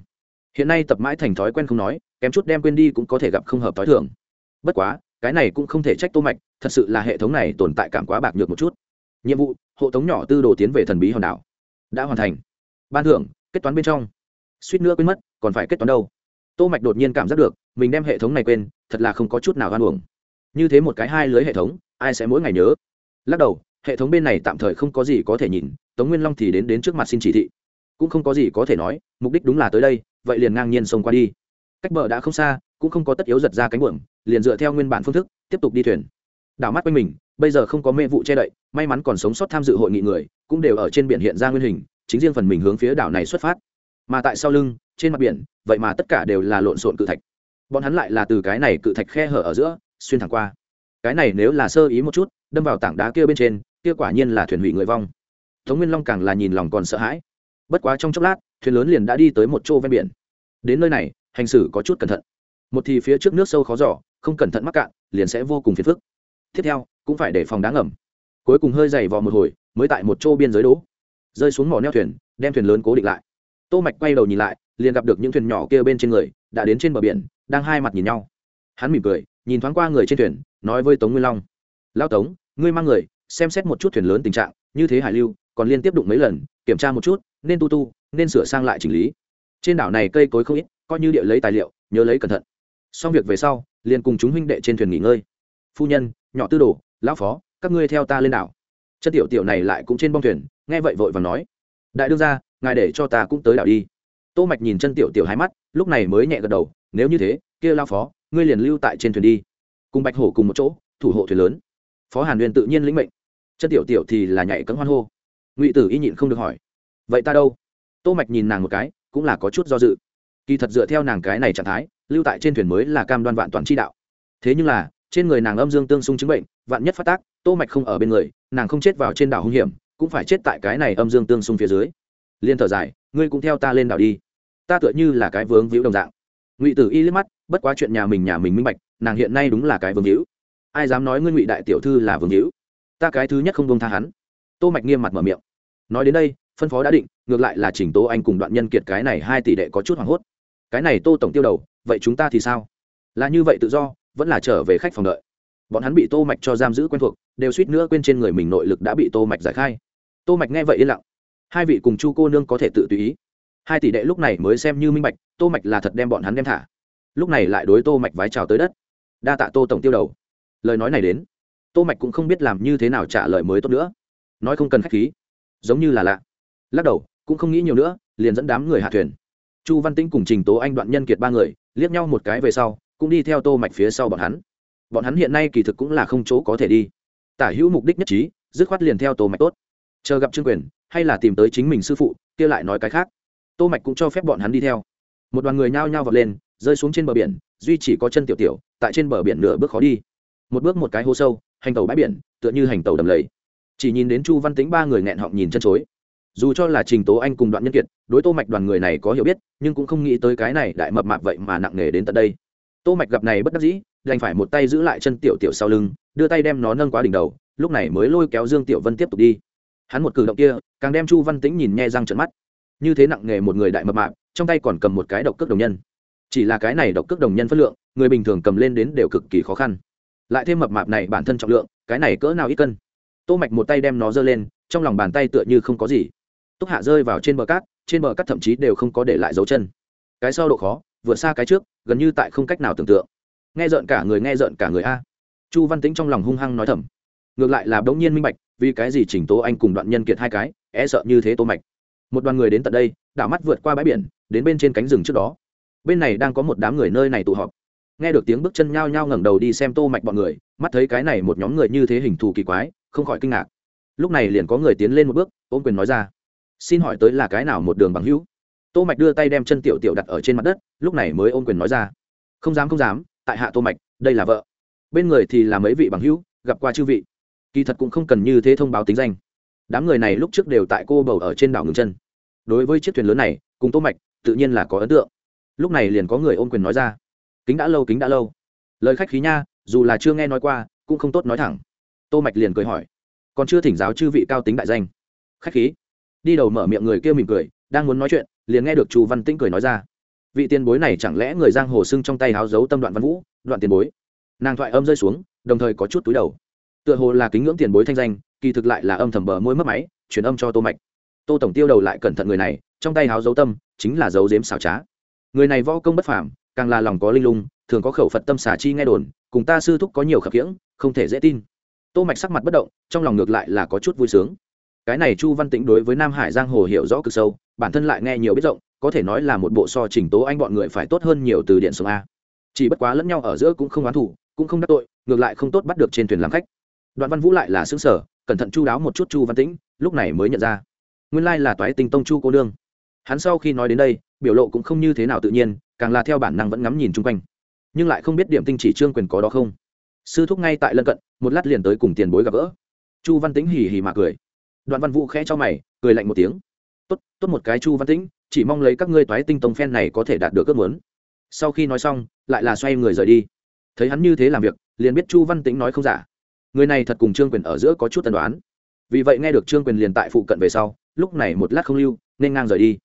hiện nay tập mãi thành thói quen không nói, kém chút đem quên đi cũng có thể gặp không hợp t h i thường. Bất quá, cái này cũng không thể trách tô mạch, thật sự là hệ thống này tồn tại cảm quá bạc nhược một chút. Nhiệm vụ, hộ tống nhỏ tư đồ tiến về thần bí hòn đảo. Đã hoàn thành. Ban thưởng, kết toán bên trong. Suýt nữa quên mất, còn phải kết toán đâu. Tô mạch đột nhiên cảm giác được, mình đem hệ thống này quên, thật là không có chút nào gan uổng. Như thế một cái hai lưới hệ thống, ai sẽ mỗi ngày nhớ? Lắc đầu, hệ thống bên này tạm thời không có gì có thể nhìn, tống nguyên long thì đến đến trước mặt xin chỉ thị. Cũng không có gì có thể nói, mục đích đúng là tới đây vậy liền ngang nhiên xông qua đi. Cách bờ đã không xa, cũng không có tất yếu giật ra cánh buồm, liền dựa theo nguyên bản phương thức, tiếp tục đi thuyền. Đảo mắt quanh mình, bây giờ không có mê vụ che đậy, may mắn còn sống sót tham dự hội nghị người, cũng đều ở trên biển hiện ra nguyên hình, chính riêng phần mình hướng phía đảo này xuất phát. Mà tại sau lưng, trên mặt biển, vậy mà tất cả đều là lộn xộn cự thạch. Bọn hắn lại là từ cái này cự thạch khe hở ở giữa, xuyên thẳng qua. Cái này nếu là sơ ý một chút, đâm vào tảng đá kia bên trên, kia quả nhiên là thuyền hủy người vong. Tống nguyên long càng là nhìn lòng còn sợ hãi. Bất quá trong chốc lát thuyền lớn liền đã đi tới một chỗ ven biển. Đến nơi này, hành xử có chút cẩn thận. Một thì phía trước nước sâu khó giỏ không cẩn thận mắc cạn, liền sẽ vô cùng phiền phức. Tiếp theo, cũng phải để phòng đáng ngầm cuối cùng hơi dày vò một hồi, mới tại một chỗ biên giới đỗ. Rơi xuống mỏ neo thuyền, đem thuyền lớn cố định lại. Tô mạch quay đầu nhìn lại, liền gặp được những thuyền nhỏ kia bên trên người, đã đến trên bờ biển, đang hai mặt nhìn nhau. Hắn mỉm cười, nhìn thoáng qua người trên thuyền, nói với tống nguyên long. Lao tống, ngươi mang người, xem xét một chút thuyền lớn tình trạng, như thế hải lưu, còn liên tiếp đụng mấy lần, kiểm tra một chút nên tu tu, nên sửa sang lại chỉnh lý. Trên đảo này cây cối không ít, coi như địa lấy tài liệu, nhớ lấy cẩn thận. Xong việc về sau, liền cùng chúng huynh đệ trên thuyền nghỉ ngơi. Phu nhân, nhỏ tư đồ, lão phó, các ngươi theo ta lên đảo. Chân tiểu tiểu này lại cũng trên bong thuyền, nghe vậy vội và nói. Đại đương ra ngài để cho ta cũng tới đảo đi. Tô mạch nhìn chân tiểu tiểu hai mắt, lúc này mới nhẹ gật đầu, nếu như thế, kia lao phó, ngươi liền lưu tại trên thuyền đi. Cùng bạch hổ cùng một chỗ, thủ hộ thuyền lớn. Phó hàn huyền tự nhiên lĩnh mệnh. Chân tiểu tiểu thì là nhảy cấm hoan hô. Ngụy tử y nhịn không được hỏi vậy ta đâu? Tô mạch nhìn nàng một cái, cũng là có chút do dự. Kỳ thật dựa theo nàng cái này trạng thái, lưu tại trên thuyền mới là cam đoan vạn toàn chi đạo. Thế nhưng là, trên người nàng âm dương tương xung chứng bệnh, vạn nhất phát tác, tô mạch không ở bên người, nàng không chết vào trên đảo hung hiểm, cũng phải chết tại cái này âm dương tương xung phía dưới. Liên thở dài, ngươi cũng theo ta lên đảo đi. Ta tựa như là cái vướng víu đồng dạng. Ngụy tử y liếc mắt, bất quá chuyện nhà mình nhà mình minh bạch, nàng hiện nay đúng là cái vương víu. Ai dám nói ngươi ngụy đại tiểu thư là vương víu? Ta cái thứ nhất không bông tha hắn. Tô mạch nghiêm mặt mở miệng. Nói đến đây phân phó đã định, ngược lại là chỉnh tố anh cùng đoạn nhân kiệt cái này hai tỷ đệ có chút hoảng hốt. Cái này tô tổng tiêu đầu, vậy chúng ta thì sao? Là như vậy tự do, vẫn là trở về khách phòng đợi. Bọn hắn bị tô mạch cho giam giữ quen thuộc, đều suýt nữa quên trên người mình nội lực đã bị tô mạch giải khai. Tô mạch nghe vậy yên lặng. Hai vị cùng chu cô nương có thể tự tùy ý. Hai tỷ đệ lúc này mới xem như minh bạch, tô mạch là thật đem bọn hắn đem thả. Lúc này lại đối tô mạch vái chào tới đất. Đa tạ tô tổng tiêu đầu. Lời nói này đến, tô mạch cũng không biết làm như thế nào trả lời mới tốt nữa. Nói không cần khách khí. Giống như là lạ lắc đầu, cũng không nghĩ nhiều nữa, liền dẫn đám người hạ thuyền. Chu văn tĩnh cùng trình tố anh đoạn nhân kiệt ba người, liếc nhau một cái về sau, cũng đi theo tô mạch phía sau bọn hắn. Bọn hắn hiện nay kỳ thực cũng là không chỗ có thể đi. Tả hữu mục đích nhất trí, dứt khoát liền theo tô mạch tốt. Chờ gặp trương quyền, hay là tìm tới chính mình sư phụ, kia lại nói cái khác. Tô mạch cũng cho phép bọn hắn đi theo. Một đoàn người nhao nhao vọt lên, rơi xuống trên bờ biển, duy chỉ có chân tiểu tiểu, tại trên bờ biển nửa bước khó đi. Một bước một cái hố sâu, hành tàu bãi biển, tựa như hành tàu đầm lầy. Chỉ nhìn đến chu văn tính ba người nghẹn họng nhìn chân chối dù cho là trình tố anh cùng đoạn nhân kiệt, đối tô mạch đoàn người này có hiểu biết, nhưng cũng không nghĩ tới cái này đại mập mạp vậy mà nặng nề đến tận đây. Tô mạch gặp này bất đắc dĩ, đành phải một tay giữ lại chân tiểu tiểu sau lưng, đưa tay đem nó nâng qua đỉnh đầu, lúc này mới lôi kéo dương tiểu vân tiếp tục đi. Hắn một cử động kia, càng đem chu văn tĩnh nhìn nhe răng trợn mắt. Như thế nặng nề một người đại mập mạp, trong tay còn cầm một cái độc cước đồng nhân. Chỉ là cái này độc cước đồng nhân phân lượng, người bình thường cầm lên đến đều cực kỳ khó khăn. Lại thêm mập mạp này bản thân trọng lượng, cái này cỡ nào ít cân. Tô mạch một tay đem nó giơ lên, trong lòng bàn tay tựa như không có gì túc hạ rơi vào trên bờ cát, trên bờ cát thậm chí đều không có để lại dấu chân. Cái sau độ khó, vượt xa cái trước, gần như tại không cách nào tưởng tượng. Nghe rợn cả người, nghe rợn cả người a. Chu văn tĩnh trong lòng hung hăng nói thầm. Ngược lại là đống nhiên minh bạch, vì cái gì chỉnh tố anh cùng đoạn nhân kiệt hai cái e sợ như thế tô mạch. Một đoàn người đến tận đây, đảo mắt vượt qua bãi biển, đến bên trên cánh rừng trước đó. Bên này đang có một đám người nơi này tụ họp. Nghe được tiếng bước chân nhao nhao ngẩng đầu đi xem tô mạch bọn người, mắt thấy cái này một nhóm người như thế hình thù kỳ quái, không khỏi kinh ngạc. Lúc này liền có người tiến lên một bước, ôm quyền nói ra xin hỏi tới là cái nào một đường bằng hữu? Tô mạch đưa tay đem chân tiểu tiểu đặt ở trên mặt đất, lúc này mới ôm quyền nói ra. Không dám không dám, tại hạ tô mạch, đây là vợ. Bên người thì là mấy vị bằng hữu, gặp qua chư vị. Kỳ thật cũng không cần như thế thông báo tính danh. Đám người này lúc trước đều tại cô bầu ở trên đảo ngừng chân. Đối với chiếc thuyền lớn này, cùng tô mạch, tự nhiên là có ấn tượng. Lúc này liền có người ôm quyền nói ra. Kính đã lâu, kính đã lâu. Lời khách khí nha, dù là chưa nghe nói qua, cũng không tốt nói thẳng. Tô mạch liền cười hỏi. Còn chưa thỉnh giáo chư vị cao tính đại danh. Khách khí đi đầu mở miệng người kia mỉm cười, đang muốn nói chuyện, liền nghe được chu văn tĩnh cười nói ra. Vị tiền bối này chẳng lẽ người giang hồ sưng trong tay háo giấu tâm đoạn văn vũ, đoạn tiền bối? Nàng thoại âm rơi xuống, đồng thời có chút túi đầu. Tựa hồ là kính ngưỡng tiền bối thanh danh, kỳ thực lại là âm thầm bờ môi mất máy, truyền âm cho tô mạch. Tô tổng tiêu đầu lại cẩn thận người này, trong tay háo giấu tâm, chính là giấu giếm xảo trá. Người này võ công bất phàm, càng là lòng có linh lung, thường có khẩu phật tâm xả chi nghe đồn, cùng ta sư thúc có nhiều khập khiễng, không thể dễ tin. Tô mạch sắc mặt bất động, trong lòng ngược lại là có chút vui sướng cái này chu văn tĩnh đối với nam hải giang hồ hiểu rõ cực sâu, bản thân lại nghe nhiều biết rộng, có thể nói là một bộ so trình tố anh bọn người phải tốt hơn nhiều từ điện sông a. Chỉ bất quá lẫn nhau ở giữa cũng không oán thủ cũng không đắc tội, ngược lại không tốt bắt được trên thuyền làm khách. Đoạn văn vũ lại là xứng sở cẩn thận chu đáo một chút chu văn tĩnh, lúc này mới nhận ra. Nguyên lai là toái tinh tông chu cô đương hắn sau khi nói đến đây, biểu lộ cũng không như thế nào tự nhiên, càng là theo bản năng vẫn ngắm nhìn chung quanh. Nhưng lại không biết điểm tinh chỉ trương quyền có đó không. Sư thúc ngay tại lân cận, một lát liền tới cùng tiền bối gặp gỡ. Chu văn tĩnh hì hì mà cười đoạn văn vũ khẽ cho mày, cười lạnh một tiếng. Tốt tốt một cái chu văn tĩnh, chỉ mong lấy các ngươi toái tinh tông phen này có thể đạt được ước muốn. Sau khi nói xong, lại là xoay người rời đi. Thấy hắn như thế làm việc, liền biết chu văn tĩnh nói không giả. Người này thật cùng trương quyền ở giữa có chút tần đoán vì vậy nghe được trương quyền liền tại phụ cận về sau, lúc này một lát không lưu, nên ngang rời đi.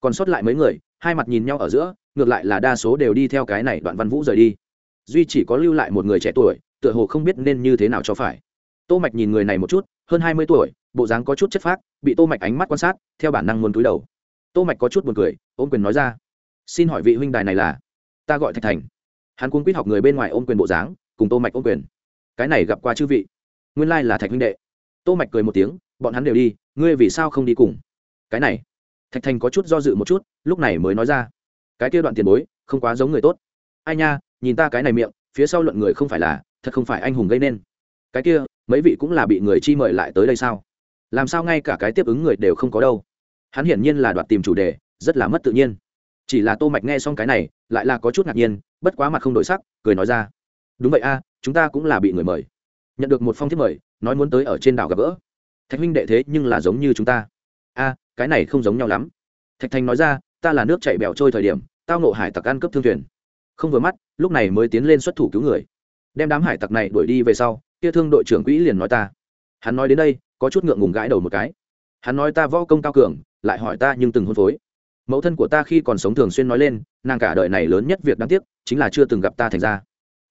Còn sót lại mấy người, hai mặt nhìn nhau ở giữa, ngược lại là đa số đều đi theo cái này đoạn văn vũ rời đi. Duy chỉ có lưu lại một người trẻ tuổi, tựa hồ không biết nên như thế nào cho phải tô mạch nhìn người này một chút, hơn hai mươi tuổi, bộ dáng có chút chất phác, bị tô mạch ánh mắt quan sát, theo bản năng muốn túi đầu. Tô mạch có chút buồn cười, ôm quyền nói ra, xin hỏi vị huynh đài này là? Ta gọi thạch thành. Hắn cuốn quýt học người bên ngoài ôm quyền bộ dáng, cùng tô mạch ôm quyền. Cái này gặp qua chư vị. Nguyên lai là thạch huynh đệ. Tô mạch cười một tiếng, bọn hắn đều đi, ngươi vì sao không đi cùng? Cái này. Thạch thành có chút do dự một chút, lúc này mới nói ra, cái kia đoạn tiền bối, không quá giống người tốt. Ai nha, nhìn ta cái này miệng, phía sau luận người không phải là, thật không phải anh hùng gây nên cái kia, mấy vị cũng là bị người chi mời lại tới đây sao? Làm sao ngay cả cái tiếp ứng người đều không có đâu? Hắn hiển nhiên là đoạt tìm chủ đề, rất là mất tự nhiên. Chỉ là tô mạch nghe xong cái này, lại là có chút ngạc nhiên, bất quá mặt không đổi sắc, cười nói ra. Đúng vậy a, chúng ta cũng là bị người mời. Nhận được một phong thiếp mời, nói muốn tới ở trên đảo gặp gỡ. Thạch huynh đệ thế nhưng là giống như chúng ta. A, cái này không giống nhau lắm. Thạch thành nói ra, ta là nước chảy bèo trôi thời điểm, tao nộ hải tặc ăn cướp thương thuyền. Không vừa mắt, lúc này mới tiến lên xuất thủ cứu người. Đem đám hải tặc này đuổi đi về sau kia thương đội trưởng quỹ liền nói ta. Hắn nói đến đây, có chút ngượng ngùng gãi đầu một cái. Hắn nói ta võ công cao cường, lại hỏi ta nhưng từng hôn phối. Mẫu thân của ta khi còn sống thường xuyên nói lên, nàng cả đời này lớn nhất việc đáng tiếc, chính là chưa từng gặp ta thành ra.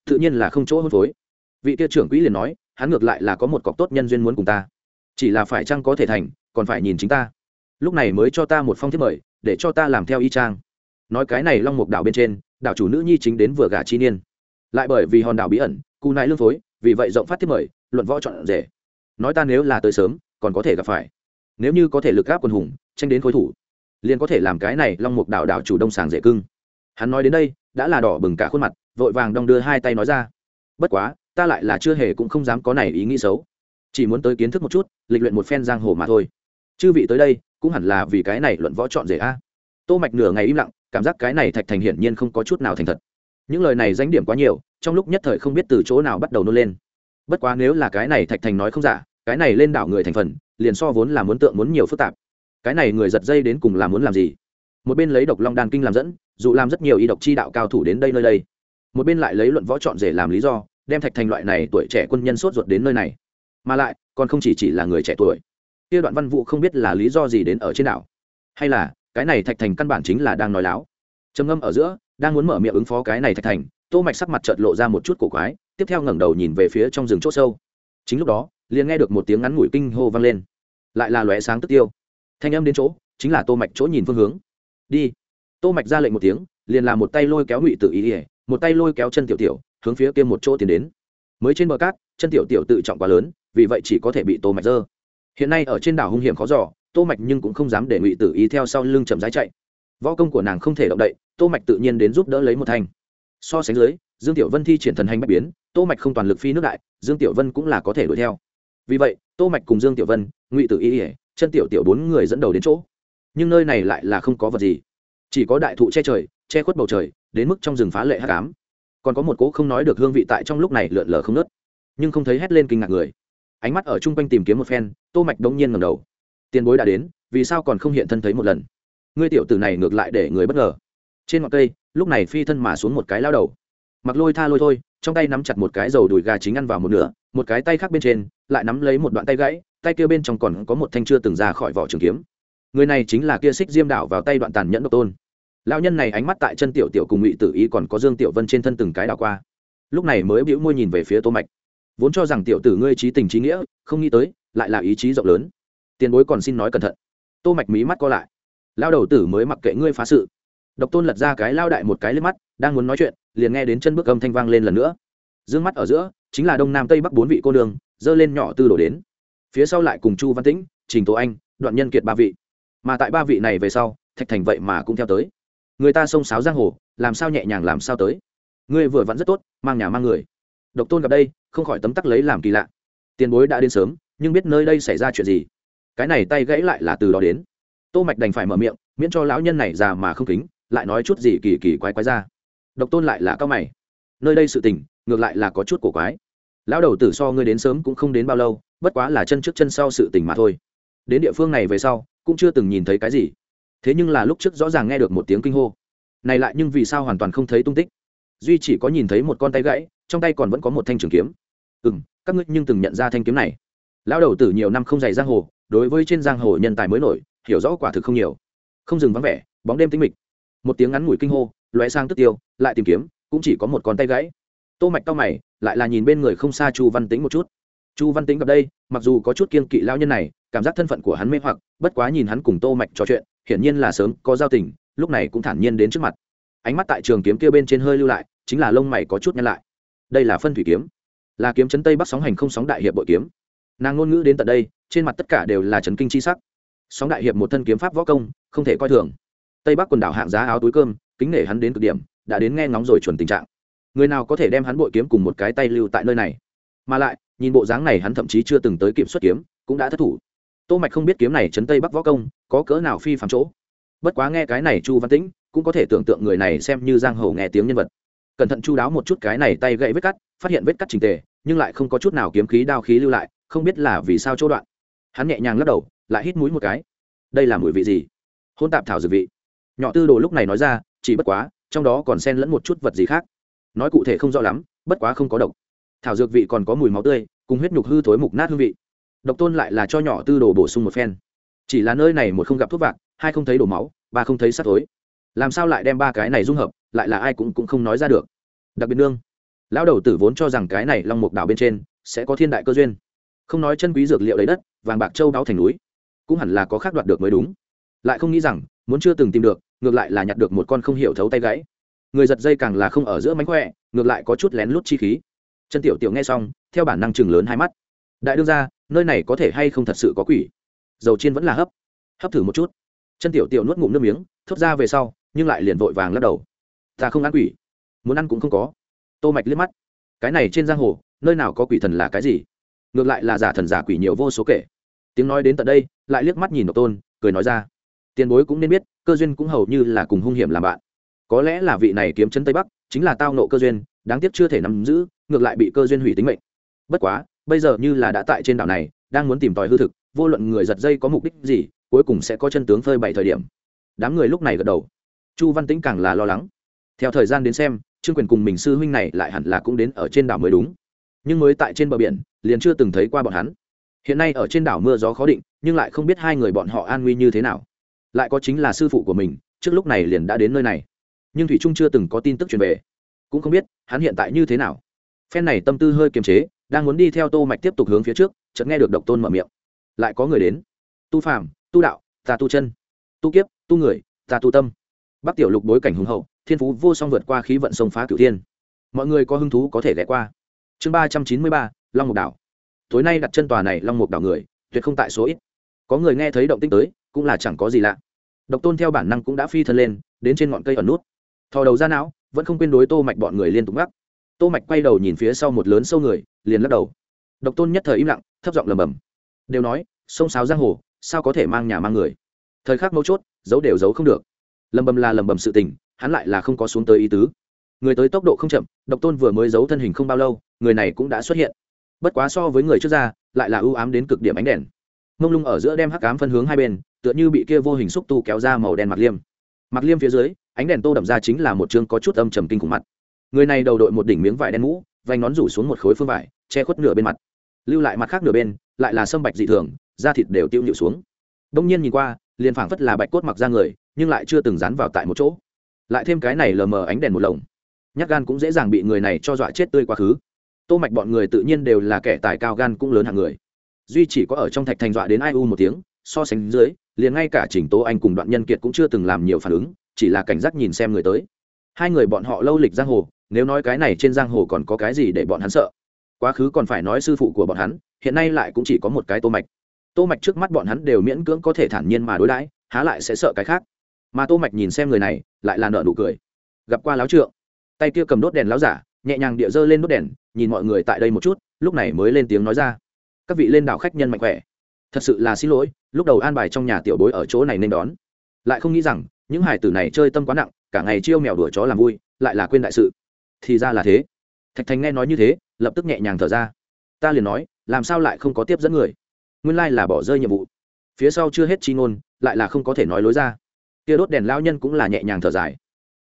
Tự nhiên là không chỗ hôn phối. Vị kia trưởng quỹ liền nói, hắn ngược lại là có một cọc tốt nhân duyên muốn cùng ta. Chỉ là phải chăng có thể thành, còn phải nhìn chính ta. Lúc này mới cho ta một phong thiết mời, để cho ta làm theo y trang nói cái này long mục đảo bên trên, đảo chủ nữ nhi chính đến vừa gả chi niên. Lại bởi vì hòn đảo bí ẩn, cù nại lương phối vì vậy rộng phát thiết mời, luận võ chọn rể. Nói ta nếu là tới sớm, còn có thể gặp phải. Nếu như có thể lực gáp quân hùng, tranh đến khối thủ, liền có thể làm cái này long mục đảo đảo chủ đông sàng dễ cưng. Hắn nói đến đây, đã là đỏ bừng cả khuôn mặt, vội vàng đong đưa hai tay nói ra. Bất quá, ta lại là chưa hề cũng không dám có này ý nghĩ xấu. Chỉ muốn tới kiến thức một chút, lịch luyện một phen giang hồ mà thôi. Chư vị tới đây, cũng hẳn là vì cái này luận võ chọn rể a. Tô mạch nửa ngày im lặng, cảm giác cái này thạch thành hiển nhiên không có chút nào thành thật. Những lời này danh điểm quá nhiều trong lúc nhất thời không biết từ chỗ nào bắt đầu nôn lên. Bất quá nếu là cái này thạch thành nói không giả, cái này lên đảo người thành phần, liền so vốn là muốn tượng muốn nhiều phức tạp. Cái này người giật dây đến cùng là muốn làm gì? Một bên lấy độc long đan kinh làm dẫn, dù làm rất nhiều y độc chi đạo cao thủ đến đây nơi đây. Một bên lại lấy luận võ chọn rể làm lý do, đem thạch thành loại này tuổi trẻ quân nhân sốt ruột đến nơi này. Mà lại, còn không chỉ chỉ là người trẻ tuổi. Kia đoạn văn vụ không biết là lý do gì đến ở trên đảo. Hay là, cái này thạch thành căn bản chính là đang nói láo. Trầm ngâm ở giữa, đang muốn mở miệng ứng phó cái này thạch thành tô mạch sắc mặt chợt lộ ra một chút cổ quái, tiếp theo ngẩng đầu nhìn về phía trong rừng chỗ sâu. Chính lúc đó, liền nghe được một tiếng ngắn ngủi kinh hô vang lên. Lại là lóe sáng tức tiêu. Thanh âm đến chỗ, chính là tô mạch chỗ nhìn phương hướng. Đi. Tô mạch ra lệnh một tiếng, liền làm một tay lôi kéo ngụy tử ý ỉa, một tay lôi kéo chân tiểu tiểu, hướng phía kia một chỗ tiến đến. Mới trên bờ cát, chân tiểu tiểu tự trọng quá lớn, vì vậy chỉ có thể bị tô mạch dơ. Hiện nay ở trên đảo hung hiểm khó dò, tô mạch nhưng cũng không dám để ngụy tử ý theo sau lưng chậm rãi chạy. Võ công của nàng không thể động đậy, tô mạch tự nhiên đến giúp đỡ lấy một thành so sánh dưới, dương tiểu vân thi triển thần hành bách biến, tô mạch không toàn lực phi nước đại, dương tiểu vân cũng là có thể đuổi theo. Vì vậy, tô mạch cùng dương tiểu vân, ngụy tử y chân tiểu tiểu bốn người dẫn đầu đến chỗ. Nhưng nơi này lại là không có vật gì. Chỉ có đại thụ che trời, che khuất bầu trời, đến mức trong rừng phá lệ hắc ám. Còn có một cỗ không nói được hương vị tại trong lúc này lượn lờ không nớt nhưng không thấy hét lên kinh ngạc người. Ánh mắt ở chung quanh tìm kiếm một phen, tô mạch đống nhiên ngẩng đầu. Tiền bối đã đến, vì sao còn không hiện thân thấy một lần? Ngươi tiểu tử này ngược lại để người bất ngờ trên ngọn cây, lúc này phi thân mà xuống một cái lao đầu. Mặc lôi tha lôi thôi, trong tay nắm chặt một cái dầu đùi gà chính ăn vào một nửa, một cái tay khác bên trên, lại nắm lấy một đoạn tay gãy, tay kia bên trong còn có một thanh chưa từng ra khỏi vỏ trường kiếm. Người này chính là kia xích diêm đảo vào tay đoạn tàn nhẫn độc tôn. Lão nhân này ánh mắt tại chân tiểu tiểu cùng ngụy tử ý còn có dương tiểu vân trên thân từng cái đảo qua. Lúc này mới bĩu môi nhìn về phía tô mạch. Vốn cho rằng tiểu tử ngươi trí tình trí nghĩa, không nghĩ tới, lại là ý chí rộng lớn. Tiền bối còn xin nói cẩn thận. Tô mạch mí mắt co lại. Lao đầu tử mới mặc kệ ngươi phá sự độc tôn lật ra cái lao đại một cái lên mắt, đang muốn nói chuyện, liền nghe đến chân bước âm thanh vang lên lần nữa. Dương mắt ở giữa, chính là đông nam tây bắc bốn vị cô đường dơ lên nhỏ tư đổ đến. Phía sau lại cùng chu văn tĩnh, trình tố anh, đoạn nhân kiệt ba vị. Mà tại ba vị này về sau, thạch thành vậy mà cũng theo tới. Người ta xông sáo giang hồ, làm sao nhẹ nhàng làm sao tới. Ngươi vừa vặn rất tốt, mang nhà mang người. Độc tôn gặp đây, không khỏi tấm tắc lấy làm kỳ lạ. Tiền bối đã đến sớm, nhưng biết nơi đây xảy ra chuyện gì? Cái này tay gãy lại là từ đó đến. Tô mạch đành phải mở miệng, miễn cho lão nhân này già mà không kính lại nói chút gì kỳ kỳ quái quái ra. Độc tôn lại là cao mày. Nơi đây sự tình, ngược lại là có chút cổ quái. Lão đầu tử so ngươi đến sớm cũng không đến bao lâu, bất quá là chân trước chân sau sự tình mà thôi. Đến địa phương này về sau, cũng chưa từng nhìn thấy cái gì. Thế nhưng là lúc trước rõ ràng nghe được một tiếng kinh hô. Này lại nhưng vì sao hoàn toàn không thấy tung tích? Duy chỉ có nhìn thấy một con tay gãy, trong tay còn vẫn có một thanh trường kiếm. Ừ m các ngươi nhưng từng nhận ra thanh kiếm này. Lão đầu tử nhiều năm không dày giang hồ, đối với trên giang hồ nhân tài mới nổi, hiểu rõ quả thực không nhiều. Không dừng vắng vẻ, bóng đêm tĩnh mịch một tiếng ngắn ngủi kinh hô, lóe sang tức tiêu, lại tìm kiếm, cũng chỉ có một con tay gãy. Tô mạch cao mày, lại là nhìn bên người không xa chu văn tĩnh một chút. Chu văn tĩnh gặp đây, mặc dù có chút kiên kỵ lao nhân này, cảm giác thân phận của hắn mê hoặc, bất quá nhìn hắn cùng tô mạch trò chuyện, hiển nhiên là sớm có giao tình, lúc này cũng thản nhiên đến trước mặt. Ánh mắt tại trường kiếm kia bên trên hơi lưu lại, chính là lông mày có chút nhăn lại. Đây là phân thủy kiếm. Là kiếm chấn tây bắc sóng hành không sóng đại hiệp bội kiếm. Nàng ngôn ngữ đến tận đây, trên mặt tất cả đều là chấn kinh chi sắc. Sóng đại hiệp một thân kiếm pháp võ công, không thể coi thường tây bắc quần đảo hạng giá áo túi cơm, kính nể hắn đến cực điểm, đã đến nghe ngóng rồi chuẩn tình trạng. Người nào có thể đem hắn bội kiếm cùng một cái tay lưu tại nơi này? Mà lại, nhìn bộ dáng này hắn thậm chí chưa từng tới kiểm xuất kiếm, cũng đã thất thủ. Tô mạch không biết kiếm này chấn tây bắc võ công, có cỡ nào phi phạm chỗ. Bất quá nghe cái này chu văn tĩnh, cũng có thể tưởng tượng người này xem như giang hồ nghe tiếng nhân vật. Cẩn thận chu đáo một chút cái này tay gãy vết cắt, phát hiện vết cắt trình tề, nhưng lại không có chút nào kiếm khí đao khí lưu lại, không biết là vì sao chỗ đoạn. Hắn nhẹ nhàng lắc đầu, lại hít mũi một cái. Đây là mùi vị gì? Hôn tạp thảo dược vị nhỏ tư đồ lúc này nói ra, chỉ bất quá, trong đó còn xen lẫn một chút vật gì khác. Nói cụ thể không rõ lắm, bất quá không có độc. Thảo dược vị còn có mùi máu tươi, cùng huyết nhục hư thối mục nát hương vị. Độc tôn lại là cho nhỏ tư đồ bổ sung một phen. Chỉ là nơi này một không gặp thuốc vạc, hai không thấy đổ máu, ba không thấy sắt thối. Làm sao lại đem ba cái này dung hợp, lại là ai cũng cũng không nói ra được. Đặc biệt nương, lão đầu tử vốn cho rằng cái này long mục đảo bên trên sẽ có thiên đại cơ duyên. Không nói chân quý dược liệu lấy đất, vàng bạc châu đáo thành núi, cũng hẳn là có khác đoạt được mới đúng. Lại không nghĩ rằng muốn chưa từng tìm được, ngược lại là nhặt được một con không hiểu thấu tay gãy. Người giật dây càng là không ở giữa mánh khỏe, ngược lại có chút lén lút chi khí. Chân tiểu tiểu nghe xong, theo bản năng chừng lớn hai mắt. Đại đương ra nơi này có thể hay không thật sự có quỷ? Dầu chiên vẫn là hấp. Hấp thử một chút. Chân tiểu tiểu nuốt ngụm nước miếng, thốt ra về sau, nhưng lại liền vội vàng lắc đầu. Ta không ăn quỷ. Muốn ăn cũng không có. Tô mạch liếc mắt. Cái này trên giang hồ, nơi nào có quỷ thần là cái gì? Ngược lại là giả thần giả quỷ nhiều vô số kể. Tiếng nói đến tận đây, lại liếc mắt nhìn độc tôn, cười nói ra tiền bối cũng nên biết, cơ duyên cũng hầu như là cùng hung hiểm làm bạn. Có lẽ là vị này kiếm chân tây bắc, chính là tao nộ cơ duyên, đáng tiếc chưa thể nắm giữ, ngược lại bị cơ duyên hủy tính mệnh. Bất quá, bây giờ như là đã tại trên đảo này, đang muốn tìm tòi hư thực, vô luận người giật dây có mục đích gì, cuối cùng sẽ có chân tướng phơi bày thời điểm. Đám người lúc này gật đầu. Chu văn tĩnh càng là lo lắng. Theo thời gian đến xem, trương quyền cùng mình sư huynh này lại hẳn là cũng đến ở trên đảo mới đúng. Nhưng mới tại trên bờ biển, liền chưa từng thấy qua bọn hắn. Hiện nay ở trên đảo mưa gió khó định, nhưng lại không biết hai người bọn họ an nguy như thế nào lại có chính là sư phụ của mình, trước lúc này liền đã đến nơi này. Nhưng thủy trung chưa từng có tin tức truyền về. Cũng không biết, hắn hiện tại như thế nào. Phen này tâm tư hơi kiềm chế, đang muốn đi theo tô mạch tiếp tục hướng phía trước, chợt nghe được độc tôn mở miệng. Lại có người đến. Tu phàm, tu đạo, ta tu chân. Tu kiếp, tu người, ta tu tâm. Bắc tiểu lục bối cảnh hùng hậu, thiên phú vô song vượt qua khí vận sông phá cửu thiên. Mọi người có hứng thú có thể ghé qua. Chương ba trăm chín mươi ba, long mục đảo. Tối nay đặt chân tòa này long mục đảo người, tuyệt không tại số ít. Có người nghe thấy động tinh tới cũng là chẳng có gì lạ. Độc tôn theo bản năng cũng đã phi thân lên, đến trên ngọn cây ẩn nút. Thò đầu ra não, vẫn không quên đối tô mạch bọn người liên tục ngắc tô mạch quay đầu nhìn phía sau một lớn sâu người, liền lắc đầu. Độc tôn nhất thời im lặng, thấp giọng lầm bầm đều nói, sông sáo giang hồ, sao có thể mang nhà mang người? Thời khắc mấu chốt, giấu đều giấu không được. Lầm bầm là lầm bầm sự tình, hắn lại là không có xuống tới ý tứ. Người tới tốc độ không chậm, độc tôn vừa mới giấu thân hình không bao lâu, người này cũng đã xuất hiện. Bất quá so với người trước ra, lại là ưu ám đến cực điểm ánh đèn. Mông lung ở giữa đem hắc ám phân hướng hai bên tựa như bị kia vô hình xúc tu kéo ra màu đen mặc liêm. Mặc liêm phía dưới, ánh đèn tô đậm ra chính là một chương có chút âm trầm kinh khủng mặt. Người này đầu đội một đỉnh miếng vải đen mũ, vành nón rủ xuống một khối phương vải, che khuất nửa bên mặt. Lưu lại mặt khác nửa bên, lại là sâm bạch dị thường, da thịt đều tiêu nhịu xuống. Đông nhiên nhìn qua, liền phảng phất là bạch cốt mặc ra người, nhưng lại chưa từng dán vào tại một chỗ. Lại thêm cái này lờ mờ ánh đèn một lồng. Nhát gan cũng dễ dàng bị người này cho dọa chết tươi quá khứ. Tô mạch bọn người tự nhiên đều là kẻ tài cao gan cũng lớn hạng người. Duy chỉ có ở trong thạch thành dọa đến ai u một tiếng so sánh dưới, liền ngay cả chỉnh tố anh cùng đoạn nhân kiệt cũng chưa từng làm nhiều phản ứng, chỉ là cảnh giác nhìn xem người tới. Hai người bọn họ lâu lịch giang hồ, nếu nói cái này trên giang hồ còn có cái gì để bọn hắn sợ? Quá khứ còn phải nói sư phụ của bọn hắn, hiện nay lại cũng chỉ có một cái tô mạch. Tô mạch trước mắt bọn hắn đều miễn cưỡng có thể thản nhiên mà đối đãi, há lại sẽ sợ cái khác. Mà tô mạch nhìn xem người này, lại là nợ nụ cười. Gặp qua láo trượng. Tay kia cầm đốt đèn láo giả, nhẹ nhàng địa dơ lên đốt đèn, nhìn mọi người tại đây một chút, lúc này mới lên tiếng nói ra. Các vị lên đảo khách nhân mạnh khỏe thật sự là xin lỗi, lúc đầu an bài trong nhà tiểu bối ở chỗ này nên đón. Lại không nghĩ rằng, những hải tử này chơi tâm quá nặng, cả ngày chiêu mèo đùa chó làm vui, lại là quên đại sự. Thì ra là thế. Thạch thành nghe nói như thế, lập tức nhẹ nhàng thở ra. Ta liền nói, làm sao lại không có tiếp dẫn người? Nguyên lai là bỏ rơi nhiệm vụ. Phía sau chưa hết chi ngôn, lại là không có thể nói lối ra. Kia đốt đèn lao nhân cũng là nhẹ nhàng thở dài.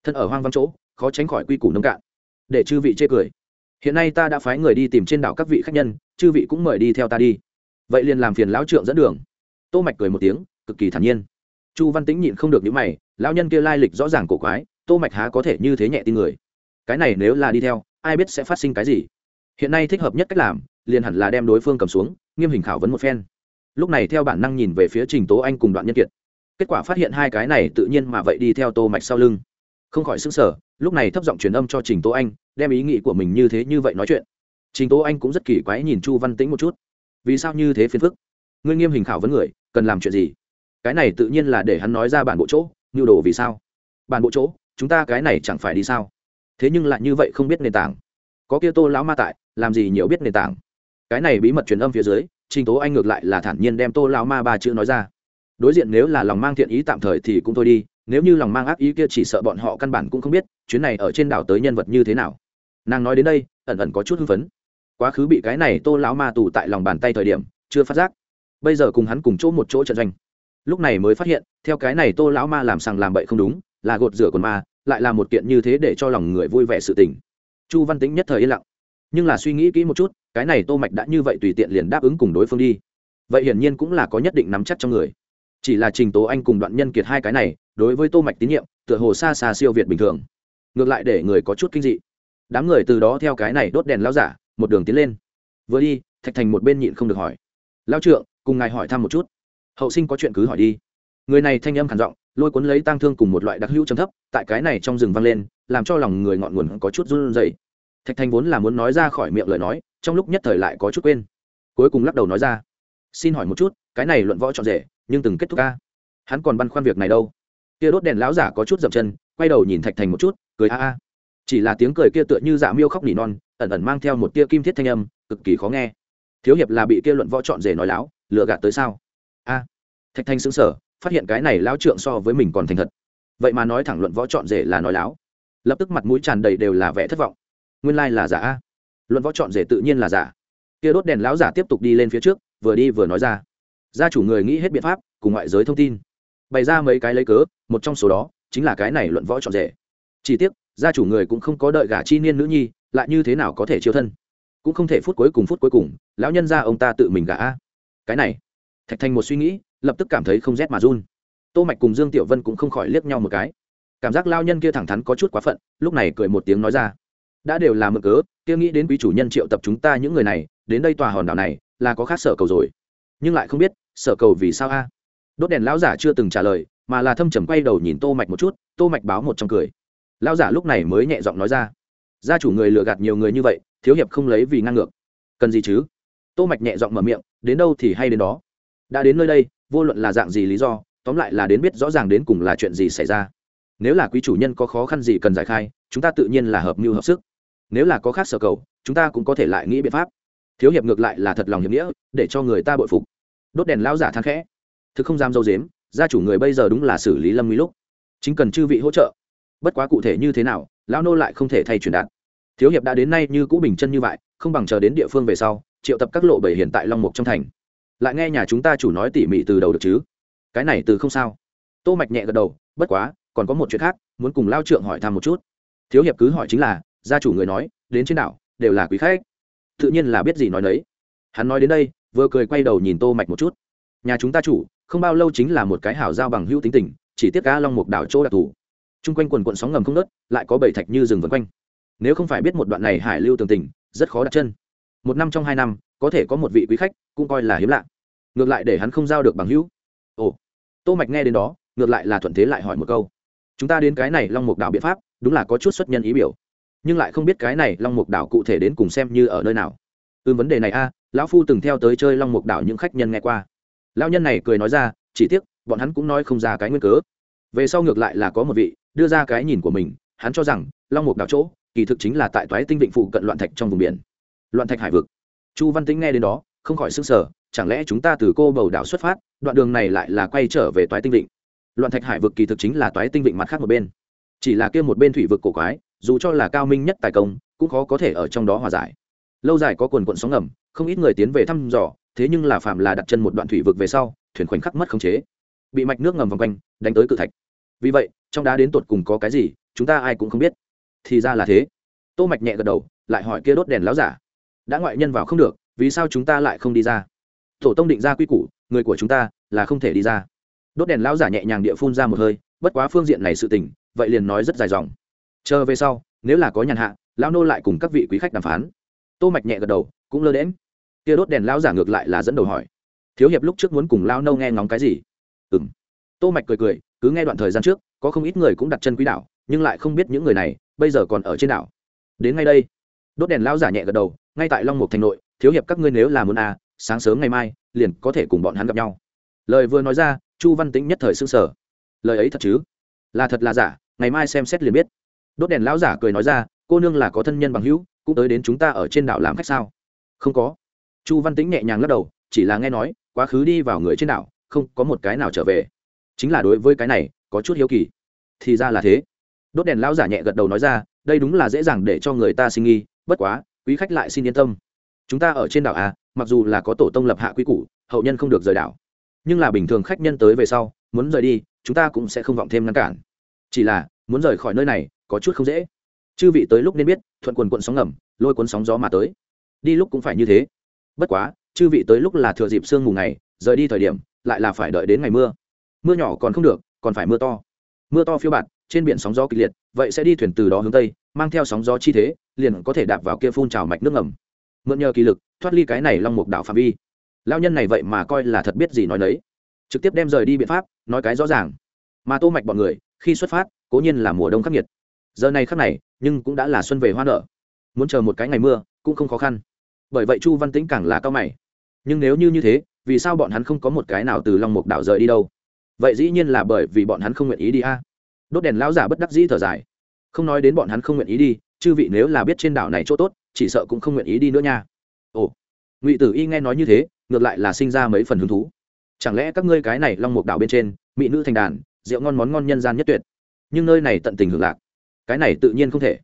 Thân ở hoang vắng chỗ, khó tránh khỏi quy củ nông cạn. Để chư vị chê cười. Hiện nay ta đã phái người đi tìm trên đảo các vị khách nhân, chư vị cũng mời đi theo ta đi vậy liền làm phiền lão trượng dẫn đường. Tô mạch cười một tiếng, cực kỳ thản nhiên. Chu văn tĩnh nhịn không được những mày, lão nhân kia lai lịch rõ ràng cổ quái, tô mạch há có thể như thế nhẹ tin người. Cái này nếu là đi theo, ai biết sẽ phát sinh cái gì. Hiện nay thích hợp nhất cách làm, liền hẳn là đem đối phương cầm xuống, nghiêm hình khảo vấn một phen. Lúc này theo bản năng nhìn về phía trình tố anh cùng đoạn nhân kiệt. Kết quả phát hiện hai cái này tự nhiên mà vậy đi theo tô mạch sau lưng. Không khỏi sức sở lúc này thấp giọng truyền âm cho trình tố anh, đem ý nghĩ của mình như thế như vậy nói chuyện. Trình tố anh cũng rất kỳ quái nhìn chu văn tĩnh một chút vì sao như thế phiền phức? Ngươi nghiêm hình khảo vấn người, cần làm chuyện gì? Cái này tự nhiên là để hắn nói ra bản bộ chỗ nhu đồ vì sao? Bản bộ chỗ, chúng ta cái này chẳng phải đi sao? Thế nhưng lại như vậy không biết nền tảng. Có kia tô lão ma tại, làm gì nhiều biết nền tảng? Cái này bí mật truyền âm phía dưới, trình tố anh ngược lại là thản nhiên đem tô lão ma ba chữ nói ra. Đối diện nếu là lòng mang thiện ý tạm thời thì cũng thôi đi, nếu như lòng mang ác ý kia chỉ sợ bọn họ căn bản cũng không biết, chuyến này ở trên đảo tới nhân vật như thế nào. Nàng nói đến đây, ẩn ẩn có chút hưng phấn quá khứ bị cái này tô lão ma tù tại lòng bàn tay thời điểm, chưa phát giác. Bây giờ cùng hắn cùng chỗ một chỗ trận doanh. Lúc này mới phát hiện, theo cái này tô lão ma làm sằng làm bậy không đúng, là gột rửa quần ma, lại là một kiện như thế để cho lòng người vui vẻ sự tình. Chu văn tĩnh nhất thời yên lặng. Nhưng là suy nghĩ kỹ một chút, cái này tô mạch đã như vậy tùy tiện liền đáp ứng cùng đối phương đi. Vậy hiển nhiên cũng là có nhất định nắm chắc trong người. Chỉ là trình tố anh cùng đoạn nhân kiệt hai cái này, đối với tô mạch tín nhiệm, tựa hồ xa xa siêu việt bình thường. Ngược lại để người có chút kinh dị. Đám người từ đó theo cái này đốt đèn lao giả một đường tiến lên. Vừa đi, thạch thành một bên nhịn không được hỏi. Lao trượng, cùng ngài hỏi thăm một chút. Hậu sinh có chuyện cứ hỏi đi. Người này thanh âm khản giọng, lôi cuốn lấy tang thương cùng một loại đặc hữu trầm thấp, tại cái này trong rừng vang lên, làm cho lòng người ngọn nguồn có chút run rẩy. Thạch thành vốn là muốn nói ra khỏi miệng lời nói, trong lúc nhất thời lại có chút quên. Cuối cùng lắc đầu nói ra, xin hỏi một chút, cái này luận võ trọn rể, nhưng từng kết thúc ca. Hắn còn băn khoăn việc này đâu. Kia đốt đèn lão giả có chút dậm chân, quay đầu nhìn thạch thành một chút, cười a a. Chỉ là tiếng cười kia tựa như dạ miêu khóc nỉ non ẩn ẩn mang theo một tia kim thiết thanh âm, cực kỳ khó nghe. Thiếu hiệp là bị kia luận võ trọn rể nói láo lựa gạt tới sao? A. Thạch thanh xứng sở phát hiện cái này lão trượng so với mình còn thành thật. Vậy mà nói thẳng luận võ trọn rể là nói láo. Lập tức mặt mũi tràn đầy đều là vẻ thất vọng. Nguyên lai là giả a. Luận võ trọn rể tự nhiên là giả. Kia đốt đèn lão giả tiếp tục đi lên phía trước, vừa đi vừa nói ra. Gia chủ người nghĩ hết biện pháp, cùng ngoại giới thông tin. Bày ra mấy cái lấy cớ, một trong số đó chính là cái này luận võ trọn rể. Chỉ tiếc, gia chủ người cũng không có đợi gả chi niên nữ nhi lại như thế nào có thể chiêu thân? Cũng không thể phút cuối cùng phút cuối cùng, lão nhân ra ông ta tự mình gả cái này, thạch thành một suy nghĩ, lập tức cảm thấy không rét mà run. Tô mạch cùng dương tiểu vân cũng không khỏi liếc nhau một cái. Cảm giác lao nhân kia thẳng thắn có chút quá phận, lúc này cười một tiếng nói ra. Đã đều là mực cớ, kia nghĩ đến quý chủ nhân triệu tập chúng ta những người này, đến đây tòa hòn đảo này, là có khác sở cầu rồi. Nhưng lại không biết, sở cầu vì sao a? Đốt đèn lão giả chưa từng trả lời, mà là thâm trầm quay đầu nhìn tô mạch một chút, tô mạch báo một trong cười. Lão giả lúc này mới nhẹ giọng nói ra gia chủ người lừa gạt nhiều người như vậy, thiếu hiệp không lấy vì ngang ngược. Cần gì chứ? Tô mạch nhẹ giọng mở miệng, đến đâu thì hay đến đó. Đã đến nơi đây, vô luận là dạng gì lý do, tóm lại là đến biết rõ ràng đến cùng là chuyện gì xảy ra. Nếu là quý chủ nhân có khó khăn gì cần giải khai, chúng ta tự nhiên là hợp mưu hợp sức. Nếu là có khác sở cầu, chúng ta cũng có thể lại nghĩ biện pháp. Thiếu hiệp ngược lại là thật lòng hiệp nghĩa, để cho người ta bội phục. Đốt đèn lão giả than khẽ. Thực không dám dâu dếm, gia chủ người bây giờ đúng là xử lý lâm nguy lúc. Chính cần chư vị hỗ trợ. Bất quá cụ thể như thế nào, lão nô lại không thể thay truyền đạt thiếu hiệp đã đến nay như cũ bình chân như vậy, không bằng chờ đến địa phương về sau, triệu tập các lộ bảy hiện tại long mục trong thành. Lại nghe nhà chúng ta chủ nói tỉ mỉ từ đầu được chứ? Cái này từ không sao. Tô mạch nhẹ gật đầu, bất quá, còn có một chuyện khác, muốn cùng lao trượng hỏi thăm một chút. Thiếu hiệp cứ hỏi chính là, gia chủ người nói, đến trên đảo, đều là quý khách. Tự nhiên là biết gì nói đấy hắn nói đến đây, vừa cười quay đầu nhìn tô mạch một chút. Nhà chúng ta chủ, không bao lâu chính là một cái hảo giao bằng hữu tính tình, chỉ tiếc cá long mục đảo chỗ đặc thù. Chung quanh quần quận sóng ngầm không nớt lại có bảy thạch như rừng vần quanh nếu không phải biết một đoạn này hải lưu tường tình, rất khó đặt chân. Một năm trong hai năm, có thể có một vị quý khách, cũng coi là hiếm lạ. Ngược lại để hắn không giao được bằng hữu. Ồ, tô mạch nghe đến đó, ngược lại là thuận thế lại hỏi một câu. Chúng ta đến cái này long mục đảo biện pháp, đúng là có chút xuất nhân ý biểu. Nhưng lại không biết cái này long mục đảo cụ thể đến cùng xem như ở nơi nào. Ừ vấn đề này a, lão phu từng theo tới chơi long mục đảo những khách nhân nghe qua. Lão nhân này cười nói ra, chỉ tiếc, bọn hắn cũng nói không ra cái nguyên cớ. Về sau ngược lại là có một vị, đưa ra cái nhìn của mình, hắn cho rằng, long mục đảo chỗ kỳ thực chính là tại toái tinh vịnh phụ cận loạn thạch trong vùng biển. Loạn thạch hải vực. Chu văn tĩnh nghe đến đó, không khỏi s ư n g sở chẳng lẽ chúng ta từ cô bầu đảo xuất phát, đoạn đường này lại là quay trở về toái tinh vịnh? Loạn thạch hải vực kỳ thực chính là toái tinh vịnh mặt khác một bên. Chỉ là kia một bên thủy vực cổ quái, dù cho là cao minh nhất tài công, cũng khó có thể ở trong đó hòa giải. Lâu dài có quần quận sóng ngầm, không ít người tiến về thăm dò, thế nhưng là phạm là đặt chân một đoạn thủy vực về sau, thuyền khoảnh khắc mất khống chế. Bị mạch nước ngầm vòng quanh, đánh tới cự thạch. Vì vậy, trong đá đến tột cùng có cái gì, chúng ta ai cũng không biết thì ra là thế. Tô mạch nhẹ gật đầu, lại hỏi kia đốt đèn láo giả. Đã ngoại nhân vào không được, vì sao chúng ta lại không đi ra? Tổ tông định ra quy củ, người của chúng ta là không thể đi ra. Đốt đèn lão giả nhẹ nhàng địa phun ra một hơi, bất quá phương diện này sự tình, vậy liền nói rất dài dòng. Chờ về sau, nếu là có nhàn hạ, lão nô lại cùng các vị quý khách đàm phán. Tô mạch nhẹ gật đầu, cũng lơ đễm kia đốt đèn lão giả ngược lại là dẫn đầu hỏi. Thiếu hiệp lúc trước muốn cùng lão nô nghe ngóng cái gì? Ừm. Tô mạch cười cười, cứ nghe đoạn thời gian trước, có không ít người cũng đặt chân quý đảo nhưng lại không biết những người này bây giờ còn ở trên đảo. Đến ngay đây. Đốt đèn lão giả nhẹ gật đầu, ngay tại long mục thành nội, thiếu hiệp các ngươi nếu là muốn à sáng sớm ngày mai, liền có thể cùng bọn hắn gặp nhau. Lời vừa nói ra, chu văn tĩnh nhất thời xương sở lời ấy thật chứ? Là thật là giả, ngày mai xem xét liền biết. Đốt đèn lão giả cười nói ra, cô nương là có thân nhân bằng hữu, cũng tới đến chúng ta ở trên đảo làm khách sao? Không có. Chu văn tĩnh nhẹ nhàng lắc đầu, chỉ là nghe nói, quá khứ đi vào người trên đảo, không có một cái nào trở về. Chính là đối với cái này, có chút hiếu kỳ. Thì ra là thế đốt đèn lão giả nhẹ gật đầu nói ra, đây đúng là dễ dàng để cho người ta sinh nghi, bất quá, quý khách lại xin yên tâm. Chúng ta ở trên đảo à mặc dù là có tổ tông lập hạ quy củ, hậu nhân không được rời đảo. Nhưng là bình thường khách nhân tới về sau, muốn rời đi, chúng ta cũng sẽ không vọng thêm ngăn cản. Chỉ là, muốn rời khỏi nơi này, có chút không dễ. Chư vị tới lúc nên biết, thuận quần quận sóng ngầm, lôi cuốn sóng gió mà tới. Đi lúc cũng phải như thế. Bất quá, chư vị tới lúc là thừa dịp sương mù ngày, rời đi thời điểm, lại là phải đợi đến ngày mưa. Mưa nhỏ còn không được, còn phải mưa to. Mưa to phiêu bạt trên biển sóng gió kịch liệt, vậy sẽ đi thuyền từ đó hướng tây, mang theo sóng gió chi thế, liền có thể đạp vào kia phun trào mạch nước ngầm. Mượn nhờ kỳ lực, thoát ly cái này long mục đảo phạm vi. Lao nhân này vậy mà coi là thật biết gì nói đấy trực tiếp đem rời đi biện pháp, nói cái rõ ràng. Mà tô mạch bọn người, khi xuất phát, cố nhiên là mùa đông khắc nghiệt. Giờ này khắc này, nhưng cũng đã là xuân về hoa nở. Muốn chờ một cái ngày mưa, cũng không khó khăn. Bởi vậy chu văn tĩnh càng là cao mày. Nhưng nếu như như thế, vì sao bọn hắn không có một cái nào từ long mục đảo rời đi đâu? Vậy dĩ nhiên là bởi vì bọn hắn không nguyện ý đi a đốt đèn lão giả bất đắc dĩ thở dài. Không nói đến bọn hắn không nguyện ý đi chư vị nếu là biết trên đảo này chỗ tốt chỉ sợ cũng không nguyện ý đi nữa nha. Ồ ngụy tử y nghe nói như thế ngược lại là sinh ra mấy phần hứng thú. Chẳng lẽ các ngươi cái này long mục đảo bên trên mỹ nữ thành đàn rượu ngon món ngon nhân gian nhất tuyệt. Nhưng nơi này tận tình hưởng lạc. Cái này tự nhiên không thể.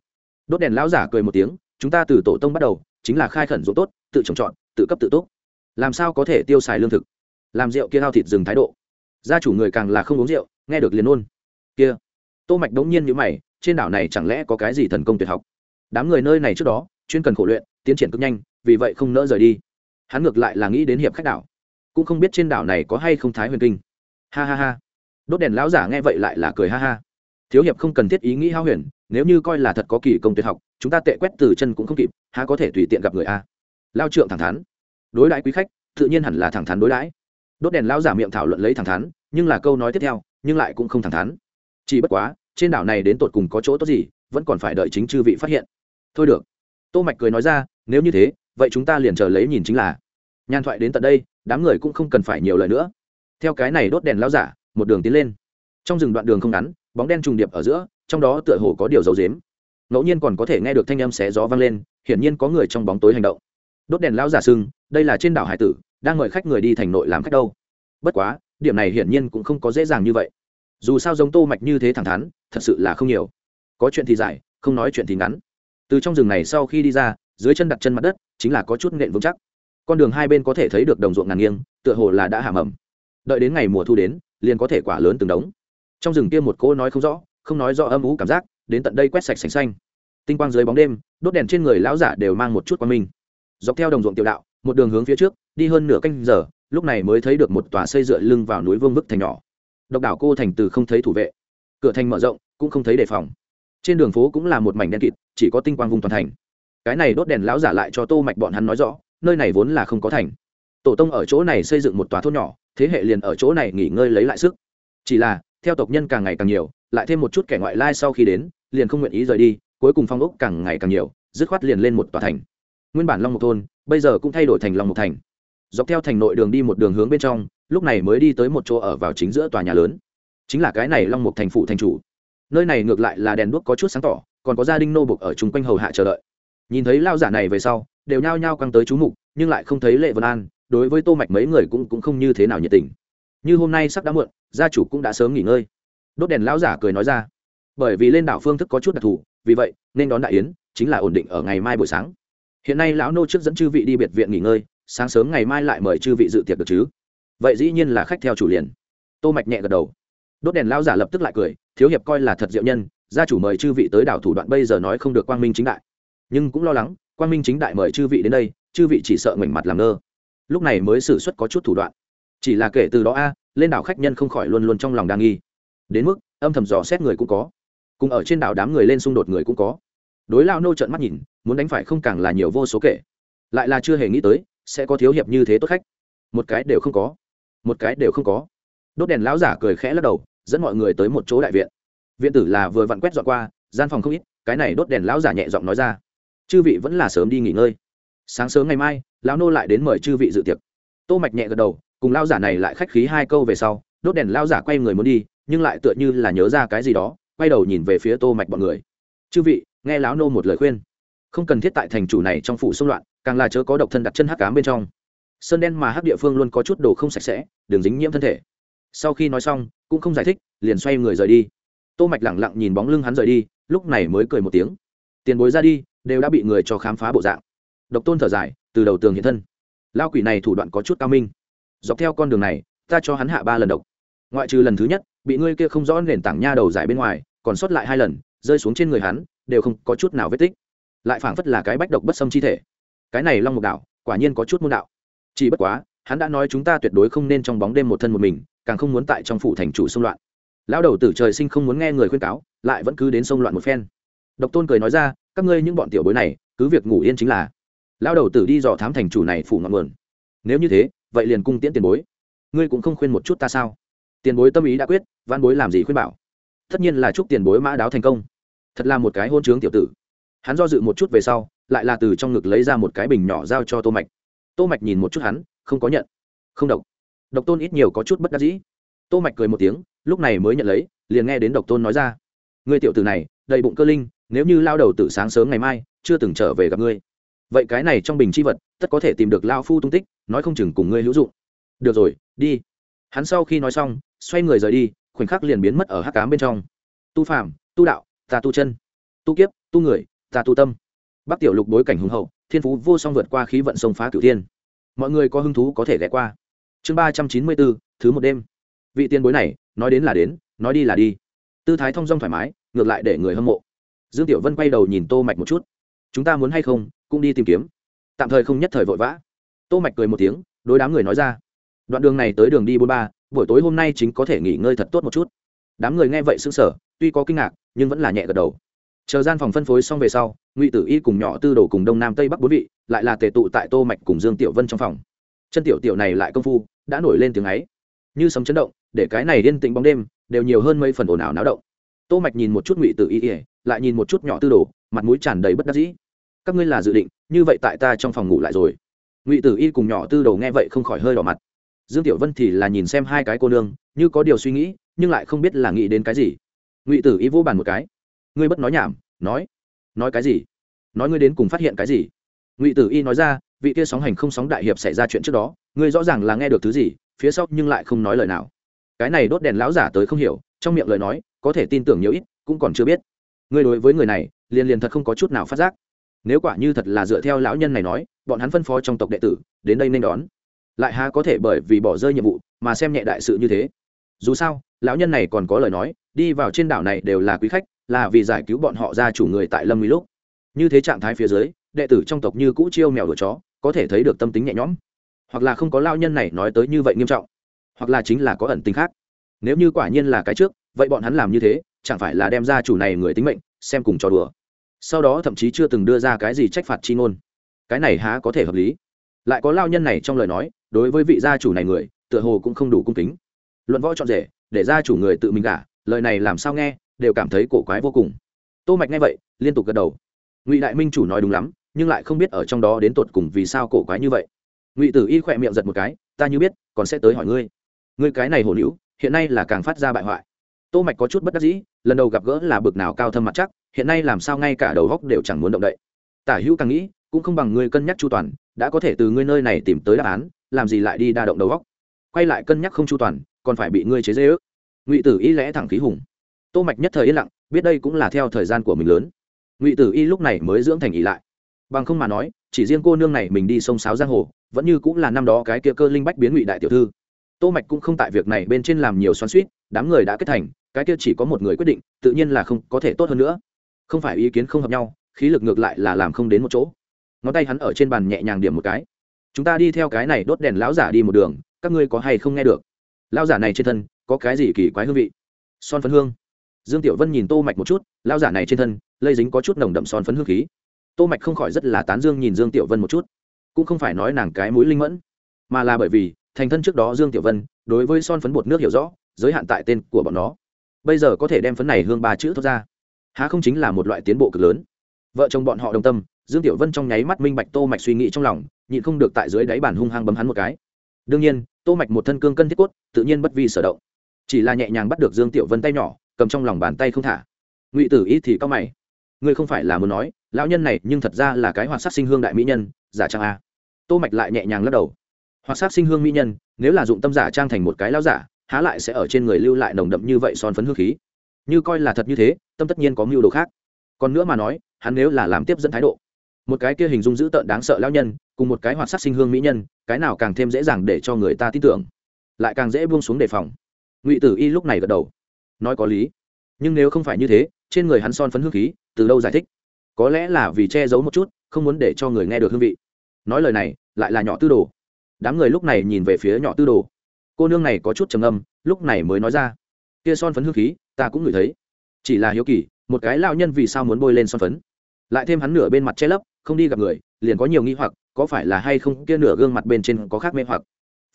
Đốt đèn lão giả cười một tiếng chúng ta từ tổ tông bắt đầu chính là khai khẩn ruộng tốt tự trồng trọt tự cấp tự tốt, làm sao có thể tiêu xài lương thực? Làm rượu kia hao thịt dừng thái độ. Gia chủ người càng là không uống rượu nghe được liền ôn kia tô mạch đống nhiên như mày, trên đảo này chẳng lẽ có cái gì thần công tuyệt học? Đám người nơi này trước đó, chuyên cần khổ luyện, tiến triển cực nhanh, vì vậy không nỡ rời đi. Hắn ngược lại là nghĩ đến hiệp khách đảo, cũng không biết trên đảo này có hay không thái huyền kinh. Ha ha ha. Đốt đèn lão giả nghe vậy lại là cười ha ha. Thiếu hiệp không cần thiết ý nghĩ hao huyền, nếu như coi là thật có kỳ công tuyệt học, chúng ta tệ quét từ chân cũng không kịp, há có thể tùy tiện gặp người a? Lao trượng thẳng thắn. Đối đãi quý khách, tự nhiên hẳn là thẳng thắn đối đãi. Đốt đèn lão giả miệng thảo luận lấy thẳng thắn, nhưng là câu nói tiếp theo, nhưng lại cũng không thẳng thắn chỉ bất quá, trên đảo này đến tột cùng có chỗ tốt gì, vẫn còn phải đợi chính chư vị phát hiện. Thôi được. Tô mạch cười nói ra, nếu như thế, vậy chúng ta liền chờ lấy nhìn chính là. Nhan thoại đến tận đây, đám người cũng không cần phải nhiều lời nữa. Theo cái này đốt đèn lao giả, một đường tiến lên. Trong rừng đoạn đường không ngắn, bóng đen trùng điệp ở giữa, trong đó tựa hồ có điều dấu dếm ngẫu nhiên còn có thể nghe được thanh âm xé gió vang lên, hiển nhiên có người trong bóng tối hành động. Đốt đèn lao giả sưng đây là trên đảo hải tử, đang mời khách người đi thành nội làm khách đâu. Bất quá, điểm này hiển nhiên cũng không có dễ dàng như vậy dù sao giống tô mạch như thế thẳng thắn, thật sự là không nhiều. Có chuyện thì dài không nói chuyện thì ngắn. Từ trong rừng này sau khi đi ra, dưới chân đặt chân mặt đất, chính là có chút nện vững chắc. Con đường hai bên có thể thấy được đồng ruộng ngàn nghiêng, tựa hồ là đã hàm ẩm đợi đến ngày mùa thu đến, liền có thể quả lớn từng đống. Trong rừng kia một cô nói không rõ, không nói rõ âm ú cảm giác, đến tận đây quét sạch sành xanh. Tinh quang dưới bóng đêm, đốt đèn trên người lão giả đều mang một chút quang minh. Dọc theo đồng ruộng tiểu đạo, một đường hướng phía trước, đi hơn nửa canh giờ, lúc này mới thấy được một tòa xây dựa lưng vào núi vương vức thành nhỏ độc đảo cô thành từ không thấy thủ vệ. Cửa thành mở rộng, cũng không thấy đề phòng. Trên đường phố cũng là một mảnh đen kịt, chỉ có tinh quang vùng toàn thành. Cái này đốt đèn lão giả lại cho tô mạch bọn hắn nói rõ, nơi này vốn là không có thành. Tổ tông ở chỗ này xây dựng một tòa thôn nhỏ, thế hệ liền ở chỗ này nghỉ ngơi lấy lại sức. Chỉ là, theo tộc nhân càng ngày càng nhiều, lại thêm một chút kẻ ngoại lai sau khi đến, liền không nguyện ý rời đi, cuối cùng phong ốc càng ngày càng nhiều, dứt khoát liền lên một tòa thành. Nguyên bản long một thôn, bây giờ cũng thay đổi thành long một thành. Dọc theo thành nội đường đi một đường hướng bên trong lúc này mới đi tới một chỗ ở vào chính giữa tòa nhà lớn. Chính là cái này long mục thành phủ thành chủ. Nơi này ngược lại là đèn đuốc có chút sáng tỏ, còn có gia đình nô bục ở chung quanh hầu hạ chờ đợi. Nhìn thấy lao giả này về sau, đều nhao nhao căng tới chú mục, nhưng lại không thấy lệ vân an, đối với tô mạch mấy người cũng cũng không như thế nào nhiệt tình. Như hôm nay sắp đã muộn, gia chủ cũng đã sớm nghỉ ngơi. Đốt đèn lão giả cười nói ra. Bởi vì lên đảo phương thức có chút đặc thù, vì vậy, nên đón đại yến, chính là ổn định ở ngày mai buổi sáng. Hiện nay lão nô trước dẫn chư vị đi biệt viện nghỉ ngơi, sáng sớm ngày mai lại mời chư vị dự tiệc được chứ? Vậy dĩ nhiên là khách theo chủ liền. Tô mạch nhẹ gật đầu. Đốt đèn lão giả lập tức lại cười, thiếu hiệp coi là thật diệu nhân, gia chủ mời chư vị tới đảo thủ đoạn bây giờ nói không được quang minh chính đại. Nhưng cũng lo lắng, quang minh chính đại mời chư vị đến đây, chư vị chỉ sợ ngoảnh mặt làm ngơ. Lúc này mới xử xuất có chút thủ đoạn. Chỉ là kể từ đó a, lên đảo khách nhân không khỏi luôn luôn trong lòng đang nghi. Đến mức, âm thầm dò xét người cũng có. Cùng ở trên đảo đám người lên xung đột người cũng có. Đối lao nô trợn mắt nhìn, muốn đánh phải không càng là nhiều vô số kể. Lại là chưa hề nghĩ tới, sẽ có thiếu hiệp như thế tốt khách. Một cái đều không có một cái đều không có. Đốt đèn lão giả cười khẽ lắc đầu, dẫn mọi người tới một chỗ đại viện. Viện tử là vừa vặn quét dọn qua, gian phòng không ít, cái này đốt đèn lão giả nhẹ giọng nói ra. Chư vị vẫn là sớm đi nghỉ ngơi. Sáng sớm ngày mai, lão nô lại đến mời chư vị dự tiệc. Tô mạch nhẹ gật đầu, cùng lão giả này lại khách khí hai câu về sau, đốt đèn lão giả quay người muốn đi, nhưng lại tựa như là nhớ ra cái gì đó, quay đầu nhìn về phía tô mạch bọn người. Chư vị, nghe lão nô một lời khuyên. Không cần thiết tại thành chủ này trong phủ xung loạn, càng là chớ có độc thân đặt chân hắc cám bên trong sơn đen mà hắc địa phương luôn có chút đồ không sạch sẽ, đường dính nhiễm thân thể. Sau khi nói xong, cũng không giải thích, liền xoay người rời đi. Tô mạch lẳng lặng nhìn bóng lưng hắn rời đi, lúc này mới cười một tiếng. Tiền bối ra đi, đều đã bị người cho khám phá bộ dạng. Độc tôn thở dài, từ đầu tường hiện thân. Lao quỷ này thủ đoạn có chút cao minh. Dọc theo con đường này, ta cho hắn hạ ba lần độc. Ngoại trừ lần thứ nhất, bị ngươi kia không rõ nền tảng nha đầu dài bên ngoài, còn sót lại hai lần, rơi xuống trên người hắn, đều không có chút nào vết tích. Lại phảng phất là cái bách độc bất xâm chi thể. Cái này long mục đạo, quả nhiên có chút môn đạo chỉ bất quá, hắn đã nói chúng ta tuyệt đối không nên trong bóng đêm một thân một mình, càng không muốn tại trong phủ thành chủ xung loạn. Lão đầu tử trời sinh không muốn nghe người khuyên cáo, lại vẫn cứ đến xung loạn một phen. Độc tôn cười nói ra, các ngươi những bọn tiểu bối này, cứ việc ngủ yên chính là. Lão đầu tử đi dò thám thành chủ này phủ ngọn nguồn. Nếu như thế, vậy liền cung tiễn tiền bối. Ngươi cũng không khuyên một chút ta sao? Tiền bối tâm ý đã quyết, văn bối làm gì khuyên bảo? Tất nhiên là chúc tiền bối mã đáo thành công. Thật là một cái hôn trướng tiểu tử. Hắn do dự một chút về sau, lại là từ trong ngực lấy ra một cái bình nhỏ giao cho tô mạch tô mạch nhìn một chút hắn, không có nhận. Không độc. Độc tôn ít nhiều có chút bất đắc dĩ. Tô mạch cười một tiếng, lúc này mới nhận lấy, liền nghe đến độc tôn nói ra. Ngươi tiểu tử này, đầy bụng cơ linh, nếu như lao đầu tử sáng sớm ngày mai, chưa từng trở về gặp ngươi. Vậy cái này trong bình chi vật, tất có thể tìm được lao phu tung tích, nói không chừng cùng ngươi hữu dụng. Được rồi, đi. Hắn sau khi nói xong, xoay người rời đi, khoảnh khắc liền biến mất ở hắc cám bên trong. Tu phàm, tu đạo, ta tu chân. Tu kiếp, tu người, ta tu tâm. Bắc tiểu lục bối cảnh hùng hậu thiên phú vô song vượt qua khí vận sông phá cửu thiên. Mọi người có hứng thú có thể ghé qua. Chương ba trăm chín mươi bốn, thứ một đêm. Vị tiền bối này, nói đến là đến, nói đi là đi. Tư thái thong dong thoải mái, ngược lại để người hâm mộ. Dương tiểu vân quay đầu nhìn tô mạch một chút. Chúng ta muốn hay không, cũng đi tìm kiếm. Tạm thời không nhất thời vội vã. Tô mạch cười một tiếng, đối đám người nói ra. Đoạn đường này tới đường đi bốn ba, buổi tối hôm nay chính có thể nghỉ ngơi thật tốt một chút. Đám người nghe vậy sững sờ, tuy có kinh ngạc, nhưng vẫn là nhẹ gật đầu chờ gian phòng phân phối xong về sau, ngụy tử y cùng nhỏ tư đồ cùng đông nam tây bắc bốn vị lại là tề tụ tại tô mạch cùng dương tiểu vân trong phòng. Chân tiểu tiểu này lại công phu, đã nổi lên tiếng ấy. Như sấm chấn động, để cái này yên tĩnh bóng đêm, đều nhiều hơn mấy phần ồn ào náo động. Tô mạch nhìn một chút ngụy tử y lại nhìn một chút nhỏ tư đồ, mặt mũi tràn đầy bất đắc dĩ. Các ngươi là dự định, như vậy tại ta trong phòng ngủ lại rồi. Ngụy tử y cùng nhỏ tư đồ nghe vậy không khỏi hơi đỏ mặt. Dương tiểu vân thì là nhìn xem hai cái cô nương, như có điều suy nghĩ, nhưng lại không biết là nghĩ đến cái gì. Ngụy tử y vô bàn một cái ngươi bất nói nhảm, nói. Nói cái gì? Nói ngươi đến cùng phát hiện cái gì? Ngụy tử y nói ra, vị kia sóng hành không sóng đại hiệp xảy ra chuyện trước đó, ngươi rõ ràng là nghe được thứ gì, phía sau nhưng lại không nói lời nào. Cái này đốt đèn lão giả tới không hiểu, trong miệng lời nói, có thể tin tưởng nhiều ít, cũng còn chưa biết. Ngươi đối với người này, liền liền thật không có chút nào phát giác. Nếu quả như thật là dựa theo lão nhân này nói, bọn hắn phân phó trong tộc đệ tử, đến đây nên đón. Lại há có thể bởi vì bỏ rơi nhiệm vụ, mà xem nhẹ đại sự như thế. Dù sao, lão nhân này còn có lời nói, đi vào trên đảo này đều là quý khách là vì giải cứu bọn họ ra chủ người tại lâm nguy lúc. Như thế trạng thái phía dưới, đệ tử trong tộc như cũ chiêu mèo đồ chó, có thể thấy được tâm tính nhẹ nhõm. Hoặc là không có lao nhân này nói tới như vậy nghiêm trọng. Hoặc là chính là có ẩn tính khác. Nếu như quả nhiên là cái trước, vậy bọn hắn làm như thế, chẳng phải là đem ra chủ này người tính mệnh, xem cùng trò đùa. Sau đó thậm chí chưa từng đưa ra cái gì trách phạt chi ngôn. Cái này há có thể hợp lý. Lại có lao nhân này trong lời nói, đối với vị gia chủ này người, tựa hồ cũng không đủ cung kính. Luận võ chọn rể, để gia chủ người tự mình gả, lời này làm sao nghe đều cảm thấy cổ quái vô cùng. Tô mạch nghe vậy, liên tục gật đầu. Ngụy đại minh chủ nói đúng lắm, nhưng lại không biết ở trong đó đến tột cùng vì sao cổ quái như vậy. Ngụy tử y khỏe miệng giật một cái, ta như biết, còn sẽ tới hỏi ngươi. Ngươi cái này hồ hữu hiện nay là càng phát ra bại hoại. Tô mạch có chút bất đắc dĩ, lần đầu gặp gỡ là bực nào cao thâm mặt chắc, hiện nay làm sao ngay cả đầu góc đều chẳng muốn động đậy. Tả hữu càng nghĩ, cũng không bằng ngươi cân nhắc chu toàn, đã có thể từ ngươi nơi này tìm tới đáp án, làm gì lại đi đa động đầu góc. Quay lại cân nhắc không chu toàn, còn phải bị ngươi chế dễ ước ngụy tử y lẽ thẳng khí hùng tô mạch nhất thời yên lặng, biết đây cũng là theo thời gian của mình lớn. Ngụy tử y lúc này mới dưỡng thành ý lại. Bằng không mà nói, chỉ riêng cô nương này mình đi sông sáo giang hồ, vẫn như cũng là năm đó cái kia cơ linh bách biến ngụy đại tiểu thư. Tô mạch cũng không tại việc này bên trên làm nhiều xoắn xuýt, đám người đã kết thành, cái kia chỉ có một người quyết định, tự nhiên là không có thể tốt hơn nữa. Không phải ý kiến không hợp nhau, khí lực ngược lại là làm không đến một chỗ. Ngón tay hắn ở trên bàn nhẹ nhàng điểm một cái. Chúng ta đi theo cái này đốt đèn lão giả đi một đường, các ngươi có hay không nghe được? Lão giả này trên thân, có cái gì kỳ quái hương vị? Son phấn hương dương tiểu vân nhìn tô mạch một chút lao giả này trên thân, lây dính có chút nồng đậm son phấn hương khí. Tô mạch không khỏi rất là tán dương nhìn dương tiểu vân một chút. Cũng không phải nói nàng cái mũi linh mẫn, mà là bởi vì, thành thân trước đó dương tiểu vân, đối với son phấn bột nước hiểu rõ, giới hạn tại tên của bọn nó. Bây giờ có thể đem phấn này hương ba chữ thoát ra. Há không chính là một loại tiến bộ cực lớn. Vợ chồng bọn họ đồng tâm, dương tiểu vân trong nháy mắt minh bạch tô mạch suy nghĩ trong lòng, nhịn không được tại dưới đáy bàn hung hăng bấm hắn một cái. Đương nhiên, tô mạch một thân cương cân thiết cốt, tự nhiên bất vi sở động. Chỉ là nhẹ nhàng bắt được dương tiểu vân tay nhỏ cầm trong lòng bàn tay không thả. Ngụy tử ý thì cao mày. Ngươi không phải là muốn nói, lão nhân này nhưng thật ra là cái hoạt sát sinh hương đại mỹ nhân, giả trang a. Tô mạch lại nhẹ nhàng lắc đầu. Hoạt sát sinh hương mỹ nhân, nếu là dụng tâm giả trang thành một cái lão giả, há lại sẽ ở trên người lưu lại nồng đậm như vậy son phấn hương khí. Như coi là thật như thế, tâm tất nhiên có mưu đồ khác. Còn nữa mà nói, hắn nếu là làm tiếp dẫn thái độ, một cái kia hình dung dữ tợn đáng sợ lão nhân, cùng một cái hoạt sắc sinh hương mỹ nhân, cái nào càng thêm dễ dàng để cho người ta tin tưởng. Lại càng dễ buông xuống đề phòng. Ngụy tử y lúc này gật đầu nói có lý. Nhưng nếu không phải như thế, trên người hắn son phấn hương khí, từ đâu giải thích? Có lẽ là vì che giấu một chút, không muốn để cho người nghe được hương vị. Nói lời này, lại là nhỏ tư đồ. Đám người lúc này nhìn về phía nhỏ tư đồ. Cô nương này có chút trầm âm lúc này mới nói ra. Kia son phấn hương khí, ta cũng ngửi thấy. Chỉ là hiếu kỳ, một cái lao nhân vì sao muốn bôi lên son phấn? Lại thêm hắn nửa bên mặt che lấp, không đi gặp người, liền có nhiều nghi hoặc, có phải là hay không kia nửa gương mặt bên trên có khác mê hoặc?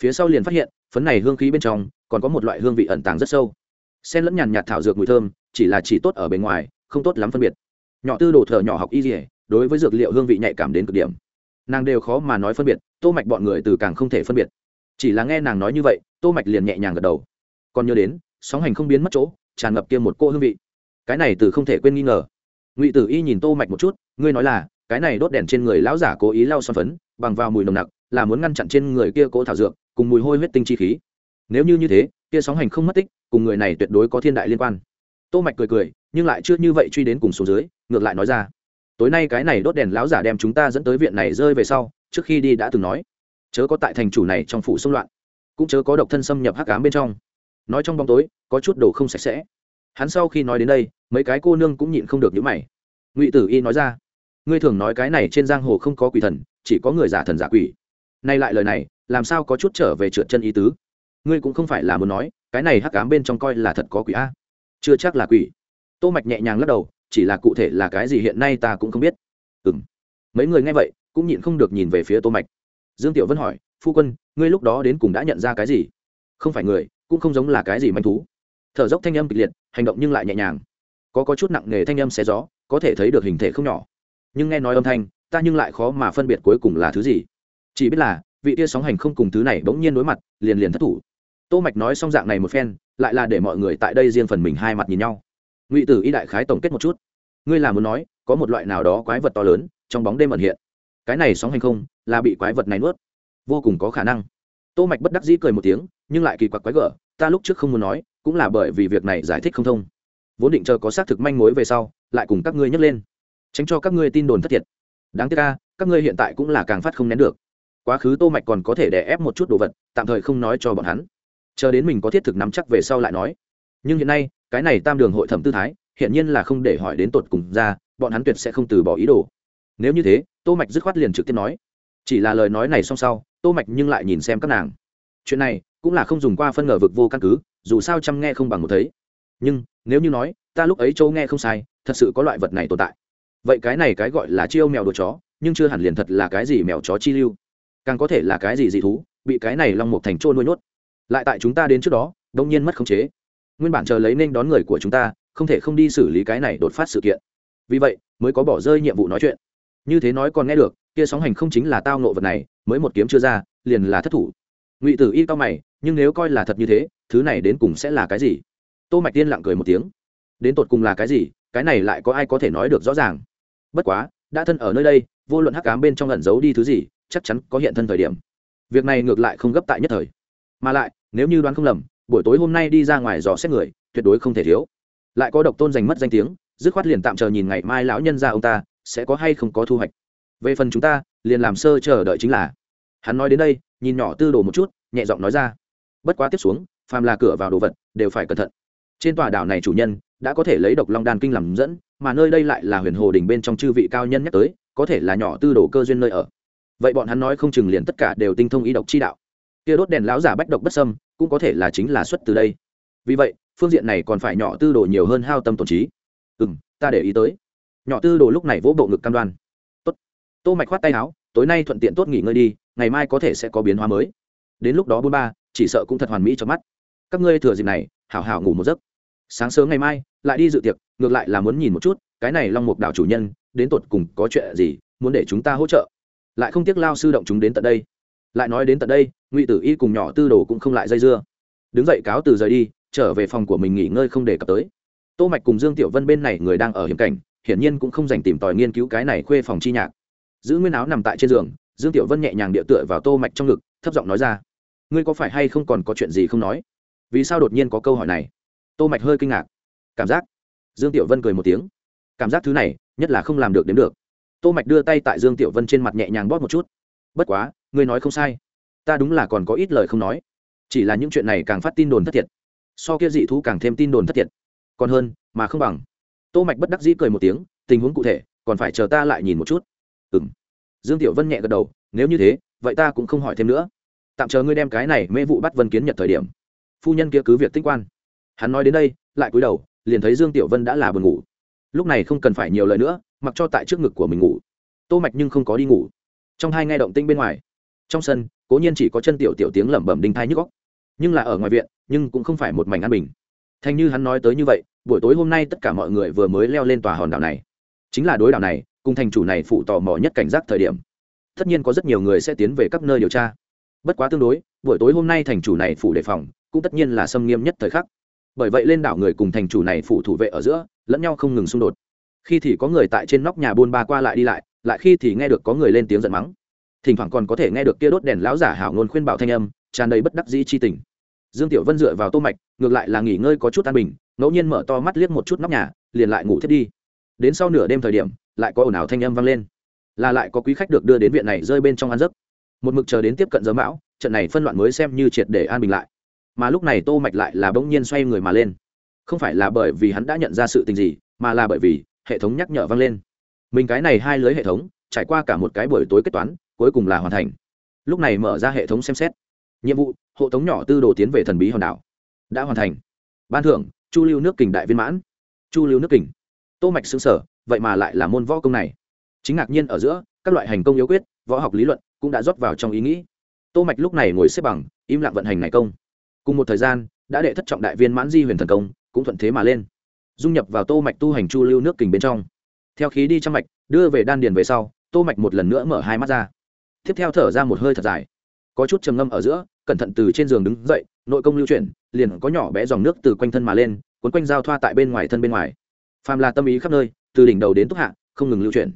Phía sau liền phát hiện, phấn này hương khí bên trong, còn có một loại hương vị ẩn tàng rất sâu sen lẫn nhàn nhạt thảo dược mùi thơm, chỉ là chỉ tốt ở bề ngoài, không tốt lắm phân biệt. Nhỏ tư đồ thờ nhỏ học y dỉa đối với dược liệu hương vị nhạy cảm đến cực điểm. Nàng đều khó mà nói phân biệt, tô mạch bọn người từ càng không thể phân biệt. Chỉ là nghe nàng nói như vậy, tô mạch liền nhẹ nhàng gật đầu. Còn nhớ đến, sóng hành không biến mất chỗ, tràn ngập kia một cô hương vị. Cái này từ không thể quên nghi ngờ. Ngụy tử y nhìn tô mạch một chút, ngươi nói là, cái này đốt đèn trên người lão giả cố ý lau son phấn, bằng vào mùi nồng nặc, là muốn ngăn chặn trên người kia cố thảo dược, cùng mùi hôi huyết tinh chi khí. Nếu như như thế kia sóng hành không mất tích, cùng người này tuyệt đối có thiên đại liên quan. Tô mạch cười cười, nhưng lại chưa như vậy truy đến cùng xuống dưới, ngược lại nói ra. Tối nay cái này đốt đèn lão giả đem chúng ta dẫn tới viện này rơi về sau, trước khi đi đã từng nói. Chớ có tại thành chủ này trong phủ xung loạn, cũng chớ có độc thân xâm nhập hắc ám bên trong. Nói trong bóng tối, có chút đồ không sạch sẽ. Hắn sau khi nói đến đây, mấy cái cô nương cũng nhịn không được những mày. Ngụy tử y nói ra, ngươi thường nói cái này trên giang hồ không có quỷ thần, chỉ có người giả thần giả quỷ. Nay lại lời này, làm sao có chút trở về trượt chân ý tứ? Ngươi cũng không phải là muốn nói, cái này hắc cám bên trong coi là thật có quỷ a. Chưa chắc là quỷ. Tô mạch nhẹ nhàng lắc đầu, chỉ là cụ thể là cái gì hiện nay ta cũng không biết. Ừm. Mấy người nghe vậy, cũng nhịn không được nhìn về phía tô mạch. Dương tiểu vân hỏi, phu quân, ngươi lúc đó đến cùng đã nhận ra cái gì? Không phải người, cũng không giống là cái gì manh thú. Thở dốc thanh âm kịch liệt, hành động nhưng lại nhẹ nhàng. Có có chút nặng nề thanh âm xé gió, có thể thấy được hình thể không nhỏ. Nhưng nghe nói âm thanh, ta nhưng lại khó mà phân biệt cuối cùng là thứ gì. Chỉ biết là, vị tia sóng hành không cùng thứ này bỗng nhiên đối mặt, liền liền thất thủ tô mạch nói xong dạng này một phen, lại là để mọi người tại đây riêng phần mình hai mặt nhìn nhau. Ngụy tử y đại khái tổng kết một chút. Ngươi là muốn nói, có một loại nào đó quái vật to lớn trong bóng đêm ẩn hiện. Cái này sóng hành không là bị quái vật này nuốt. Vô cùng có khả năng. Tô mạch bất đắc dĩ cười một tiếng, nhưng lại kỳ quặc quái gở, ta lúc trước không muốn nói, cũng là bởi vì việc này giải thích không thông. Vốn định chờ có xác thực manh mối về sau, lại cùng các ngươi nhắc lên. Tránh cho các ngươi tin đồn thất thiệt. Đáng tiếc ca các ngươi hiện tại cũng là càng phát không nén được. Quá khứ tô mạch còn có thể đè ép một chút đồ vật, tạm thời không nói cho bọn hắn chờ đến mình có thiết thực nắm chắc về sau lại nói. Nhưng hiện nay, cái này tam đường hội thẩm tư thái hiện nhiên là không để hỏi đến tột cùng ra, bọn hắn tuyệt sẽ không từ bỏ ý đồ. Nếu như thế, tô mạch dứt khoát liền trực tiếp nói. Chỉ là lời nói này xong sau, tô mạch nhưng lại nhìn xem các nàng. Chuyện này, cũng là không dùng qua phân ngờ vực vô căn cứ, dù sao chăm nghe không bằng một thấy. Nhưng, nếu như nói, ta lúc ấy châu nghe không sai, thật sự có loại vật này tồn tại. Vậy cái này cái gọi là chiêu mèo đồ chó, nhưng chưa hẳn liền thật là cái gì mèo chó chi lưu. Càng có thể là cái gì dị thú, bị cái này long một thành trôn nuôi nhốt lại tại chúng ta đến trước đó đông nhiên mất khống chế. Nguyên bản chờ lấy nên đón người của chúng ta, không thể không đi xử lý cái này đột phát sự kiện. Vì vậy, mới có bỏ rơi nhiệm vụ nói chuyện. Như thế nói còn nghe được, kia sóng hành không chính là tao nộ vật này, mới một kiếm chưa ra, liền là thất thủ. Ngụy tử y cao mày, nhưng nếu coi là thật như thế, thứ này đến cùng sẽ là cái gì? Tô mạch tiên lặng cười một tiếng. Đến tột cùng là cái gì, cái này lại có ai có thể nói được rõ ràng? Bất quá, đã thân ở nơi đây, vô luận hắc ám bên trong ẩn giấu đi thứ gì, chắc chắn có hiện thân thời điểm. Việc này ngược lại không gấp tại nhất thời. Mà lại nếu như đoán không lầm, buổi tối hôm nay đi ra ngoài dò xét người, tuyệt đối không thể thiếu. Lại có độc tôn giành mất danh tiếng, dứt khoát liền tạm chờ nhìn ngày mai lão nhân ra ông ta, sẽ có hay không có thu hoạch. Về phần chúng ta, liền làm sơ chờ đợi chính là. Hắn nói đến đây, nhìn nhỏ tư đồ một chút, nhẹ giọng nói ra. Bất quá tiếp xuống, phàm là cửa vào đồ vật, đều phải cẩn thận. Trên tòa đảo này chủ nhân, đã có thể lấy độc long đan kinh làm dẫn, mà nơi đây lại là huyền hồ đình bên trong chư vị cao nhân nhắc tới, có thể là nhỏ tư đồ cơ duyên nơi ở. Vậy bọn hắn nói không chừng liền tất cả đều tinh thông ý độc chi đạo kia đốt đèn lão giả bách độc bất sâm cũng có thể là chính là xuất từ đây. Vì vậy, phương diện này còn phải nhỏ tư đồ nhiều hơn hao tâm tổn trí. Ừ m ta để ý tới. Nhỏ tư đồ lúc này vỗ bộ ngực cam đoan. Tốt. Tô mạch khoát tay áo, tối nay thuận tiện tốt nghỉ ngơi đi, ngày mai có thể sẽ có biến hóa mới. Đến lúc đó bôn ba, chỉ sợ cũng thật hoàn mỹ cho mắt. Các ngươi thừa dịp này, hảo hảo ngủ một giấc. Sáng sớm ngày mai, lại đi dự tiệc, ngược lại là muốn nhìn một chút, cái này long mục đảo chủ nhân, đến tột cùng có chuyện gì, muốn để chúng ta hỗ trợ. Lại không tiếc lao sư động chúng đến tận đây. Lại nói đến tận đây ngụy tử y cùng nhỏ tư đồ cũng không lại dây dưa. Đứng dậy cáo từ rời đi, trở về phòng của mình nghỉ ngơi không để cập tới. Tô mạch cùng dương tiểu vân bên này người đang ở hiểm cảnh, hiển nhiên cũng không dành tìm tòi nghiên cứu cái này khuê phòng chi nhạc. Giữ nguyên áo nằm tại trên giường, dương tiểu vân nhẹ nhàng địa tựa vào tô mạch trong ngực, thấp giọng nói ra, ngươi có phải hay không còn có chuyện gì không nói? Vì sao đột nhiên có câu hỏi này? Tô mạch hơi kinh ngạc. Cảm giác? Dương tiểu vân cười một tiếng. Cảm giác thứ này, nhất là không làm được đến được. Tô mạch đưa tay tại dương tiểu vân trên mặt nhẹ nhàng bóp một chút. Bất quá, ngươi nói không sai ta đúng là còn có ít lời không nói. Chỉ là những chuyện này càng phát tin đồn thất thiệt. So kia dị thú càng thêm tin đồn thất thiệt. Còn hơn, mà không bằng. Tô mạch bất đắc dĩ cười một tiếng, tình huống cụ thể, còn phải chờ ta lại nhìn một chút. Ừm. Dương tiểu vân nhẹ gật đầu, nếu như thế, vậy ta cũng không hỏi thêm nữa. Tạm chờ ngươi đem cái này mê vụ bắt vân kiến nhật thời điểm. Phu nhân kia cứ việc tích quan. Hắn nói đến đây, lại cúi đầu, liền thấy dương tiểu vân đã là buồn ngủ. Lúc này không cần phải nhiều lời nữa, mặc cho tại trước ngực của mình ngủ. Tô mạch nhưng không có đi ngủ. Trong hai nghe động tinh bên ngoài, trong sân cố nhiên chỉ có chân tiểu tiểu tiếng lẩm bẩm đinh thai nhức góc nhưng là ở ngoài viện, nhưng cũng không phải một mảnh an bình. Thành như hắn nói tới như vậy, buổi tối hôm nay tất cả mọi người vừa mới leo lên tòa hòn đảo này. Chính là đối đảo này, cùng thành chủ này phụ tò mò nhất cảnh giác thời điểm. Tất nhiên có rất nhiều người sẽ tiến về các nơi điều tra. Bất quá tương đối, buổi tối hôm nay thành chủ này phủ đề phòng, cũng tất nhiên là xâm nghiêm nhất thời khắc. Bởi vậy lên đảo người cùng thành chủ này phủ thủ vệ ở giữa, lẫn nhau không ngừng xung đột. Khi thì có người tại trên nóc nhà buôn ba qua lại đi lại lại khi thì nghe được có người lên tiếng giận mắng thỉnh thoảng còn có thể nghe được kia đốt đèn lão giả hảo ngôn khuyên bảo thanh âm, tràn đầy bất đắc dĩ chi tình. Dương tiểu vân dựa vào tô mạch, ngược lại là nghỉ ngơi có chút an bình, ngẫu nhiên mở to mắt liếc một chút nóc nhà, liền lại ngủ thiết đi. Đến sau nửa đêm thời điểm, lại có ồn ào thanh âm vang lên. Là lại có quý khách được đưa đến viện này rơi bên trong ăn giấc. Một mực chờ đến tiếp cận giờ mão, trận này phân loạn mới xem như triệt để an bình lại. Mà lúc này tô mạch lại là bỗng nhiên xoay người mà lên. Không phải là bởi vì hắn đã nhận ra sự tình gì, mà là bởi vì hệ thống nhắc nhở vang lên. Mình cái này hai lưới hệ thống trải qua cả một cái buổi tối kết toán, cuối cùng là hoàn thành. Lúc này mở ra hệ thống xem xét. Nhiệm vụ, hộ tống nhỏ tư đồ tiến về thần bí hòn đảo. Đã hoàn thành. Ban thưởng, chu lưu nước kình đại viên mãn. Chu lưu nước kình. Tô mạch xứng sở, vậy mà lại là môn võ công này. Chính ngạc nhiên ở giữa, các loại hành công yếu quyết, võ học lý luận cũng đã rót vào trong ý nghĩ. Tô mạch lúc này ngồi xếp bằng, im lặng vận hành này công. Cùng một thời gian, đã đệ thất trọng đại viên mãn di huyền thần công, cũng thuận thế mà lên. Dung nhập vào tô mạch tu hành chu lưu nước kình bên trong. Theo khí đi trăm mạch, đưa về đan điền về sau tô mạch một lần nữa mở hai mắt ra. Tiếp theo thở ra một hơi thật dài. Có chút trầm ngâm ở giữa, cẩn thận từ trên giường đứng dậy, nội công lưu chuyển, liền có nhỏ bé dòng nước từ quanh thân mà lên, cuốn quanh giao thoa tại bên ngoài thân bên ngoài. Phàm là tâm ý khắp nơi, từ đỉnh đầu đến túc hạ, không ngừng lưu chuyển.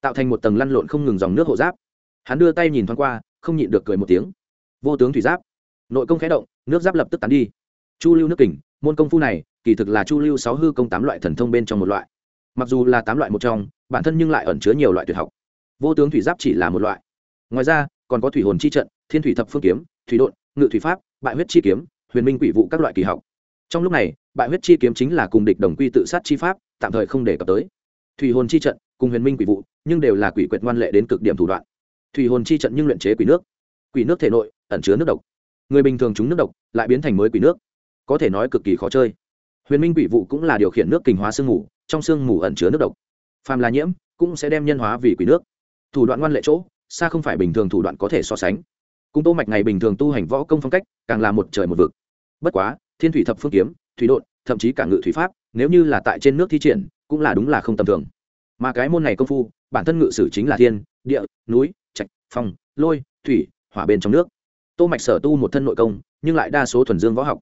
Tạo thành một tầng lăn lộn không ngừng dòng nước hộ giáp. Hắn đưa tay nhìn thoáng qua, không nhịn được cười một tiếng. Vô tướng thủy giáp. Nội công khẽ động, nước giáp lập tức tán đi. Chu lưu nước kình, môn công phu này, kỳ thực là chu lưu sáu hư công tám loại thần thông bên trong một loại. Mặc dù là tám loại một trong, bản thân nhưng lại ẩn chứa nhiều loại tuyệt học vô tướng thủy giáp chỉ là một loại. Ngoài ra, còn có thủy hồn chi trận, thiên thủy thập phương kiếm, thủy đột ngự thủy pháp, bại huyết chi kiếm, huyền minh quỷ vụ các loại kỳ học. Trong lúc này, bại huyết chi kiếm chính là cùng địch đồng quy tự sát chi pháp, tạm thời không đề cập tới. Thủy hồn chi trận cùng huyền minh quỷ vụ, nhưng đều là quỷ quyệt ngoan lệ đến cực điểm thủ đoạn. Thủy hồn chi trận nhưng luyện chế quỷ nước. Quỷ nước thể nội ẩn chứa nước độc. Người bình thường trúng nước độc lại biến thành mới quỷ nước. Có thể nói cực kỳ khó chơi. Huyền minh quỷ vụ cũng là điều khiển nước kinh hóa sương mù, trong sương mù ẩn chứa nước độc. Phàm là nhiễm, cũng sẽ đem nhân hóa vì quỷ nước thủ đoạn ngoan lệ chỗ, xa không phải bình thường thủ đoạn có thể so sánh. Cung tô mạch ngày bình thường tu hành võ công phong cách, càng là một trời một vực. Bất quá, thiên thủy thập phương kiếm, thủy đột thậm chí cả ngự thủy pháp, nếu như là tại trên nước thi triển, cũng là đúng là không tầm thường. Mà cái môn này công phu, bản thân ngự sử chính là thiên, địa, núi, trạch, phong, lôi, thủy, hỏa bên trong nước. Tô mạch sở tu một thân nội công, nhưng lại đa số thuần dương võ học.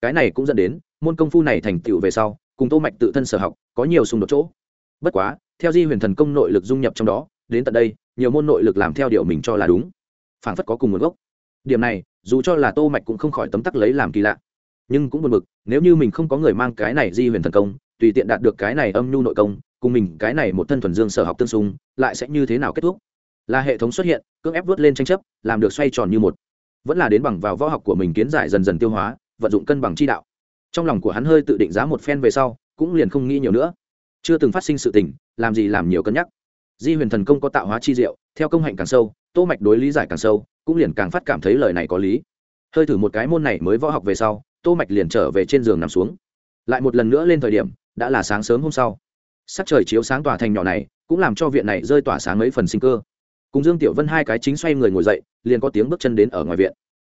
Cái này cũng dẫn đến, môn công phu này thành tựu về sau, cùng tô mạch tự thân sở học, có nhiều xung đột chỗ. Bất quá, theo di huyền thần công nội lực dung nhập trong đó đến tận đây, nhiều môn nội lực làm theo điều mình cho là đúng. Phảng phất có cùng nguồn gốc. Điểm này, dù cho là tô mạch cũng không khỏi tấm tắc lấy làm kỳ lạ. Nhưng cũng buồn bực, nếu như mình không có người mang cái này di huyền thần công, tùy tiện đạt được cái này âm nhu nội công, cùng mình cái này một thân thuần dương sở học tương xung, lại sẽ như thế nào kết thúc? Là hệ thống xuất hiện, cưỡng ép vớt lên tranh chấp, làm được xoay tròn như một. Vẫn là đến bằng vào võ học của mình kiến giải dần dần tiêu hóa, vận dụng cân bằng chi đạo. Trong lòng của hắn hơi tự định giá một phen về sau, cũng liền không nghĩ nhiều nữa. Chưa từng phát sinh sự tình, làm gì làm nhiều cân nhắc di huyền thần công có tạo hóa chi diệu, theo công hạnh càng sâu, tô mạch đối lý giải càng sâu, cũng liền càng phát cảm thấy lời này có lý. Hơi thử một cái môn này mới võ học về sau, tô mạch liền trở về trên giường nằm xuống. Lại một lần nữa lên thời điểm, đã là sáng sớm hôm sau. Sắc trời chiếu sáng tòa thành nhỏ này, cũng làm cho viện này rơi tỏa sáng mấy phần sinh cơ. Cùng dương tiểu vân hai cái chính xoay người ngồi dậy, liền có tiếng bước chân đến ở ngoài viện.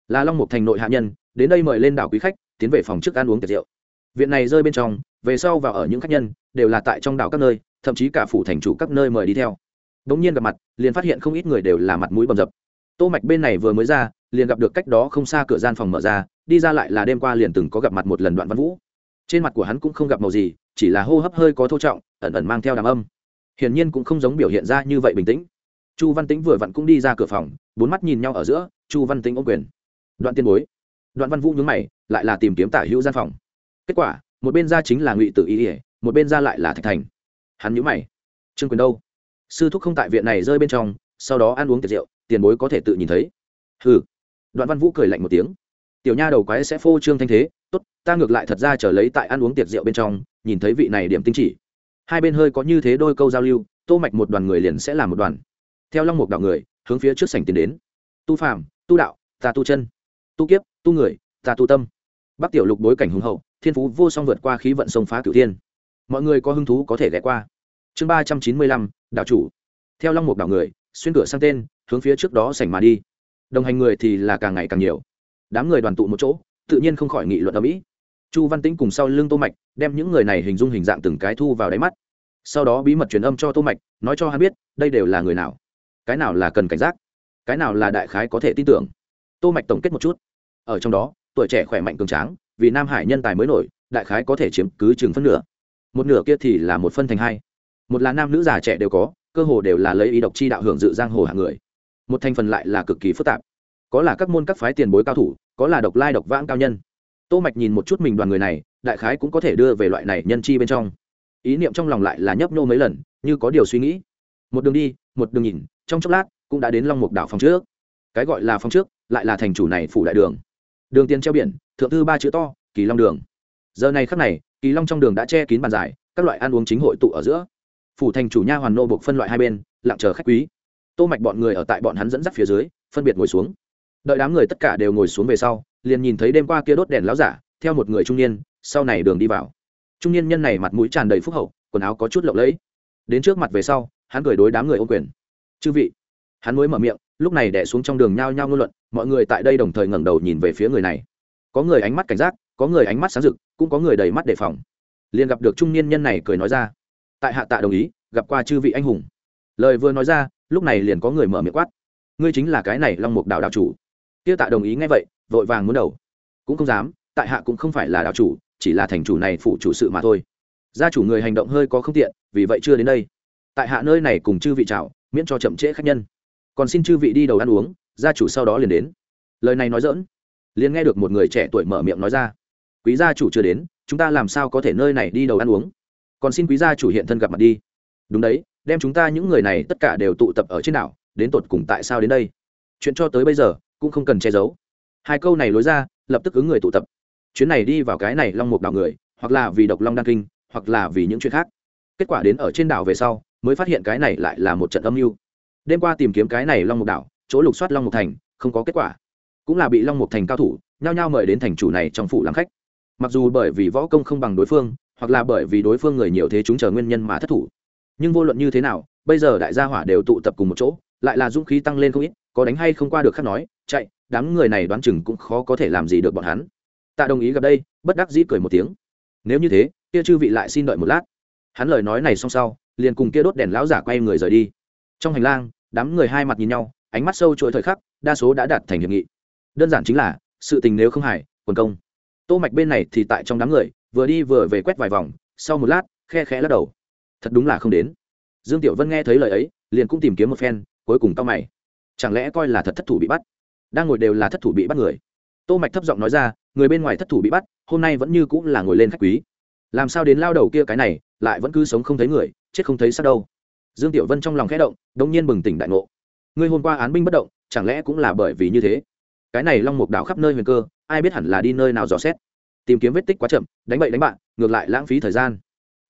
Là long mục thành nội hạ nhân, đến đây mời lên đảo quý khách, tiến về phòng trước ăn uống tiệc rượu viện này rơi bên trong, về sau vào ở những khách nhân, đều là tại trong đảo các nơi, thậm chí cả phủ thành chủ các nơi mời đi theo. Đ nhiên gặp mặt, liền phát hiện không ít người đều là mặt mũi bầm dập. Tô mạch bên này vừa mới ra, liền gặp được cách đó không xa cửa gian phòng mở ra, đi ra lại là đêm qua liền từng có gặp mặt một lần đoạn văn vũ. Trên mặt của hắn cũng không gặp màu gì, chỉ là hô hấp hơi có thô trọng, ẩn ẩn mang theo đàm âm. Hiển nhiên cũng không giống biểu hiện ra như vậy bình tĩnh. Chu văn tĩnh vừa vặn cũng đi ra cửa phòng, bốn mắt nhìn nhau ở giữa, chu văn tĩnh ô quyền. Đoạn tiên bối. Đoạn văn vũ nhướng mày, lại là tìm kiếm tả hữu gian phòng kết quả, một bên ra chính là ngụy tự ý ỉa một bên ra lại là thạch thành. Hắn nhữ mày. Trương quyền đâu? Sư thúc không tại viện này rơi bên trong, sau đó ăn uống tiệc rượu, tiền bối có thể tự nhìn thấy. Hừ. Đoạn văn vũ cười lạnh một tiếng. Tiểu nha đầu quái sẽ phô trương thanh thế, tốt, ta ngược lại thật ra trở lấy tại ăn uống tiệc rượu bên trong, nhìn thấy vị này điểm tinh chỉ. Hai bên hơi có như thế đôi câu giao lưu, tô mạch một đoàn người liền sẽ là một đoàn. Theo long mục đạo người, hướng phía trước sảnh tiến đến. Tu phàm, tu đạo, ta tu chân. Tu kiếp, tu người, ta tu tâm. Bắc tiểu lục bối cảnh hùng hậu thiên phú vô song vượt qua khí vận sông phá cửu thiên. Mọi người có hứng thú có thể ghé qua. Chương ba trăm chín mươi lăm đạo chủ. Theo long mục đạo người, xuyên cửa sang tên, hướng phía trước đó sảnh mà đi. Đồng hành người thì là càng ngày càng nhiều. Đám người đoàn tụ một chỗ, tự nhiên không khỏi nghị luận ở mỹ chu văn tĩnh cùng sau lưng tô mạch, đem những người này hình dung hình dạng từng cái thu vào đáy mắt. Sau đó bí mật truyền âm cho tô mạch, nói cho hắn biết, đây đều là người nào. Cái nào là cần cảnh giác? Cái nào là đại khái có thể tin tưởng? Tô mạch tổng kết một chút. Ở trong đó, tuổi trẻ khỏe mạnh cường tráng vì nam hải nhân tài mới nổi, đại khái có thể chiếm cứ chừng phân nửa. Một nửa kia thì là một phân thành hai. Một là nam nữ già trẻ đều có, cơ hồ đều là lấy ý độc chi đạo hưởng dự giang hồ hạng người. Một thành phần lại là cực kỳ phức tạp. Có là các môn các phái tiền bối cao thủ, có là độc lai độc vãng cao nhân. Tô mạch nhìn một chút mình đoàn người này, đại khái cũng có thể đưa về loại này nhân chi bên trong. Ý niệm trong lòng lại là nhấp nhô mấy lần, như có điều suy nghĩ. Một đường đi, một đường nhìn, trong chốc lát, cũng đã đến long mục đảo phòng trước. Cái gọi là phòng trước, lại là thành chủ này phủ đại đường đường tiền treo biển, thượng thư ba chữ to, kỳ long đường. Giờ này khắc này, kỳ long trong đường đã che kín bàn dài các loại ăn uống chính hội tụ ở giữa. Phủ thành chủ nha hoàn nô buộc phân loại hai bên, lặng chờ khách quý. Tô mạch bọn người ở tại bọn hắn dẫn dắt phía dưới, phân biệt ngồi xuống. Đợi đám người tất cả đều ngồi xuống về sau, liền nhìn thấy đêm qua kia đốt đèn láo giả, theo một người trung niên, sau này đường đi vào. Trung niên nhân này mặt mũi tràn đầy phúc hậu, quần áo có chút lộng lẫy. Đến trước mặt về sau, hắn cười đối đám người ô quyền. Chư vị. Hắn mới mở miệng, lúc này đẻ xuống trong đường nhao nhao ngôn luận mọi người tại đây đồng thời ngẩng đầu nhìn về phía người này. Có người ánh mắt cảnh giác, có người ánh mắt sáng rực, cũng có người đầy mắt đề phòng. Liền gặp được trung niên nhân này cười nói ra. Tại hạ tạ đồng ý, gặp qua chư vị anh hùng. Lời vừa nói ra, lúc này liền có người mở miệng quát. Ngươi chính là cái này long mục đạo đạo chủ. Tiêu tạ đồng ý ngay vậy, vội vàng muốn đầu. Cũng không dám, tại hạ cũng không phải là đạo chủ, chỉ là thành chủ này phụ chủ sự mà thôi. Gia chủ người hành động hơi có không tiện, vì vậy chưa đến đây. Tại hạ nơi này cùng chư vị chào, miễn cho chậm trễ khách nhân. Còn xin chư vị đi đầu ăn uống gia chủ sau đó liền đến. Lời này nói dỡn liền nghe được một người trẻ tuổi mở miệng nói ra. Quý gia chủ chưa đến, chúng ta làm sao có thể nơi này đi đầu ăn uống? Còn xin quý gia chủ hiện thân gặp mặt đi. Đúng đấy, đem chúng ta những người này tất cả đều tụ tập ở trên đảo, đến tột cùng tại sao đến đây? Chuyện cho tới bây giờ, cũng không cần che giấu. Hai câu này lối ra, lập tức ứng người tụ tập. Chuyến này đi vào cái này long mục đảo người, hoặc là vì độc long đan kinh, hoặc là vì những chuyện khác. Kết quả đến ở trên đảo về sau, mới phát hiện cái này lại là một trận âm mưu. Đêm qua tìm kiếm cái này long mục đảo chỗ lục soát long mục thành, không có kết quả. Cũng là bị long mục thành cao thủ, nhao nhao mời đến thành chủ này trong phủ làm khách. Mặc dù bởi vì võ công không bằng đối phương, hoặc là bởi vì đối phương người nhiều thế chúng chờ nguyên nhân mà thất thủ. Nhưng vô luận như thế nào, bây giờ đại gia hỏa đều tụ tập cùng một chỗ, lại là dũng khí tăng lên không ít, có đánh hay không qua được khác nói, chạy, đám người này đoán chừng cũng khó có thể làm gì được bọn hắn. Tạ đồng ý gặp đây, bất đắc dĩ cười một tiếng. Nếu như thế, kia chư vị lại xin đợi một lát. Hắn lời nói này xong sau, liền cùng kia đốt đèn lão giả quay người rời đi. Trong hành lang, đám người hai mặt nhìn nhau ánh mắt sâu chuỗi thời khắc, đa số đã đạt thành hiệp nghị. Đơn giản chính là, sự tình nếu không hài, quần công. Tô mạch bên này thì tại trong đám người, vừa đi vừa về quét vài vòng, sau một lát, khe khẽ lắc đầu. Thật đúng là không đến. Dương tiểu vân nghe thấy lời ấy, liền cũng tìm kiếm một phen, cuối cùng tao mày. Chẳng lẽ coi là thật thất thủ bị bắt? Đang ngồi đều là thất thủ bị bắt người. Tô mạch thấp giọng nói ra, người bên ngoài thất thủ bị bắt, hôm nay vẫn như cũng là ngồi lên khách quý. Làm sao đến lao đầu kia cái này, lại vẫn cứ sống không thấy người, chết không thấy sao đâu. Dương tiểu vân trong lòng khẽ động, đống nhiên bừng tỉnh đại ngộ ngươi hôm qua án binh bất động, chẳng lẽ cũng là bởi vì như thế? Cái này long mục đảo khắp nơi huyền cơ, ai biết hẳn là đi nơi nào dò xét? Tìm kiếm vết tích quá chậm, đánh bậy đánh bạn, ngược lại lãng phí thời gian.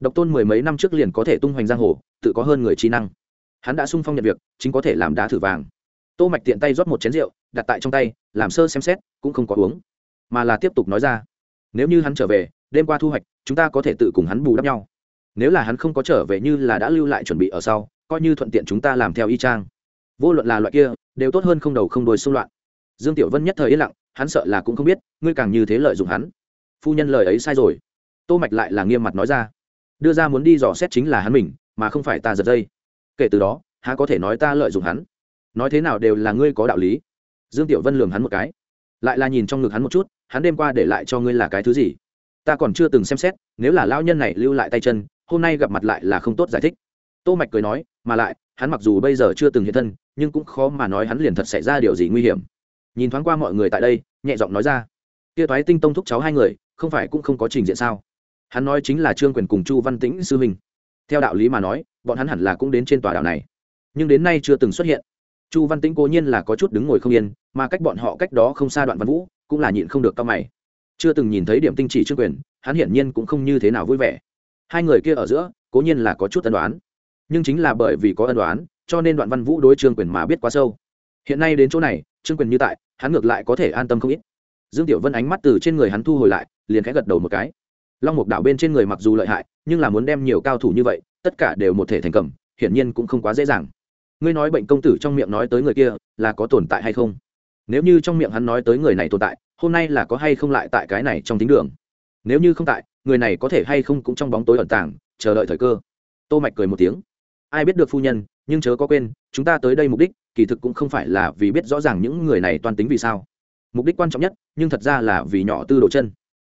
Độc tôn mười mấy năm trước liền có thể tung hoành giang hồ, tự có hơn người trí năng. Hắn đã sung phong nhận việc, chính có thể làm đá thử vàng. Tô mạch tiện tay rót một chén rượu, đặt tại trong tay, làm sơ xem xét, cũng không có uống, mà là tiếp tục nói ra. Nếu như hắn trở về, đêm qua thu hoạch, chúng ta có thể tự cùng hắn bù đắp nhau. Nếu là hắn không có trở về như là đã lưu lại chuẩn bị ở sau, coi như thuận tiện chúng ta làm theo y trang vô luận là loại kia, đều tốt hơn không đầu không đôi xung loạn. Dương tiểu vân nhất thời yên lặng, hắn sợ là cũng không biết, ngươi càng như thế lợi dụng hắn. Phu nhân lời ấy sai rồi. Tô mạch lại là nghiêm mặt nói ra. Đưa ra muốn đi dò xét chính là hắn mình, mà không phải ta giật dây. Kể từ đó, há có thể nói ta lợi dụng hắn? Nói thế nào đều là ngươi có đạo lý. Dương tiểu vân lường hắn một cái. Lại là nhìn trong ngực hắn một chút, hắn đêm qua để lại cho ngươi là cái thứ gì? Ta còn chưa từng xem xét, nếu là lão nhân này lưu lại tay chân, hôm nay gặp mặt lại là không tốt giải thích. Tô mạch cười nói, mà lại hắn mặc dù bây giờ chưa từng hiện thân, nhưng cũng khó mà nói hắn liền thật xảy ra điều gì nguy hiểm. Nhìn thoáng qua mọi người tại đây, nhẹ giọng nói ra, kia toái tinh tông thúc cháu hai người, không phải cũng không có trình diện sao? Hắn nói chính là trương quyền cùng chu văn tĩnh sư huynh. Theo đạo lý mà nói, bọn hắn hẳn là cũng đến trên tòa đảo này. Nhưng đến nay chưa từng xuất hiện. Chu văn tĩnh cố nhiên là có chút đứng ngồi không yên, mà cách bọn họ cách đó không xa đoạn văn vũ cũng là nhịn không được cao mày. Chưa từng nhìn thấy điểm tinh chỉ trương quyền, hắn hiển nhiên cũng không như thế nào vui vẻ. Hai người kia ở giữa, cố nhiên là có chút tân đoán nhưng chính là bởi vì có ân đoán cho nên đoạn văn vũ đối trương quyền mà biết quá sâu. Hiện nay đến chỗ này, trương quyền như tại, hắn ngược lại có thể an tâm không ít. Dương tiểu vân ánh mắt từ trên người hắn thu hồi lại, liền khẽ gật đầu một cái. Long mục đảo bên trên người mặc dù lợi hại, nhưng là muốn đem nhiều cao thủ như vậy, tất cả đều một thể thành cầm, hiển nhiên cũng không quá dễ dàng. Ngươi nói bệnh công tử trong miệng nói tới người kia, là có tồn tại hay không? Nếu như trong miệng hắn nói tới người này tồn tại, hôm nay là có hay không lại tại cái này trong tính đường? Nếu như không tại, người này có thể hay không cũng trong bóng tối ẩn tàng, chờ đợi thời cơ. Tô mạch cười một tiếng ai biết được phu nhân, nhưng chớ có quên, chúng ta tới đây mục đích, kỳ thực cũng không phải là vì biết rõ ràng những người này toan tính vì sao. Mục đích quan trọng nhất, nhưng thật ra là vì nhỏ tư đồ chân.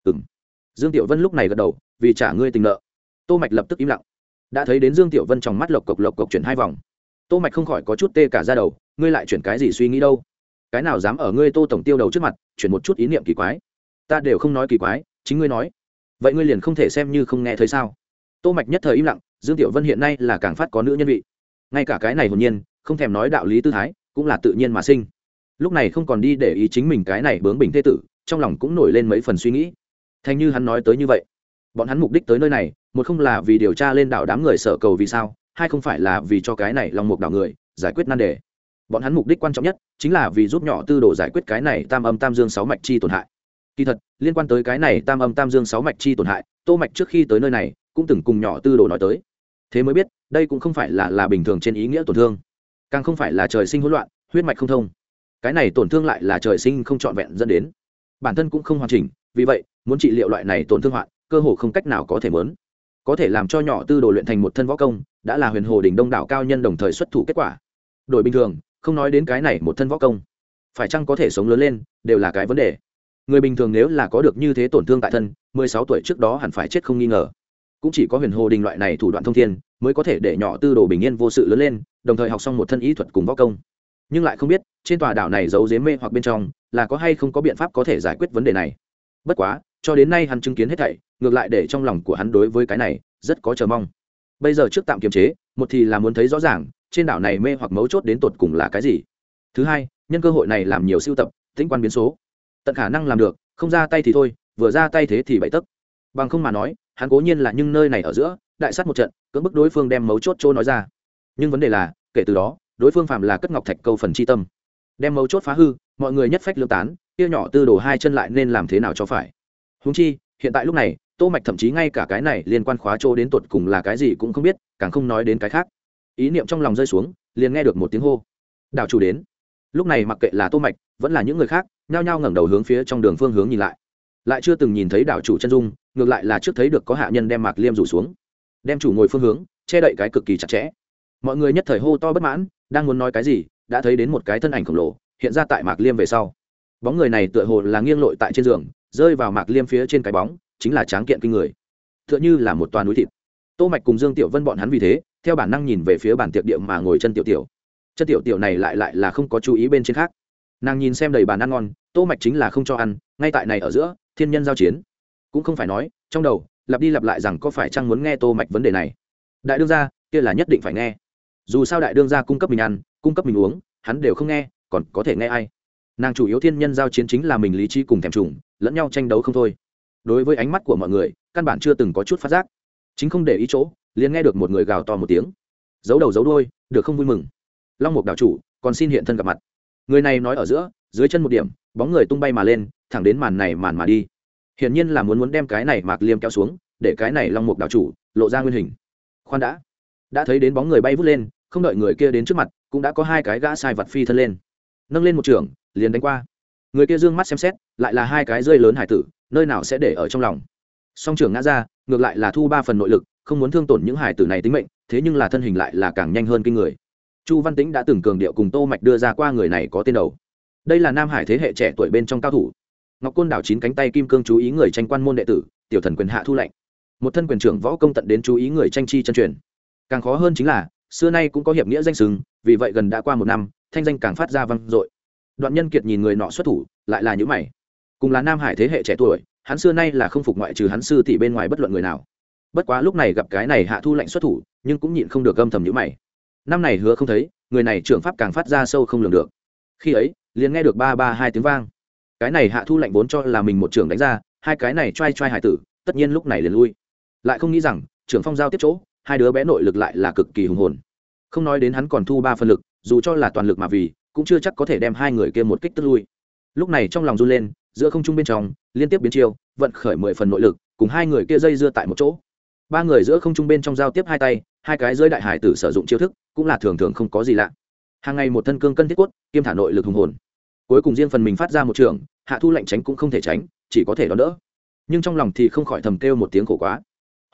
Ừm. Dương tiểu vân lúc này gật đầu, vì trả ngươi tình nợ. Tô mạch lập tức im lặng. Đã thấy đến dương tiểu vân trong mắt lộc cộc lộc cộc chuyển hai vòng. Tô mạch không khỏi có chút tê cả ra đầu, ngươi lại chuyển cái gì suy nghĩ đâu? Cái nào dám ở ngươi tô tổng tiêu đầu trước mặt, chuyển một chút ý niệm kỳ quái? Ta đều không nói kỳ quái, chính ngươi nói. Vậy ngươi liền không thể xem như không nghe thấy sao? Tô mạch nhất thời im lặng dương tiểu vân hiện nay là càng phát có nữ nhân vị. Ngay cả cái này hồn nhiên, không thèm nói đạo lý tư thái, cũng là tự nhiên mà sinh. Lúc này không còn đi để ý chính mình cái này bướng bình thế tử, trong lòng cũng nổi lên mấy phần suy nghĩ. Thành như hắn nói tới như vậy, bọn hắn mục đích tới nơi này, một không là vì điều tra lên đảo đám người sở cầu vì sao, hai không phải là vì cho cái này lòng mục đảo người, giải quyết nan đề. Bọn hắn mục đích quan trọng nhất, chính là vì giúp nhỏ tư đồ giải quyết cái này tam âm tam dương sáu mạch chi tổn hại. Kỳ thật, liên quan tới cái này tam âm tam dương sáu mạch chi tổn hại, tô mạch trước khi tới nơi này, cũng từng cùng nhỏ tư đồ nói tới thế mới biết, đây cũng không phải là là bình thường trên ý nghĩa tổn thương. Càng không phải là trời sinh hỗn loạn, huyết mạch không thông. Cái này tổn thương lại là trời sinh không trọn vẹn dẫn đến. Bản thân cũng không hoàn chỉnh, vì vậy, muốn trị liệu loại này tổn thương hoạn, cơ hồ không cách nào có thể mớn. Có thể làm cho nhỏ tư đồ luyện thành một thân võ công, đã là huyền hồ đỉnh đông đảo cao nhân đồng thời xuất thủ kết quả. Đổi bình thường, không nói đến cái này một thân võ công. Phải chăng có thể sống lớn lên, đều là cái vấn đề. Người bình thường nếu là có được như thế tổn thương tại thân, mười sáu tuổi trước đó hẳn phải chết không nghi ngờ cũng chỉ có huyền hồ đình loại này thủ đoạn thông thiên mới có thể để nhỏ tư đồ bình yên vô sự lớn lên, đồng thời học xong một thân ý thuật cùng võ công. Nhưng lại không biết, trên tòa đảo này giấu dế mê hoặc bên trong, là có hay không có biện pháp có thể giải quyết vấn đề này. Bất quá, cho đến nay hắn chứng kiến hết thảy, ngược lại để trong lòng của hắn đối với cái này rất có chờ mong. Bây giờ trước tạm kiềm chế, một thì là muốn thấy rõ ràng, trên đảo này mê hoặc mấu chốt đến tột cùng là cái gì. Thứ hai, nhân cơ hội này làm nhiều siêu tập, tĩnh quan biến số. Tận khả năng làm được, không ra tay thì thôi, vừa ra tay thế thì bậy tấc. Bằng không mà nói hắn cố nhiên là nhưng nơi này ở giữa, đại sát một trận, cưỡng bức đối phương đem mấu chốt chỗ nói ra. Nhưng vấn đề là, kể từ đó, đối phương phạm là cất ngọc thạch câu phần chi tâm. Đem mấu chốt phá hư, mọi người nhất phách lương tán, kia nhỏ tư đổ hai chân lại nên làm thế nào cho phải? Húng chi, hiện tại lúc này, tô mạch thậm chí ngay cả cái này liên quan khóa chỗ đến tột cùng là cái gì cũng không biết, càng không nói đến cái khác. Ý niệm trong lòng rơi xuống, liền nghe được một tiếng hô. Đảo chủ đến. Lúc này mặc kệ là tô mạch, vẫn là những người khác, nhao nhao ngẩng đầu hướng phía trong đường phương hướng nhìn lại lại chưa từng nhìn thấy đảo chủ chân dung, ngược lại là trước thấy được có hạ nhân đem mạc liêm rủ xuống. Đem chủ ngồi phương hướng, che đậy cái cực kỳ chặt chẽ. Mọi người nhất thời hô to bất mãn, đang muốn nói cái gì, đã thấy đến một cái thân ảnh khổng lồ, hiện ra tại mạc liêm về sau. Bóng người này tựa hồ là nghiêng lội tại trên giường, rơi vào mạc liêm phía trên cái bóng, chính là tráng kiện kinh người. Tựa như là một toàn núi thịt. Tô mạch cùng dương tiểu vân bọn hắn vì thế, theo bản năng nhìn về phía bản tiệc địa mà ngồi chân tiểu tiểu. Chân tiểu tiểu này lại lại là không có chú ý bên trên khác. Nàng nhìn xem đầy bàn ăn ngon, tô mạch chính là không cho ăn, ngay tại này ở giữa thiên nhân giao chiến. Cũng không phải nói, trong đầu, lặp đi lặp lại rằng có phải chăng muốn nghe tô mạch vấn đề này. Đại đương gia, kia là nhất định phải nghe. Dù sao đại đương gia cung cấp mình ăn, cung cấp mình uống, hắn đều không nghe, còn có thể nghe ai? Nàng chủ yếu thiên nhân giao chiến chính là mình lý trí cùng thèm trùng, lẫn nhau tranh đấu không thôi. Đối với ánh mắt của mọi người, căn bản chưa từng có chút phát giác. Chính không để ý chỗ, liền nghe được một người gào to một tiếng. Giấu đầu giấu đôi được không vui mừng. Long mục đảo chủ, còn xin hiện thân gặp mặt. Người này nói ở giữa, dưới chân một điểm bóng người tung bay mà lên, thẳng đến màn này màn mà đi. Hiển nhiên là muốn muốn đem cái này mạc liêm kéo xuống, để cái này long mục đảo chủ lộ ra nguyên hình. Khoan đã. Đã thấy đến bóng người bay vút lên, không đợi người kia đến trước mặt, cũng đã có hai cái gã sai vật phi thân lên. Nâng lên một trường liền đánh qua. Người kia dương mắt xem xét, lại là hai cái rơi lớn hải tử, nơi nào sẽ để ở trong lòng. Song trường ngã ra, ngược lại là thu ba phần nội lực, không muốn thương tổn những hải tử này tính mệnh, thế nhưng là thân hình lại là càng nhanh hơn kinh người. Chu văn tĩnh đã từng cường điệu cùng tô mạch đưa ra qua người này có tên đầu đây là nam hải thế hệ trẻ tuổi bên trong cao thủ. Ngọc côn đảo chín cánh tay kim cương chú ý người tranh quan môn đệ tử, tiểu thần quyền hạ thu lệnh. Một thân quyền trưởng võ công tận đến chú ý người tranh chi chân truyền. Càng khó hơn chính là, xưa nay cũng có hiệp nghĩa danh sừng vì vậy gần đã qua một năm, thanh danh càng phát ra vang dội. Đoạn nhân kiệt nhìn người nọ xuất thủ, lại là những mày. Cùng là nam hải thế hệ trẻ tuổi, hắn xưa nay là không phục ngoại trừ hắn sư tỷ bên ngoài bất luận người nào. Bất quá lúc này gặp cái này hạ thu lệnh xuất thủ, nhưng cũng nhịn không được gâm thầm những mày. Năm này hứa không thấy, người này trưởng pháp càng phát ra sâu không lường được. Khi ấy liền nghe được ba ba hai tiếng vang. Cái này hạ thu lệnh vốn cho là mình một trưởng đánh ra, hai cái này t r a i t r a i hải tử, tất nhiên lúc này liền lui. Lại không nghĩ rằng, trưởng phong giao tiếp chỗ, hai đứa bé nội lực lại là cực kỳ hùng hồn. Không nói đến hắn còn thu ba phân lực, dù cho là toàn lực mà vì, cũng chưa chắc có thể đem hai người kia một kích tức lui. Lúc này trong lòng run lên, giữa không trung bên trong, liên tiếp biến chiêu, vận khởi mười phần nội lực, cùng hai người kia dây dưa tại một chỗ. Ba người giữa không trung bên trong giao tiếp hai tay, hai cái dưới đại hải tử sử dụng chiêu thức, cũng là thường thường không có gì lạ. Hàng ngày một thân cương cân thiết quất kiêm thả nội lực hùng hồn cuối cùng riêng phần mình phát ra một trường, hạ thu lạnh tránh cũng không thể tránh, chỉ có thể đón đỡ. Nhưng trong lòng thì không khỏi thầm kêu một tiếng khổ quá.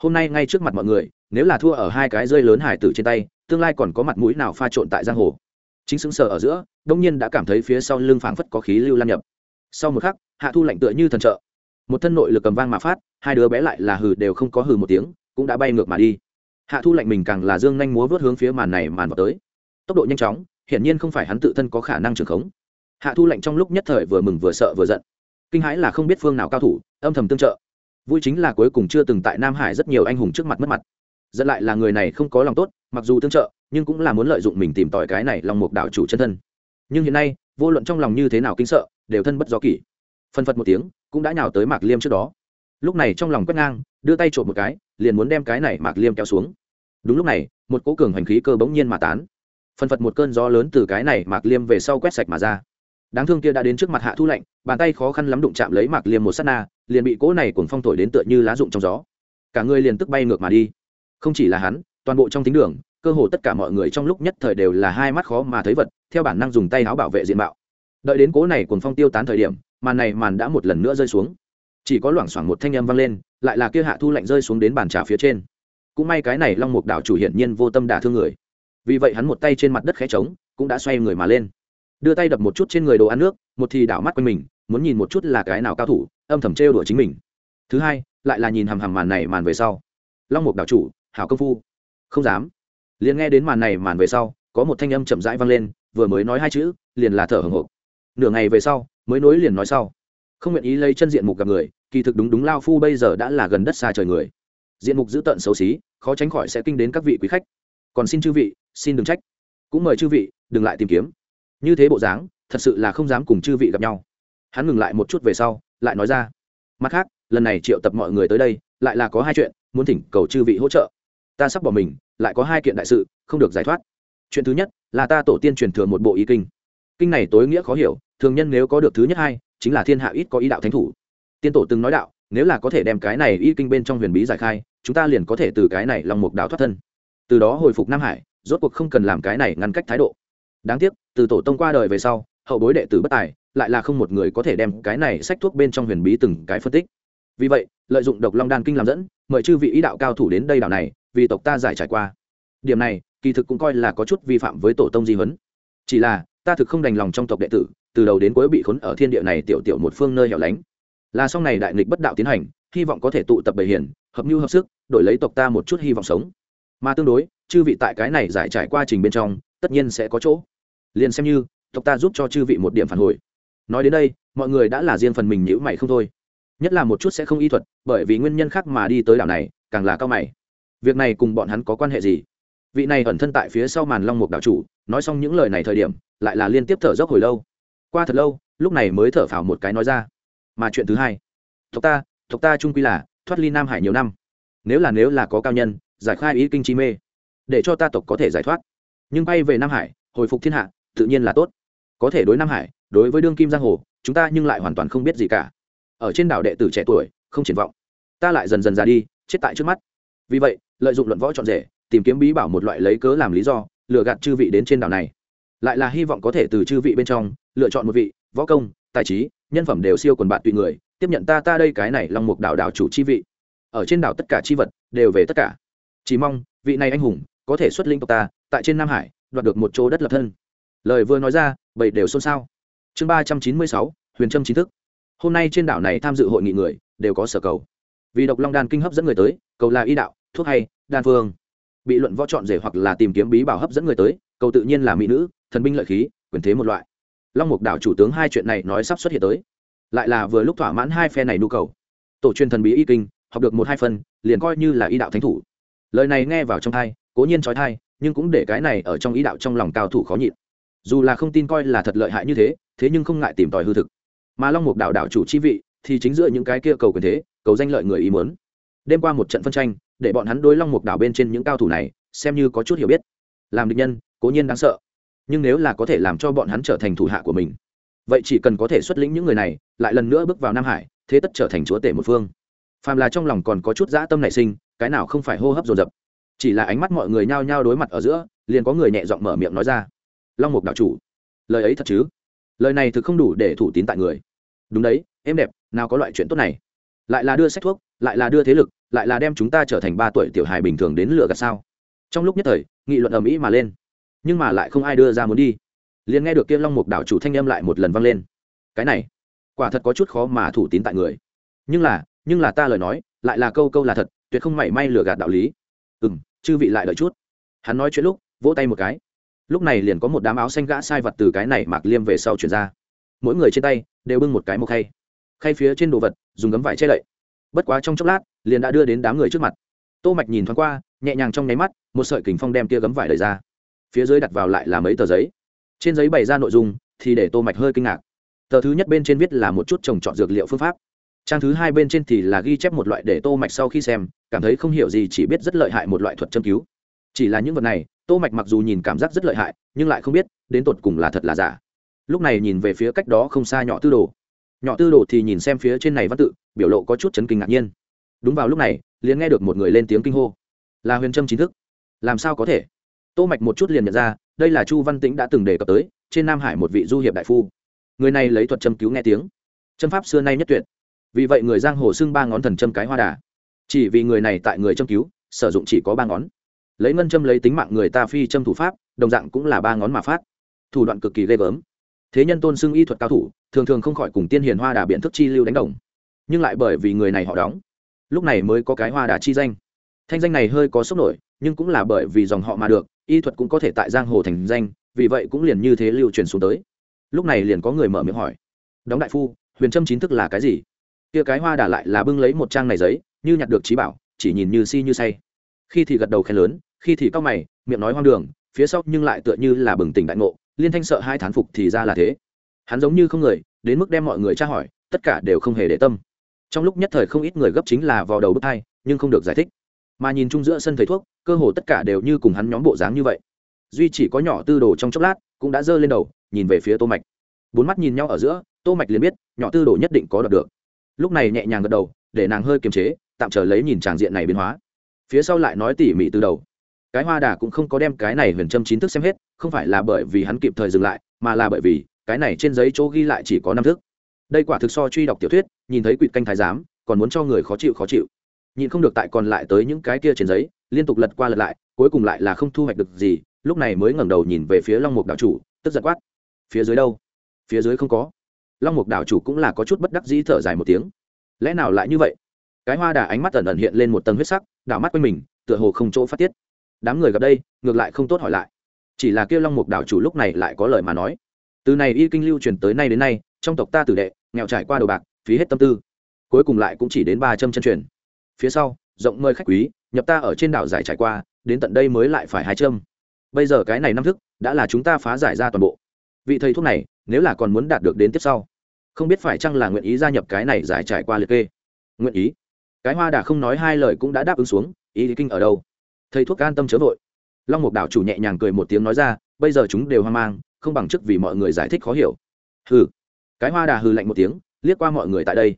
Hôm nay ngay trước mặt mọi người, nếu là thua ở hai cái rơi lớn hải tử trên tay, tương lai còn có mặt mũi nào pha trộn tại giang hồ? Chính xứng sở ở giữa, đông nhiên đã cảm thấy phía sau lưng phảng phất có khí lưu lan nhập. Sau một khắc, hạ thu lạnh tựa như thần trợ. Một thân nội lực cầm vang mà phát, hai đứa bé lại là hừ đều không có hừ một tiếng, cũng đã bay ngược mà đi. Hạ thu lạnh mình càng là dương nhanh múa vớt hướng phía màn này màn vào tới. Tốc độ nhanh chóng, hiển nhiên không phải hắn tự thân có khả năng trường khống hạ thu lạnh trong lúc nhất thời vừa mừng vừa sợ vừa giận. Kinh hãi là không biết phương nào cao thủ, âm thầm tương trợ. Vui chính là cuối cùng chưa từng tại nam hải rất nhiều anh hùng trước mặt mất mặt. Dẫn lại là người này không có lòng tốt, mặc dù tương trợ, nhưng cũng là muốn lợi dụng mình tìm tòi cái này lòng mục đạo chủ chân thân. Nhưng hiện nay, vô luận trong lòng như thế nào kinh sợ, đều thân bất do kỷ. Phân phật một tiếng, cũng đã nhào tới mạc liêm trước đó. Lúc này trong lòng quét ngang, đưa tay trộm một cái, liền muốn đem cái này mạc liêm kéo xuống. Đúng lúc này, một cỗ cường hành khí cơ bỗng nhiên mà tán. Phân phật một cơn gió lớn từ cái này mạc liêm về sau quét sạch mà ra đáng thương kia đã đến trước mặt hạ thu lạnh bàn tay khó khăn lắm đụng chạm lấy mạc liêm một s á t na, liền bị cỗ này cùng phong thổi đến tựa như lá rụng trong gió. Cả người liền tức bay ngược mà đi. Không chỉ là hắn, toàn bộ trong tính đường, cơ hồ tất cả mọi người trong lúc nhất thời đều là hai mắt khó mà thấy vật, theo bản năng dùng tay áo bảo vệ diện mạo. Đợi đến cố này cùng phong tiêu tán thời điểm, màn này màn đã một lần nữa rơi xuống. Chỉ có loảng xoảng một thanh âm vang lên, lại là kia hạ thu lạnh rơi xuống đến bàn trà phía trên. Cũng may cái này long mục đảo chủ hiển nhiên vô tâm đả thương người. Vì vậy hắn một tay trên mặt đất khẽ trống, cũng đã xoay người mà lên đưa tay đập một chút trên người đồ ăn nước, một thì đảo mắt quanh mình, muốn nhìn một chút là cái nào cao thủ, âm thầm trêu đùa chính mình. Thứ hai, lại là nhìn hằm hằm màn này màn về sau. Long mục đảo chủ, hảo công phu. Không dám. Liền nghe đến màn này màn về sau, có một thanh âm chậm rãi vang lên, vừa mới nói hai chữ, liền là thở hồng hộc. Nửa ngày về sau, mới nối liền nói sau. Không nguyện ý lấy chân diện mục gặp người, kỳ thực đúng đúng lao phu bây giờ đã là gần đất xa trời người. Diện mục dữ tợn xấu xí, khó tránh khỏi sẽ kinh đến các vị quý khách. Còn xin chư vị, xin đừng trách. Cũng mời chư vị, đừng lại tìm kiếm như thế bộ dáng, thật sự là không dám cùng chư vị gặp nhau. Hắn ngừng lại một chút về sau, lại nói ra. Mặt khác, lần này triệu tập mọi người tới đây, lại là có hai chuyện, muốn thỉnh cầu chư vị hỗ trợ. Ta sắp bỏ mình, lại có hai kiện đại sự, không được giải thoát. Chuyện thứ nhất, là ta tổ tiên truyền thừa một bộ ý kinh. Kinh này tối nghĩa khó hiểu, thường nhân nếu có được thứ nhất hai chính là thiên hạ ít có ý đạo thánh thủ. Tiên tổ từng nói đạo, nếu là có thể đem cái này y kinh bên trong huyền bí giải khai, chúng ta liền có thể từ cái này lòng mục đạo thoát thân. Từ đó hồi phục nam hải, rốt cuộc không cần làm cái này ngăn cách thái độ đáng tiếc, từ tổ tông qua đời về sau, hậu bối đệ tử bất tài, lại là không một người có thể đem cái này sách thuốc bên trong huyền bí từng cái phân tích. Vì vậy, lợi dụng độc long đan kinh làm dẫn, mời chư vị ý đạo cao thủ đến đây đảo này, vì tộc ta giải trải qua. Điểm này, kỳ thực cũng coi là có chút vi phạm với tổ tông di huấn. Chỉ là, ta thực không đành lòng trong tộc đệ tử, từ đầu đến cuối bị khốn ở thiên địa này tiểu tiểu một phương nơi hẻo lánh. Là sau này đại nghịch bất đạo tiến hành, hy vọng có thể tụ tập bầy hiển hợp mưu hợp sức, đổi lấy tộc ta một chút hy vọng sống. Mà tương đối, chư vị tại cái này giải trải qua trình bên trong, tất nhiên sẽ có chỗ liền xem như, tộc ta giúp cho chư vị một điểm phản hồi. Nói đến đây, mọi người đã là riêng phần mình nhữ mày không thôi. Nhất là một chút sẽ không y thuật, bởi vì nguyên nhân khác mà đi tới đảo này, càng là cao mày. Việc này cùng bọn hắn có quan hệ gì? Vị này ẩn thân tại phía sau màn long mục đảo chủ, nói xong những lời này thời điểm, lại là liên tiếp thở dốc hồi lâu. Qua thật lâu, lúc này mới thở phào một cái nói ra. Mà chuyện thứ hai, tộc ta tộc ta trung quy là thoát ly nam hải nhiều năm. Nếu là nếu là có cao nhân, giải khai ý kinh chi mê, để cho ta tộc có thể giải thoát. Nhưng bay về nam hải, hồi phục thiên hạ tự nhiên là tốt. Có thể đối nam hải, đối với đương kim giang hồ, chúng ta nhưng lại hoàn toàn không biết gì cả. Ở trên đảo đệ tử trẻ tuổi, không triển vọng. Ta lại dần dần ra đi, chết tại trước mắt. Vì vậy, lợi dụng luận võ trọn rể, tìm kiếm bí bảo một loại lấy cớ làm lý do, lừa gạt chư vị đến trên đảo này. Lại là hy vọng có thể từ chư vị bên trong, lựa chọn một vị, võ công, tài trí, nhân phẩm đều siêu quần bạn tùy người, tiếp nhận ta ta đây cái này long mục đảo đảo chủ chi vị. Ở trên đảo tất cả chi vật, đều về tất cả. Chỉ mong, vị này anh hùng, có thể xuất linh tộc ta, tại trên nam hải, đoạt được một chỗ đất lập thân lời vừa nói ra bảy đều xôn xao. Chương ba trăm chín mươi sáu, huyền trâm chính thức. Hôm nay trên đảo này tham dự hội nghị người đều có sở cầu. Vì độc long đan kinh hấp dẫn người tới, cầu là y đạo, thuốc hay, đan phương. Bị luận võ chọn rể hoặc là tìm kiếm bí bảo hấp dẫn người tới, cầu tự nhiên là mỹ nữ, thần binh lợi khí, quyền thế một loại. Long mục đảo chủ tướng hai chuyện này nói sắp xuất hiện tới. Lại là vừa lúc thỏa mãn hai phe này nhu cầu. Tổ truyền thần bí y kinh, học được một hai phần, liền coi như là y đạo thánh thủ. Lời này nghe vào trong thai cố nhiên trói thai nhưng cũng để cái này ở trong ý đạo trong lòng cao thủ khó nhịn dù là không tin coi là thật lợi hại như thế thế nhưng không ngại tìm tòi hư thực. Mà long mục Đảo đảo chủ chi vị thì chính giữa những cái kia cầu quyền thế, cầu danh lợi người ý muốn. Đêm qua một trận phân tranh, để bọn hắn đối long mục đảo bên trên những cao thủ này, xem như có chút hiểu biết. Làm địch nhân, cố nhiên đáng sợ. Nhưng nếu là có thể làm cho bọn hắn trở thành thủ hạ của mình, vậy chỉ cần có thể xuất lĩnh những người này, lại lần nữa bước vào nam hải, thế tất trở thành chúa tể một phương. Phàm là trong lòng còn có chút dã tâm nảy sinh, cái nào không phải hô hấp dồn dập. Chỉ là ánh mắt mọi người nhao nhao đối mặt ở giữa, liền có người nhẹ giọng mở miệng nói ra long mục đạo chủ. Lời ấy thật chứ? Lời này thực không đủ để thủ tín tại người. Đúng đấy, em đẹp, nào có loại chuyện tốt này. Lại là đưa sách thuốc, lại là đưa thế lực, lại là đem chúng ta trở thành ba tuổi tiểu hài bình thường đến lựa gạt sao? Trong lúc nhất thời, nghị luận ầm ĩ mà lên. Nhưng mà lại không ai đưa ra muốn đi. Liền nghe được kia long mục đảo chủ thanh em lại một lần vang lên. Cái này, quả thật có chút khó mà thủ tín tại người. Nhưng là nhưng là ta lời nói, lại là câu câu là thật, tuyệt không mảy may lừa gạt đạo lý. Ừ m chư vị lại đợi chút. Hắn nói chuyện lúc, vỗ tay một cái lúc này liền có một đám áo xanh gã sai vật từ cái này mạc liêm về sau chuyển ra. Mỗi người trên tay đều bưng một cái mộc khay. Khay phía trên đồ vật, dùng gấm vải che lậy bất quá trong chốc lát, liền đã đưa đến đám người trước mặt. Tô mạch nhìn thoáng qua, nhẹ nhàng trong nháy mắt, một sợi kình phong đem tia gấm vải đẩy ra. Phía dưới đặt vào lại là mấy tờ giấy. Trên giấy bày ra nội dung, thì để tô mạch hơi kinh ngạc. Tờ thứ nhất bên trên viết là một chút trồng trọt dược liệu phương pháp. Trang thứ hai bên trên thì là ghi chép một loại để tô mạch sau khi xem, cảm thấy không hiểu gì, chỉ biết rất lợi hại một loại thuật châm cứu chỉ là những vật này, tô mạch mặc dù nhìn cảm giác rất lợi hại, nhưng lại không biết, đến tột cùng là thật là giả. Lúc này nhìn về phía cách đó không xa nhỏ tư đồ. Nhỏ tư đồ thì nhìn xem phía trên này văn tự, biểu lộ có chút chấn kinh ngạc nhiên. Đúng vào lúc này, liền nghe được một người lên tiếng kinh hô. Là huyền trâm chính thức. Làm sao có thể? Tô mạch một chút liền nhận ra, đây là chu văn tĩnh đã từng đề cập tới, trên nam hải một vị du hiệp đại phu. Người này lấy thuật châm cứu nghe tiếng. Châm pháp xưa nay nhất tuyệt. Vì vậy người giang hồ xưng ba ngón thần châm cái hoa đà. Chỉ vì người này tại người châm cứu, sử dụng chỉ có ba ngón lấy ngân châm lấy tính mạng người ta phi châm thủ pháp, đồng dạng cũng là ba ngón mà phát. Thủ đoạn cực kỳ ghê gớm. Thế nhân tôn xưng y thuật cao thủ, thường thường không khỏi cùng tiên hiền hoa đà biện thức chi lưu đánh đồng. Nhưng lại bởi vì người này họ đóng, lúc này mới có cái hoa đà chi danh. Thanh danh này hơi có sốc nổi, nhưng cũng là bởi vì dòng họ mà được, y thuật cũng có thể tại giang hồ thành danh, vì vậy cũng liền như thế lưu truyền xuống tới. Lúc này liền có người mở miệng hỏi. Đóng đại phu, huyền trâm chính thức là cái gì? Kia cái hoa đà lại là bưng lấy một trang này giấy, như nhặt được trí bảo, chỉ nhìn như si như say. Khi thì gật đầu khen lớn khi thì cao mày, miệng nói hoang đường, phía sau nhưng lại tựa như là bừng tỉnh đại ngộ, liên thanh sợ hai thán phục thì ra là thế. Hắn giống như không người, đến mức đem mọi người tra hỏi, tất cả đều không hề để tâm. Trong lúc nhất thời không ít người gấp chính là vào đầu bước hai nhưng không được giải thích. Mà nhìn chung giữa sân thầy thuốc, cơ hồ tất cả đều như cùng hắn nhóm bộ dáng như vậy. Duy chỉ có nhỏ tư đồ trong chốc lát, cũng đã giơ lên đầu, nhìn về phía tô mạch. Bốn mắt nhìn nhau ở giữa, tô mạch liền biết, nhỏ tư đồ nhất định có đoạt được. Lúc này nhẹ nhàng gật đầu, để nàng hơi kiềm chế, tạm chờ lấy nhìn tràng diện này biến hóa. Phía sau lại nói tỉ mỉ từ đầu cái hoa đà cũng không có đem cái này huyền châm chính thức xem hết, không phải là bởi vì hắn kịp thời dừng lại, mà là bởi vì cái này trên giấy chỗ ghi lại chỉ có năm thức. Đây quả thực so truy đọc tiểu thuyết, nhìn thấy quỵt canh thái giám, còn muốn cho người khó chịu khó chịu. Nhìn không được tại còn lại tới những cái kia trên giấy, liên tục lật qua lật lại, cuối cùng lại là không thu hoạch được gì, lúc này mới ngẩng đầu nhìn về phía long mục đạo chủ, tức giật quát. Phía dưới đâu? Phía dưới không có. Long mục đạo chủ cũng là có chút bất đắc dĩ thở dài một tiếng. Lẽ nào lại như vậy? Cái hoa đà ánh mắt ẩn ẩn hiện lên một tầng huyết sắc, đảo mắt quanh mình, tựa hồ không chỗ phát tiết đám người gặp đây, ngược lại không tốt hỏi lại. Chỉ là kêu long mục đảo chủ lúc này lại có lời mà nói. Từ này y kinh lưu truyền tới nay đến nay, trong tộc ta tử đệ, nghèo trải qua đầu bạc, phí hết tâm tư. Cuối cùng lại cũng chỉ đến ba trăm chân truyền. Phía sau, rộng mời khách quý, nhập ta ở trên đảo giải trải qua, đến tận đây mới lại phải hai châm. Bây giờ cái này năm thức, đã là chúng ta phá giải ra toàn bộ. Vị thầy thuốc này, nếu là còn muốn đạt được đến tiếp sau, không biết phải chăng là nguyện ý gia nhập cái này giải trải qua liệt kê. Nguyện ý. Cái hoa đà không nói hai lời cũng đã đáp ứng xuống, ý kinh ở đâu? Thầy thuốc an tâm chớ vội. Long mục đảo chủ nhẹ nhàng cười một tiếng nói ra, bây giờ chúng đều hoang mang, không bằng chức vì mọi người giải thích khó hiểu. Hừ. Cái hoa đà hừ lạnh một tiếng, liếc qua mọi người tại đây.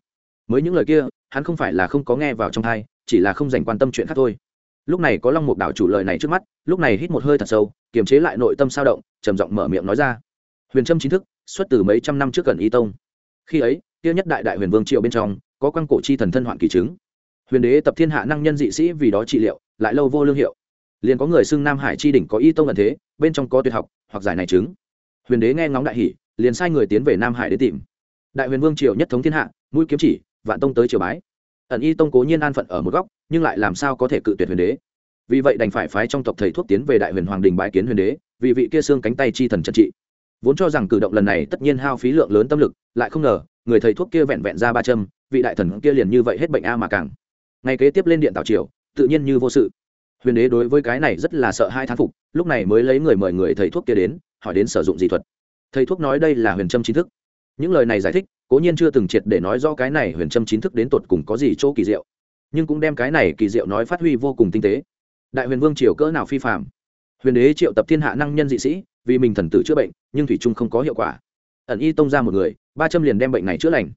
Mới những lời kia, hắn không phải là không có nghe vào trong thai, chỉ là không dành quan tâm chuyện khác thôi. Lúc này có long mục đảo chủ lời này trước mắt, lúc này hít một hơi thật sâu, kiềm chế lại nội tâm sao động, trầm giọng mở miệng nói ra. Huyền trâm chính thức, xuất từ mấy trăm năm trước gần y tông. Khi ấy tiêu nhất đại đại huyền vương triệu bên trong, có quan cổ chi thần thân hoạn kỳ chứng. Huyền đế tập thiên hạ năng nhân dị sĩ vì đó trị liệu lại lâu vô lương hiệu. Liền có người xưng nam hải chi đỉnh có y tông ẩn thế, bên trong có tuyệt học, hoặc giải này chứng. Huyền đế nghe ngóng đại hỷ liền sai người tiến về nam hải để tìm. Đại huyền vương triều nhất thống thiên hạ, mũi kiếm chỉ, vạn tông tới triều bái. Ẩn y tông cố nhiên an phận ở một góc, nhưng lại làm sao có thể cự tuyệt huyền đế? Vì vậy đành phải phái trong tộc thầy thuốc tiến về đại huyền hoàng đình bái kiến huyền đế, vì vị kia xương cánh tay chi thần chân trị. Vốn cho rằng cử động lần này tất nhiên hao phí lượng lớn tâm lực, lại không ngờ, người thầy thuốc kia vẹn vẹn ra ba châm, vị đại thần kia liền như vậy hết bệnh a mà càng. Ngày kế tiếp lên điện tào triều tự nhiên như vô sự. Huyền đế đối với cái này rất là sợ hai thán phục, lúc này mới lấy người mời người thầy thuốc kia đến, hỏi đến sử dụng gì thuật. Thầy thuốc nói đây là huyền trâm chính thức. Những lời này giải thích, cố nhiên chưa từng triệt để nói do cái này huyền trâm chính thức đến tột cùng có gì chỗ kỳ diệu. Nhưng cũng đem cái này kỳ diệu nói phát huy vô cùng tinh tế. Đại huyền vương triều cỡ nào phi phạm huyền đế triệu tập thiên hạ năng nhân dị sĩ, vì mình thần tử chữa bệnh, nhưng thủy trung không có hiệu quả. Ẩn y tông ra một người, ba châm liền đem bệnh này chữa lành.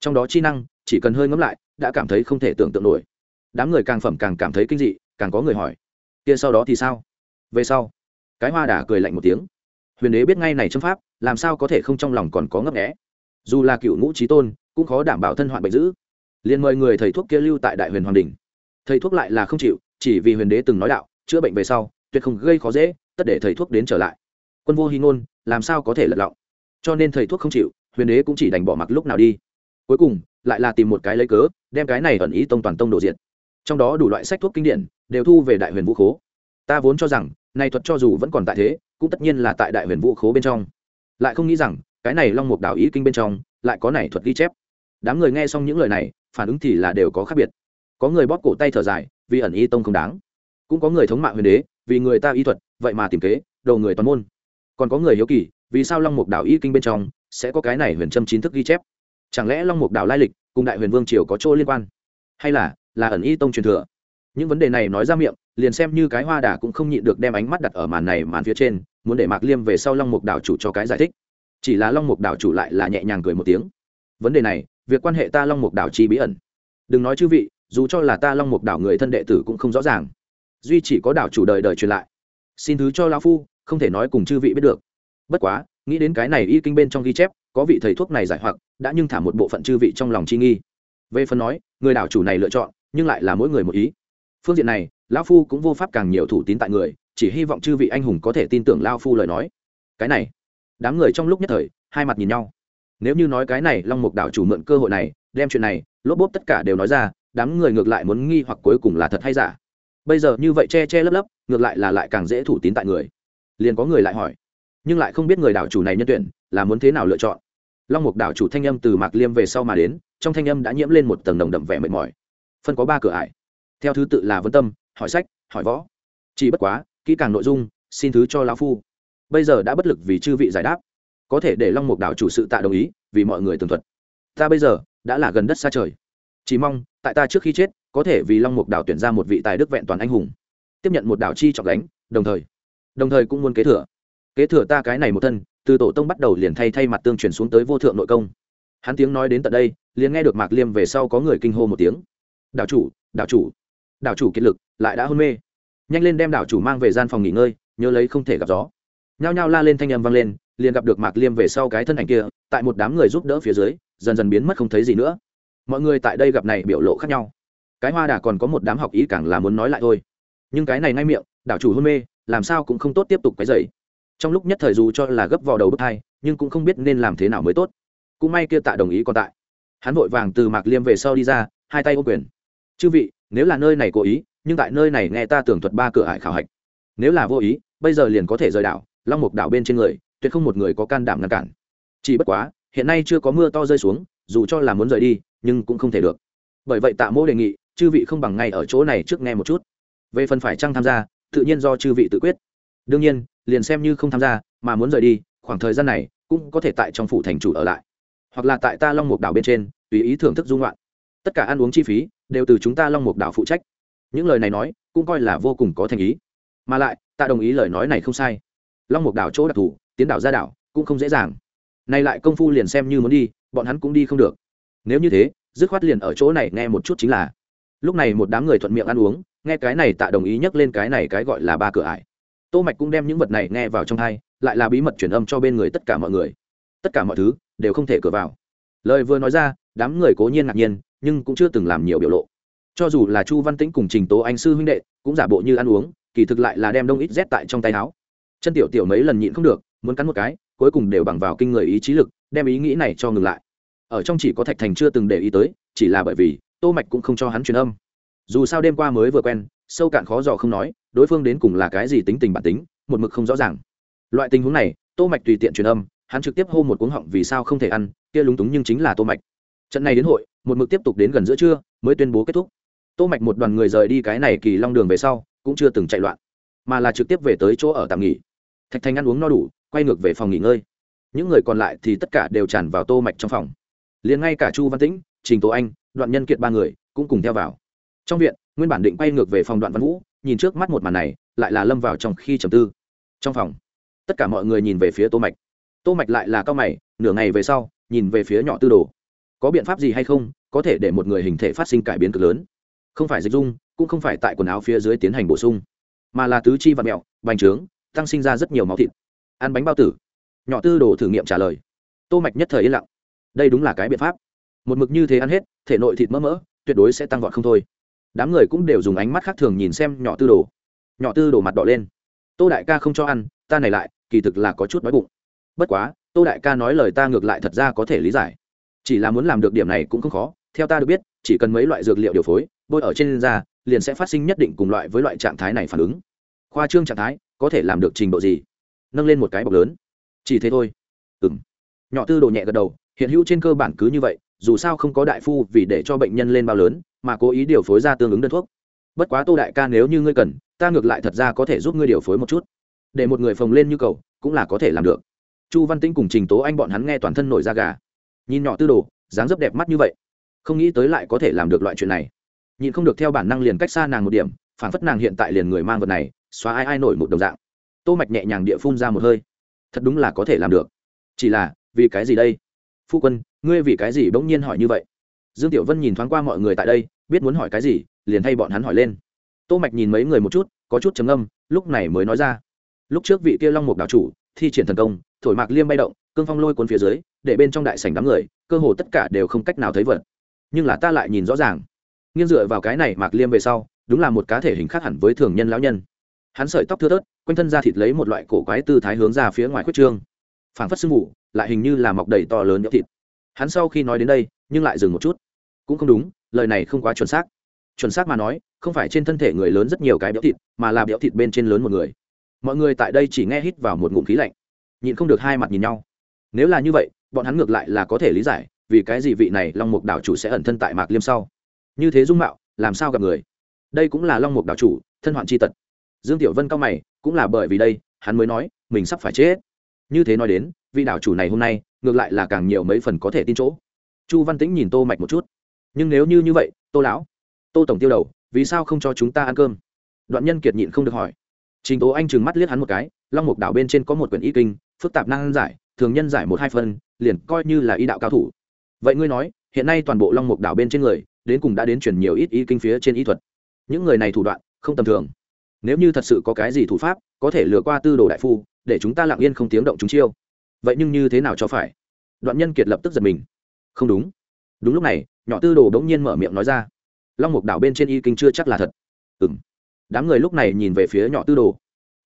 Trong đó chi năng, chỉ cần hơi ngấm lại, đã cảm thấy không thể tưởng tượng nổi đám người càng phẩm càng cảm thấy kinh dị, càng có người hỏi, kia sau đó thì sao? Về sau, cái hoa đà cười lạnh một tiếng, huyền đế biết ngay này châm pháp, làm sao có thể không trong lòng còn có ngấp nghẽ dù là cựu ngũ trí tôn, cũng khó đảm bảo thân hoạn bệnh dữ. Liền mời người thầy thuốc kia lưu tại đại huyền hoàng đình thầy thuốc lại là không chịu, chỉ vì huyền đế từng nói đạo, chữa bệnh về sau, tuyệt không gây khó dễ, tất để thầy thuốc đến trở lại. Quân vô hy ngôn, làm sao có thể lật lọng? Cho nên thầy thuốc không chịu, huyền đế cũng chỉ đành bỏ mặc lúc nào đi. Cuối cùng, lại là tìm một cái lấy cớ, đem cái này ẩn ý tông toàn tông đồ diện trong đó đủ loại sách thuốc kinh điển, đều thu về đại huyền vũ khố. Ta vốn cho rằng này thuật cho dù vẫn còn tại thế, cũng tất nhiên là tại đại huyền vũ khố bên trong. Lại không nghĩ rằng, cái này long mục đảo ý kinh bên trong, lại có này thuật ghi chép. Đám người nghe xong những lời này, phản ứng thì là đều có khác biệt. Có người bóp cổ tay thở dài, vì ẩn y tông không đáng. Cũng có người thống mạng huyền đế, vì người ta y thuật, vậy mà tìm kế, đầu người toàn môn. Còn có người hiếu kỳ, vì sao long mục đảo y kinh bên trong, sẽ có cái này huyền trâm chính thức ghi chép? Chẳng lẽ long mục đảo lai lịch cùng đại huyền vương triều có chỗ liên quan? Hay là là ẩn y tông truyền thừa. Những vấn đề này nói ra miệng, liền xem như cái hoa đà cũng không nhịn được đem ánh mắt đặt ở màn này màn phía trên, muốn để mạc liêm về sau long mục đảo chủ cho cái giải thích. Chỉ là long mục đảo chủ lại là nhẹ nhàng cười một tiếng. Vấn đề này, việc quan hệ ta long mục đảo chi bí ẩn. Đừng nói chư vị, dù cho là ta long mục đảo người thân đệ tử cũng không rõ ràng. Duy chỉ có đảo chủ đời đời truyền lại. Xin thứ cho lão phu, không thể nói cùng chư vị biết được. Bất quá, nghĩ đến cái này y kinh bên trong ghi chép, có vị thầy thuốc này giải hoặc, đã nhưng thả một bộ phận chư vị trong lòng chi nghi. Về phần nói, người đảo chủ này lựa chọn nhưng lại là mỗi người một ý. Phương diện này, lão phu cũng vô pháp càng nhiều thủ tín tại người, chỉ hy vọng chư vị anh hùng có thể tin tưởng lao phu lời nói. Cái này, đám người trong lúc nhất thời, hai mặt nhìn nhau. Nếu như nói cái này long mục đảo chủ mượn cơ hội này, đem chuyện này, lốp bốp tất cả đều nói ra, đám người ngược lại muốn nghi hoặc cuối cùng là thật hay giả. Bây giờ như vậy che che lấp lấp, ngược lại là lại càng dễ thủ tín tại người. Liền có người lại hỏi, nhưng lại không biết người đảo chủ này nhân tuyển, là muốn thế nào lựa chọn. Long mục đảo chủ thanh âm từ mạc liêm về sau mà đến, trong thanh âm đã nhiễm lên một tầng đồng đậm vẻ mệt mỏi phân có ba cửa ải. Theo thứ tự là vân tâm, hỏi sách, hỏi võ. Chỉ bất quá, kỹ càng nội dung, xin thứ cho lão phu. Bây giờ đã bất lực vì chư vị giải đáp. Có thể để long mục đảo chủ sự tạ đồng ý, vì mọi người tường thuật. Ta bây giờ đã là gần đất xa trời. Chỉ mong, tại ta trước khi chết, có thể vì long mục đảo tuyển ra một vị tài đức vẹn toàn anh hùng. Tiếp nhận một đảo chi trọng đánh đồng thời. Đồng thời cũng muốn kế thừa. Kế thừa ta cái này một thân, từ tổ tông bắt đầu liền thay thay mặt tương truyền xuống tới vô thượng nội công. Hắn tiếng nói đến tận đây, liền nghe được mạc liêm về sau có người kinh hô một tiếng đảo chủ đảo chủ. Đảo chủ kiệt lực, lại đã hôn mê. Nhanh lên đem đảo chủ mang về gian phòng nghỉ ngơi, nhớ lấy không thể gặp gió. Nhao nhao la lên thanh âm vang lên, liền gặp được mạc liêm về sau cái thân ảnh kia, tại một đám người giúp đỡ phía dưới, dần dần biến mất không thấy gì nữa. Mọi người tại đây gặp này biểu lộ khác nhau. Cái hoa đà còn có một đám học ý càng là muốn nói lại thôi. Nhưng cái này ngay miệng, đảo chủ hôn mê, làm sao cũng không tốt tiếp tục cái dậy trong lúc nhất thời dù cho là gấp vào đầu bước hai, nhưng cũng không biết nên làm thế nào mới tốt. Cũng may kia tạ đồng ý còn tại. Hắn vội vàng từ mạc liêm về sau đi ra, hai tay ô quyền chư vị, nếu là nơi này cố ý, nhưng tại nơi này nghe ta tưởng thuật ba cửa hải khảo hạch. Nếu là vô ý, bây giờ liền có thể rời đảo, long mục đảo bên trên người, tuyệt không một người có can đảm ngăn cản. Chỉ bất quá, hiện nay chưa có mưa to rơi xuống, dù cho là muốn rời đi, nhưng cũng không thể được. Bởi vậy tạ mỗ đề nghị, chư vị không bằng ngay ở chỗ này trước nghe một chút. Về phần phải chăng tham gia, tự nhiên do chư vị tự quyết. Đương nhiên, liền xem như không tham gia, mà muốn rời đi, khoảng thời gian này cũng có thể tại trong phủ thành chủ ở lại. Hoặc là tại ta long mục đảo bên trên, tùy ý thưởng thức dung loạn tất cả ăn uống chi phí đều từ chúng ta long mục đảo phụ trách. Những lời này nói cũng coi là vô cùng có thành ý. Mà lại, ta đồng ý lời nói này không sai. Long mục đảo chỗ đặc thù, tiến đảo ra đảo cũng không dễ dàng. Nay lại công phu liền xem như muốn đi, bọn hắn cũng đi không được. Nếu như thế, dứt khoát liền ở chỗ này nghe một chút chính là. Lúc này một đám người thuận miệng ăn uống, nghe cái này tạ đồng ý nhắc lên cái này cái gọi là ba cửa ải. Tô mạch cũng đem những vật này nghe vào trong thai lại là bí mật truyền âm cho bên người tất cả mọi người. Tất cả mọi thứ đều không thể cửa vào. Lời vừa nói ra, đám người cố nhiên ngạc nhiên nhưng cũng chưa từng làm nhiều biểu lộ. Cho dù là chu văn tĩnh cùng trình tố anh sư huynh đệ, cũng giả bộ như ăn uống, kỳ thực lại là đem đông ít rét tại trong tay áo. Chân tiểu tiểu mấy lần nhịn không được, muốn cắn một cái, cuối cùng đều bằng vào kinh người ý chí lực, đem ý nghĩ này cho ngừng lại. Ở trong chỉ có thạch thành chưa từng để ý tới, chỉ là bởi vì, tô mạch cũng không cho hắn truyền âm. Dù sao đêm qua mới vừa quen, sâu cạn khó dò không nói, đối phương đến cùng là cái gì tính tình bản tính, một mực không rõ ràng. Loại tình huống này, tô mạch tùy tiện truyền âm, hắn trực tiếp hô một cuống họng vì sao không thể ăn, kia lúng túng nhưng chính là tô mạch. Trận này đến hội một mực tiếp tục đến gần giữa trưa, mới tuyên bố kết thúc. Tô mạch một đoàn người rời đi cái này kỳ long đường về sau, cũng chưa từng chạy loạn, mà là trực tiếp về tới chỗ ở tạm nghỉ. Thạch thành ăn uống no đủ, quay ngược về phòng nghỉ ngơi. Những người còn lại thì tất cả đều tràn vào tô mạch trong phòng. Liền ngay cả chu văn tĩnh, trình tố anh, đoạn nhân kiệt ba người cũng cùng theo vào. Trong viện, nguyên bản định quay ngược về phòng đoạn văn vũ, nhìn trước mắt một màn này, lại là lâm vào trong khi trầm tư. Trong phòng, tất cả mọi người nhìn về phía tô mạch. Tô mạch lại là cao mày, nửa ngày về sau, nhìn về phía nhỏ tư đồ có biện pháp gì hay không, có thể để một người hình thể phát sinh cải biến cực lớn. Không phải dịch dung, cũng không phải tại quần áo phía dưới tiến hành bổ sung, mà là tứ chi và mẹo, bành trướng, tăng sinh ra rất nhiều máu thịt. Ăn bánh bao tử. Nhỏ tư đồ thử nghiệm trả lời. Tô mạch nhất thời yên lặng. Đây đúng là cái biện pháp. Một mực như thế ăn hết, thể nội thịt mỡ mỡ, tuyệt đối sẽ tăng vọt không thôi. Đám người cũng đều dùng ánh mắt khác thường nhìn xem nhỏ tư đồ. Nhỏ tư đồ mặt đỏ lên. Tô đại ca không cho ăn, ta này lại, kỳ thực là có chút đói bụng. Bất quá, tô đại ca nói lời ta ngược lại thật ra có thể lý giải chỉ là muốn làm được điểm này cũng không khó, theo ta được biết, chỉ cần mấy loại dược liệu điều phối, bôi ở trên da, liền sẽ phát sinh nhất định cùng loại với loại trạng thái này phản ứng. Khoa trương trạng thái, có thể làm được trình độ gì? Nâng lên một cái bọc lớn. Chỉ thế thôi. Ừng nhỏ tư đồ nhẹ gật đầu, hiện hữu trên cơ bản cứ như vậy, dù sao không có đại phu vì để cho bệnh nhân lên bao lớn, mà cố ý điều phối ra tương ứng đơn thuốc. Bất quá tô đại ca nếu như ngươi cần, ta ngược lại thật ra có thể giúp ngươi điều phối một chút. Để một người phồng lên như cầu, cũng là có thể làm được. Chu văn tĩnh cùng trình tố anh bọn hắn nghe toàn thân nổi da gà nhìn nhỏ tư đồ, dáng dấp đẹp mắt như vậy. Không nghĩ tới lại có thể làm được loại chuyện này. Nhìn không được theo bản năng liền cách xa nàng một điểm phản phất nàng hiện tại liền người mang vật này, xóa ai ai nổi một đồng dạng. Tô mạch nhẹ nhàng địa phun ra một hơi. Thật đúng là có thể làm được. Chỉ là, vì cái gì đây? Phu quân, ngươi vì cái gì bỗng nhiên hỏi như vậy? Dương tiểu vân nhìn thoáng qua mọi người tại đây, biết muốn hỏi cái gì, liền thay bọn hắn hỏi lên. Tô mạch nhìn mấy người một chút, có chút trầm âm lúc này mới nói ra. Lúc trước vị kia long mục đạo chủ, thi triển thần công, thổi mạc liêm bay động cương phong lôi cuốn phía dưới, để bên trong đại sảnh đám người, cơ hồ tất cả đều không cách nào thấy vật. Nhưng là ta lại nhìn rõ ràng. Nghiêng dựa vào cái này mạc liêm về sau, đúng là một cá thể hình khác hẳn với thường nhân lão nhân. Hắn sợi tóc thưa thớt, quanh thân da thịt lấy một loại cổ quái tư thái hướng ra phía ngoài khuất trương. Phảng phất sương mù, lại hình như là mọc đầy to lớn nhỡ thịt. Hắn sau khi nói đến đây, nhưng lại dừng một chút. Cũng không đúng, lời này không quá chuẩn xác. Chuẩn xác mà nói, không phải trên thân thể người lớn rất nhiều cái béo thịt, mà là béo thịt bên trên lớn một người. Mọi người tại đây chỉ nghe hít vào một ngụm khí lạnh. Nhịn không được hai mặt nhìn nhau nếu là như vậy, bọn hắn ngược lại là có thể lý giải, vì cái gì vị này long mục đảo chủ sẽ ẩn thân tại mạc liêm sau. Như thế dung mạo, làm sao gặp người? Đây cũng là long mục đảo chủ, thân hoạn c h i tật. Dương tiểu vân cao mày, cũng là bởi vì đây, hắn mới nói, mình sắp phải chết. Như thế nói đến, vị đảo chủ này hôm nay, ngược lại là càng nhiều mấy phần có thể tin chỗ. Chu văn tĩnh nhìn tô mạch một chút. Nhưng nếu như như vậy, tô lão, tô tổng tiêu đầu, vì sao không cho chúng ta ăn cơm? Đoạn nhân kiệt nhịn không được hỏi. Trình tố anh trừng mắt liếc hắn một cái, long mục đảo bên trên có một quyển y kinh, phức tạp năng giải thường nhân giải một hai phân, liền coi như là y đạo cao thủ. Vậy ngươi nói, hiện nay toàn bộ long mục đảo bên trên người, đến cùng đã đến chuyển nhiều ít y kinh phía trên y thuật. Những người này thủ đoạn, không tầm thường. Nếu như thật sự có cái gì thủ pháp, có thể lừa qua tư đồ đại phu, để chúng ta lặng yên không tiếng động chúng chiêu. Vậy nhưng như thế nào cho phải? Đoạn nhân kiệt lập tức giật mình. Không đúng. Đúng lúc này, nhỏ tư đồ bỗng nhiên mở miệng nói ra. Long mục đảo bên trên y kinh chưa chắc là thật. Ừ m đám người lúc này nhìn về phía nhỏ tư đồ.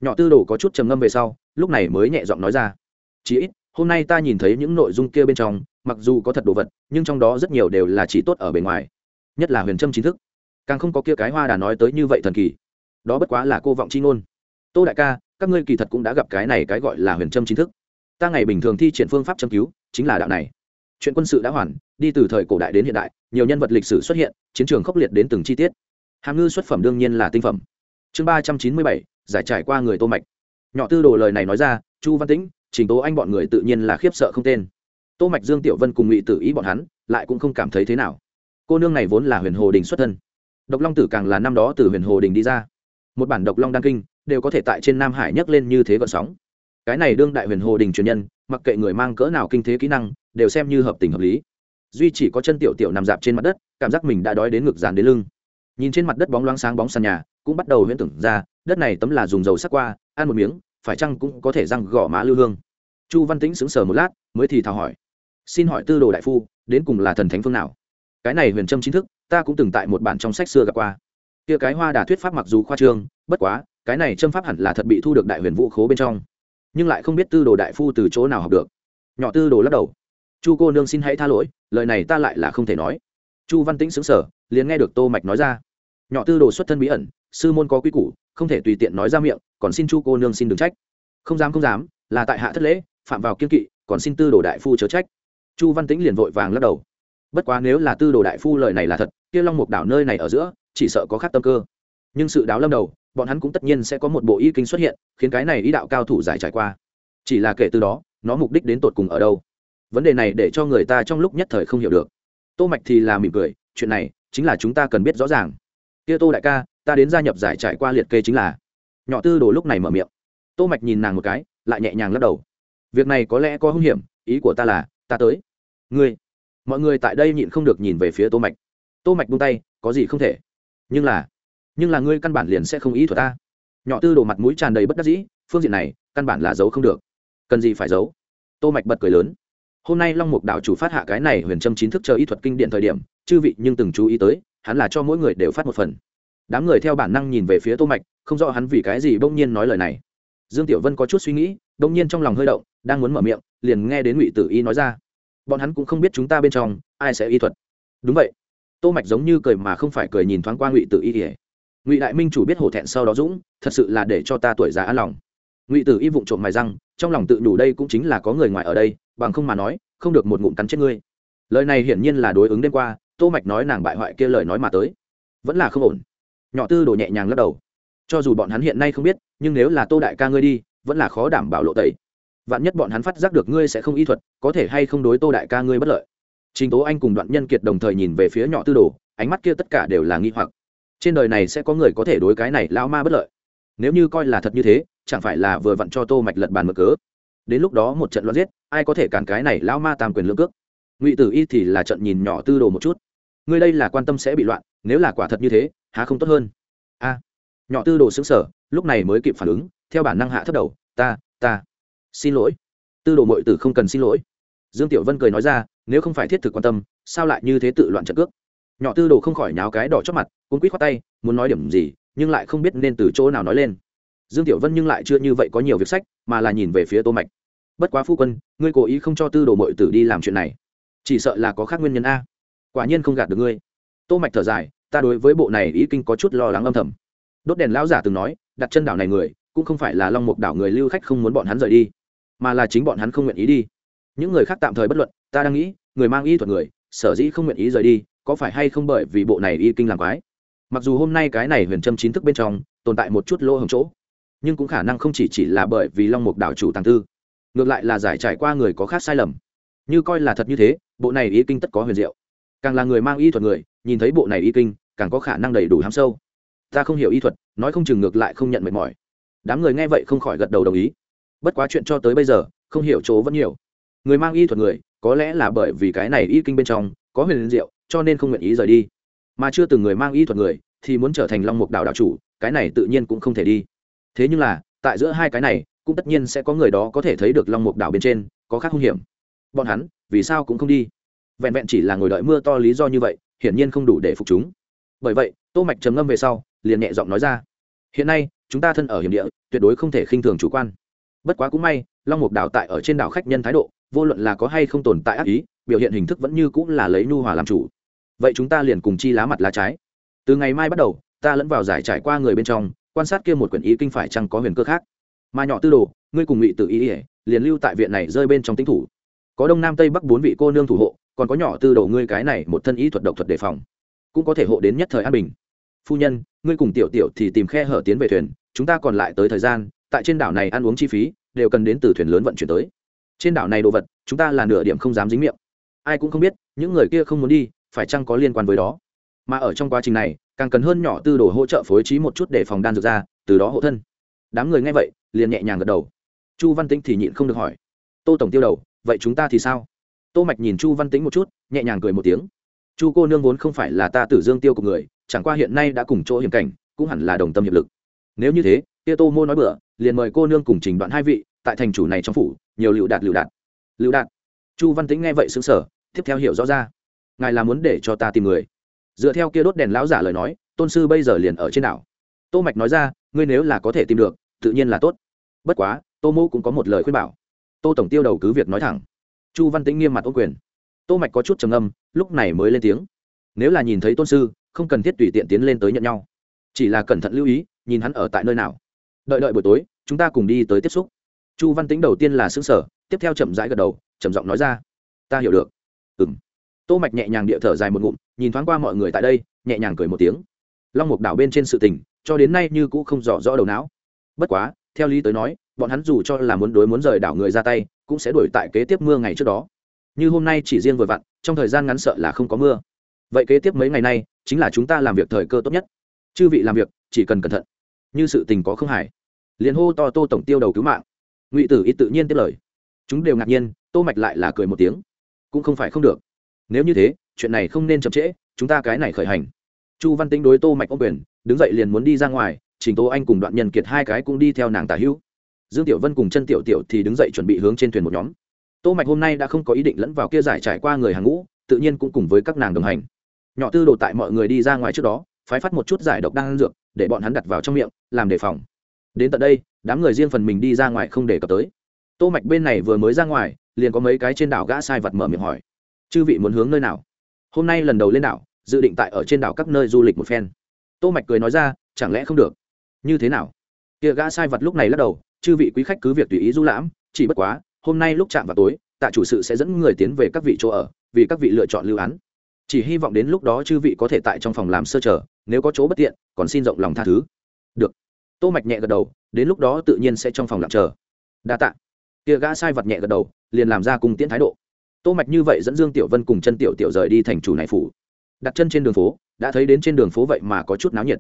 Nhỏ tư đồ có chút trầm ngâm về sau, lúc này mới nhẹ giọng nói ra. Chí ít hôm nay ta nhìn thấy những nội dung kia bên trong, mặc dù có thật đồ vật, nhưng trong đó rất nhiều đều là chỉ tốt ở bề ngoài. Nhất là huyền trâm chính thức. Càng không có kia cái hoa đà nói tới như vậy thần kỳ. Đó bất quá là cô vọng c h i ngôn. Tô đại ca, các ngươi kỳ thật cũng đã gặp cái này cái gọi là huyền trâm chính thức. Ta ngày bình thường thi triển phương pháp châm cứu, chính là đạo này. Chuyện quân sự đã hoàn, đi từ thời cổ đại đến hiện đại, nhiều nhân vật lịch sử xuất hiện, chiến trường khốc liệt đến từng chi tiết. Hàm ngư xuất phẩm đương nhiên là tinh phẩm. Chương ba trăm chín mươi bảy, giải trải qua người tô mạch. Nhỏ tư đồ lời này nói ra, chu văn tĩnh trình tố anh bọn người tự nhiên là khiếp sợ không tên. Tô mạch dương, tiểu vân cùng ngụy tử ý bọn hắn lại cũng không cảm thấy thế nào. Cô nương này vốn là huyền hồ đình xuất thân. Độc long tử càng là năm đó từ huyền hồ đình đi ra. Một bản độc long Đăng kinh, đều có thể tại trên nam hải nhấc lên như thế gợn sóng. Cái này đương đại huyền hồ đình truyền nhân, mặc kệ người mang cỡ nào kinh thế kỹ năng, đều xem như hợp tình hợp lý. Duy chỉ có chân tiểu tiểu nằm dạp trên mặt đất, cảm giác mình đã đói đến ngực dàn đến lưng. Nhìn trên mặt đất bóng loáng sáng bóng sàn nhà, cũng bắt đầu huyễn tưởng ra, đất này tấm là dùng dầu sắc qua, ăn một miếng phải chăng cũng có thể răng gõ má lưu hương? Chu văn tĩnh sững sờ một lát, mới thì thào hỏi. Xin hỏi tư đồ đại phu, đến cùng là thần thánh phương nào? Cái này huyền trâm chính thức, ta cũng từng tại một bản trong sách xưa gặp qua. Kia cái hoa đà thuyết pháp mặc dù khoa trương, bất quá, cái này châm pháp hẳn là thật bị thu được đại huyền vũ khố bên trong. Nhưng lại không biết tư đồ đại phu từ chỗ nào học được. Nhỏ tư đồ lắc đầu. Chu cô nương xin hãy tha lỗi, lời này ta lại là không thể nói. Chu văn tĩnh xứng sở liền nghe được tô mạch nói ra nhỏ tư đồ xuất thân bí ẩn, sư môn có quy củ, không thể tùy tiện nói ra miệng, còn xin chu cô nương xin đừng trách. Không dám không dám, là tại hạ thất lễ, phạm vào kiên kỵ, còn xin tư đồ đại phu chớ trách. Chu văn tĩnh liền vội vàng lắc đầu. Bất quá nếu là tư đồ đại phu lời này là thật, kia long mục đảo nơi này ở giữa, chỉ sợ có khác tâm cơ. Nhưng sự đáo lâm đầu, bọn hắn cũng tất nhiên sẽ có một bộ y kinh xuất hiện, khiến cái này ý đạo cao thủ giải trải qua. Chỉ là kể từ đó, nó mục đích đến tột cùng ở đâu? Vấn đề này để cho người ta trong lúc nhất thời không hiểu được. Tô mạch thì là mỉm cười, chuyện này chính là chúng ta cần biết rõ ràng kia tô đại ca, ta đến gia nhập giải trải qua liệt kê chính là. Nhỏ tư đồ lúc này mở miệng. Tô mạch nhìn nàng một cái, lại nhẹ nhàng lắc đầu. Việc này có lẽ có hung hiểm, ý của ta là, ta tới. Ngươi, mọi người tại đây nhịn không được nhìn về phía tô mạch. Tô mạch buông tay, có gì không thể. Nhưng là nhưng là ngươi căn bản liền sẽ không ý thuật ta. Nhỏ tư đồ mặt mũi tràn đầy bất đắc dĩ, phương diện này, căn bản là giấu không được. Cần gì phải giấu? Tô mạch bật cười lớn. Hôm nay long mục đạo chủ phát hạ cái này huyền trâm chính thức chờ ý thuật kinh điển thời điểm, chư vị nhưng từng chú ý tới hắn là cho mỗi người đều phát một phần. Đám người theo bản năng nhìn về phía tô mạch, không rõ hắn vì cái gì bỗng nhiên nói lời này. Dương tiểu vân có chút suy nghĩ, bỗng nhiên trong lòng hơi động, đang muốn mở miệng, liền nghe đến ngụy tử y nói ra. Bọn hắn cũng không biết chúng ta bên trong, ai sẽ y thuật. Đúng vậy. Tô mạch giống như cười mà không phải cười nhìn thoáng qua ngụy tử y ỉa ngụy đại minh chủ biết hổ thẹn sau đó dũng, thật sự là để cho ta tuổi già an lòng. Ngụy tử y vụng trộm mài răng, trong lòng tự đủ đây cũng chính là có người ngoài ở đây, bằng không mà nói, không được một ngụm cắn chết ngươi. Lời này hiển nhiên là đối ứng đêm qua tô mạch nói nàng bại hoại kia lời nói mà tới. Vẫn là không ổn. Nhỏ tư Đồ nhẹ nhàng lắc đầu. Cho dù bọn hắn hiện nay không biết, nhưng nếu là tô đại ca ngươi đi, vẫn là khó đảm bảo lộ tẩy. Vạn nhất bọn hắn phát giác được ngươi sẽ không y thuật, có thể hay không đối tô đại ca ngươi bất lợi. Trình tố anh cùng đoạn nhân kiệt đồng thời nhìn về phía nhỏ tư đồ, ánh mắt kia tất cả đều là nghi hoặc. Trên đời này sẽ có người có thể đối cái này lao ma bất lợi. Nếu như coi là thật như thế, chẳng phải là vừa vặn cho tô mạch lật bàn mở cớ. Đến lúc đó một trận loạn giết, ai có thể cản cái này lao ma tam quyền lưỡng cước? Ngụy tử y thì là trận nhìn nhỏ tư đồ một chút. Ngươi đây là quan tâm sẽ bị loạn, nếu là quả thật như thế, há không tốt hơn? A. Nhỏ tư đồ xứng sở lúc này mới kịp phản ứng, theo bản năng hạ thấp đầu, ta ta, xin lỗi. Tư đồ mội tử không cần xin lỗi. Dương tiểu vân cười nói ra, nếu không phải thiết thực quan tâm, sao lại như thế tự loạn trận cước? Nhỏ tư đồ không khỏi nháo cái đỏ chót mặt cuốn quýt khoát tay, muốn nói điểm gì, nhưng lại không biết nên từ chỗ nào nói lên. Dương tiểu vân nhưng lại chưa như vậy có nhiều việc sách, mà là nhìn về phía tô mạch. Bất quá phu quân, ngươi cố ý không cho tư đồ mội tử đi làm chuyện này chỉ sợ là có khác nguyên nhân a. Quả nhiên không gạt được ngươi. Tô mạch thở dài, ta đối với bộ này ý kinh có chút lo lắng âm thầm. Đốt đèn lão giả từng nói, đặt chân đảo này người, cũng không phải là long mục đảo người lưu khách không muốn bọn hắn rời đi, mà là chính bọn hắn không nguyện ý đi. Những người khác tạm thời bất luận, ta đang nghĩ, người mang y thuật người, sở dĩ không nguyện ý rời đi, có phải hay không bởi vì bộ này y kinh làm quái? Mặc dù hôm nay cái này huyền trâm chính thức bên trong, tồn tại một chút lỗ hồng chỗ, nhưng cũng khả năng không chỉ chỉ là bởi vì long mục đảo chủ tàng tư ngược lại là giải trải qua người có khác sai lầm như coi là thật như thế, bộ này y kinh tất có huyền diệu. Càng là người mang y thuật người, nhìn thấy bộ này y kinh, càng có khả năng đầy đủ hám sâu. Ta không hiểu y thuật, nói không chừng ngược lại không nhận mệt mỏi. Đám người nghe vậy không khỏi gật đầu đồng ý. Bất quá chuyện cho tới bây giờ, không hiểu chỗ vẫn nhiều. Người mang y thuật người, có lẽ là bởi vì cái này y kinh bên trong, có huyền diệu, cho nên không nguyện ý rời đi. Mà chưa từng người mang y thuật người, thì muốn trở thành long mục đạo đạo chủ, cái này tự nhiên cũng không thể đi. Thế nhưng là, tại giữa hai cái này, cũng tất nhiên sẽ có người đó có thể thấy được long mục đảo bên trên, có khác hung hiểm bọn hắn, vì sao cũng không đi? Vẹn vẹn chỉ là ngồi đợi mưa to lý do như vậy, hiển nhiên không đủ để phục chúng. Bởi vậy, tô mạch trầm ngâm về sau, liền nhẹ giọng nói ra. Hiện nay, chúng ta thân ở hiểm địa, tuyệt đối không thể khinh thường chủ quan. Bất quá cũng may, long mục đảo tại ở trên đảo khách nhân thái độ, vô luận là có hay không tồn tại ác ý, biểu hiện hình thức vẫn như cũng là lấy nhu hòa làm chủ. Vậy chúng ta liền cùng chi lá mặt lá trái. Từ ngày mai bắt đầu, ta lẫn vào giải trải qua người bên trong, quan sát kia một quyển ý kinh phải chăng có huyền cơ khác. Mà nhỏ tư đồ, ngươi cùng ngụy tự ý ỉa, liền lưu tại viện này rơi bên trong tính thủ có đông nam tây bắc bốn vị cô nương thủ hộ, còn có nhỏ tư đầu ngươi cái này một thân ý thuật độc thuật đề phòng, cũng có thể hộ đến nhất thời an bình. Phu nhân, ngươi cùng tiểu tiểu thì tìm khe hở tiến về thuyền, chúng ta còn lại tới thời gian, tại trên đảo này ăn uống chi phí, đều cần đến từ thuyền lớn vận chuyển tới. Trên đảo này đồ vật, chúng ta là nửa điểm không dám dính miệng. Ai cũng không biết, những người kia không muốn đi, phải chăng có liên quan với đó? Mà ở trong quá trình này, càng cần hơn nhỏ tư đồ hỗ trợ phối trí một chút để phòng đan dược ra, từ đó hộ thân. Đám người nghe vậy, liền nhẹ nhàng gật đầu. Chu văn tĩnh thì nhịn không được hỏi. Tô tổng tiêu đầu vậy chúng ta thì sao? Tô mạch nhìn chu văn tĩnh một chút, nhẹ nhàng cười một tiếng. Chu cô nương vốn không phải là ta tử dương tiêu của người, chẳng qua hiện nay đã cùng chỗ hiểm cảnh, cũng hẳn là đồng tâm hiệp lực. Nếu như thế, kia tô mô nói bữa liền mời cô nương cùng trình đoạn hai vị, tại thành chủ này trong phủ, nhiều lựu đạt lựu đạt. Lựu đạt. Chu văn tĩnh nghe vậy xứng sở tiếp theo hiểu rõ ra. Ngài là muốn để cho ta tìm người. Dựa theo kia đốt đèn lão giả lời nói, tôn sư bây giờ liền ở trên đảo. Tô mạch nói ra, ngươi nếu là có thể tìm được, tự nhiên là tốt. Bất quá, tô mô cũng có một lời khuyên bảo tô tổng tiêu đầu cứ việc nói thẳng. Chu văn tĩnh nghiêm mặt ô quyền. Tô mạch có chút trầm âm lúc này mới lên tiếng. Nếu là nhìn thấy tôn sư, không cần thiết tùy tiện tiến lên tới nhận nhau. Chỉ là cẩn thận lưu ý, nhìn hắn ở tại nơi nào. Đợi đợi buổi tối, chúng ta cùng đi tới tiếp xúc. Chu văn tĩnh đầu tiên là xứng sở tiếp theo chậm rãi gật đầu, trầm giọng nói ra. Ta hiểu được. Ừ m tô mạch nhẹ nhàng địa thở dài một ngụm, nhìn thoáng qua mọi người tại đây, nhẹ nhàng cười một tiếng. Long mục đảo bên trên sự tình, cho đến nay như cũ không rõ rõ đầu não. Bất quá theo lý tới nói, bọn hắn dù cho là muốn đối muốn rời đảo người ra tay, cũng sẽ đuổi tại kế tiếp mưa ngày trước đó. Như hôm nay chỉ riêng vừa vặn, trong thời gian ngắn sợ là không có mưa. Vậy kế tiếp mấy ngày nay, chính là chúng ta làm việc thời cơ tốt nhất. Chư vị làm việc, chỉ cần cẩn thận. Như sự tình có không hải liền hô to tô tổng tiêu đầu cứu mạng. Ngụy tử ít tự nhiên tiếp lời. Chúng đều ngạc nhiên, tô mạch lại là cười một tiếng. Cũng không phải không được. Nếu như thế, chuyện này không nên chậm trễ, chúng ta cái này khởi hành. Chu văn tĩnh đối tô mạch ông quyền, đứng dậy liền muốn đi ra ngoài trình tố anh cùng đoạn nhân kiệt hai cái cũng đi theo nàng tả hữu. Dương tiểu vân cùng chân tiểu tiểu thì đứng dậy chuẩn bị hướng trên thuyền một nhóm. Tô mạch hôm nay đã không có ý định lẫn vào kia giải trải qua người hàng ngũ, tự nhiên cũng cùng với các nàng đồng hành. Nhỏ tư đồ tại mọi người đi ra ngoài trước đó, phái phát một chút giải độc đang dược, để bọn hắn đặt vào trong miệng, làm đề phòng. Đến tận đây, đám người riêng phần mình đi ra ngoài không để cập tới. Tô mạch bên này vừa mới ra ngoài, liền có mấy cái trên đảo gã sai vật mở miệng hỏi. Chư vị muốn hướng nơi nào? Hôm nay lần đầu lên đảo, dự định tại ở trên đảo các nơi du lịch một phen. Tô mạch cười nói ra, chẳng lẽ không được? Như thế nào? Kia gã sai vật lúc này lắc đầu, chư vị quý khách cứ việc tùy ý du lãm, chỉ bất quá, hôm nay lúc chạm vào tối, tạ chủ sự sẽ dẫn người tiến về các vị chỗ ở, vì các vị lựa chọn lưu án. Chỉ hy vọng đến lúc đó chư vị có thể tại trong phòng làm sơ chờ, nếu có chỗ bất tiện, còn xin rộng lòng tha thứ. Được. Tô mạch nhẹ gật đầu, đến lúc đó tự nhiên sẽ trong phòng lặng chờ. Đa tạ. Kia gã sai vật nhẹ gật đầu, liền làm ra cùng tiễn thái độ. Tô mạch như vậy dẫn dương tiểu vân cùng chân tiểu tiểu rời đi thành chủ này phủ. Đặt chân trên đường phố, đã thấy đến trên đường phố vậy mà có chút náo nhiệt.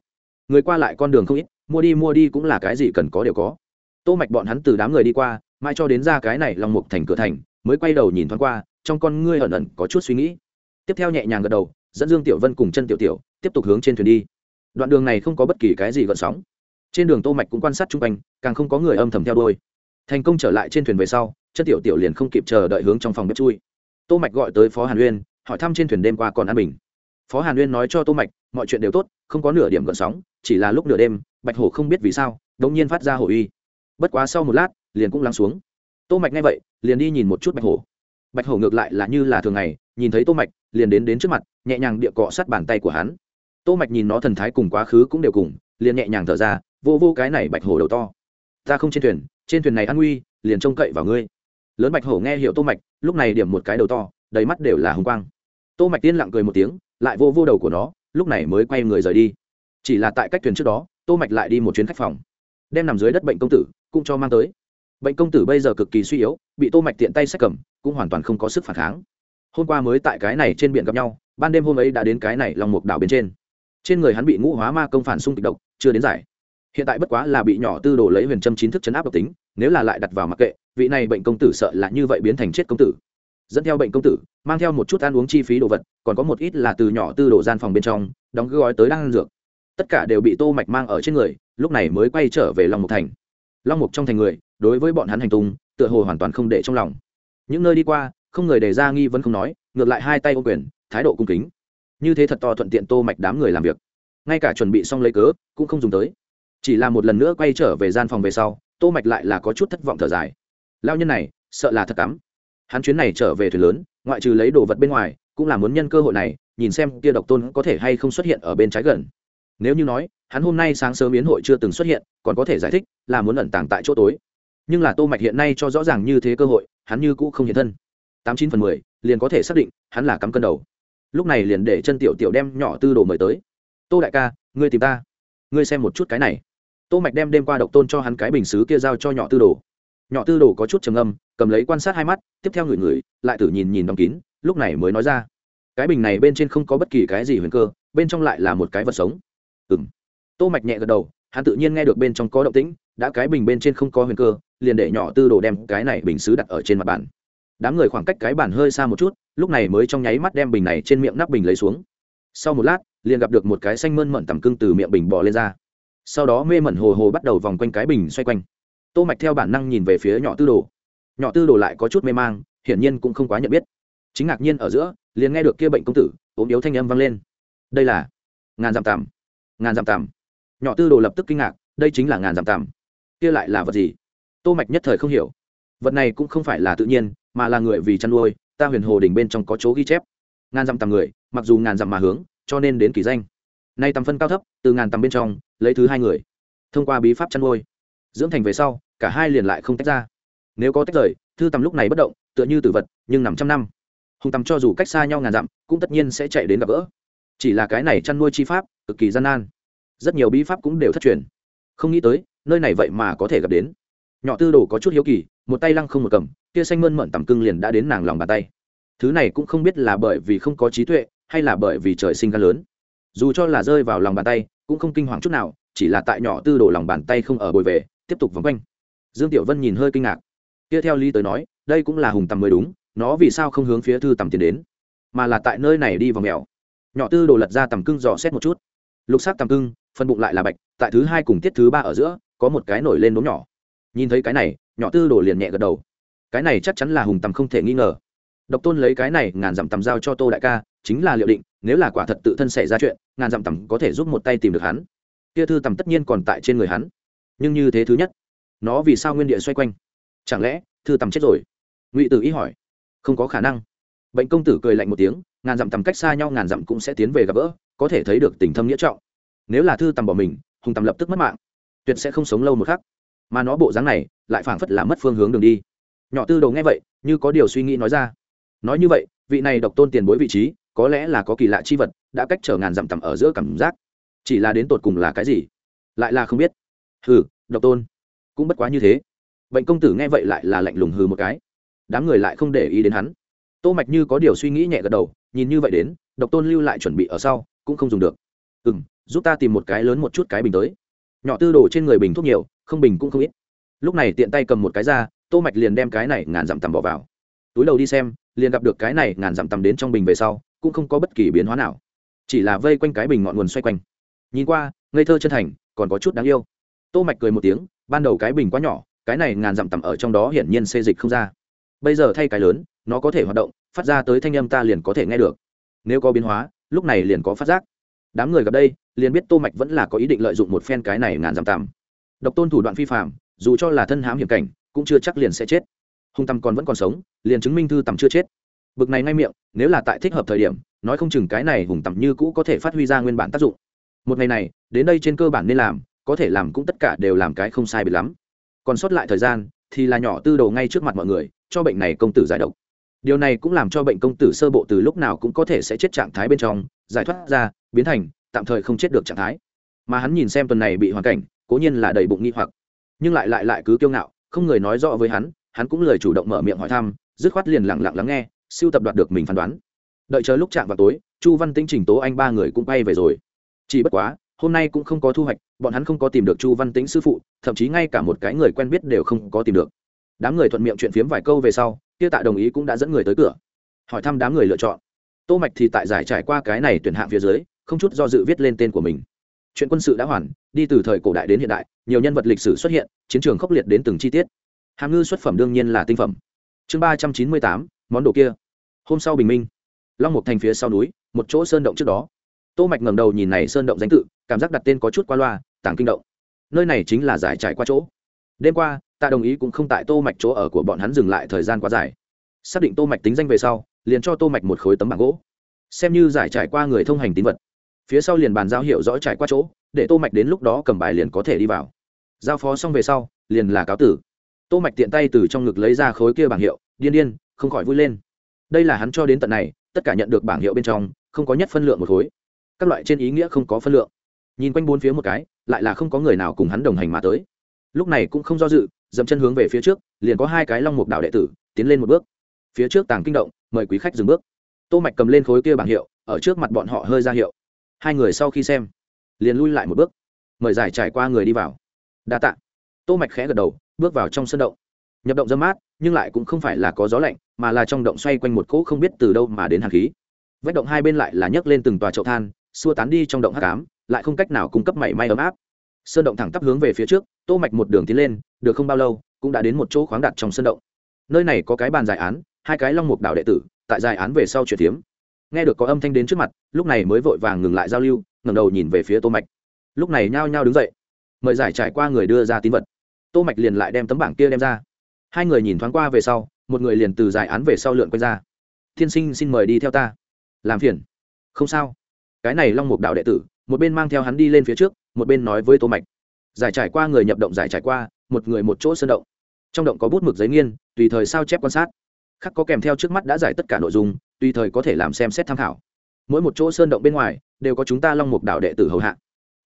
Người qua lại con đường không ít mua đi mua đi cũng là cái gì cần có đều có. Tô mạch bọn hắn từ đám người đi qua, mai cho đến ra cái này lòng mục thành cửa thành, mới quay đầu nhìn thoáng qua, trong con ngươi ẩn ẩn có chút suy nghĩ. Tiếp theo nhẹ nhàng gật đầu, dẫn dương tiểu vân cùng chân tiểu tiểu tiếp tục hướng trên thuyền đi. Đoạn đường này không có bất kỳ cái gì gợn sóng. Trên đường tô mạch cũng quan sát chung quanh, càng không có người âm thầm theo đuôi. Thành công trở lại trên thuyền về sau, chân tiểu tiểu liền không kịp chờ đợi hướng trong phòng bếp chui. Tô mạch gọi tới phó hàn uyên, hỏi thăm trên thuyền đêm qua còn an bình. Phó hàn uyên nói cho tô mạch, mọi chuyện đều tốt, không có nửa điểm gợn sóng, chỉ là lúc nửa đêm bạch hổ không biết vì sao đống nhiên phát ra hổ uy bất quá sau một lát, liền cũng lắng xuống. Tô mạch nghe vậy, liền đi nhìn một chút bạch hổ. Bạch hổ ngược lại là như là thường ngày, nhìn thấy tô mạch, liền đến đến trước mặt, nhẹ nhàng địa cọ sát bàn tay của hắn. Tô mạch nhìn nó thần thái cùng quá khứ cũng đều cùng, liền nhẹ nhàng thở ra, vô vô cái này bạch hổ đầu to. Ta không trên thuyền trên thuyền này an nguy, liền trông cậy vào ngươi. Lớn bạch hổ nghe hiểu tô mạch, lúc này điểm một cái đầu to, đầy mắt đều là hùng quang. Tô mạch tiên lặng cười một tiếng, lại vô vô đầu của nó, lúc này mới quay người rời đi. Chỉ là tại cách thuyền trước đó tô mạch lại đi một chuyến khách phòng. Đem nằm dưới đất bệnh công tử cũng cho mang tới. Bệnh công tử bây giờ cực kỳ suy yếu, bị tô mạch tiện tay sách cầm, cũng hoàn toàn không có sức phản kháng. Hôm qua mới tại cái này trên biển gặp nhau, ban đêm hôm ấy đã đến cái này lòng mục đảo bên trên. Trên người hắn bị ngũ hóa ma công phản xung kịch độc, chưa đến giải. Hiện tại bất quá là bị nhỏ tư đồ lấy huyền châm chính thức chấn áp độc tính, nếu là lại đặt vào mặc kệ, vị này bệnh công tử sợ là như vậy biến thành chết công tử. Dẫn theo bệnh công tử, mang theo một chút ăn uống chi phí đồ vật, còn có một ít là từ nhỏ tư đồ gian phòng bên trong, đóng gói tới đang ăn dược tất cả đều bị tô mạch mang ở trên người, lúc này mới quay trở về long mục thành. Long mục trong thành người, đối với bọn hắn hành tung, tựa hồ hoàn toàn không để trong lòng. Những nơi đi qua, không người đề ra nghi vấn không nói, ngược lại hai tay ô quyền, thái độ cung kính. Như thế thật to thuận tiện tô mạch đám người làm việc. Ngay cả chuẩn bị xong lấy cớ, cũng không dùng tới. Chỉ là một lần nữa quay trở về gian phòng về sau, tô mạch lại là có chút thất vọng thở dài. Lao nhân này, sợ là thật cắm. Hắn chuyến này trở về thuyền lớn, ngoại trừ lấy đồ vật bên ngoài, cũng là muốn nhân cơ hội này, nhìn xem kia độc tôn có thể hay không xuất hiện ở bên trái gần nếu như nói, hắn hôm nay sáng sớm biến hội chưa từng xuất hiện, còn có thể giải thích là muốn ẩn tàng tại chỗ tối. Nhưng là tô mạch hiện nay cho rõ ràng như thế cơ hội, hắn như cũ không hiện thân. Tám chín phần mười, liền có thể xác định, hắn là cắm cân đầu. Lúc này liền để chân tiểu tiểu đem nhỏ tư đồ mời tới. Tô đại ca, ngươi tìm ta. Ngươi xem một chút cái này. Tô mạch đem đêm qua độc tôn cho hắn cái bình xứ kia giao cho nhỏ tư đồ. Nhỏ tư đồ có chút trầm âm cầm lấy quan sát hai mắt, tiếp theo người người lại thử nhìn nhìn đóng kín, lúc này mới nói ra. Cái bình này bên trên không có bất kỳ cái gì huyền cơ, bên trong lại là một cái vật sống ừm. Tô mạch nhẹ gật đầu, hắn tự nhiên nghe được bên trong có động tĩnh, đã cái bình bên trên không có huyền cơ, liền để nhỏ tư đồ đem cái này bình xứ đặt ở trên mặt bàn. Đám người khoảng cách cái bàn hơi xa một chút, lúc này mới trong nháy mắt đem bình này trên miệng nắp bình lấy xuống. Sau một lát, liền gặp được một cái xanh mơn mận tầm cưng từ miệng bình bò lên ra. Sau đó mê mẩn hồ hồ bắt đầu vòng quanh cái bình xoay quanh. Tô mạch theo bản năng nhìn về phía nhỏ tư đồ. Nhỏ tư đồ lại có chút mê mang, hiển nhiên cũng không quá nhận biết. Chính ngạc nhiên ở giữa, liền nghe được kia bệnh công tử, ốm yếu thanh âm vang lên. Đây là ngàn dặm tạm ngàn dặm tằm. Nhỏ tư đồ lập tức kinh ngạc, đây chính là ngàn dặm tằm. Kia lại là vật gì? Tô mạch nhất thời không hiểu. Vật này cũng không phải là tự nhiên, mà là người vì chăn nuôi, ta huyền hồ đỉnh bên trong có chỗ ghi chép. Ngàn dặm tằm người, mặc dù ngàn dặm mà hướng, cho nên đến kỳ danh. Nay tầm phân cao thấp, từ ngàn tầm bên trong, lấy thứ hai người. Thông qua bí pháp chăn nuôi. Dưỡng thành về sau, cả hai liền lại không tách ra. Nếu có tách rời, thư tầm lúc này bất động, tựa như tử vật, nhưng nằm trăm năm. Hùng tầm cho dù cách xa nhau ngàn dặm, cũng tất nhiên sẽ chạy đến gặp gỡ. Chỉ là cái này chăn nuôi chi pháp cực kỳ gian nan. Rất nhiều bí pháp cũng đều thất truyền. Không nghĩ tới, nơi này vậy mà có thể gặp đến. Nhỏ tư đồ có chút hiếu kỳ, một tay lăng không một cầm, kia xanh mơn mận tầm cưng liền đã đến nàng lòng bàn tay. Thứ này cũng không biết là bởi vì không có trí tuệ, hay là bởi vì trời sinh gan lớn. Dù cho là rơi vào lòng bàn tay, cũng không kinh hoàng chút nào, chỉ là tại nhỏ tư đồ lòng bàn tay không ở bồi về, tiếp tục vòng quanh. Dương tiểu vân nhìn hơi kinh ngạc. Kia theo lý tới nói, đây cũng là hùng tầm mới đúng, nó vì sao không hướng phía thư tầm tiến đến? Mà là tại nơi này đi vào mèo. Nhỏ tư đồ lật ra tầm cưng dò xét một chút lục sắc tầm cưng phân bụng lại là bạch, tại thứ hai cùng tiết thứ ba ở giữa, có một cái nổi lên đốm nhỏ. Nhìn thấy cái này, nhỏ tư đồ liền nhẹ gật đầu. Cái này chắc chắn là hùng tầm không thể nghi ngờ. Độc tôn lấy cái này, ngàn dặm tầm giao cho tô đại ca, chính là liệu định, nếu là quả thật tự thân xảy ra chuyện, ngàn dặm tầm có thể giúp một tay tìm được hắn. Kia thư tầm tất nhiên còn tại trên người hắn. Nhưng như thế thứ nhất, nó vì sao nguyên địa xoay quanh? Chẳng lẽ, thư tầm chết rồi? Ngụy tử ý hỏi. Không có khả năng. Bệnh công tử cười lạnh một tiếng, ngàn dặm tầm cách xa nhau, ngàn dặm cũng sẽ tiến về gặp gỡ có thể thấy được tình thâm nghĩa trọng. Nếu là thư tầm bỏ mình, hùng tầm lập tức mất mạng. Tuyệt sẽ không sống lâu một khắc. Mà nó bộ dáng này, lại phảng phất là mất phương hướng đường đi. Nhỏ tư đầu nghe vậy, như có điều suy nghĩ nói ra. Nói như vậy, vị này độc tôn tiền bối vị trí, có lẽ là có kỳ lạ chi vật, đã cách trở ngàn dặm tầm ở giữa cảm giác. Chỉ là đến tột cùng là cái gì? Lại là không biết. Hừ, độc tôn. Cũng bất quá như thế. Bệnh công tử nghe vậy lại là lạnh lùng hừ một cái. Đám người lại không để ý đến hắn. Tô mạch như có điều suy nghĩ nhẹ gật đầu, nhìn như vậy đến, độc tôn lưu lại chuẩn bị ở sau cũng không dùng được. Ừ m giúp ta tìm một cái lớn một chút cái bình tới. Nhỏ tư đồ trên người bình thuốc nhiều, không bình cũng không ít. Lúc này tiện tay cầm một cái ra, tô mạch liền đem cái này ngàn dặm tầm bỏ vào. Túi đầu đi xem, liền gặp được cái này ngàn dặm tầm đến trong bình về sau, cũng không có bất kỳ biến hóa nào. Chỉ là vây quanh cái bình ngọn nguồn xoay quanh. Nhìn qua, ngây thơ chân thành, còn có chút đáng yêu. Tô mạch cười một tiếng, ban đầu cái bình quá nhỏ, cái này ngàn dặm tầm ở trong đó hiển nhiên xê dịch không ra. Bây giờ thay cái lớn, nó có thể hoạt động, phát ra tới thanh âm ta liền có thể nghe được. Nếu có biến hóa lúc này liền có phát giác. Đám người gặp đây, liền biết tô mạch vẫn là có ý định lợi dụng một phen cái này ngàn dặm tạm độc tôn thủ đoạn phi phạm dù cho là thân hãm hiểm cảnh, cũng chưa chắc liền sẽ chết. Hung tầm còn vẫn còn sống, liền chứng minh thư tầm chưa chết. Bực này ngay miệng, nếu là tại thích hợp thời điểm, nói không chừng cái này hùng tầm như cũ có thể phát huy ra nguyên bản tác dụng. Một ngày này, đến đây trên cơ bản nên làm, có thể làm cũng tất cả đều làm cái không sai bị lắm. Còn sót lại thời gian, thì là nhỏ tư đồ ngay trước mặt mọi người, cho bệnh này công tử giải độc điều này cũng làm cho bệnh công tử sơ bộ từ lúc nào cũng có thể sẽ chết trạng thái bên trong, giải thoát ra, biến thành, tạm thời không chết được trạng thái. Mà hắn nhìn xem tuần này bị hoàn cảnh, cố nhiên là đầy bụng nghi hoặc. Nhưng lại lại lại cứ kiêu ngạo, không người nói rõ với hắn hắn cũng lời chủ động mở miệng hỏi thăm, dứt khoát liền lặng lặng lắng nghe, siêu tập đoạt được mình phán đoán. Đợi chờ lúc chạm vào tối, chu văn tĩnh, trình tố anh ba người cũng bay về rồi. Chỉ bất quá, hôm nay cũng không có thu hoạch, bọn hắn không có tìm được chu văn tĩnh sư phụ, thậm chí ngay cả một cái người quen biết đều không có tìm được. Đám người thuận miệng chuyện phiếm vài câu về sau tiêu tạ đồng ý cũng đã dẫn người tới cửa. Hỏi thăm đám người lựa chọn. Tô mạch thì tại giải trải qua cái này tuyển hạng phía dưới, không chút do dự viết lên tên của mình. Chuyện quân sự đã hoàn, đi từ thời cổ đại đến hiện đại, nhiều nhân vật lịch sử xuất hiện, chiến trường khốc liệt đến từng chi tiết. Hàm ngư xuất phẩm đương nhiên là tinh phẩm. Chương ba trăm chín mươi tám, món đồ kia. Hôm sau bình minh. Long một thành phía sau núi, một chỗ sơn động trước đó. Tô mạch ngẩng đầu nhìn này sơn động danh tự, cảm giác đặt tên có chút qua loa tàng kinh động. Nơi này chính là giải trải qua chỗ. Đêm qua ta đồng ý cũng không tại tô mạch chỗ ở của bọn hắn dừng lại thời gian quá dài. Xác định tô mạch tính danh về sau, liền cho tô mạch một khối tấm bảng gỗ. Xem như giải trải qua người thông hành tín vật. Phía sau liền bàn giao hiệu rõ trải qua chỗ, để tô mạch đến lúc đó cầm bài liền có thể đi vào. Giao phó xong về sau, liền là cáo tử. Tô mạch tiện tay từ trong ngực lấy ra khối kia bảng hiệu, điên điên, không khỏi vui lên. Đây là hắn cho đến tận này, tất cả nhận được bảng hiệu bên trong, không có nhất phân lượng một khối. Các loại trên ý nghĩa không có phân lượng. Nhìn quanh bốn phía một cái, lại là không có người nào cùng hắn đồng hành mà tới. Lúc này cũng không do dự dậm chân hướng về phía trước, liền có hai cái long mục đạo đệ tử tiến lên một bước. Phía trước tàng kinh động, mời quý khách dừng bước. Tô mạch cầm lên khối kia bảng hiệu, ở trước mặt bọn họ hơi ra hiệu. Hai người sau khi xem, liền lui lại một bước, mời giải trải qua người đi vào. Đa tạ. Tô mạch khẽ gật đầu, bước vào trong sân động. Nhập động dâm mát, nhưng lại cũng không phải là có gió lạnh, mà là trong động xoay quanh một cỗ không biết từ đâu mà đến hàn khí. Vách động hai bên lại là nhấc lên từng tòa chậu than, xua tán đi trong động hắc ám, lại không cách nào cung cấp mảy may ấm áp sơn động thẳng tắp hướng về phía trước, tô mạch một đường tiến lên, được không bao lâu, cũng đã đến một chỗ khoáng đặt trong sơn động. Nơi này có cái bàn giải án, hai cái long mục đảo đệ tử, tại giải án về sau chuyển tiếm. Nghe được có âm thanh đến trước mặt, lúc này mới vội vàng ngừng lại giao lưu, ngẩng đầu nhìn về phía tô mạch. Lúc này nhao nhao đứng dậy, mời giải trải qua người đưa ra tín vật. Tô mạch liền lại đem tấm bảng kia đem ra. Hai người nhìn thoáng qua về sau, một người liền từ giải án về sau lượn quay ra. Thiên sinh, xin mời đi theo ta. Làm phiền. Không sao. Cái này long mục đạo đệ tử, một bên mang theo hắn đi lên phía trước một bên nói với tô mạch. Giải trải qua người nhập động giải trải qua, một người một chỗ sơn động. Trong động có bút mực giấy nghiên, tùy thời sao chép quan sát. Khắc có kèm theo trước mắt đã giải tất cả nội dung, tùy thời có thể làm xem xét tham khảo. Mỗi một chỗ sơn động bên ngoài, đều có chúng ta long mục đạo đệ tử hầu hạ.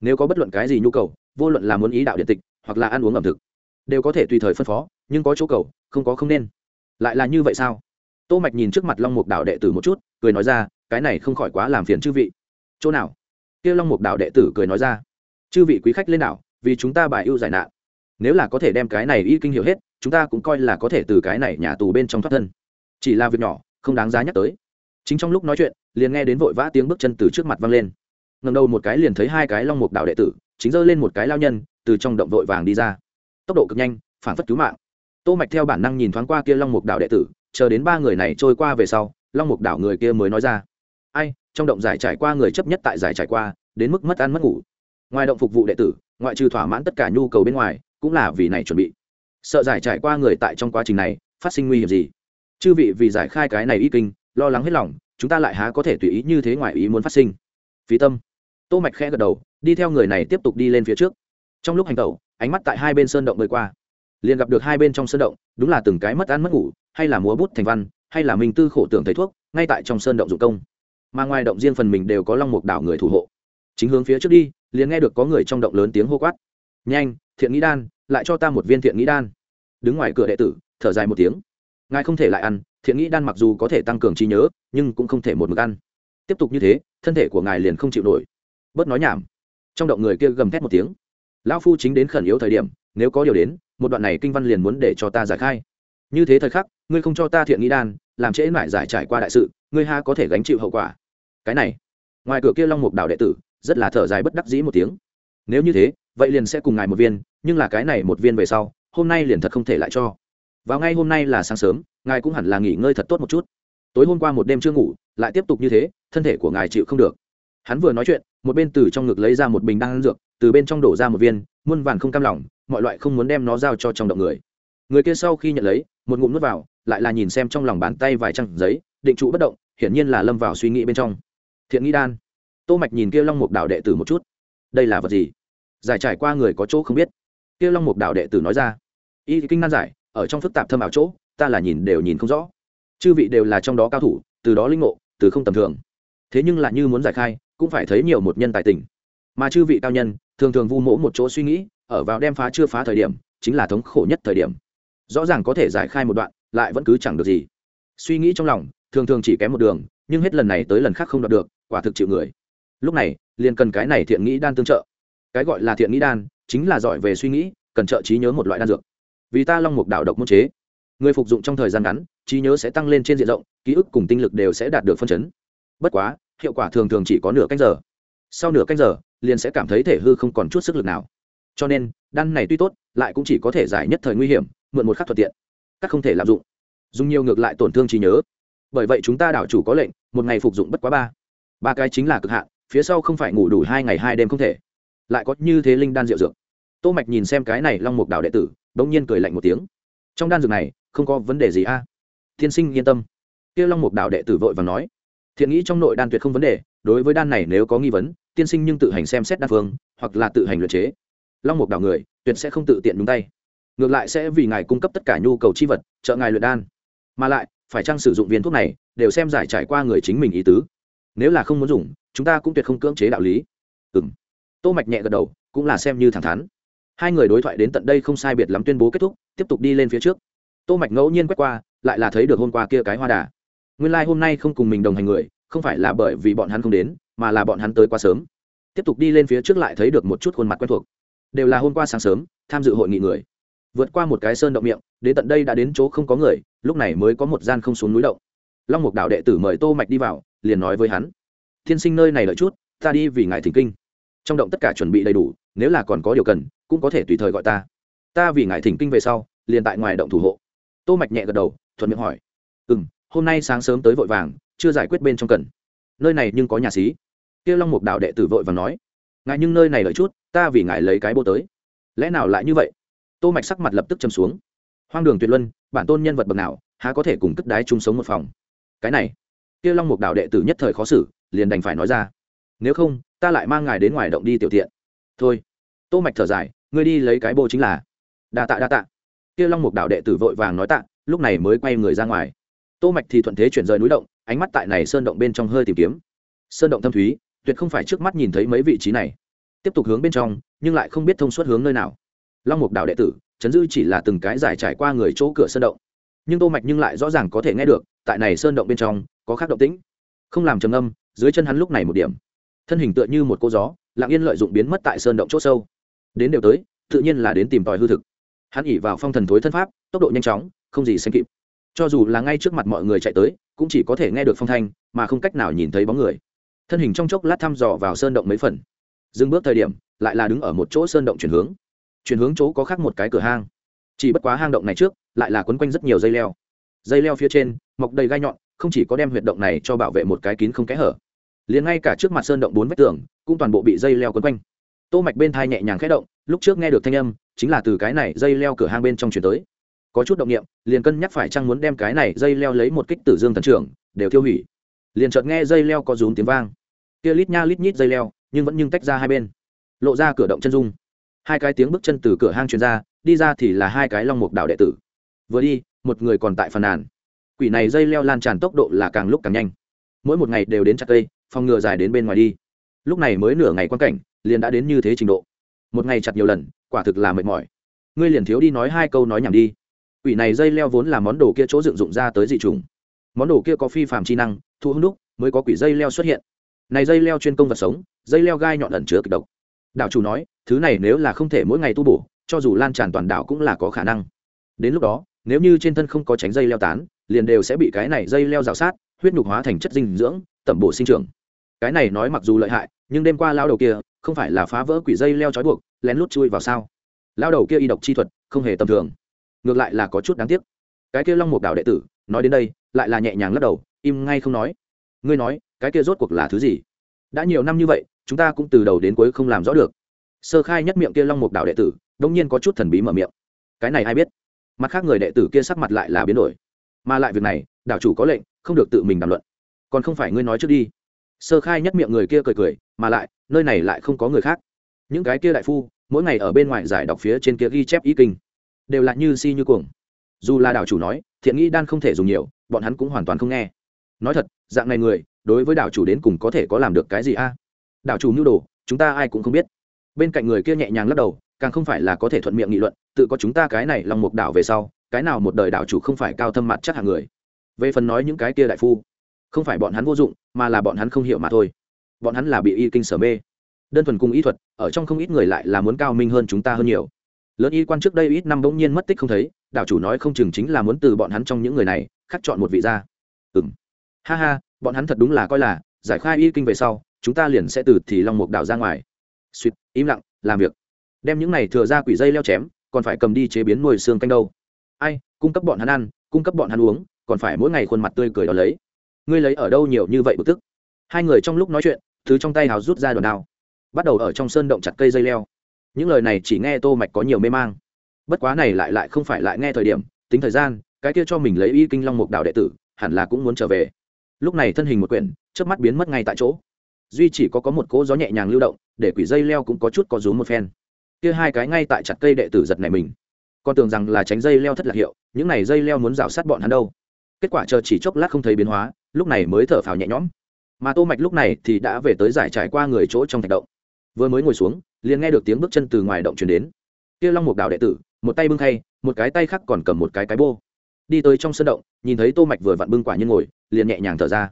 Nếu có bất luận cái gì nhu cầu, vô luận là muốn ý đạo điện tịch, hoặc là ăn uống ẩm thực, đều có thể tùy thời phân phó, nhưng có chỗ cầu, không có không nên. Lại là như vậy sao? Tô mạch nhìn trước mặt long mục đạo đệ tử một chút, cười nói ra, cái này không khỏi quá làm phiền chư vị. Chỗ nào? Kia long mục đạo đệ tử cười nói ra chư vị quý khách lên đảo, vì chúng ta bài ưu giải nạn. Nếu là có thể đem cái này y kinh hiểu hết, chúng ta cũng coi là có thể từ cái này nhà tù bên trong thoát thân. Chỉ là việc nhỏ, không đáng giá nhắc tới. Chính trong lúc nói chuyện, liền nghe đến vội vã tiếng bước chân từ trước mặt văng lên. Ngầm đầu một cái liền thấy hai cái long mục đạo đệ tử, chính giơ lên một cái lao nhân, từ trong động vội vàng đi ra. Tốc độ cực nhanh, phản phất cứu mạng. Tô mạch theo bản năng nhìn thoáng qua kia long mục đạo đệ tử, chờ đến ba người này trôi qua về sau, long mục đạo người kia mới nói ra. Ai, trong động giải trải qua người chấp nhất tại giải trải qua, đến mức mất ăn mất ngủ ngoài động phục vụ đệ tử, ngoại trừ thỏa mãn tất cả nhu cầu bên ngoài, cũng là vì này chuẩn bị. Sợ giải trải qua người tại trong quá trình này, phát sinh nguy hiểm gì? Chư vị vì giải khai cái này y kinh, lo lắng hết lòng, chúng ta lại há có thể tùy ý như thế ngoài ý muốn phát sinh. Phí tâm. Tô mạch khẽ gật đầu, đi theo người này tiếp tục đi lên phía trước. Trong lúc hành tẩu, ánh mắt tại hai bên sơn động bơi qua. Liền gặp được hai bên trong sơn động, đúng là từng cái mất ăn mất ngủ, hay là múa bút thành văn, hay là mình tư khổ tưởng thầy thuốc, ngay tại trong sơn động dụng công. Mà ngoài động riêng phần mình đều có long mục đảo người thủ hộ. Chính hướng phía trước đi liền nghe được có người trong động lớn tiếng hô quát. Nhanh, thiện nghĩ đan, lại cho ta một viên thiện nghĩ đan. Đứng ngoài cửa đệ tử, thở dài một tiếng. Ngài không thể lại ăn, thiện nghĩ đan mặc dù có thể tăng cường trí nhớ, nhưng cũng không thể một mực ăn. Tiếp tục như thế, thân thể của ngài liền không chịu nổi. Bớt nói nhảm. Trong động người kia gầm thét một tiếng. Lão phu chính đến khẩn yếu thời điểm, nếu có điều đến, một đoạn này kinh văn liền muốn để cho ta giải khai. Như thế thời khắc, ngươi không cho ta thiện nghĩ đan, làm trễ mãi giải trải qua đại sự, ngươi ha có thể gánh chịu hậu quả? Cái này. Ngoài cửa kia long mục đảo đệ tử rất là thở dài bất đắc dĩ một tiếng. Nếu như thế, vậy liền sẽ cùng ngài một viên, nhưng là cái này một viên về sau, hôm nay liền thật không thể lại cho. Vào ngay hôm nay là sáng sớm, ngài cũng hẳn là nghỉ ngơi thật tốt một chút. Tối hôm qua một đêm chưa ngủ, lại tiếp tục như thế, thân thể của ngài chịu không được. Hắn vừa nói chuyện, một bên từ trong ngực lấy ra một bình đan dược, từ bên trong đổ ra một viên, muôn vàn không cam lòng, mọi loại không muốn đem nó giao cho trong động người. Người kia sau khi nhận lấy, một ngụm nuốt vào, lại là nhìn xem trong lòng bàn tay vài trang giấy, định trụ bất động, hiển nhiên là lâm vào suy nghĩ bên trong. Thiện nghĩ đan tô mạch nhìn kia long mục đạo đệ tử một chút. Đây là vật gì? Giải trải qua người có chỗ không biết. Kia long mục đạo đệ tử nói ra. Y kinh nan giải, ở trong phức tạp thâm ảo chỗ, ta là nhìn đều nhìn không rõ. Chư vị đều là trong đó cao thủ, từ đó linh ngộ, từ không tầm thường. Thế nhưng là như muốn giải khai, cũng phải thấy nhiều một nhân tài tình. Mà chư vị cao nhân, thường thường vu mỗ một chỗ suy nghĩ, ở vào đem phá chưa phá thời điểm, chính là thống khổ nhất thời điểm. Rõ ràng có thể giải khai một đoạn, lại vẫn cứ chẳng được gì. Suy nghĩ trong lòng, thường thường chỉ kém một đường, nhưng hết lần này tới lần khác không đoạt được, quả thực chịu người lúc này, liền cần cái này thiện nghĩ đan tương trợ. Cái gọi là thiện nghĩ đan, chính là giỏi về suy nghĩ, cần trợ trí nhớ một loại đan dược. Vì ta long mục đạo độc môn chế. Người phục dụng trong thời gian ngắn, trí nhớ sẽ tăng lên trên diện rộng, ký ức cùng tinh lực đều sẽ đạt được phân chấn. Bất quá, hiệu quả thường thường chỉ có nửa canh giờ. Sau nửa canh giờ, liền sẽ cảm thấy thể hư không còn chút sức lực nào. Cho nên, đan này tuy tốt, lại cũng chỉ có thể giải nhất thời nguy hiểm, mượn một khắc thuận tiện. Các không thể lạm dụng. Dùng nhiều ngược lại tổn thương trí nhớ. Bởi vậy chúng ta đảo chủ có lệnh, một ngày phục dụng bất quá ba. Ba cái chính là cực hạn phía sau không phải ngủ đủ hai ngày hai đêm không thể. Lại có như thế linh đan rượu dược. Tô mạch nhìn xem cái này long mục đảo đệ tử đống nhiên cười lạnh một tiếng. Trong đan dược này, không có vấn đề gì a. À? thiên sinh yên tâm. Kia long mục đảo đệ tử vội và nói. Thiện nghĩ trong nội đan tuyệt không vấn đề, đối với đan này nếu có nghi vấn, tiên sinh nhưng tự hành xem xét đan phương, hoặc là tự hành luyện chế. Long mục đảo người, tuyệt sẽ không tự tiện nhúng tay. Ngược lại sẽ vì ngài cung cấp tất cả nhu cầu chi vật, trợ ngài luyện đan. Mà lại, phải chăng sử dụng viên thuốc này, đều xem giải trải qua người chính mình ý tứ nếu là không muốn dùng, chúng ta cũng tuyệt không cưỡng chế đạo lý. Ừ m tô mạch nhẹ gật đầu, cũng là xem như thẳng thắn. Hai người đối thoại đến tận đây không sai biệt lắm tuyên bố kết thúc, tiếp tục đi lên phía trước. Tô mạch ngẫu nhiên quét qua, lại là thấy được hôm qua kia cái hoa đà. Nguyên lai like hôm nay không cùng mình đồng hành người, không phải là bởi vì bọn hắn không đến, mà là bọn hắn tới quá sớm. Tiếp tục đi lên phía trước lại thấy được một chút khuôn mặt quen thuộc. Đều là hôm qua sáng sớm, tham dự hội nghị người. Vượt qua một cái sơn động miệng, đến tận đây đã đến chỗ không có người, lúc này mới có một gian không xuống núi động long mục đạo đệ tử mời tô mạch đi vào, liền nói với hắn. Thiên sinh nơi này đợi chút, ta đi vì ngài thỉnh kinh. Trong động tất cả chuẩn bị đầy đủ, nếu là còn có điều cần, cũng có thể tùy thời gọi ta. Ta vì ngài thỉnh kinh về sau, liền tại ngoài động thủ hộ. Tô mạch nhẹ gật đầu, thuận miệng hỏi. Ừm, hôm nay sáng sớm tới vội vàng, chưa giải quyết bên trong cần. Nơi này nhưng có nhà sĩ. kia long mục đạo đệ tử vội vàng nói. Ngài nhưng nơi này đợi chút, ta vì ngài lấy cái bô tới. Lẽ nào lại như vậy? Tô mạch sắc mặt lập tức châm xuống. Hoang đường tuyệt luân, bản tôn nhân vật bậc nào, há có thể cùng cất đái chung sống một phòng? Cái này, kia long mục đạo đệ tử nhất thời khó xử, liền đành phải nói ra, nếu không, ta lại mang ngài đến ngoài động đi tiểu tiện. Thôi. Tô mạch thở dài, ngươi đi lấy cái bô chính là. Đa tạ đa tạ. Kia long mục đạo đệ tử vội vàng nói tạ, lúc này mới quay người ra ngoài. Tô mạch thì thuận thế chuyển rời núi động, ánh mắt tại này sơn động bên trong hơi tìm kiếm. Sơn động thâm thúy, tuyệt không phải trước mắt nhìn thấy mấy vị trí này. Tiếp tục hướng bên trong, nhưng lại không biết thông suốt hướng nơi nào. Long mục đạo đệ tử, chấn dư chỉ là từng cái giải trải qua người chỗ cửa sơn động nhưng tô mạch nhưng lại rõ ràng có thể nghe được, tại này sơn động bên trong, có khác động tĩnh. Không làm trầm âm dưới chân hắn lúc này một điểm. Thân hình tựa như một cô gió, lặng yên lợi dụng biến mất tại sơn động chỗ sâu. Đến đều tới, tự nhiên là đến tìm tòi hư thực. Hắn ỉ vào phong thần thối thân pháp, tốc độ nhanh chóng, không gì xem kịp. Cho dù là ngay trước mặt mọi người chạy tới, cũng chỉ có thể nghe được phong thanh, mà không cách nào nhìn thấy bóng người. Thân hình trong chốc lát thăm dò vào sơn động mấy phần. Dừng bước thời điểm, lại là đứng ở một chỗ sơn động chuyển hướng. Chuyển hướng chỗ có khác một cái cửa hang. Chỉ bất quá hang động này trước lại là quấn quanh rất nhiều dây leo. Dây leo phía trên, mọc đầy gai nhọn, không chỉ có đem huyệt động này cho bảo vệ một cái kín không kẽ hở, liền ngay cả trước mặt sơn động bốn vách tường cũng toàn bộ bị dây leo quấn quanh. Tô mạch bên thai nhẹ nhàng khẽ động, lúc trước nghe được thanh âm, chính là từ cái này dây leo cửa hang bên trong chuyển tới. Có chút động niệm, liền cân nhắc phải chăng muốn đem cái này dây leo lấy một kích tử dương thần trưởng, đều tiêu hủy. Liền chợt nghe dây leo có rúm tiếng vang. Kia lít nha lít nhít dây leo, nhưng vẫn nhưng tách ra hai bên. Lộ ra cửa động chân dung. Hai cái tiếng bước chân từ cửa hang truyền ra, đi ra thì là hai cái long mục đạo đệ tử vừa đi, một người còn tại phần nàn. Quỷ này dây leo lan tràn tốc độ là càng lúc càng nhanh. Mỗi một ngày đều đến chặt cây, phòng ngừa dài đến bên ngoài đi. Lúc này mới nửa ngày quan cảnh, liền đã đến như thế trình độ. Một ngày chặt nhiều lần, quả thực là mệt mỏi. Ngươi liền thiếu đi nói hai câu nói nhảm đi. Quỷ này dây leo vốn là món đồ kia chỗ dựng dụng ra tới dị trùng món đồ kia có phi phạm chi năng, thu hút đúc mới có quỷ dây leo xuất hiện. Này dây leo chuyên công vật sống, dây leo gai nhọn ẩn chứa kịch độc. Đạo chủ nói, thứ này nếu là không thể mỗi ngày tu bổ, cho dù lan tràn toàn đảo cũng là có khả năng. Đến lúc đó nếu như trên thân không có tránh dây leo tán, liền đều sẽ bị cái này dây leo rào sát, huyết nhục hóa thành chất dinh dưỡng, tẩm bổ sinh trưởng. Cái này nói mặc dù lợi hại, nhưng đêm qua lao đầu kia, không phải là phá vỡ quỷ dây leo trói buộc, lén lút chui vào sao? Lao đầu kia y độc chi thuật, không hề tầm thường. Ngược lại là có chút đáng tiếc. Cái kia long mục đạo đệ tử, nói đến đây, lại là nhẹ nhàng lắc đầu, im ngay không nói. Ngươi nói, cái kia rốt cuộc là thứ gì? Đã nhiều năm như vậy, chúng ta cũng từ đầu đến cuối không làm rõ được. Sơ khai nhất miệng kia long mục đạo đệ tử đông nhiên có chút thần bí mở miệng. Cái này ai biết? Mặt khác người đệ tử kia sắc mặt lại là biến đổi. Mà lại việc này đạo chủ có lệnh, không được tự mình đàm luận. Còn không phải ngươi nói trước đi. Sơ khai nhất miệng người kia cười cười, mà lại, nơi này lại không có người khác. Những cái kia đại phu, mỗi ngày ở bên ngoài giải đọc phía trên kia ghi chép ý kinh, đều là như si như cuồng. Dù là đạo chủ nói, thiện nghĩ đan không thể dùng nhiều, bọn hắn cũng hoàn toàn không nghe. Nói thật, dạng này người, đối với đạo chủ đến cùng có thể có làm được cái gì a? À? đạo chủ nhu đồ, chúng ta ai cũng không biết. Bên cạnh người kia nhẹ nhàng lắc đầu càng không phải là có thể thuận miệng nghị luận, tự có chúng ta cái này lòng mục đạo về sau, cái nào một đời đảo chủ không phải cao thâm mặt chắc hạng người. Về phần nói những cái kia đại phu, không phải bọn hắn vô dụng, mà là bọn hắn không hiểu mà thôi. Bọn hắn là bị y kinh sở mê. Đơn thuần cùng y thuật, ở trong không ít người lại là muốn cao minh hơn chúng ta hơn nhiều. Lớn y quan trước đây ít năm bỗng nhiên mất tích không thấy, đảo chủ nói không chừng chính là muốn từ bọn hắn trong những người này, khắc chọn một vị ra ừ m ha ha, bọn hắn thật đúng là coi là, giải khai y kinh về sau, chúng ta liền sẽ từ thì long mục đảo ra ngoài. Suýt im lặng, làm việc đem những này thừa ra quỷ dây leo chém, còn phải cầm đi chế biến nuôi xương canh đâu. Ai, cung cấp bọn hắn ăn, cung cấp bọn hắn uống, còn phải mỗi ngày khuôn mặt tươi cười đó lấy. Ngươi lấy ở đâu nhiều như vậy bực tức? Hai người trong lúc nói chuyện, thứ trong tay hào rút ra đòn đao, bắt đầu ở trong sơn động chặt cây dây leo. Những lời này chỉ nghe tô mạch có nhiều mê mang. Bất quá này lại lại không phải lại nghe thời điểm, tính thời gian, cái kia cho mình lấy y kinh long mục đạo đệ tử, hẳn là cũng muốn trở về. Lúc này thân hình một quyển, chớp mắt biến mất ngay tại chỗ. Duy chỉ có có một cỗ gió nhẹ nhàng lưu động, để quỷ dây leo cũng có chút có rúm một phen kia hai cái ngay tại chặt cây đệ tử giật này mình. Còn tưởng rằng là tránh dây leo thất lạc hiệu, những này dây leo muốn rào sát bọn hắn đâu. Kết quả chờ chỉ chốc lát không thấy biến hóa, lúc này mới thở phào nhẹ nhõm. Mà tô mạch lúc này thì đã về tới giải trải qua người chỗ trong thạch động. Vừa mới ngồi xuống, liền nghe được tiếng bước chân từ ngoài động truyền đến. Kia long mục đạo đệ tử, một tay bưng khay, một cái tay khác còn cầm một cái cái bô. Đi tới trong sân động, nhìn thấy tô mạch vừa vặn bưng quả như ngồi, liền nhẹ nhàng thở ra.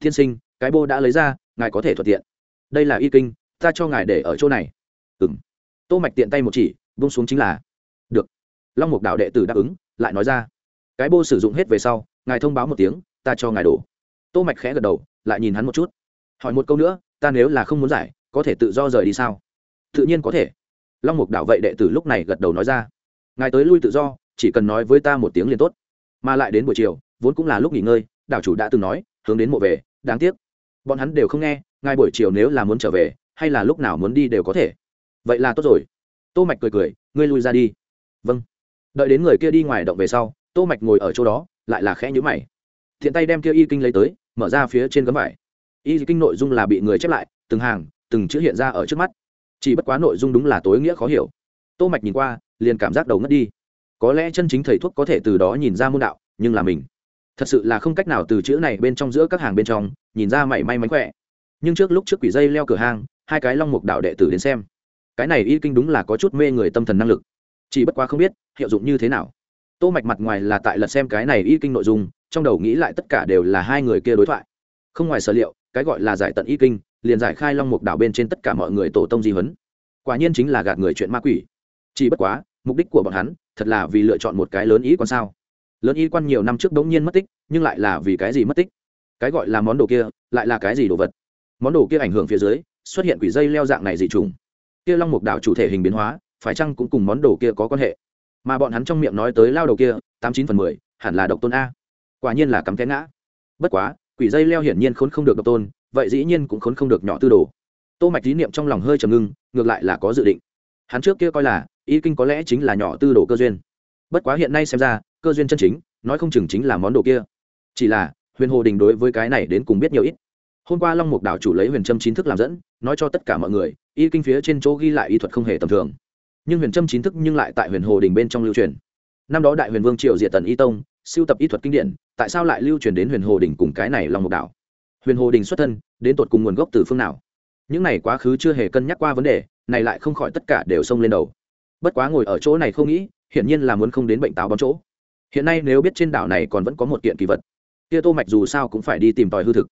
Thiên sinh, cái bô đã lấy ra, ngài có thể thuận tiện. Đây là y kinh, ta cho ngài để ở chỗ này. Ừm tô mạch tiện tay một chỉ, buông xuống chính là, được. Long mục đạo đệ tử đáp ứng, lại nói ra, cái bô sử dụng hết về sau, ngài thông báo một tiếng, ta cho ngài đổ. Tô mạch khẽ gật đầu, lại nhìn hắn một chút. Hỏi một câu nữa, ta nếu là không muốn giải, có thể tự do rời đi sao? Tự nhiên có thể. Long mục đạo vậy đệ tử lúc này gật đầu nói ra, ngài tới lui tự do, chỉ cần nói với ta một tiếng liền tốt. Mà lại đến buổi chiều, vốn cũng là lúc nghỉ ngơi đảo chủ đã từng nói, hướng đến mộ về, đáng tiếc. Bọn hắn đều không nghe, ngài buổi chiều nếu là muốn trở về, hay là lúc nào muốn đi đều có thể vậy là tốt rồi. Tô mạch cười cười, ngươi lui ra đi. Vâng. Đợi đến người kia đi ngoài động về sau, tô mạch ngồi ở chỗ đó, lại là khẽ nhíu mày. Thiện tay đem kia y kinh lấy tới, mở ra phía trên gấm vải. Y kinh nội dung là bị người chép lại, từng hàng, từng chữ hiện ra ở trước mắt. Chỉ bất quá nội dung đúng là tối nghĩa khó hiểu. Tô mạch nhìn qua, liền cảm giác đầu ngất đi. Có lẽ chân chính thầy thuốc có thể từ đó nhìn ra môn đạo, nhưng là mình. Thật sự là không cách nào từ chữ này bên trong giữa các hàng bên trong, nhìn ra mảy may mánh khỏe. Nhưng trước lúc trước quỷ dây leo cửa hang hai cái long mục đạo đệ tử đến xem cái này y kinh đúng là có chút mê người tâm thần năng lực. Chỉ bất quá không biết, hiệu dụng như thế nào. Tô mạch mặt ngoài là tại lật xem cái này y kinh nội dung, trong đầu nghĩ lại tất cả đều là hai người kia đối thoại. Không ngoài sở liệu, cái gọi là giải tận y kinh, liền giải khai long mục đảo bên trên tất cả mọi người tổ tông di huấn. Quả nhiên chính là gạt người chuyện ma quỷ. Chỉ bất quá, mục đích của bọn hắn, thật là vì lựa chọn một cái lớn ý quan sao. Lớn ý quan nhiều năm trước đống nhiên mất tích, nhưng lại là vì cái gì mất tích? Cái gọi là món đồ kia, lại là cái gì đồ vật? Món đồ kia ảnh hưởng phía dưới, xuất hiện quỷ dây leo dạng này dị trùng kia long mục đảo chủ thể hình biến hóa, phải chăng cũng cùng món đồ kia có quan hệ? Mà bọn hắn trong miệng nói tới lao đầu kia, tám chín phần mười, hẳn là độc tôn a. Quả nhiên là cắm té ngã. Bất quá, quỷ dây leo hiển nhiên khốn không được độc tôn, vậy dĩ nhiên cũng khốn không được nhỏ tư đồ. Tô mạch lý niệm trong lòng hơi trầm ngưng, ngược lại là có dự định. Hắn trước kia coi là y kinh có lẽ chính là nhỏ tư đồ cơ duyên. Bất quá hiện nay xem ra, cơ duyên chân chính, nói không chừng chính là món đồ kia. Chỉ là, huyền hồ đình đối với cái này đến cùng biết nhiều ít. Hôm qua long mục đảo chủ lấy huyền trâm chính thức làm dẫn, nói cho tất cả mọi người y kinh phía trên chỗ ghi lại y thuật không hề tầm thường. Nhưng huyền trâm chính thức nhưng lại tại huyền hồ đình bên trong lưu truyền. Năm đó đại huyền vương triều diệt tần y tông, siêu tập y thuật kinh điển, tại sao lại lưu truyền đến huyền hồ đình cùng cái này long mục đảo? Huyền hồ đình xuất thân, đến tột cùng nguồn gốc từ phương nào? Những này quá khứ chưa hề cân nhắc qua vấn đề, này lại không khỏi tất cả đều xông lên đầu. Bất quá ngồi ở chỗ này không nghĩ, hiển nhiên là muốn không đến bệnh táo bóng chỗ. Hiện nay nếu biết trên đảo này còn vẫn có một kiện kỳ vật. Kia tô mạch dù sao cũng phải đi tìm tòi hư thực.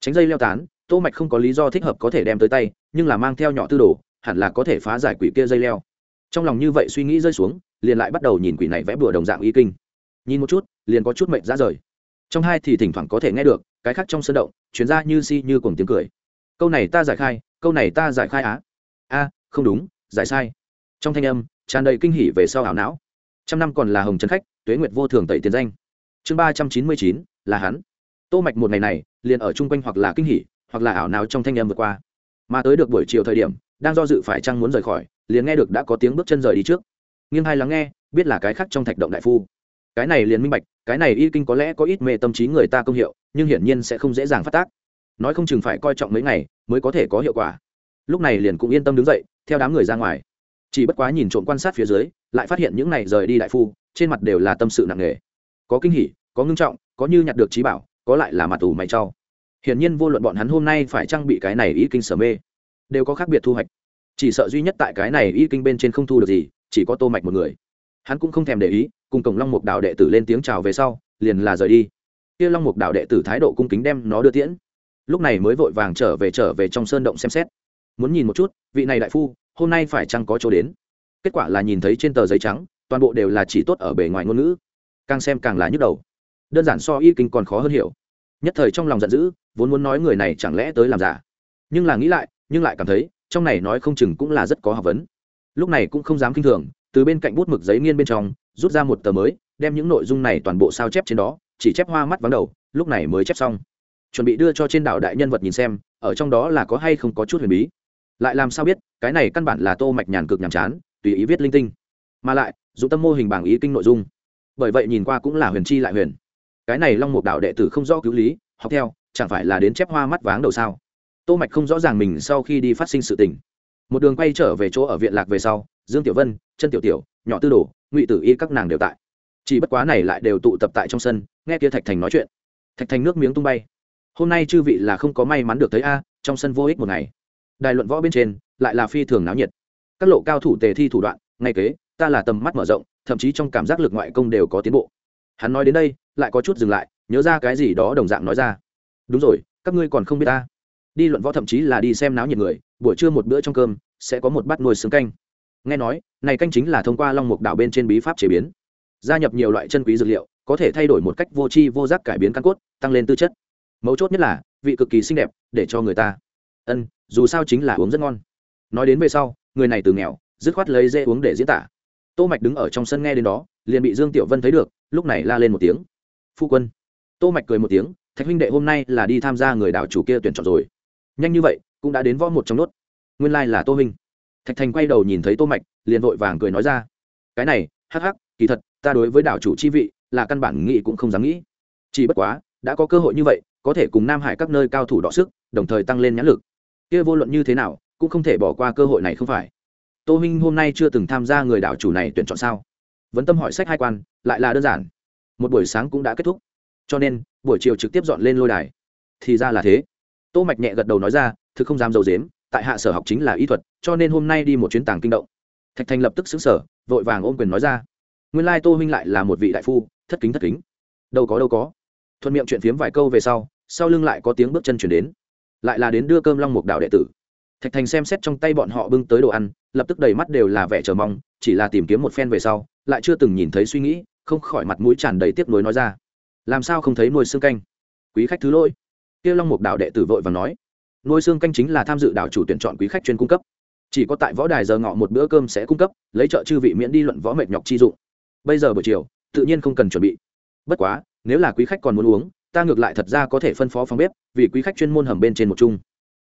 Tránh dây leo tán tô mạch không có lý do thích hợp có thể đem tới tay, nhưng là mang theo nhỏ tư đồ, hẳn là có thể phá giải quỷ kia dây leo. Trong lòng như vậy suy nghĩ rơi xuống, liền lại bắt đầu nhìn quỷ này vẽ bừa đồng dạng y kinh. Nhìn một chút, liền có chút mệnh ra rời. Trong hai thì thỉnh thoảng có thể nghe được, cái khác trong sân động chuyến ra như si như cùng tiếng cười. Câu này ta giải khai, câu này ta giải khai á. A, không đúng, giải sai. Trong thanh âm, tràn đầy kinh hỉ về sau ảo não. Trăm năm còn là hồng trần khách, tuế nguyệt vô thường tẩy tiền danh. Chương ba trăm chín mươi chín, là hắn. Tô mạch một ngày này, liền ở chung quanh hoặc là kinh hỉ hoặc là ảo nào trong thanh âm vượt qua. Mà tới được buổi chiều thời điểm, đang do dự phải chăng muốn rời khỏi, liền nghe được đã có tiếng bước chân rời đi trước. Nghiêng hai lắng nghe, biết là cái khác trong thạch động đại phu. Cái này liền minh bạch, cái này y kinh có lẽ có ít mê tâm trí người ta công hiệu, nhưng hiển nhiên sẽ không dễ dàng phát tác. Nói không chừng phải coi trọng mấy ngày, mới có thể có hiệu quả. Lúc này liền cũng yên tâm đứng dậy, theo đám người ra ngoài. Chỉ bất quá nhìn trộm quan sát phía dưới, lại phát hiện những này rời đi đại phu, trên mặt đều là tâm sự nặng nề. Có kinh hỉ, có ngưng trọng, có như nhặt được trí bảo, có lại là mặt tù mày trau hiển nhiên vô luận bọn hắn hôm nay phải trang bị cái này y kinh sở mê, đều có khác biệt thu hoạch. Chỉ sợ duy nhất tại cái này y kinh bên trên không thu được gì, chỉ có tô mạch một người. Hắn cũng không thèm để ý, cùng cổng long mục đạo đệ tử lên tiếng chào về sau, liền là rời đi. Kia long mục đạo đệ tử thái độ cung kính đem nó đưa tiễn. Lúc này mới vội vàng trở về trở về trong sơn động xem xét. Muốn nhìn một chút, vị này đại phu, hôm nay phải chăng có chỗ đến? Kết quả là nhìn thấy trên tờ giấy trắng, toàn bộ đều là chỉ tốt ở bề ngoài ngôn ngữ. Càng xem càng là nhức đầu. Đơn giản so y kinh còn khó hơn hiểu nhất thời trong lòng giận dữ, vốn muốn nói người này chẳng lẽ tới làm giả. Nhưng là nghĩ lại, nhưng lại cảm thấy, trong này nói không chừng cũng là rất có học vấn. Lúc này cũng không dám kinh thường, từ bên cạnh bút mực giấy nghiên bên trong, rút ra một tờ mới, đem những nội dung này toàn bộ sao chép trên đó, chỉ chép hoa mắt vắng đầu, lúc này mới chép xong. Chuẩn bị đưa cho trên đảo đại nhân vật nhìn xem, ở trong đó là có hay không có chút huyền bí. Lại làm sao biết, cái này căn bản là tô mạch nhàn cực nhàm chán, tùy ý viết linh tinh. Mà lại dù tâm mô hình bảng ý kinh nội dung. Bởi vậy nhìn qua cũng là huyền chi lại huyền cái này long mục đạo đệ tử không rõ cứu lý, học theo, chẳng phải là đến chép hoa mắt váng đầu sao? Tô mạch không rõ ràng mình sau khi đi phát sinh sự tình. Một đường quay trở về chỗ ở viện lạc về sau, dương tiểu vân, chân tiểu tiểu, nhỏ tư đồ, ngụy tử y các nàng đều tại. Chỉ bất quá này lại đều tụ tập tại trong sân, nghe kia thạch thành nói chuyện. Thạch thành nước miếng tung bay. Hôm nay chư vị là không có may mắn được thấy a, trong sân vô ích một ngày. Đài luận võ bên trên, lại là phi thường náo nhiệt. Các lộ cao thủ tề thi thủ đoạn, ngay kế, ta là tầm mắt mở rộng, thậm chí trong cảm giác lực ngoại công đều có tiến bộ. Hắn nói đến đây lại có chút dừng lại, nhớ ra cái gì đó đồng dạng nói ra. Đúng rồi, các ngươi còn không biết ta. Đi luận võ thậm chí là đi xem náo nhiệt người, buổi trưa một bữa trong cơm, sẽ có một bát nuôi xương canh. Nghe nói, này canh chính là thông qua long mục đảo bên trên bí pháp chế biến. Gia nhập nhiều loại chân quý dược liệu, có thể thay đổi một cách vô tri vô giác cải biến căn cốt, tăng lên tư chất. Mấu chốt nhất là, vị cực kỳ xinh đẹp, để cho người ta. Ân, dù sao chính là uống rất ngon. Nói đến về sau, người này từ nghèo, dứt khoát lấy dễ uống để diễn tả. Tô mạch đứng ở trong sân nghe đến đó, liền bị dương tiểu vân thấy được, lúc này la lên một tiếng phu quân. Tô mạch cười một tiếng, thạch huynh đệ hôm nay là đi tham gia người đảo chủ kia tuyển chọn rồi. Nhanh như vậy, cũng đã đến võ một trong nốt. Nguyên lai like là tô huynh. Thạch thành quay đầu nhìn thấy tô mạch, liền vội vàng cười nói ra, cái này, hắc hắc, kỳ thật, ta đối với đảo chủ chi vị, là căn bản nghĩ cũng không dám nghĩ. Chỉ bất quá, đã có cơ hội như vậy, có thể cùng nam hải các nơi cao thủ đọ sức, đồng thời tăng lên nhãn lực. Kia vô luận như thế nào, cũng không thể bỏ qua cơ hội này không phải. Tô huynh hôm nay chưa từng tham gia người đảo chủ này tuyển chọn sao? Vấn tâm hỏi sách hai quan, lại là đơn giản một buổi sáng cũng đã kết thúc. Cho nên, buổi chiều trực tiếp dọn lên lôi đài. Thì ra là thế. Tô mạch nhẹ gật đầu nói ra, thực không dám dầu dếm tại hạ sở học chính là y thuật, cho nên hôm nay đi một chuyến tàng kinh động. Thạch thành lập tức xứng sở vội vàng ôm quyền nói ra, nguyên lai tô huynh lại là một vị đại phu, thất kính thất kính. Đâu có đâu có. Thuận miệng chuyện phiếm vài câu về sau sau lưng lại có tiếng bước chân chuyển đến. Lại là đến đưa cơm long mục đạo đệ tử. Thạch thành xem xét trong tay bọn họ bưng tới đồ ăn, lập tức đầy mắt đều là vẻ chờ mong, chỉ là tìm kiếm một phen về sau, lại chưa từng nhìn thấy suy nghĩ không khỏi mặt mũi tràn đầy tiếc nuối nói ra. Làm sao không thấy nuôi xương canh? Quý khách thứ lỗi. Kia long mục đạo đệ tử vội và nói. Nuôi xương canh chính là tham dự đảo chủ tuyển chọn quý khách chuyên cung cấp. Chỉ có tại võ đài giờ ngọ một bữa cơm sẽ cung cấp, lấy trợ chư vị miễn đi luận võ mệt nhọc chi dụng. Bây giờ buổi chiều, tự nhiên không cần chuẩn bị. Bất quá, nếu là quý khách còn muốn uống, ta ngược lại thật ra có thể phân phó phòng bếp, vì quý khách chuyên môn hầm bên trên một chung.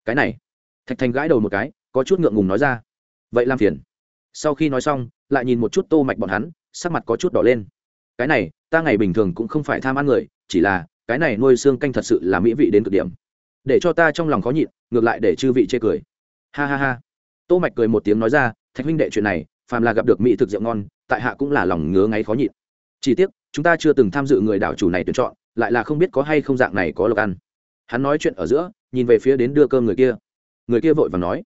Cái này, thạch thành gãi đầu một cái, có chút ngượng ngùng nói ra. Vậy làm phiền. Sau khi nói xong, lại nhìn một chút tô mạch bọn hắn, sắc mặt có chút đỏ lên cái này, ta ngày bình thường cũng không phải tham ăn người, chỉ là, cái này nuôi xương canh thật sự là mỹ vị đến cực điểm. Để cho ta trong lòng khó nhịn, ngược lại để chư vị chê cười. Ha ha ha. Tô mạch cười một tiếng nói ra, thạch huynh đệ chuyện này, phàm là gặp được mỹ thực rượu ngon, tại hạ cũng là lòng ngứa ngáy khó nhịn. Chỉ tiếc, chúng ta chưa từng tham dự người đảo chủ này tuyển chọn, lại là không biết có hay không dạng này có lộc ăn. Hắn nói chuyện ở giữa, nhìn về phía đến đưa cơm người kia. Người kia vội vàng nói,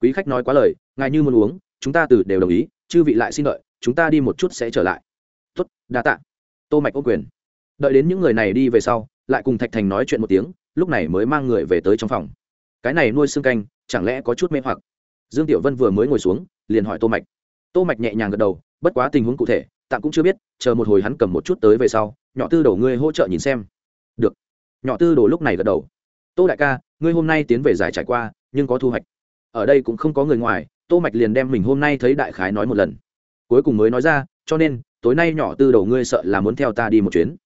quý khách nói quá lời, ngài như muốn uống, chúng ta từ đều đồng ý, chư vị lại xin đợi, chúng ta đi một chút sẽ trở lại tuất đa tạ. Tô mạch ô quyền. Đợi đến những người này đi về sau, lại cùng thạch thành nói chuyện một tiếng, lúc này mới mang người về tới trong phòng. Cái này nuôi xương canh, chẳng lẽ có chút mê hoặc? Dương tiểu vân vừa mới ngồi xuống, liền hỏi tô mạch. Tô mạch nhẹ nhàng gật đầu, bất quá tình huống cụ thể, tạm cũng chưa biết, chờ một hồi hắn cầm một chút tới về sau, nhỏ tư đồ ngươi hỗ trợ nhìn xem. Được. Nhỏ tư đồ lúc này gật đầu. Tô đại ca, ngươi hôm nay tiến về giải trải qua, nhưng có thu hoạch. Ở đây cũng không có người ngoài, tô mạch liền đem mình hôm nay thấy đại khái nói một lần. Cuối cùng mới nói ra, cho nên tối nay nhỏ tư đầu ngươi sợ là muốn theo ta đi một chuyến.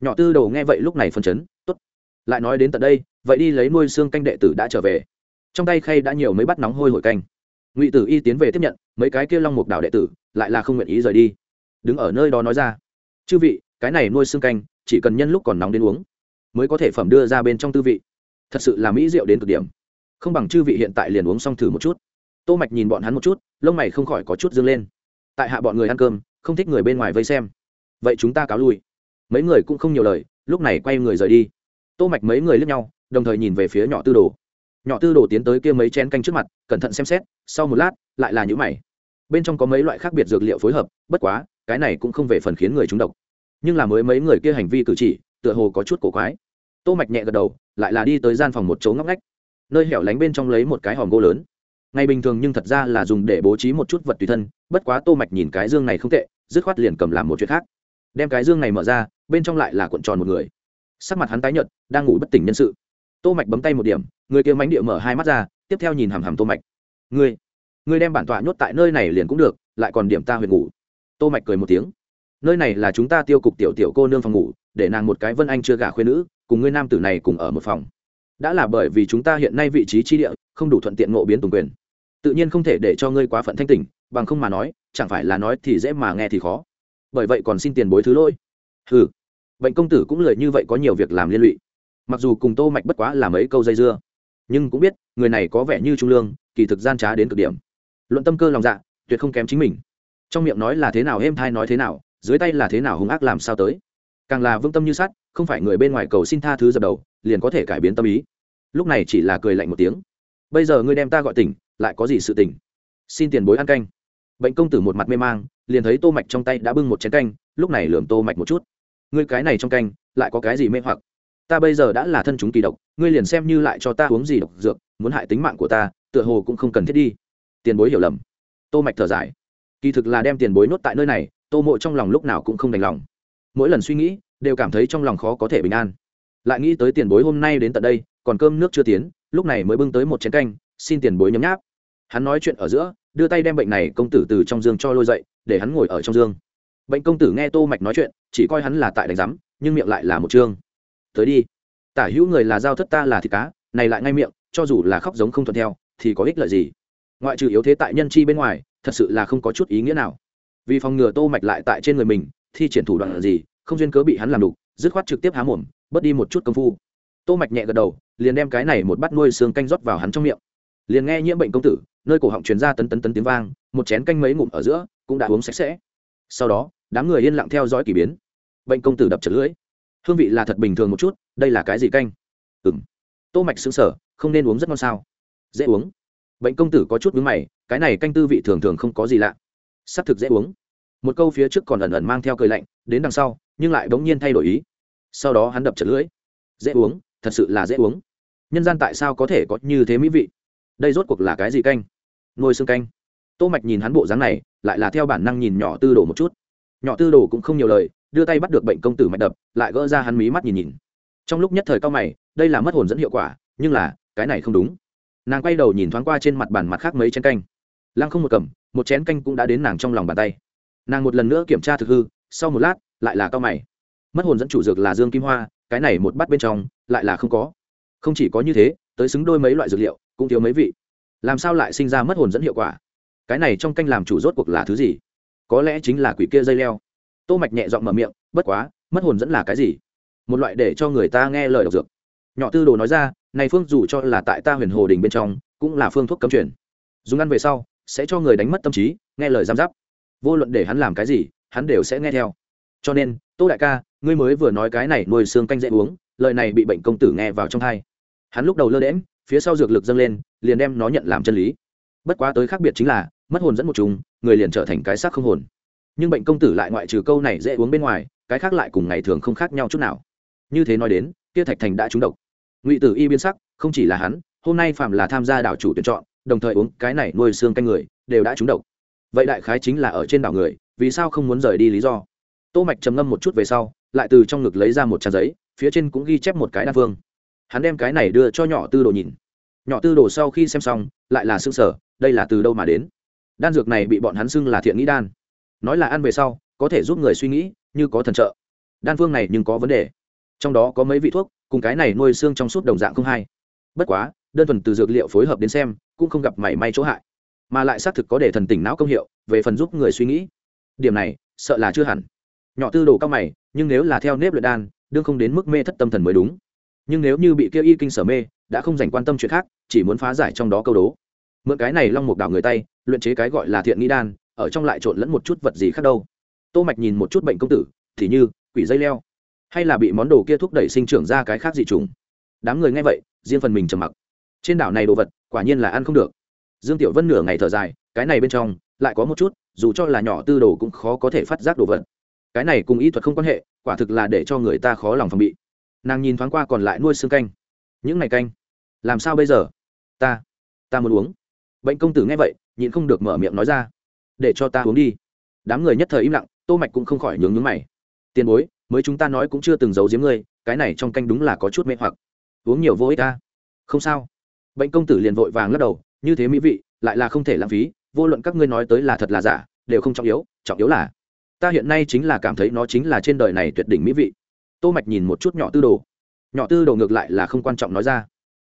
Nhỏ tư đầu nghe vậy lúc này phân chấn, tốt, lại nói đến tận đây, vậy đi lấy nuôi xương canh đệ tử đã trở về. Trong tay khay đã nhiều mấy bát nóng hôi hổi canh. Ngụy tử y tiến về tiếp nhận, mấy cái kia long mục đảo đệ tử lại là không nguyện ý rời đi. Đứng ở nơi đó nói ra, chư vị, cái này nuôi xương canh, chỉ cần nhân lúc còn nóng đến uống, mới có thể phẩm đưa ra bên trong tư vị. Thật sự là mỹ rượu đến cực điểm. Không bằng chư vị hiện tại liền uống xong thử một chút. Tô mạch nhìn bọn hắn một chút, lông mày không khỏi có chút dương lên. Tại hạ bọn người ăn cơm không thích người bên ngoài vây xem. Vậy chúng ta cáo lui. Mấy người cũng không nhiều lời, lúc này quay người rời đi. Tô mạch mấy người lướt nhau, đồng thời nhìn về phía nhỏ tư đồ. Nhỏ tư đồ tiến tới kia mấy chén canh trước mặt, cẩn thận xem xét, sau một lát, lại là những mày. Bên trong có mấy loại khác biệt dược liệu phối hợp, bất quá, cái này cũng không về phần khiến người trúng độc. Nhưng là mới mấy người kia hành vi cử chỉ, tựa hồ có chút cổ quái. Tô mạch nhẹ gật đầu, lại là đi tới gian phòng một chỗ ngóc ngách. Nơi hẻo lánh bên trong lấy một cái hòm gỗ lớn. Ngày bình thường nhưng thật ra là dùng để bố trí một chút vật tùy thân, bất quá tô mạch nhìn cái dương này không tệ dứt khoát liền cầm làm một chuyện khác. Đem cái dương này mở ra, bên trong lại là cuộn tròn một người. Sắc mặt hắn tái nhợt, đang ngủ bất tỉnh nhân sự. Tô mạch bấm tay một điểm, người kia mánh địa mở hai mắt ra, tiếp theo nhìn hằm hằm tô mạch. Ngươi ngươi đem bản tọa nhốt tại nơi này liền cũng được, lại còn điểm ta huyền ngủ. Tô mạch cười một tiếng. Nơi này là chúng ta tiêu cục tiểu tiểu cô nương phòng ngủ, để nàng một cái vân anh chưa gả khuyên nữ, cùng ngươi nam tử này cùng ở một phòng. Đã là bởi vì chúng ta hiện nay vị trí chi địa, không đủ thuận tiện ngộ biến tùng quyền. Tự nhiên không thể để cho ngươi quá phận thanh tỉnh bằng không mà nói, chẳng phải là nói thì dễ mà nghe thì khó. Bởi vậy còn xin tiền bối thứ lỗi. Ừ bệnh công tử cũng lời như vậy có nhiều việc làm liên lụy. Mặc dù cùng tô mạch bất quá là mấy câu dây dưa, nhưng cũng biết, người này có vẻ như trung lương, kỳ thực gian trá đến cực điểm. Luận tâm cơ lòng dạ tuyệt không kém chính mình. Trong miệng nói là thế nào êm thai nói thế nào, dưới tay là thế nào hung ác làm sao tới. Càng là vương tâm như sắt, không phải người bên ngoài cầu xin tha thứ dập đầu, liền có thể cải biến tâm ý. Lúc này chỉ là cười lạnh một tiếng. Bây giờ ngươi đem ta gọi tỉnh, lại có gì sự tỉnh? Xin tiền bối ăn canh bệnh công tử một mặt mê mang, liền thấy tô mạch trong tay đã bưng một chén canh, lúc này lườm tô mạch một chút. Ngươi cái này trong canh, lại có cái gì mê hoặc? Ta bây giờ đã là thân chúng kỳ độc, ngươi liền xem như lại cho ta uống gì độc dược, muốn hại tính mạng của ta, tựa hồ cũng không cần thiết đi. Tiền bối hiểu lầm. Tô mạch thở dài. Kỳ thực là đem tiền bối nốt tại nơi này, tô mộ trong lòng lúc nào cũng không đành lòng. Mỗi lần suy nghĩ, đều cảm thấy trong lòng khó có thể bình an. Lại nghĩ tới tiền bối hôm nay đến tận đây, còn cơm nước chưa tiến, lúc này mới bưng tới một chén canh, xin tiền bối nhấm nháp hắn nói chuyện ở giữa, đưa tay đem bệnh này công tử từ trong giường cho lôi dậy, để hắn ngồi ở trong giường bệnh công tử nghe tô mạch nói chuyện, chỉ coi hắn là tại đánh giám, nhưng miệng lại là một chương tới đi. Tả hữu người là giao thất ta là thịt cá, này lại ngay miệng, cho dù là khóc giống không thuận theo, thì có ích lợi gì? Ngoại trừ yếu thế tại nhân chi bên ngoài, thật sự là không có chút ý nghĩa nào. Vì phòng ngừa tô mạch lại tại trên người mình, thi triển thủ đoạn gì, không duyên cớ bị hắn làm đục, dứt khoát trực tiếp há mồm, bớt đi một chút công phu. Tô mạch nhẹ gật đầu, liền đem cái này một bát nuôi xương canh rót vào hắn trong miệng. Liền nghe nhiễm bệnh công tử nơi cổ họng truyền ra tấn tấn tấn tiếng vang, một chén canh mấy ngụm ở giữa cũng đã uống sạch sẽ. Sau đó, đám người yên lặng theo dõi kỳ biến. Bệnh công tử đập chật lưỡi. Hương vị là thật bình thường một chút, đây là cái gì canh? Ừng tô mạch sững sờ, không nên uống rất ngon sao? Dễ uống. Bệnh công tử có chút vướng mày, cái này canh tư vị thường thường không có gì lạ. Sắp thực dễ uống. Một câu phía trước còn ẩn ẩn mang theo cười lạnh, đến đằng sau, nhưng lại bỗng nhiên thay đổi ý. Sau đó hắn đập chật lưỡi. Dễ uống, thật sự là dễ uống. Nhân gian tại sao có thể có như thế mỹ vị? Đây rốt cuộc là cái gì canh? Nuôi xương canh. Tô mạch nhìn hắn bộ dáng này, lại là theo bản năng nhìn nhỏ tư đồ một chút. Nhỏ tư đồ cũng không nhiều lời, đưa tay bắt được bệnh công tử mạch đập, lại gỡ ra hắn mí mắt nhìn nhìn. Trong lúc nhất thời cao mày, đây là mất hồn dẫn hiệu quả, nhưng là, cái này không đúng. Nàng quay đầu nhìn thoáng qua trên mặt bàn mặt khác mấy chén canh. Lăng không một cầm, một chén canh cũng đã đến nàng trong lòng bàn tay. Nàng một lần nữa kiểm tra thực hư, sau một lát, lại là cao mày. Mất hồn dẫn chủ dược là dương kim hoa, cái này một bát bên trong, lại là không có. Không chỉ có như thế, tới xứng đôi mấy loại dược liệu, cũng thiếu mấy vị làm sao lại sinh ra mất hồn dẫn hiệu quả? Cái này trong canh làm chủ rốt cuộc là thứ gì? Có lẽ chính là quỷ kia dây leo. Tô mạch nhẹ giọng mở miệng, bất quá, mất hồn dẫn là cái gì? Một loại để cho người ta nghe lời độc dược. Nhỏ tư đồ nói ra, này phương dù cho là tại ta huyền hồ đình bên trong, cũng là phương thuốc cấm truyền. Dùng ăn về sau, sẽ cho người đánh mất tâm trí, nghe lời giam giáp. Vô luận để hắn làm cái gì, hắn đều sẽ nghe theo. Cho nên, tô đại ca, ngươi mới vừa nói cái này nuôi xương canh dễ uống, lời này bị bệnh công tử nghe vào trong thai hắn lúc đầu lơ đễm phía sau dược lực dâng lên, liền đem nó nhận làm chân lý. Bất quá tới khác biệt chính là, mất hồn dẫn một chúng người liền trở thành cái xác không hồn. Nhưng bệnh công tử lại ngoại trừ câu này dễ uống bên ngoài, cái khác lại cùng ngày thường không khác nhau chút nào. Như thế nói đến, kia thạch thành đã trúng độc. Ngụy tử y biến sắc, không chỉ là hắn, hôm nay phạm là tham gia đảo chủ tuyển chọn, đồng thời uống cái này nuôi xương canh người, đều đã trúng độc. Vậy đại khái chính là ở trên đảo người, vì sao không muốn rời đi lý do? Tô mạch trầm ngâm một chút về sau, lại từ trong ngực lấy ra một trang giấy, phía trên cũng ghi chép một cái đa phương. Hắn đem cái này đưa cho nhỏ tư đồ nhìn nhỏ tư đồ sau khi xem xong, lại là xương sở đây là từ đâu mà đến? Đan dược này bị bọn hắn xưng là thiện nghĩ đan. Nói là ăn về sau, có thể giúp người suy nghĩ, như có thần trợ. Đan phương này nhưng có vấn đề. Trong đó có mấy vị thuốc, cùng cái này nuôi xương trong suốt đồng dạng không hay. Bất quá, đơn thuần từ dược liệu phối hợp đến xem, cũng không gặp mảy may chỗ hại. Mà lại xác thực có để thần tỉnh não công hiệu, về phần giúp người suy nghĩ. Điểm này, sợ là chưa hẳn. Nhỏ tư đồ cao mày, nhưng nếu là theo nếp luyện đan, đương không đến mức mê thất tâm thần mới đúng. Nhưng nếu như bị kia y kinh sở mê đã không dành quan tâm chuyện khác, chỉ muốn phá giải trong đó câu đố. Mượn cái này long mục đào người tay, luyện chế cái gọi là thiện nghĩ đan, ở trong lại trộn lẫn một chút vật gì khác đâu. Tô mạch nhìn một chút bệnh công tử, thì như, quỷ dây leo. Hay là bị món đồ kia thúc đẩy sinh trưởng ra cái khác dị trùng đám người nghe vậy, riêng phần mình trầm mặc. Trên đảo này đồ vật, quả nhiên là ăn không được. Dương tiểu vân nửa ngày thở dài, cái này bên trong, lại có một chút, dù cho là nhỏ tư đồ cũng khó có thể phát giác đồ vật. Cái này cùng y thuật không quan hệ, quả thực là để cho người ta khó lòng phòng bị. Nàng nhìn thoáng qua còn lại nuôi xương canh. Những ngày canh làm sao bây giờ? Ta ta muốn uống. Bệnh công tử nghe vậy, nhịn không được mở miệng nói ra. Để cho ta uống đi. Đám người nhất thời im lặng, tô mạch cũng không khỏi nhướng nhướng mày. Tiền bối, mới chúng ta nói cũng chưa từng giấu giếm ngươi, cái này trong canh đúng là có chút mê hoặc. Uống nhiều vô ích ta. Không sao. Bệnh công tử liền vội vàng lắc đầu, như thế mỹ vị, lại là không thể lãng phí, vô luận các ngươi nói tới là thật là giả, đều không trọng yếu trọng yếu là, ta hiện nay chính là cảm thấy nó chính là trên đời này tuyệt đỉnh mỹ vị. Tô mạch nhìn một chút nhỏ tư đồ. Nhỏ tư đồ ngược lại là không quan trọng nói ra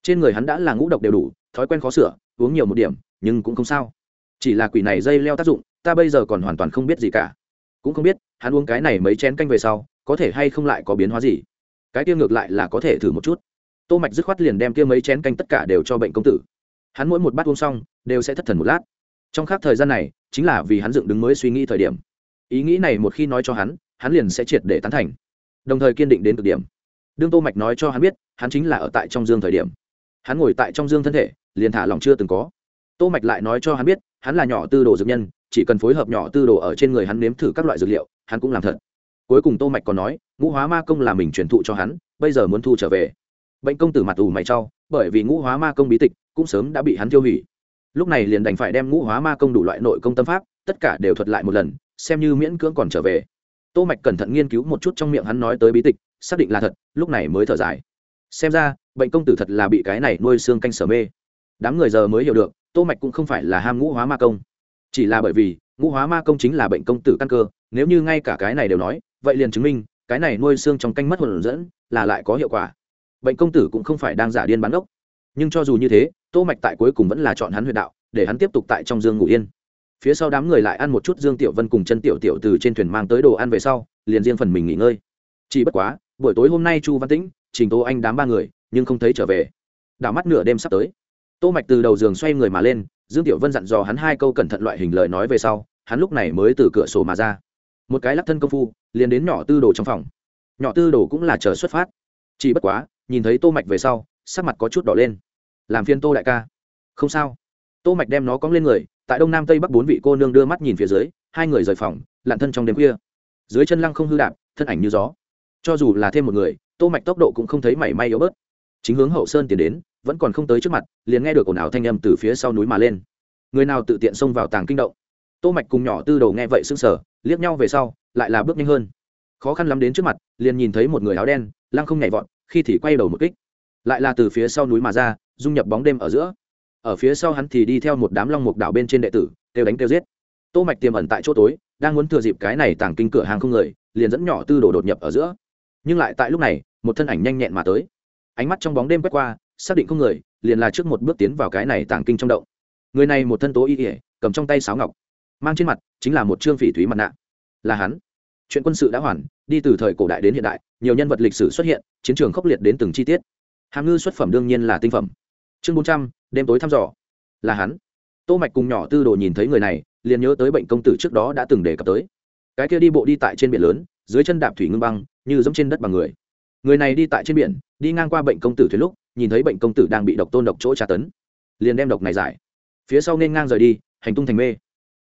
trên người hắn đã là ngũ độc đều đủ, thói quen khó sửa, uống nhiều một điểm, nhưng cũng không sao. Chỉ là quỷ này dây leo tác dụng, ta bây giờ còn hoàn toàn không biết gì cả. Cũng không biết, hắn uống cái này mấy chén canh về sau, có thể hay không lại có biến hóa gì. Cái kia ngược lại là có thể thử một chút. Tô mạch dứt khoát liền đem kia mấy chén canh tất cả đều cho bệnh công tử. Hắn mỗi một bát uống xong, đều sẽ thất thần một lát. Trong khác thời gian này, chính là vì hắn dựng đứng mới suy nghĩ thời điểm. Ý nghĩ này một khi nói cho hắn hắn liền sẽ triệt để tán thành. Đồng thời kiên định đến cực điểm. Đương tô mạch nói cho hắn biết, hắn chính là ở tại trong dương thời điểm hắn ngồi tại trong dương thân thể, liền thả lòng chưa từng có. Tô mạch lại nói cho hắn biết, hắn là nhỏ tư đồ dược nhân, chỉ cần phối hợp nhỏ tư đồ ở trên người hắn nếm thử các loại dược liệu, hắn cũng làm thật. Cuối cùng tô mạch còn nói, ngũ hóa ma công là mình truyền thụ cho hắn, bây giờ muốn thu trở về. Bệnh công tử mặt ủ mày trao, bởi vì ngũ hóa ma công bí tịch cũng sớm đã bị hắn tiêu hủy. Lúc này liền đành phải đem ngũ hóa ma công đủ loại nội công tâm pháp, tất cả đều thuật lại một lần, xem như miễn cưỡng còn trở về. Tô mạch cẩn thận nghiên cứu một chút trong miệng hắn nói tới bí tịch, xác định là thật, lúc này mới thở dài. Xem ra bệnh công tử thật là bị cái này nuôi xương canh sở mê. Đám người giờ mới hiểu được, tô mạch cũng không phải là ham ngũ hóa ma công. Chỉ là bởi vì, ngũ hóa ma công chính là bệnh công tử căn cơ, nếu như ngay cả cái này đều nói, vậy liền chứng minh, cái này nuôi xương trong canh mất hồn dẫn là lại có hiệu quả. Bệnh công tử cũng không phải đang giả điên bán ốc. Nhưng cho dù như thế, tô mạch tại cuối cùng vẫn là chọn hắn huyệt đạo, để hắn tiếp tục tại trong dương ngủ yên. Phía sau đám người lại ăn một chút dương tiểu vân cùng chân tiểu tiểu từ trên thuyền mang tới đồ ăn về sau, liền riêng phần mình nghỉ ngơi. Chỉ bất quá, buổi tối hôm nay chu văn tĩnh trình tô anh đám ba người, nhưng không thấy trở về. Đảo mắt nửa đêm sắp tới. Tô mạch từ đầu giường xoay người mà lên, dương tiểu vân dặn dò hắn hai câu cẩn thận loại hình lời nói về sau, hắn lúc này mới từ cửa sổ mà ra. Một cái lắc thân công phu, liền đến nhỏ tư đồ trong phòng. Nhỏ tư đồ cũng là chờ xuất phát. Chỉ bất quá, nhìn thấy tô mạch về sau, sắc mặt có chút đỏ lên. Làm phiên tô đại ca. Không sao. Tô mạch đem nó cong lên người, tại đông nam tây bắc bốn vị cô nương đưa mắt nhìn phía dưới, hai người rời phòng, lặn thân trong đêm khuya. Dưới chân lăng không hư đạp, thân ảnh như gió. Cho dù là thêm một người tô mạch tốc độ cũng không thấy mảy may yếu bớt. Chính hướng hậu sơn tiến đến, vẫn còn không tới trước mặt, liền nghe được ồn ào thanh âm từ phía sau núi mà lên. Người nào tự tiện xông vào tàng kinh động. Tô mạch cùng nhỏ tư đầu nghe vậy sững sờ, liếc nhau về sau, lại là bước nhanh hơn. Khó khăn lắm đến trước mặt, liền nhìn thấy một người áo đen, lăng không nhảy vọt, khi thì quay đầu một kích. Lại là từ phía sau núi mà ra, dung nhập bóng đêm ở giữa. Ở phía sau hắn thì đi theo một đám long mục đảo bên trên đệ tử, kêu đánh kêu giết. Tô mạch tiềm ẩn tại chỗ tối, đang muốn thừa dịp cái này tàng kinh cửa hàng không người, liền dẫn nhỏ tư đồ đột nhập ở giữa. Nhưng lại tại lúc này một thân ảnh nhanh nhẹn mà tới. Ánh mắt trong bóng đêm quét qua, xác định không người, liền là trước một bước tiến vào cái này tàng kinh trong động. Người này một thân tố y ỉa cầm trong tay sáo ngọc, mang trên mặt chính là một trương phỉ thúy mặt nạ. Là hắn. Chuyện quân sự đã hoàn, đi từ thời cổ đại đến hiện đại, nhiều nhân vật lịch sử xuất hiện, chiến trường khốc liệt đến từng chi tiết. Hàm ngư xuất phẩm đương nhiên là tinh phẩm. Chương bốn trăm, đêm tối thăm dò. Là hắn. Tô mạch cùng nhỏ tư đồ nhìn thấy người này, liền nhớ tới bệnh công tử trước đó đã từng đề cập tới. Cái kia đi bộ đi tại trên biển lớn, dưới chân đạp thủy ngưng băng, như giống trên đất bằng người người này đi tại trên biển, đi ngang qua bệnh công tử thuyền lúc, nhìn thấy bệnh công tử đang bị độc tôn độc chỗ tra tấn. Liền đem độc này giải. Phía sau nên ngang rời đi, hành tung thành mê.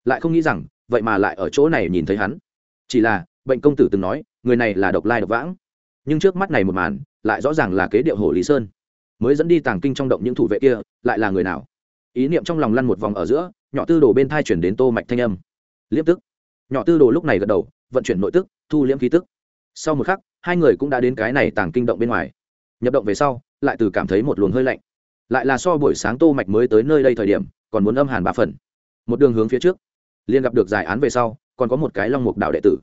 Lại không nghĩ rằng, vậy mà lại ở chỗ này nhìn thấy hắn. Chỉ là, bệnh công tử từng nói, người này là độc lai độc vãng. Nhưng trước mắt này một màn, lại rõ ràng là kế điệu hồ lý sơn. Mới dẫn đi tàng kinh trong động những thủ vệ kia, lại là người nào? Ý niệm trong lòng lăn một vòng ở giữa, nhỏ tư đồ bên thai chuyển đến tô mạch thanh âm. Liếp tức. Nhỏ tư đồ lúc này gật đầu, vận chuyển nội tức, thu liễm khí tức sau một khắc, hai người cũng đã đến cái này tàng kinh động bên ngoài. Nhập động về sau, lại từ cảm thấy một luồng hơi lạnh. Lại là so buổi sáng tô mạch mới tới nơi đây thời điểm, còn muốn âm hàn ba phần. Một đường hướng phía trước, liền gặp được giải án về sau, còn có một cái long mục đạo đệ tử.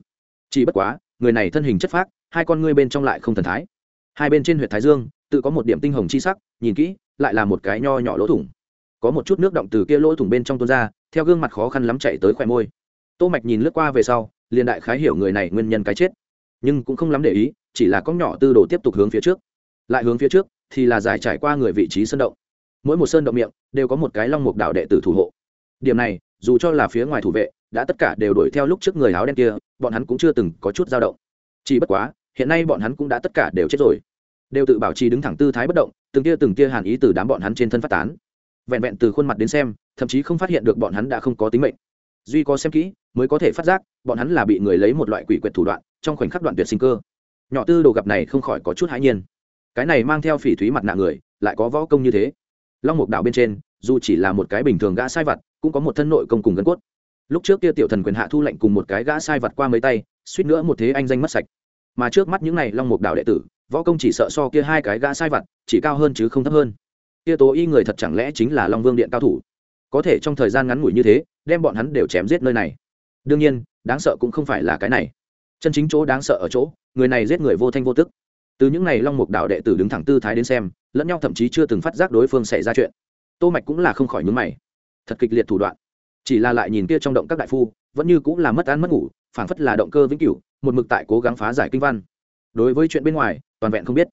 Chỉ bất quá, người này thân hình chất phác, hai con ngươi bên trong lại không thần thái. Hai bên trên huyệt thái dương, tự có một điểm tinh hồng chi sắc, nhìn kỹ, lại là một cái nho nhỏ lỗ thủng. Có một chút nước động từ kia lỗ thủng bên trong tuôn ra, theo gương mặt khó khăn lắm chạy tới khỏe môi. Tô mạch nhìn lướt qua về sau, liền đại khái hiểu người này nguyên nhân cái chết nhưng cũng không lắm để ý, chỉ là con nhỏ tư đồ tiếp tục hướng phía trước. Lại hướng phía trước thì là giải trải qua người vị trí sơn động. Mỗi một sơn động miệng đều có một cái long mục đạo đệ tử thủ hộ. Điểm này, dù cho là phía ngoài thủ vệ, đã tất cả đều đuổi theo lúc trước người áo đen kia, bọn hắn cũng chưa từng có chút dao động. Chỉ bất quá, hiện nay bọn hắn cũng đã tất cả đều chết rồi. Đều tự bảo trì đứng thẳng tư thái bất động, từng tia từng tia hàn ý từ đám bọn hắn trên thân phát tán. Vẹn vẹn từ khuôn mặt đến xem, thậm chí không phát hiện được bọn hắn đã không có tính mệnh duy có xem kỹ, mới có thể phát giác, bọn hắn là bị người lấy một loại quỷ quyệt thủ đoạn, trong khoảnh khắc đoạn tuyệt sinh cơ. Nhỏ tư đồ gặp này không khỏi có chút hãi nhiên. Cái này mang theo phỉ thúy mặt nạ người, lại có võ công như thế. Long mục đạo bên trên, dù chỉ là một cái bình thường gã sai vặt cũng có một thân nội công cùng gân cốt. Lúc trước kia tiểu thần quyền hạ thu lệnh cùng một cái gã sai vặt qua mấy tay, suýt nữa một thế anh danh mất sạch. Mà trước mắt những này long mục đạo đệ tử, võ công chỉ sợ so kia hai cái gã sai vặt chỉ cao hơn chứ không thấp hơn. Kia tố y người thật chẳng lẽ chính là long vương điện cao thủ? Có thể trong thời gian ngắn ngủi như thế đem bọn hắn đều chém giết nơi này. Đương nhiên, đáng sợ cũng không phải là cái này. Chân chính chỗ đáng sợ ở chỗ, người này giết người vô thanh vô tức. Từ những ngày long mục đạo đệ tử đứng thẳng tư thái đến xem, lẫn nhau thậm chí chưa từng phát giác đối phương xảy ra chuyện. Tô mạch cũng là không khỏi nhướng mày. Thật kịch liệt thủ đoạn. Chỉ là lại nhìn kia trong động các đại phu, vẫn như cũng là mất ăn mất ngủ, phảng phất là động cơ vĩnh cửu, một mực tại cố gắng phá giải kinh văn. Đối với chuyện bên ngoài, toàn vẹn không biết.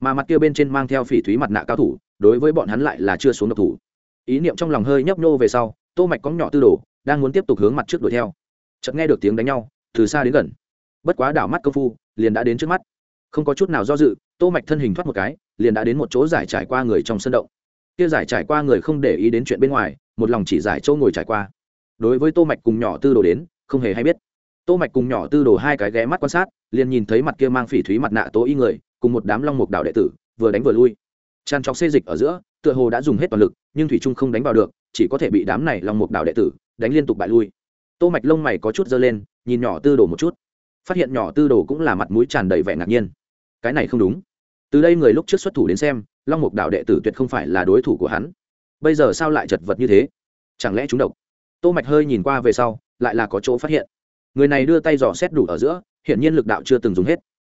Mà mặt kia bên trên mang theo phỉ thúy mặt nạ cao thủ, đối với bọn hắn lại là chưa xuống độc thủ. Ý niệm trong lòng hơi nhấp nhô về sau tô mạch có nhỏ tư đồ, đang muốn tiếp tục hướng mặt trước đuổi theo. Chợt nghe được tiếng đánh nhau, từ xa đến gần. Bất quá đảo mắt công phu, liền đã đến trước mắt. Không có chút nào do dự, tô mạch thân hình thoát một cái, liền đã đến một chỗ giải trải qua người trong sân động. Kia giải trải qua người không để ý đến chuyện bên ngoài, một lòng chỉ giải chỗ ngồi trải qua. Đối với tô mạch cùng nhỏ tư đồ đến, không hề hay biết. Tô mạch cùng nhỏ tư đồ hai cái ghé mắt quan sát, liền nhìn thấy mặt kia mang phỉ thúy mặt nạ tố y người, cùng một đám long mục đạo đệ tử, vừa đánh vừa lui. Tràn trọc xê dịch ở giữa, tựa hồ đã dùng hết toàn lực, nhưng thủy trung không đánh vào được chỉ có thể bị đám này long mục đạo đệ tử đánh liên tục bại lui. Tô mạch lông mày có chút dơ lên, nhìn nhỏ tư đồ một chút. Phát hiện nhỏ tư đồ cũng là mặt mũi tràn đầy vẻ ngạc nhiên. Cái này không đúng. Từ đây người lúc trước xuất thủ đến xem, long mục đạo đệ tử tuyệt không phải là đối thủ của hắn. Bây giờ sao lại chật vật như thế? Chẳng lẽ chúng độc? Tô mạch hơi nhìn qua về sau, lại là có chỗ phát hiện. Người này đưa tay dò xét đủ ở giữa hiện nhiên lực đạo chưa từng dùng hết.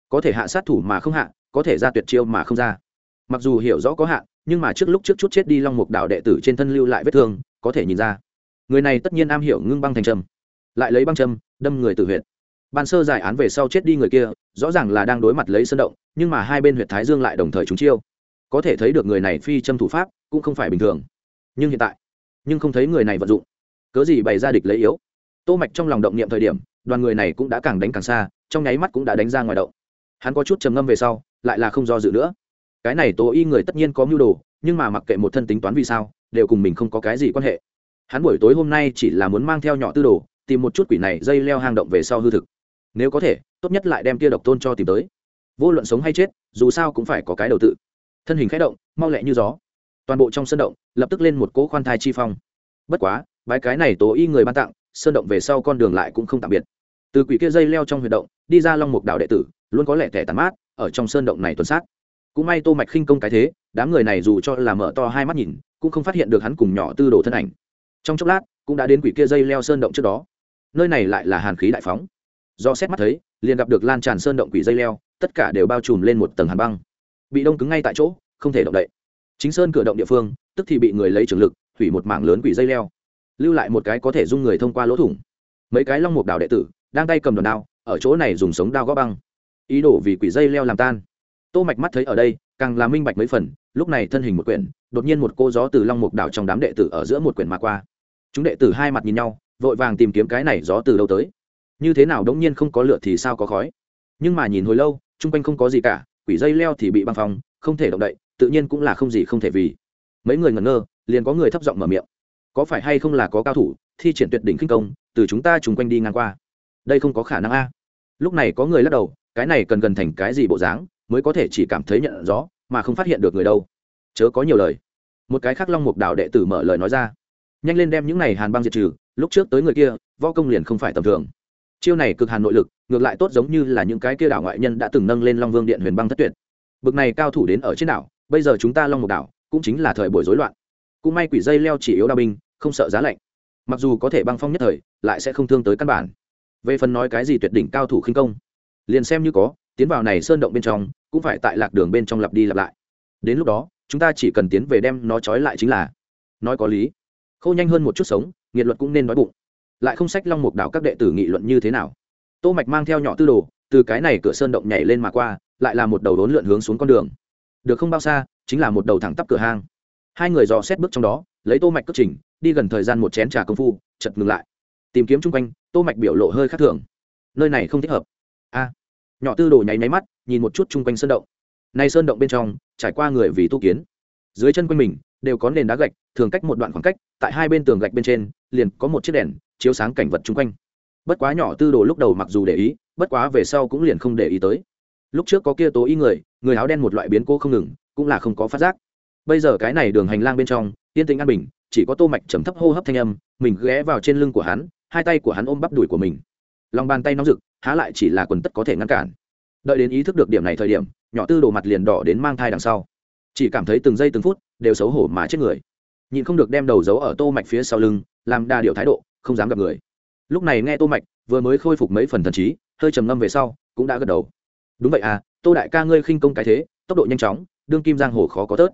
Có thể hạ sát thủ mà không hạ, có thể ra tuyệt chiêu mà không ra. Mặc dù hiểu rõ có hạn nhưng mà trước lúc trước chút chết đi long mục đạo đệ tử trên thân lưu lại vết thương, có thể nhìn ra. Người này tất nhiên am hiểu ngưng băng thành trầm, lại lấy băng châm đâm người tự huyện ban sơ giải án về sau chết đi người kia, rõ ràng là đang đối mặt lấy sân động, nhưng mà hai bên huyện thái dương lại đồng thời trúng chiêu. Có thể thấy được người này phi châm thủ pháp, cũng không phải bình thường. Nhưng hiện tại, nhưng không thấy người này vận dụng. Cớ gì bày ra địch lấy yếu? Tô mạch trong lòng động niệm thời điểm, đoàn người này cũng đã càng đánh càng xa, trong nháy mắt cũng đã đánh ra ngoài động. Hắn có chút trầm ngâm về sau, lại là không do dự nữa cái này tố y người tất nhiên có mưu đồ, nhưng mà mặc kệ một thân tính toán vì sao, đều cùng mình không có cái gì quan hệ. Hắn buổi tối hôm nay chỉ là muốn mang theo nhỏ tư đồ, tìm một chút quỷ này dây leo hang động về sau hư thực. Nếu có thể, tốt nhất lại đem tia độc tôn cho tìm tới. Vô luận sống hay chết, dù sao cũng phải có cái đầu tự. Thân hình khẽ động, mau lẹ như gió. Toàn bộ trong sân động, lập tức lên một cỗ khoan thai chi phong. Bất quá, bái cái này tố y người ban tặng, sơn động về sau con đường lại cũng không tạm biệt. Từ quỷ kia dây leo trong huyệt động, đi ra long mục đạo đệ tử, luôn có lẽ thẻ tàn mát, ở trong sơn động này tuần sát cũng may tô mạch khinh công cái thế, đám người này dù cho là mở to hai mắt nhìn, cũng không phát hiện được hắn cùng nhỏ tư đồ thân ảnh. Trong chốc lát, cũng đã đến quỷ kia dây leo sơn động trước đó. Nơi này lại là hàn khí đại phóng. Do xét mắt thấy, liền gặp được lan tràn sơn động quỷ dây leo, tất cả đều bao trùm lên một tầng hàn băng. Bị đông cứng ngay tại chỗ, không thể động đậy. Chính sơn cửa động địa phương, tức thì bị người lấy trường lực hủy một mảng lớn quỷ dây leo. Lưu lại một cái có thể dung người thông qua lỗ thủng. Mấy cái long mục đảo đệ tử, đang tay cầm đòn đao, ở chỗ này dùng sống đao gõ băng. Ý đồ vì quỷ dây leo làm tan tô mạch mắt thấy ở đây, càng là minh bạch mấy phần, lúc này thân hình một quyển, đột nhiên một cô gió từ long mục đảo trong đám đệ tử ở giữa một quyển mà qua. Chúng đệ tử hai mặt nhìn nhau, vội vàng tìm kiếm cái này gió từ đâu tới. Như thế nào đống nhiên không có lửa thì sao có khói? Nhưng mà nhìn hồi lâu, chung quanh không có gì cả, quỷ dây leo thì bị băng phong, không thể động đậy, tự nhiên cũng là không gì không thể vì. Mấy người ngẩn ngơ, liền có người thấp giọng mở miệng. Có phải hay không là có cao thủ, thi triển tuyệt đỉnh kinh công, từ chúng ta chung quanh đi ngang qua? Đây không có khả năng a. Lúc này có người lắc đầu, cái này cần gần thành cái gì bộ dáng? Mới có thể chỉ cảm thấy nhận rõ, mà không phát hiện được người đâu. Chớ có nhiều lời. Một cái khác long mục đạo đệ tử mở lời nói ra. Nhanh lên đem những này hàn băng diệt trừ, lúc trước tới người kia, võ công liền không phải tầm thường. Chiêu này cực hàn nội lực, ngược lại tốt giống như là những cái kia đảo ngoại nhân đã từng nâng lên long vương điện huyền băng thất tuyệt. Bực này cao thủ đến ở trên đảo, bây giờ chúng ta long mục đảo cũng chính là thời buổi rối loạn. Cũng may quỷ dây leo chỉ yếu đao binh, không sợ giá lạnh. Mặc dù có thể băng phong nhất thời, lại sẽ không thương tới căn bản. Về phần nói cái gì tuyệt đỉnh cao thủ khinh công, liền xem như có tiến vào này sơn động bên trong, cũng phải tại lạc đường bên trong lặp đi lặp lại. Đến lúc đó, chúng ta chỉ cần tiến về đem nó trói lại chính là. Nói có lý. Khâu nhanh hơn một chút sống, nghiệt luật cũng nên nói bụng. Lại không sách long mục đảo các đệ tử nghị luận như thế nào. Tô mạch mang theo nhỏ tư đồ, từ cái này cửa sơn động nhảy lên mà qua, lại là một đầu đốn lượn hướng xuống con đường. Được không bao xa, chính là một đầu thẳng tắp cửa hang. Hai người dò xét bước trong đó, lấy tô mạch cất trình, đi gần thời gian một chén trà công phu, chợt ngừng lại. Tìm kiếm chung quanh, tô mạch biểu lộ hơi khác thường. Nơi này không thích hợp. A nhỏ tư đồ nháy nháy mắt, nhìn một chút chung quanh sơn động. Nay sơn động bên trong, trải qua người vì tu kiến. Dưới chân quanh mình, đều có nền đá gạch, thường cách một đoạn khoảng cách, tại hai bên tường gạch bên trên, liền có một chiếc đèn, chiếu sáng cảnh vật chung quanh. Bất quá nhỏ tư đồ lúc đầu mặc dù để ý, bất quá về sau cũng liền không để ý tới. Lúc trước có kia tố y người người áo đen một loại biến cô không ngừng, cũng là không có phát giác. Bây giờ cái này đường hành lang bên trong, yên tĩnh an bình, chỉ có tô mạch trầm thấp hô hấp thanh âm, mình ghé vào trên lưng của hắn, hai tay của hắn ôm bắp đùi của mình. Lòng bàn tay nóng rực há lại chỉ là quần tất có thể ngăn cản. Đợi đến ý thức được điểm này thời điểm, nhỏ tư đồ mặt liền đỏ đến mang thai đằng sau. Chỉ cảm thấy từng giây từng phút đều xấu hổ mà chết người. Nhịn không được đem đầu giấu ở tô mạch phía sau lưng, làm đa điều thái độ, không dám gặp người. Lúc này nghe tô mạch vừa mới khôi phục mấy phần thần trí, hơi trầm ngâm về sau, cũng đã gật đầu. Đúng vậy à tô đại ca ngươi khinh công cái thế, tốc độ nhanh chóng, đương kim giang hồ khó có tớt.